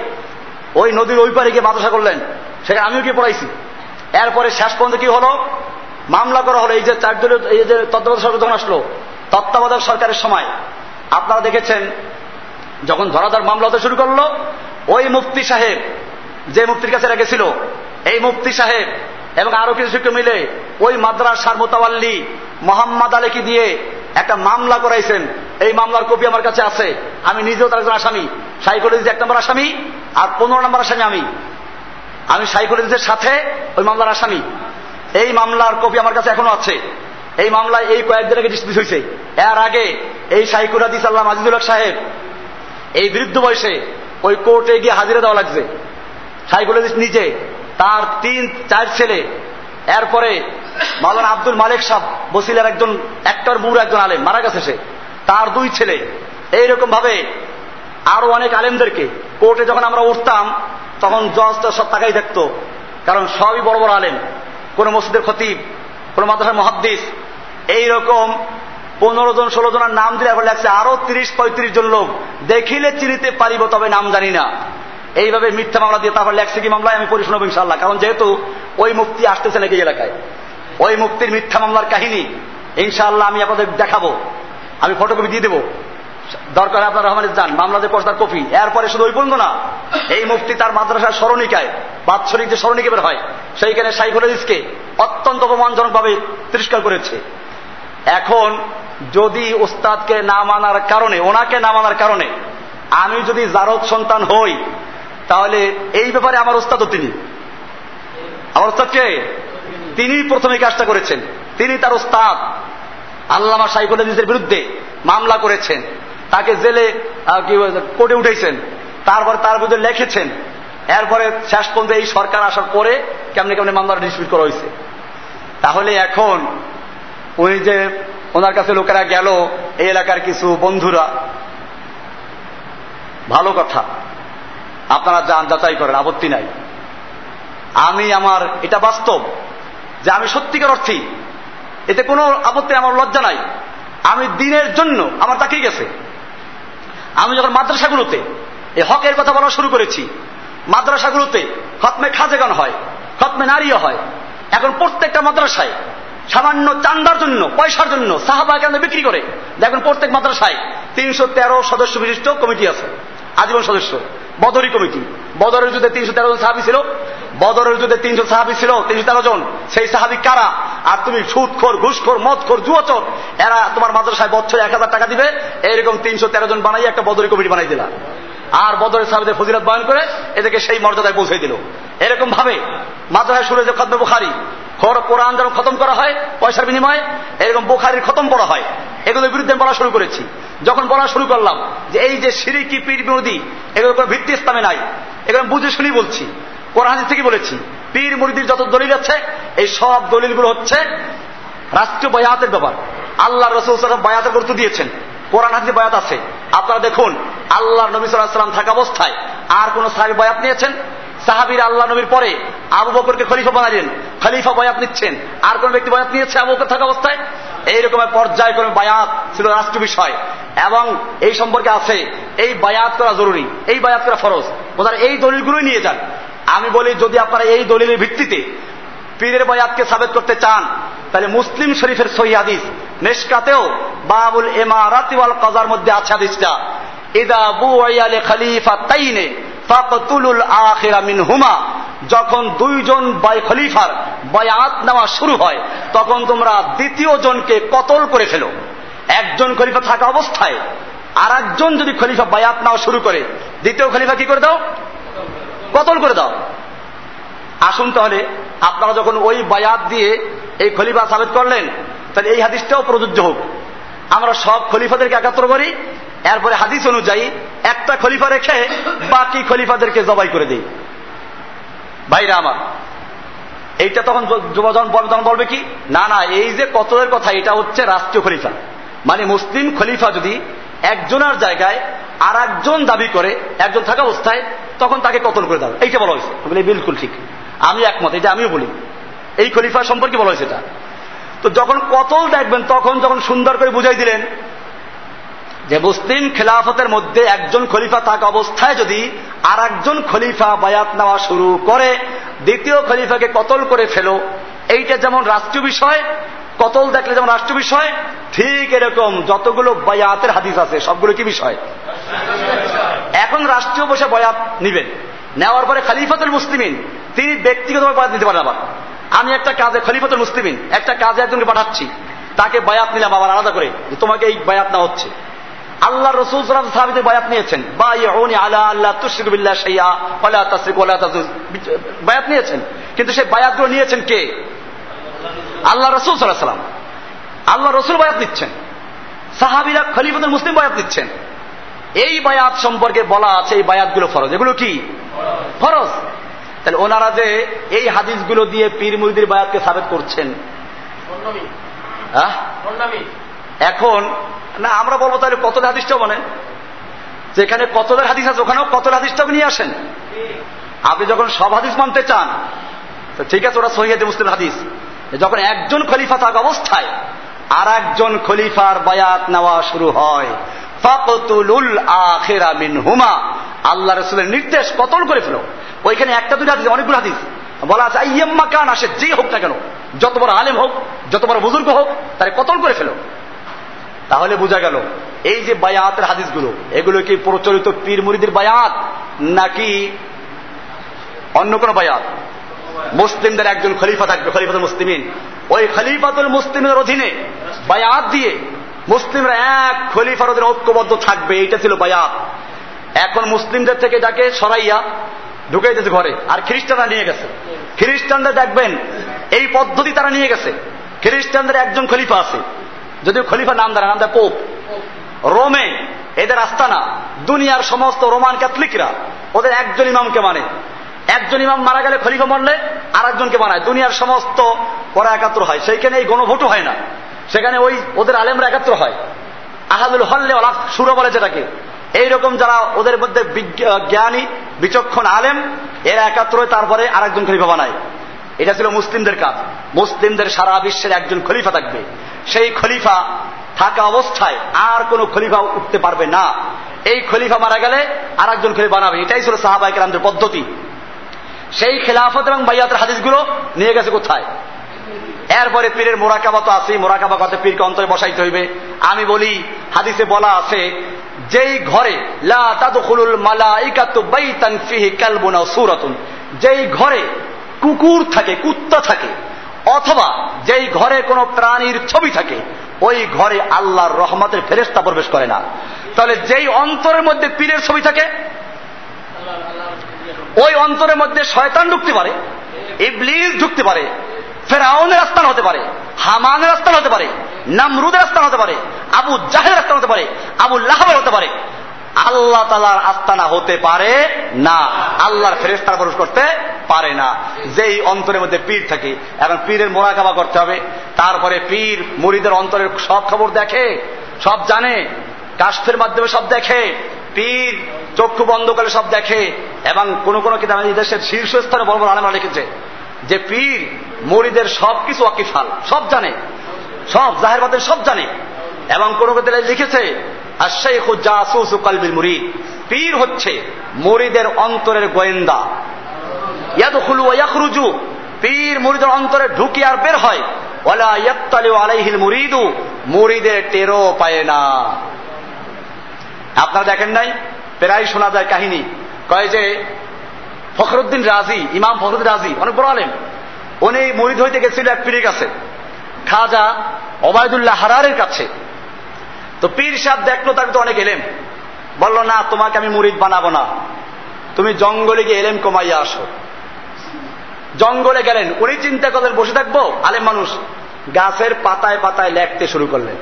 ওই নদীর ওই পারে গিয়ে মাদ্রাসা করলেন। সেখানে আমিও গিয়ে পড়াইছি। এরপরে শেষ পর্যন্ত কি হলো? মামলা করা হলো। এই যে চার এই যে তত্ত্বাবধায়ক সরকার যখন আসলো, তত্ত্বাবধায়ক সরকারের সময় আপনারা দেখেছেন, যখন ধরাধর মামলা হতে শুরু করল, ওই মুফতি সাহেব যে মুফতির কাছে রেখেছিল এই মুফতি সাহেব এবং আরও কিছু শিক্ষক মিলে ওই মাদ্রাসার মোতাবাল্লি মোহাম্মদ আলীকে দিয়ে একটা মামলা করাইছেন। এই মামলার কপি আমার কাছে আছে। আমি নিজেও তার একজন আসামি। সাইকোলজি এক নম্বর আসামি আর পনেরো নম্বর আসামি আমি। আমি সাইকোলজির সাথে ওই মামলার আসামি। এই মামলার কপি আমার কাছে এখনও আছে। এই মামলায় এই কয়েকদিন আগে ডিসমিস হয়েছে এর আগে এই সাইকুল হাদিস আল্লাহ আজিজুল হক সাহেব এই বৃদ্ধ বয়সে ওই কোর্টে গিয়ে হাজিরা দেওয়া লাগছে। সাইকুল হাদিস নিজে তার তিন, চার ছেলে। এরপরে মাওলানা আব্দুল মালিক সাহ বসিলার একজন একটার বুড়ো একজন আলেম, মারা গেছে সে। তার দুই ছেলে। এইরকম ভাবে আরও অনেক আলেমদেরকে কোর্টে যখন আমরা উঠতাম, তখন জজটা সব তাকাই থাকতো কারণ সবই বড় বড় আলেম। কোন মসজিদের খতিব, কোন মাদ্রাসার মহাদ্দিস। এইরকম পনেরো জন, ষোলো জনের নাম দিলে এখন লাগছে আরও তিরিশ, পঁয়ত্রিশ জন লোক। দেখিলে চিনিতে পারিব, তবে নাম জানি না। এইভাবে মিথ্যা মামলা দিয়ে তারপর লেখছে কি মামলায় আমি পড়ি শোনাবো ইনশাল্লাহ কারণ যেহেতু ওই মুক্তি আসতেছে নাকি এলাকায়। ওই মুক্তির মিথ্যা মামলার কাহিনী, ইনশাআল্লাহ আমি আপনাদের দেখাবো। আমি ফটোকপি দিয়ে দেবো। দরকার আপনার রহমানের যান। মামলাদের পর্দার কপি। এরপরে শুধু ওই পর্যন্ত না, এই মুক্তি তার মাদ্রাসার স্মরণিকায়, বাৎসরিক যে স্মরণিকা বের হয়, সেইখানে সাইফুল অত্যন্ত অপমানজনক ভাবে তিরস্কার করেছে। এখন যদি উস্তাদকে না মানার কারণে, ওনাকে না মানার কারণে, আমি যদি জারদ সন্তান হই তাহলে এই ব্যাপারে আমার উস্তাদও তিনি। আমার উস্তাদকে তিনি প্রথমে কাজটা করেছেন। তিনি তার উস্তাদ আল্লামা সাইফুল হাদিসের বিরুদ্ধে মামলা করেছেন। তাকে জেলে কোর্টে উঠেছেন তারপর তার বিরুদ্ধে লিখেছেন। এরপরে শেষ পর্যন্ত এই সরকার আসার পরে কেমনি কেমনি মামলাটা ডিসমিস করা হয়েছে। তাহলে এখন উনি যে ওনার কাছে লোকেরা গেল, এই এলাকার কিছু বন্ধুরা, ভালো কথা। আপনারা যান, যাচাই করেন, আপত্তি নাই। আমি আমার, এটা বাস্তব যে আমি সত্যিকার অর্থে, এতে কোনো আপত্তি, আমার লজ্জা নাই। আমি দিনের জন্য আমার তাকিয়ে গেছে। আমি যখন মাদ্রাসাগুলোতে এই হকের কথা বলা শুরু করেছি, মাদ্রাসাগুলোতে খতমে খাজেগান হয়, খতমে নারীও হয়। এখন প্রত্যেকটা মাদ্রাসায় সামান্য চান্দার জন্য, পয়সার জন্য সাহাবা কেন বিক্রি করে। দেখুন, প্রত্যেক মাদ্রাসায় তিনশো তেরো সদস্য বিশিষ্ট কমিটি আছে, আজীবন সদস্য। বদরি কমিটি। বদরের যুদ্ধে তিনশো তেরো জন সাহাবি ছিল। বদরের যুদ্ধে তিনশো সাহাবি ছিল, তিনশো তেরো জন। সেই সাহাবি কারা? আর তুমি সুদখোর ঘুষখোর, মদখোর, জুয়াচর, এরা তোমার মাদ্রাসায় বছরে এক হাজার টাকা দিবে। এইরকম তিনশো তেরো জন বানাই একটা বদরি কমিটি বানাই দিলা। আর বদরের সাহাবিদের ফজিলত বয়ন করে এদেরকে সেই মর্যাদায় পৌঁছে দিল। এরকম ভাবে মাদ্রাসায় শুরু যে খতম বুখারি। খর কোরআন যেন খতম করা হয় পয়সার বিনিময়ে, এরকম বুখারির খতম করা হয়। এগুলোর বিরুদ্ধে বলা শুরু করেছি। যখন বলা শুরু করলাম যে এই যে সিরিকি, পীর বিরোধী এগুলোর কোনো ভিত্তি ইসলামে নাই। এগুলো বুঝে শুনি বলছি। কোরআন থেকে বলেছি, পীর মুরিদির যত দলিল আছে, এই সব দলিলগুলো হচ্ছে রাষ্ট্রীয় বয়াতের ব্যাপার। আল্লাহ রসুল সাল্লাম বয়াতের গুরুত্ব দিয়েছেন। কোরআন হাদিসে বয়াত আছে। আপনারা দেখুন আল্লাহ নবী সাল্লাহ সাল্লাম থাকা অবস্থায় আর কোন সাহাবি বয়াত নিয়েছেন? সাহাবির আল্লাহ নবীর পরে আবু বকরকে খলিফা বানালেন। খলিফা বয়াত নিচ্ছেন। আর কোন ব্যক্তি বয়াত নিয়েছে আবু বকর থাকা অবস্থায়? এইরকম পর্যায়ক্রমে বায়াত ছিল রাষ্ট্র বিষয়। এবং এই সম্পর্কে আছে, এই বায়াত করা জরুরি, এই বায়াত করা ফরজ। ওনারা এই দলিলগুলোই নিয়ে যান। আমি বলি, যদি আপনারা এই দলিলের ভিত্তিতে পীরের বয়াতকে সাবেত করতে চান, তাহলে মুসলিম শরীফের সহি হাদিস নেশকাতেও বাবুল এমারাত ওয়াল কাজার মধ্যে আছে হাদিসটা। ইদা বুয়ালে খলিফা তাইনে ফাকতুলুল আখিরা মিন হুমা যখন দুইজন বাই খলিফার বয়াত নেওয়া শুরু হয়, তখন তোমরা দ্বিতীয় জনকে কতল করে ফেলো। একজন খলিফা থাকা অবস্থায় আর একজন যদি খলিফা বায়াত নেওয়া শুরু করে, দ্বিতীয় খলিফা কি করে দাও? কতল করে দাও। আসুন তাহলে, আপনারা যখন ওই বায়াত দিয়ে এই খলিফা সাবেত করলেন, তাহলে এই হাদিসটাও প্রযোজ্য হোক। আমরা সব খলিফাদেরকে একাত্র করি এরপরে হাদিস অনুযায়ী একটা খলিফা রেখে বাকি খলিফাদেরকে জবাই করে দিই। ভাইরা আমার, এইটা তখন যুবজন তখন বলবে কি? না না, এই যে কতলের কথা, এটা হচ্ছে রাষ্ট্রীয় খলিফা। মানে মুসলিম খলিফা যদি একজনের জায়গায় আর একজন দাবি করে, একজন থাকা অবস্থায়, তখন তাকে কতল করে দাও এইটা বলা হয়েছে। বলে, বিলকুল ঠিক। আমি একমত, এটা আমিও বলি। এই খলিফা সম্পর্কে বলা হয়েছে এটা। তো যখন কতল দেখবেন, তখন যখন সুন্দর করে বুঝাই দিলেন যে মুসলিম খেলাফতের মধ্যে একজন খলিফা থাকা অবস্থায় যদি আর একজন খলিফা বায়াত নেওয়া শুরু করে, দ্বিতীয় খলিফাকে কতল করে ফেলো, এইটা যেমন রাষ্ট্রীয় বিষয়, কতল দেখলে যেমন রাষ্ট্র বিষয়, ঠিক এরকম যতগুলো বয়াতের হাদিস আছে, সবগুলো কি বিষয়? এখন রাষ্ট্রীয় বসে বয়াত নিবেন। নেওয়ার পরে খালিফাতুল মুসলিমিন, তিনি ব্যক্তিগতভাবে বয়াত নিতে পারেন আবার। আমি একটা কাজে, খলিফাতুল মুসলিমিন, একটা কাজে একজনকে পাঠাচ্ছি, তাকে বায়াত নিলাম আবার আলাদা করে তোমাকে এই বায়াত নেওয়া হচ্ছে। আল্লাহ রসুল সালাম সাহাবিদের বায়াত নিয়েছেন বা আলা আল্লাহ তুশরিকুবিল্লাহ সাইয়া ওলা তাসরিক ওলা বায়াত নিয়েছেন। কিন্তু সেই বায়াতগুলো নিয়েছেন কে? আল্লাহ রসুল সাল্লাহ সাল্লাম আল্লাহ রসুল বায়াত নিচ্ছেন। সাহাবিরা খলিফুদ্দিন মুসলিম বায়াত নিচ্ছেন। এই বায়াত সম্পর্কে বলা আছে এই বায়াতগুলো ফরজ। এগুলো কি? ফরজ। তাহলে ওনারা যে এই হাদিসগুলো দিয়ে পীর মুরিদির বায়াতকে সাবেত করছেন। এখন, না, আমরা বলব তাহলে কত হাদিসটাও বলেন যেখানে কতদের হাদিস আছে, ওখানেও কত হাদিসটাও নিয়ে আসেন? আপনি যখন সব হাদিস মানতে চান ঠিক আছে, ওরা সহিয়াতে মুসলিম হাদিস। যখন একজন খলিফা থাকা অবস্থায় আর একজন খলিফার বায়াত নেওয়া শুরু হয়। মিন হুমা আল্লাহ রসুলের নির্দেশ কতল করে ফেলো। ওইখানে একটা দুটো হাদিস, অনেকগুলো হাদিস। বলা আছে আইয়াম্মা কান আসে, যে হোক না কেন, যত বড় আলেম হোক, যত বড় বুজুর্গ হোক, তারে কতল করে ফেলো। তাহলে বোঝা গেল, এই যে বায়াতের হাদিসগুলো, এগুলো কি প্রচলিত পীর মুরিদের বায়াত, নাকি অন্য কোন বায়াত? মুসলিমদের একজন খলিফা থাকবে, খলিফাতুল মুসলিমিন। ওই খলিফাতুল মুসলিমের অধীনে বায়াত দিয়ে মুসলিমরা এক খলিফার অধীনে ঐক্যবদ্ধ থাকবে, এইটা ছিল বায়াত। এখন মুসলিমদের থেকে যাকে সরাইয়া ঢুকাইতেছে ঘরে, আর খ্রিস্টানরা নিয়ে গেছে। খ্রিস্টানদের দেখবেন, এই পদ্ধতি তারা নিয়ে গেছে। খ্রিস্টানদের একজন খলিফা আছে যদিও খলিফা নাম দেয় নাম দেয় পোপ। রোমে, এদের আস্তানা, দুনিয়ার সমস্ত রোমান ক্যাথলিকরা, ওদের একজন ইমামকে মানে। একজন ইমাম মারা গেলে খলিফা মরলে আর একজনকে বানায়। দুনিয়ার সমস্ত ওরা একাত্র হয়। সেইখানে এই গণভোটও হয় না। সেখানে ওই ওদের আলেমরা একাত্র হয়। আহাদুল হল্লে সুর বলে যেটাকে। এইরকম যারা ওদের মধ্যে জ্ঞানী, বিচক্ষণ আলেম, এরা একাত্র তারপরে আরেকজন খলিফা বানায়। এটা ছিল মুসলিমদের কাজ। মুসলিমদের সারা বিশ্বের একজন খলিফা থাকবে। সেই খলিফা থাকা অবস্থায় আর কোন খলিফা উঠতে পারবে না। এই খলিফা মারা গেলে আর একজন খলিফা বানাবে। এটাই ছিল সাহাবাহিক রামদের পদ্ধতি। সেই খেলাফত এবং বাইয়াতের হাদিসগুলো নিয়ে গেছে কোথায়? এরপরে পীরের মোরাকাবা তো আছেই। মোরাকাবা কথা পীরকে অন্তরে বসাইতে হইবে। আমি বলি, হাদিসে বলা আছে, যেই ঘরে যেই ঘরে কুকুর থাকে, কুত্তা থাকে অথবা যেই ঘরে কোনো প্রাণীর ছবি থাকে, ওই ঘরে আল্লাহর রহমতের ফেরেস্তা প্রবেশ করে না। তাহলে যেই অন্তরের মধ্যে পীরের ছবি থাকে, ওই অন্তরের মধ্যে শয়তান ঢুকতে পারে, ইবলিস ঢুকতে পারে, ফেরাউনের আস্থান হতে পারে, হামানের আস্থান হতে পারে, নামরুদের আস্থান হতে পারে, আবু জাহের আস্থান হতে পারে, আবু লাহাবের হতে পারে। আল্লাহ তালার আস্তানা হতে পারে না। আল্লাহর ফেরেস্তার প্রবেশ করতে পারে না। যেই অন্তরের মধ্যে পীর থাকে, এখন পীরের মোরাকাবা করতে হবে। তারপরে পীর মুড়িদের অন্তরের সব খবর দেখে, সব জানে, কাষ্ঠের মাধ্যমে সব দেখে, পীর চক্ষু বন্ধ করে সব দেখে, এবং কোন কোন কিতাব দেশের শীর্ষস্থানে বড় বড় আলেমরা লিখেছে যে পীর মরিদের সব কিছু অকিফাল সব জানে, সব জাহের বাতের সব জানে, এবং কোন কোন লিখেছে মুরিদ। পীর হচ্ছে মরিদের অন্তরের গোয়েন্দা। ইয়াদখুলু ওয়া ইয়াখরুজু। পীর মুরিদের অন্তরে ঢুকি আর বের হয়। মুরিদু। মুরিদের টেরো পায় না। আপনারা দেখেন নাই? প্রায় শোনা যায় কাহিনী। কয় যে, ফখরুদ্দিন রাজি, ইমাম ফখরুদ্দিন রাজি, অনেক বড় আলেন উনি মুরিদ হইতে গেছিল এক পীরের কাছে। খাজা ওবায়দুল্লাহ হারারের কাছে। তো পীর সাহেব দেখল, তার তো অনেক এলেম। বলল, না, তোমাকে আমি মুরিদ বানাবো না। তুমি জঙ্গলে গিয়ে এলেম কমাইয়া আসো। জঙ্গলে গেলেন। উনি চিন্তা করলেন, বসে থাকব? আলেম মানুষ গাছের পাতায় পাতায় লেখতে শুরু করলেন।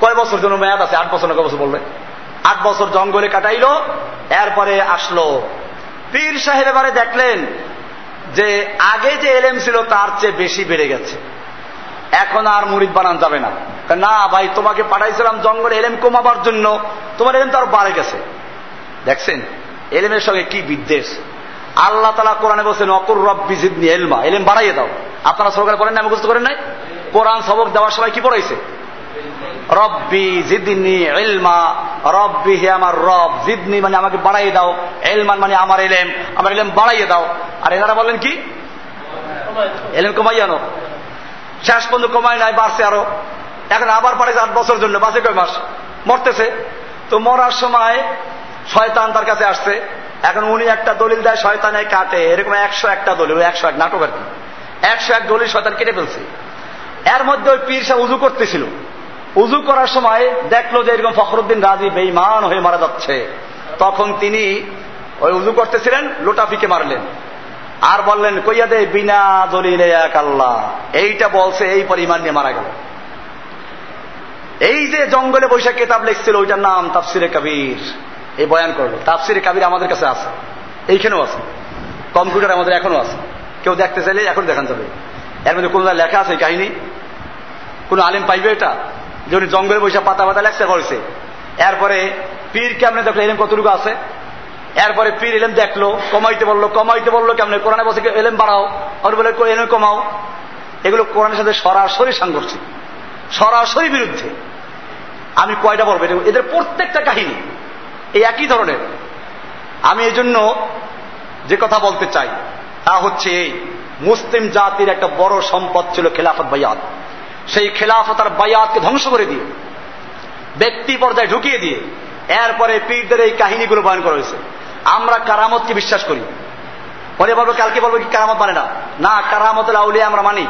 কয় বছর জন্য মেয়াদ আছে? আট বছর না কয় বছর বললেন আট বছর জঙ্গলে কাটাইলো, এরপরে আসলো। পীর সাহেব এবারে দেখলেন যে আগে যে এলেম ছিল, তার চেয়ে বেশি বেড়ে গেছে। এখন আর মুরিদ বানান যাবে না। না ভাই, তোমাকে পাঠাইছিলাম জঙ্গলে এলেম কমাবার জন্য। তোমার এলেম তো আর বাড়ে গেছে। দেখছেন? এলেমের সঙ্গে কি বিদ্বেষ? আল্লাহ তালা কোরআনে বলছেন, অকুর রব্বি জিদনি এলমা এলেম বাড়াইয়ে দাও। আপনারা সরকার করেন না মুখস্থ করেন নাই? কোরআন সবক দেওয়ার সময় কি পড়াইছে? রব্বি জিদনি এলমা রব্বি হে আমার রব। জিদনি মানে আমাকে বাড়াই দাও। এলমান মানে আমার এলেম। আমার এলেম বাড়াইয়ে দাও। আর এনারা বলেন কি? এলেম কমাই আনো। শেষ পর্যন্ত কমায় নাই, বাড়ছে আরও। এখন আবার পাঠাইছে আট বছর জন্য, বাঁচে কয় মাস? মরতেছে। তো মরার সময় শয়তান তার কাছে আসছে। এখন উনি একটা দলিল দেয়, শয়তানে কাটে। এরকম একশো একটা দলিল একশো এক নাটক আর কি। একশো এক দলিল শয়তান কেটে ফেলছে। এর মধ্যে ওই পীর উজু করতেছিল। উজু করার সময় দেখল যে এরকম ফখরুদ্দিন রাজি বেইমান হয়ে মারা যাচ্ছে। তখন তিনি ওই উজু করতেছিলেন লোটাফিকে মারলেন। আর বললেন, কইয়া দে, বিনা দলিলে এক আল্লাহ। এইটা বলছে, এই পরিমাণ নিয়ে মারা গেল। এই যে জঙ্গলে বৈশাখ কেতাব লিখছিল, ওইটার নাম তাফসিরে কবির। এই বয়ান করল। তাফসিরে কাবির আমাদের কাছে আছে। এইখানেও আছে। কম্পিউটার আমাদের এখনও আছে। কেউ দেখতে চাইলে এখন দেখান যাবে। এর মধ্যে কোন লেখা আছে কাহিনী। কোন আলিম পাইবে এটা? যে উনি জঙ্গলে বসে পাতা পাতা লেখা করেছে। এরপরে পীর কেমনে দেখল এলেম কতটুকু আছে? এরপরে পীর এলেম দেখল, কমাইতে বলল কমাইতে বলল কেমনে? কোরআনে বসে এলেম বাড়াও। আর বলে এলেম কমাও। এগুলো কোরআনের সাথে সরাসরি সাংঘর্ষিক সরাসরি বিরুদ্ধে। আমি কয়টা বলব? এদের প্রত্যেকটা কাহিনী এই একই ধরনের। আমি এই জন্য যে কথা বলতে চাই, তা হচ্ছে এই। মুসলিম জাতির একটা বড় সম্পদ ছিল খেলাফত বায়াত। সেই খেলাফত আর বায়াতকে ধ্বংস করে দিয়ে, ব্যক্তি পর্যায়ে ঢুকিয়ে দিয়ে, এরপরে পীরদের এই কাহিনীগুলো বয়ন করা হয়েছে। আমরা কারামতকে বিশ্বাস করি। পরে বলব কালকে বলব কি কারামত মানে না। না কারামতের আউলিয়া আমরা মানি।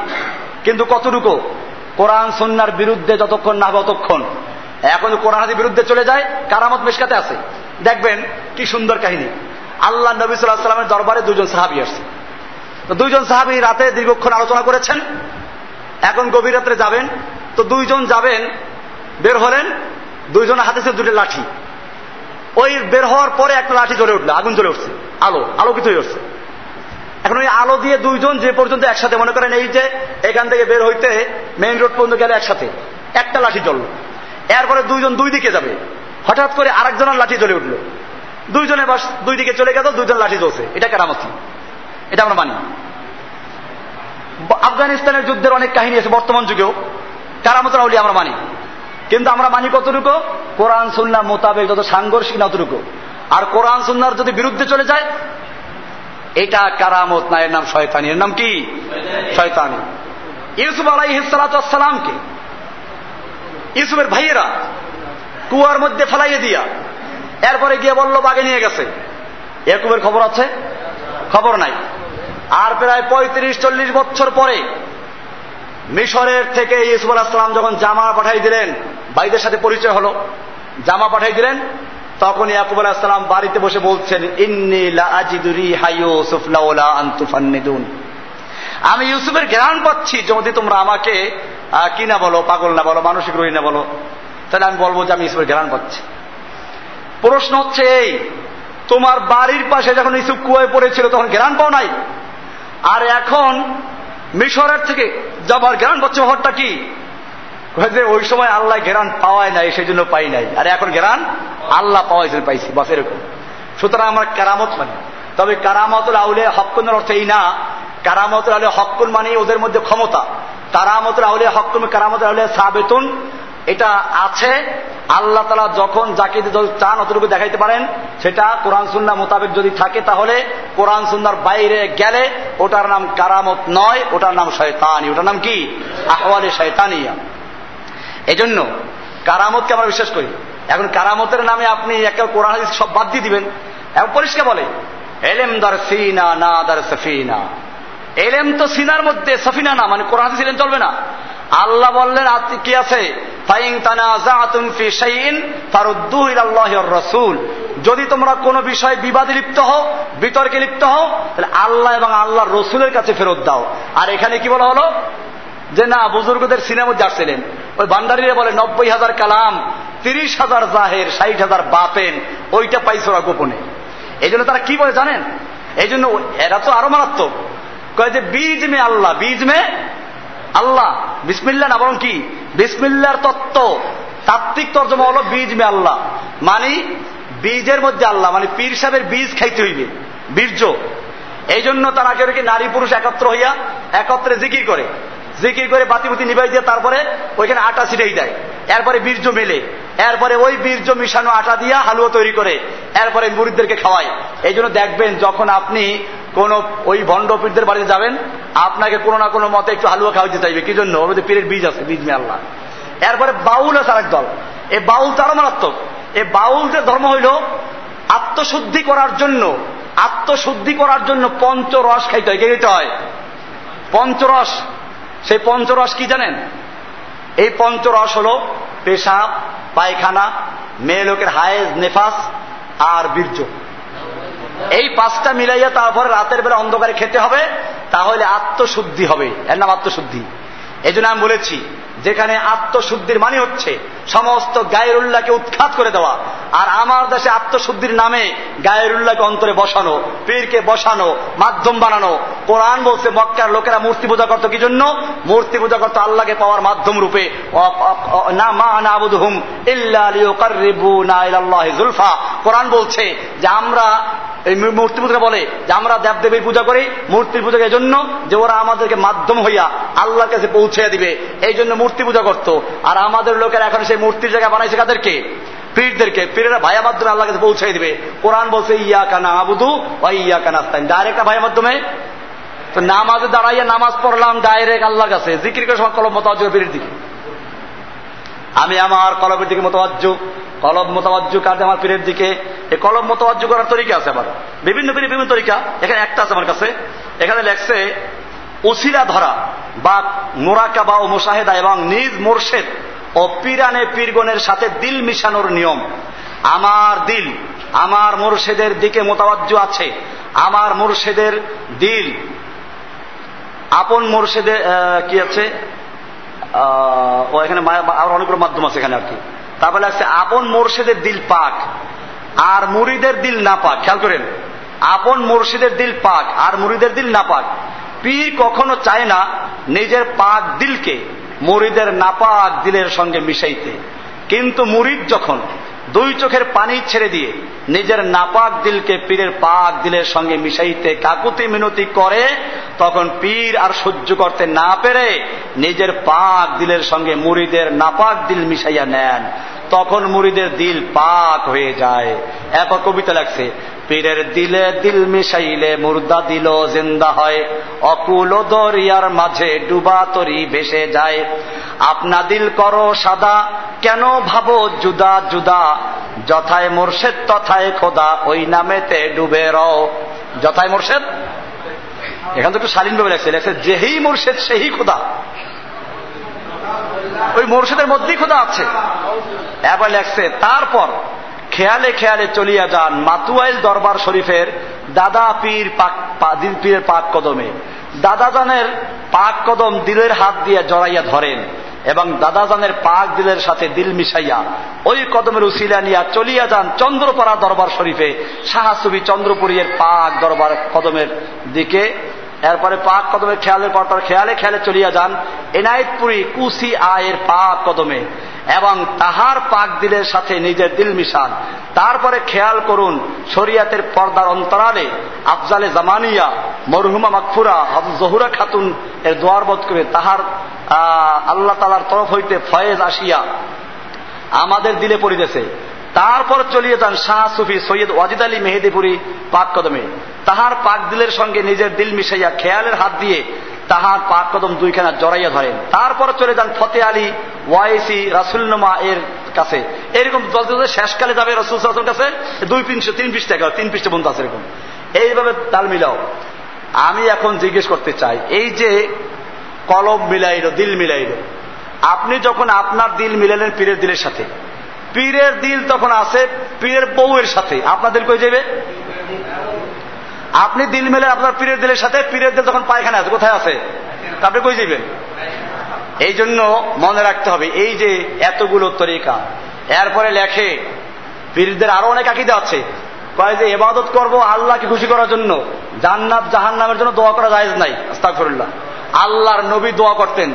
কিন্তু কতটুকু? কোরআন সন্ন্যার বিরুদ্ধে যতক্ষণ না ততক্ষণ। এখন কোরআন হাদির বিরুদ্ধে চলে যায়, কারামত মেশকাতে আছে। দেখবেন কি সুন্দর কাহিনী। আল্লাহ নবী সাল্লাহ সাল্লামের দরবারে দুজন সাহাবি আসছে। তো দুইজন সাহাবি রাতে দীর্ঘক্ষণ আলোচনা করেছেন। এখন গভীর রাত্রে যাবেন। তো দুইজন যাবেন, বের হলেন। দুইজনের হাতে ছিল দুটো লাঠি। ওই বের হওয়ার পরে একটা লাঠি জ্বলে উঠল, আগুন জ্বলে উঠছে, আলো, আলোকিত হয়ে উঠছে। এখন ওই আলো দিয়ে দুইজন যে পর্যন্ত একসাথে, মনে করেন এই যে এখান থেকে বের হইতে মেইন রোড পর্যন্ত গেলে একসাথে, একটা লাঠি জ্বললো। এরপরে দুইজন দুই দিকে যাবে। হঠাৎ করে আরেকজনের লাঠি জ্বলে উঠল। দুইজনে বাস, দুই দিকে চলে গেল, দুইজন লাঠি জ্বলছে। এটা কেরামতি। এটা আমরা মানি। আফগানিস্তানের যুদ্ধের অনেক কাহিনী আছে বর্তমান যুগেও। কারামতের আউলি আমরা মানি। কিন্তু আমরা মানি কতটুকু? কোরআন সুন্না মোতাবেক যত সাংঘর্ষিক না অতটুকু। আর কোরআন সুন্নার যদি বিরুদ্ধে চলে যায়, এটা কারামত না, এর নাম শয়তানি। এর নাম কি? শয়তানি। ইউসুফ আলাইহিসালামকে ইউসুফের ভাইয়েরা কুয়ার মধ্যে ফেলাইয়ে দিয়া এরপরে গিয়ে বলল, বাগে নিয়ে গেছে। একুবের খবর আছে? খবর নাই। আর প্রায় পঁয়ত্রিশ, চল্লিশ বছর পরে মিশরের থেকে ইসুফ আলাহাম যখন জামা পাঠাই দিলেন, ভাইদের সাথে পরিচয় হলো। জামা পাঠাই দিলেন, তখন ইয়াকুব আলাহাম বাড়িতে বসে বলছেন আন্তুফান আমি ইউসুফের জ্ঞান পাচ্ছি, যদি তোমরা আমাকে কি না বলো, পাগল না বলো, মানসিক রোহী না বলো, তাহলে আমি বলব যে আমি ইউসুফের জ্ঞান পাচ্ছি। প্রশ্ন হচ্ছে এই, তোমার বাড়ির পাশে যখন ইসুফ কুয়ায় পড়েছিল, তখন জ্ঞান পাও নাই? আর এখন মিশরের থেকে যাবার গ্রান পাচ্ছে মহরটা কি? যে ওই সময় আল্লাহ গেরান পাওয়ায় নাই সেই জন্য পাই নাই। আর এখন গেরান আল্লাহ পাওয়াই পাইছি, বাস এরকম। সুতরাং আমার কারামত মানে। তবে কারামতুল আউলে হকুনের অর্থ এই না, কারামতুল আউলে হকুন মানে ওদের মধ্যে ক্ষমতা। কারামতুল আউলে হকুন কারামতুল আউলে সাবেতুন এটা আছে, আল্লাহ তালা যখন যাকে চান অতটুকু দেখাইতে পারেন, সেটা কোরআন সুন্না মোতাবেক যদি থাকে তাহলে কোরআন সুন্নার বাইরে গেলে ওটার নাম কারামত নয়, ওটার নাম শয়তানি। ওটার নাম কি? আহওয়ালে শয়তানিয়া। এজন্য কারামতকে আমরা বিশ্বাস করি। এখন কারামতের নামে আপনি একটা কোরআন সব বাদ দিয়ে দিবেন। এখন পরিষ্কার বলে, এলেম দার সিনা, না দার সফিনা। এলেম তো সিনার মধ্যে সফিনা না মানে কোরআন হাদিস চলবে না। আল্লাহ বললেন কি আছে? রসুল। যদি তোমরা কোন বিষয়ে বিবাদে লিপ্ত হও, বিতর্কে লিপ্ত হও, তাহলে আল্লাহ এবং আল্লাহ রসুলের কাছে ফেরত দাও। আর এখানে কি বলা হলো? যে না, বুজুর্গদের সিনেমা যাচ্ছিলেন ওই ভান্ডারিরা বলে, নব্বই হাজার কালাম, তিরিশ হাজার জাহের, ষাট হাজার বাপেন, ওইটা পাইছে ওরা গোপনে। এই জন্য তারা কি বলে জানেন? এই জন্য এরা তো আরও মারাত্মক। কয়ে যে বীজ মে আল্লাহ বীজ মে আল্লাহ, বিসমিল্লা না, বরং কি? বিসমিল্লার তত্ত্ব, তাত্ত্বিক তর্জমা হল বীজ মে আল্লাহ। মানে বীজের মধ্যে আল্লাহ মানে পীর সাহেবের বীজ খাইতে হইবে, বীর্য। এই জন্য তারা কেউ কি নারী পুরুষ একত্র হইয়া একত্রে জিকির করে। জিকির করে বাতিবুতি নিবাই দিয়ে তারপরে ওইখানে আটা ছিটাই দেয়। এরপরে বীর্য মেলে। এরপরে ওই বীর্য মিশানো আটা দিয়া হালুয়া তৈরি করে এরপরে মুরিদদেরকে খাওয়ায়। এই জন্য দেখবেন যখন আপনি কোন ওই ভণ্ড পীরদের বাড়িতে যাবেন, আপনাকে কোনো না কোনো মতে একটু হালুয়া খাওয়াইতে চাইবে। কি জন্য? ওর মধ্যে পীরের বীজ আছে, বীজ মে আল্লাহ। এরপরে বাউল আছে আরেক দল। এই বাউল তারও মারাত্মক। এই বাউলদের ধর্ম হইল আত্মশুদ্ধি করার জন্য, আত্মশুদ্ধি করার জন্য পঞ্চরস খাইতে হয়। কে হয়? পঞ্চরস। সেই পঞ্চরস কি জানেন? এই পঞ্চরস হল পেশাব, পায়খানা, মেয়ে লোকের হায়েজ, নেফাস আর বীর্য। এই পাঁচটা মিলাইয়া তারপরে রাতের বেলা অন্ধকারে খেতে হবে, তাহলে আত্মশুদ্ধি হবে। এর নাম আত্মশুদ্ধি। এই আমি বলেছি যেখানে আত্মশুদ্ধির মানে হচ্ছে সমস্ত গায়ের উল্লাহকে উৎখাত করে দেওয়া। আর আমার দেশে আত্মশুদ্ধির নামে গায়ের উল্লাহকে অন্তরে বসানো, পীরকে বসানো, মাধ্যম বানানো। কোরআন বলছে, মক্কার লোকেরা মূর্তি পূজা করতো কি জন্য? মূর্তি পূজা করতো আল্লাহকে পাওয়ার মাধ্যম রূপে। কোরআন বলছে যে আমরা, এই মূর্তি পূজা বলে যে আমরা দেবদেবীর পূজা করি মূর্তির পূজা এই জন্য যে ওরা আমাদেরকে মাধ্যম হইয়া আল্লাহর কাছে পৌঁছে দিবে। এই জন্য মূর্তি পূজা করত। আর আমাদের লোকেরা এখন সেই মূর্তির জায়গায় বানাইছে কাদেরকে? পীরদেরকে। পীরেরা ভাইয়া মাধ্যমে আল্লাহ কাছে পৌঁছে দিবে। কোরআন বলছে ইয়া কানা আবুদু ও ইয়া কানা আস্তান ডাইরেক্ট ভাইয়া মাধ্যমে? তো নামাজে দাঁড়াইয়া নামাজ পড়লাম ডাইরেক্ট আল্লাহ কাছে। জিকির করে সময় কলম মতো পীরের দিকে। আমি আমার কলমের দিকে মতবাজ্য কলম মোতাবাজ্য কাজে আমার পীরের দিকে। এই কলম মোতাবাজ্য করার তরিকা আছে আবার বিভিন্ন পীরের বিভিন্ন তরিকা। এখানে একটা আছে আমার কাছে। এখানে লেখছে উসিলা ধরা বা মোরাকাবা ও মোশাহেদা এবং নিজ মোর্শেদ ও পিরানে পীরগণের সাথে দিল মিশানোর নিয়ম। আমার দিল, আমার মোর্শেদের দিকে মোতাবাজ্য আছে। আমার মোর্শেদের দিল। আপন মোর্শেদের কি আছে? ও এখানে আরও অনেকগুলো মাধ্যম আছে এখানে আর কি। তারপরে আছে, আপন মোর্শেদের দিল পাক, আর মুড়িদের দিল না পাক। খেয়াল করেন, আপন মুর্শিদের দিল পাক, আর মুড়িদের দিল না পাক। পীর কখনো চায় না নিজের পাক দিলকে মুড়িদের নাপাক দিলের সঙ্গে মিশাইতে। কিন্তু মুরিদ যখন দুই চোখের পানি ছেড়ে দিয়ে নিজের নাপাক দিলকে পীরের পাক দিলের সঙ্গে মিশাইতে কাকুতি মিনতি করে, তখন পীর আর সহ্য করতে না পেরে নিজের পাক দিলের সঙ্গে মুড়িদের নাপাক দিল মিশাইয়া নেন। তখন মুড়িদের দিল পাক হয়ে যায়। এক কবিতা লাগছে পীরের দিলে দিল মিশাইলে মুর্দা দিল, জিন্দা হয়। অকুল দরিয়ার মাঝে ডুবা তরি ভেসে যায়। আপনা দিল করো সাদা, কেন ভাবো জুদা জুদা? যথায় মোর্শেদ, তথায় খোদা, ওই নামেতে ডুবে রও। যথায় মোর্শেদ? এখান তো একটু শালীন ভাবে লেখছে লেখছে যেহেই মোর্শেদ সেই খোদা। ওই মোর্শেদের মধ্যেই খোদা আছে। এবার লেখছে, তারপর খেয়ালে খেয়ালে চলিয়া যান মাতুয়াইল দরবার শরীফের দাদা পীর পাক পীরের পাক কদমে। দাদা জানের পাক কদম দিলের হাত দিয়ে জড়াইয়া ধরেন এবং দাদাজানের পাক দিলের সাথে দিল মিশাইয়া ওই কদমের উসিলা নিয়া চলিয়া যান চন্দ্রপাড়া দরবার শরীফে শাহাসুবি চন্দ্রপুরীর পাক দরবার কদমের দিকে। এরপরে পাক কদমের খেয়ালের পর তার খেয়ালে খেয়ালে চলিয়া যান। এনায়তপুরি কুসি আয়ের পাক কদমে এবং তাহার পাক দিলের সাথে নিজের দিল মিশান। তারপরে খেয়াল করুন, শরিয়াতের পর্দার অন্তরালে আফজালে জামানিয়া, মরহুমা মাকফুরা জহুরা খাতুন এর দোয়ার বোধ করে তাহার আল্লাহ তালার তরফ হইতে ফয়েজ আসিয়া আমাদের দিলে পড়িতেছে। তারপর চলিয়ে যান শাহ সুফি সৈয়দ ওয়াজিদ আলী মেহেদিপুরি পাক কদমে। তাহার পাক দিলের সঙ্গে নিজের দিল মিশাইয়া খেয়ালের হাত দিয়ে তাহার পাক কদম দুইখানা জড়াইয়া ধরেন। তারপর চলে যান ফতে আলী ওয়াইসি রাসুলনুমা এর কাছে। এরকম শেষকালে যাবে রসুল কাছে। দুই পৃষ্ঠ তিন পৃষ্ঠ টাকা, তিন পৃষ্ঠ বন্ধু আছে এরকম। এইভাবে তাল মিলাও। আমি এখন জিজ্ঞেস করতে চাই, এই যে কলম মিলাইল, দিল মিলাইল, আপনি যখন আপনার দিল মিলালেন পীরের দিলের সাথে পীরের দিল তখন আছে পীরের বউয়ের সাথে। আপনার দিল কই যাবে আপনি দিল মেলে আপনার পীরের দিলের সাথে, পীরের দিল তখন পায়খানা আছে, কোথায় আছে? আপনি কই যাবেন এই জন্য মনে রাখতে হবে, এই যে এতগুলো তরিকা, এরপরে লেখে, পীরদের আরও অনেক আকিদা আছে। কয় যে এবাদত করব আল্লাহকে খুশি করার জন্য, জান্নাত জাহান নামের জন্য দোয়া করা যায় নাই আস্তাফরুল্লাহ আল্লাহর নবী দোয়া করতেন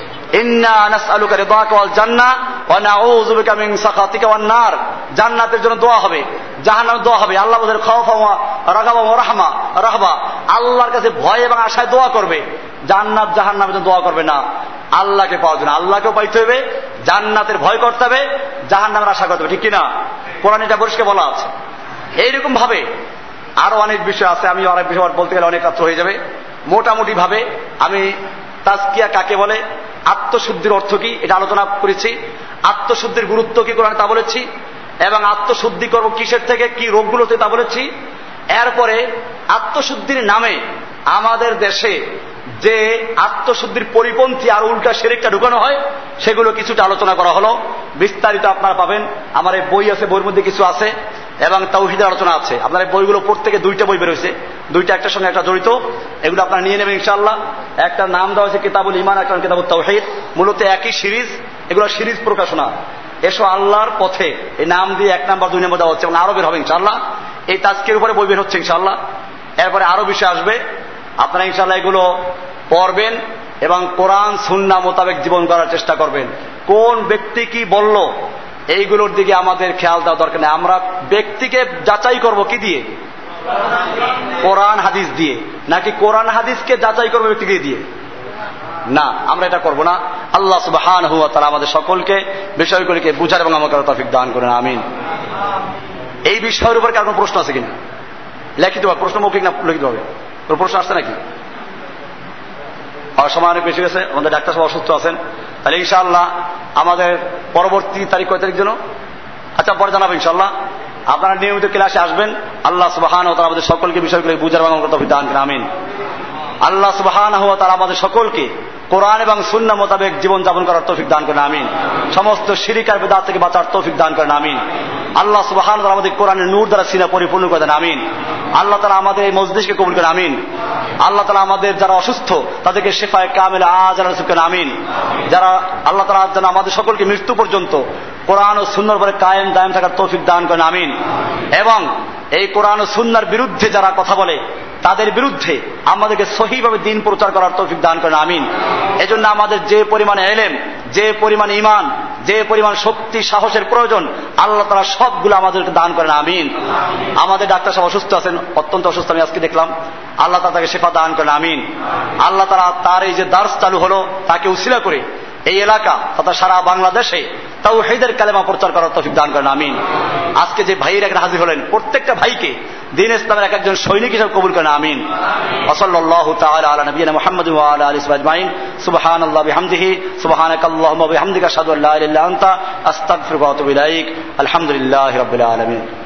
জান্নাতের জন্য দোয়া হবে জাহান্নামের দোয়া হবে। আল্লাহ বলেন, খাওফা ওয়া রাগাবা রাহমা, রাহবা। আল্লাহর কাছে ভয় এবং আশায় দোয়া করবে, জান্নাত জাহান্নামের জন্য দোয়া করবে না। আল্লাহকে পাওয়ার জন্য আল্লাহকেও পাইতে হবে, জান্নাতের ভয় করতে হবে জাহান নামের আশা করতে হবে। ঠিক কিনা? কোরআন এটা পরিষ্কার বলা আছে। এইরকম ভাবে আরও অনেক বিষয় আছে, আমি অনেক বিষয় বলতে গেলে অনেক রাত্র হয়ে যাবে। মোটামুটি ভাবে আমি তাজকিয়া কাকে বলে? আত্মশুদ্ধির অর্থ কি? এটা আলোচনা করেছি। আত্মশুদ্ধির গুরুত্ব কি কোরআন তা বলেছি? এবং আত্মশুদ্ধি করব কিসের থেকে? কি রোগগুলোতে তা বলেছি? এরপরে আত্মশুদ্ধির নামে আমাদের দেশে যে আত্মশুদ্ধির পরিপন্থী আর উল্টা শেরেকটা ঢুকানো হয়, সেগুলো কিছুটা আলোচনা করা হলো। বিস্তারিত আপনারা পাবেন। আমার এই বই আছে, বইয়ের মধ্যে কিছু আছে, এবং তাওহিদের আলোচনা আছে। আপনার এই বইগুলো প্রত্যেকে দুইটা বই বেরোয়েছে দুইটা একটার সঙ্গে একটা জড়িত। এগুলো আপনারা নিয়ে নেবেন ইনশাল্লাহ একটা নাম দেওয়া হয়েছে, কিতাবুল ইমান একটা কিতাবুল তাওহিদ। মূলত একই সিরিজ, এগুলো সিরিজ প্রকাশনা। এসো আল্লাহর পথে। এই নাম দিয়ে এক নাম্বার, দুই নম্বর দেওয়া হচ্ছে, এবং আরও বের হবে ইনশাল্লাহ এই তাজকের উপরে বই বের হচ্ছে ইনশাল্লাহ এরপরে আরও বিষয় আসবে। আপনারা ইনশাল্লাহ এগুলো পড়বেন এবং কোরআন, সুন্না মোতাবেক জীবন করার চেষ্টা করবেন। কোন ব্যক্তি কি বলল, এইগুলোর দিকে আমাদের খেয়াল দেওয়া দরকার নেই। আমরা ব্যক্তিকে যাচাই করব কি দিয়ে? কোরআন, হাদিস দিয়ে। নাকি কোরআন, হাদিসকে যাচাই করব ব্যক্তিকে দিয়ে? না, আমরা এটা করব না। আল্লাহ সুবহান হুয়া তারা আমাদের সকলকে বিষয়গুলিকে বুঝার এবং আমাকে তফিক দান করেন, আমিন। এই বিষয়ের উপর কারণ প্রশ্ন আছে কিনা? লিখিত প্রশ্ন মৌখিক না লিখিত হবে প্রশ্ন আসছে নাকি? সময় অনেক বেশি গেছে আমাদের ডাক্তার সব অসুস্থ আছেন। তাহলে ইনশাআল্লাহ আমাদের পরবর্তী তারিখ কয় তারিখ যেন? আচ্ছা পরে জানাব ইনশাল্লাহ আপনারা নিয়মিত ক্লাসে আসবেন। আল্লাহ সুবাহান ও তারা আমাদের সকলকে বিষয়গুলো বুঝার বাংলা আমিন। আল্লাহ সুবাহান হওয়া তারা আমাদের সকলকে কোরআন এবং শূন্য মোতাবেক জীবন যাপন করার তৌফিক দান করেন, আমিন। সমস্ত শিরিকার বেদাত থেকে বাঁচার তৌফিক দান করেন, আমিন। আল্লাহ সুবাহান আমাদের কোরআনের নূর দ্বারা সিনা পরিপূর্ণ করে দেন, আমিন। আল্লাহ তালা আমাদের এই মসজিদকে কবুল করেন, আমিন। আল্লাহ তালা আমাদের যারা অসুস্থ, তাদেরকে শেফায় কামেল আজ করেন, আমিন। যারা আল্লাহ তালা যেন আমাদের সকলকে মৃত্যু পর্যন্ত কোরআন ও সুন্দর পরে কায়েম দায়েম থাকার তৌফিক দান করেন, আমিন। এবং এই কোরআন ও সুন্নার বিরুদ্ধে যারা কথা বলে, তাদের বিরুদ্ধে আমাদেরকে সহিভাবে দিন প্রচার করার তৌফিক দান করেন, আমিন। এজন্য আমাদের যে পরিমাণ এলেম, যে পরিমাণ ইমান যে পরিমাণ শক্তি, সাহসের প্রয়োজন, আল্লাহ তারা সবগুলো আমাদেরকে দান করেন, আমিন। আমাদের ডাক্তার সাহেব অসুস্থ আছেন, অত্যন্ত অসুস্থ, আমি আজকে দেখলাম। আল্লাহ তাকে শেফা দান করেন, আমিন। আল্লাহ তারা তার এই যে দার্স চালু হলো, তাকে উশিলা করে এই এলাকা তথা সারা বাংলাদেশে তাও হেদের কালেমা প্রচার করার তফিক দান করেন, আমিন। আজকে যে ভাইয়ের একটা হাজির হলেন, প্রত্যেকটা ভাইকে দিন ইসলামের এক একজন সৈনিক হিসাবে কবুল করেন, আমিন। ইলাইক। আলহামদুলিল্লাহি রাব্বিল আলামিন।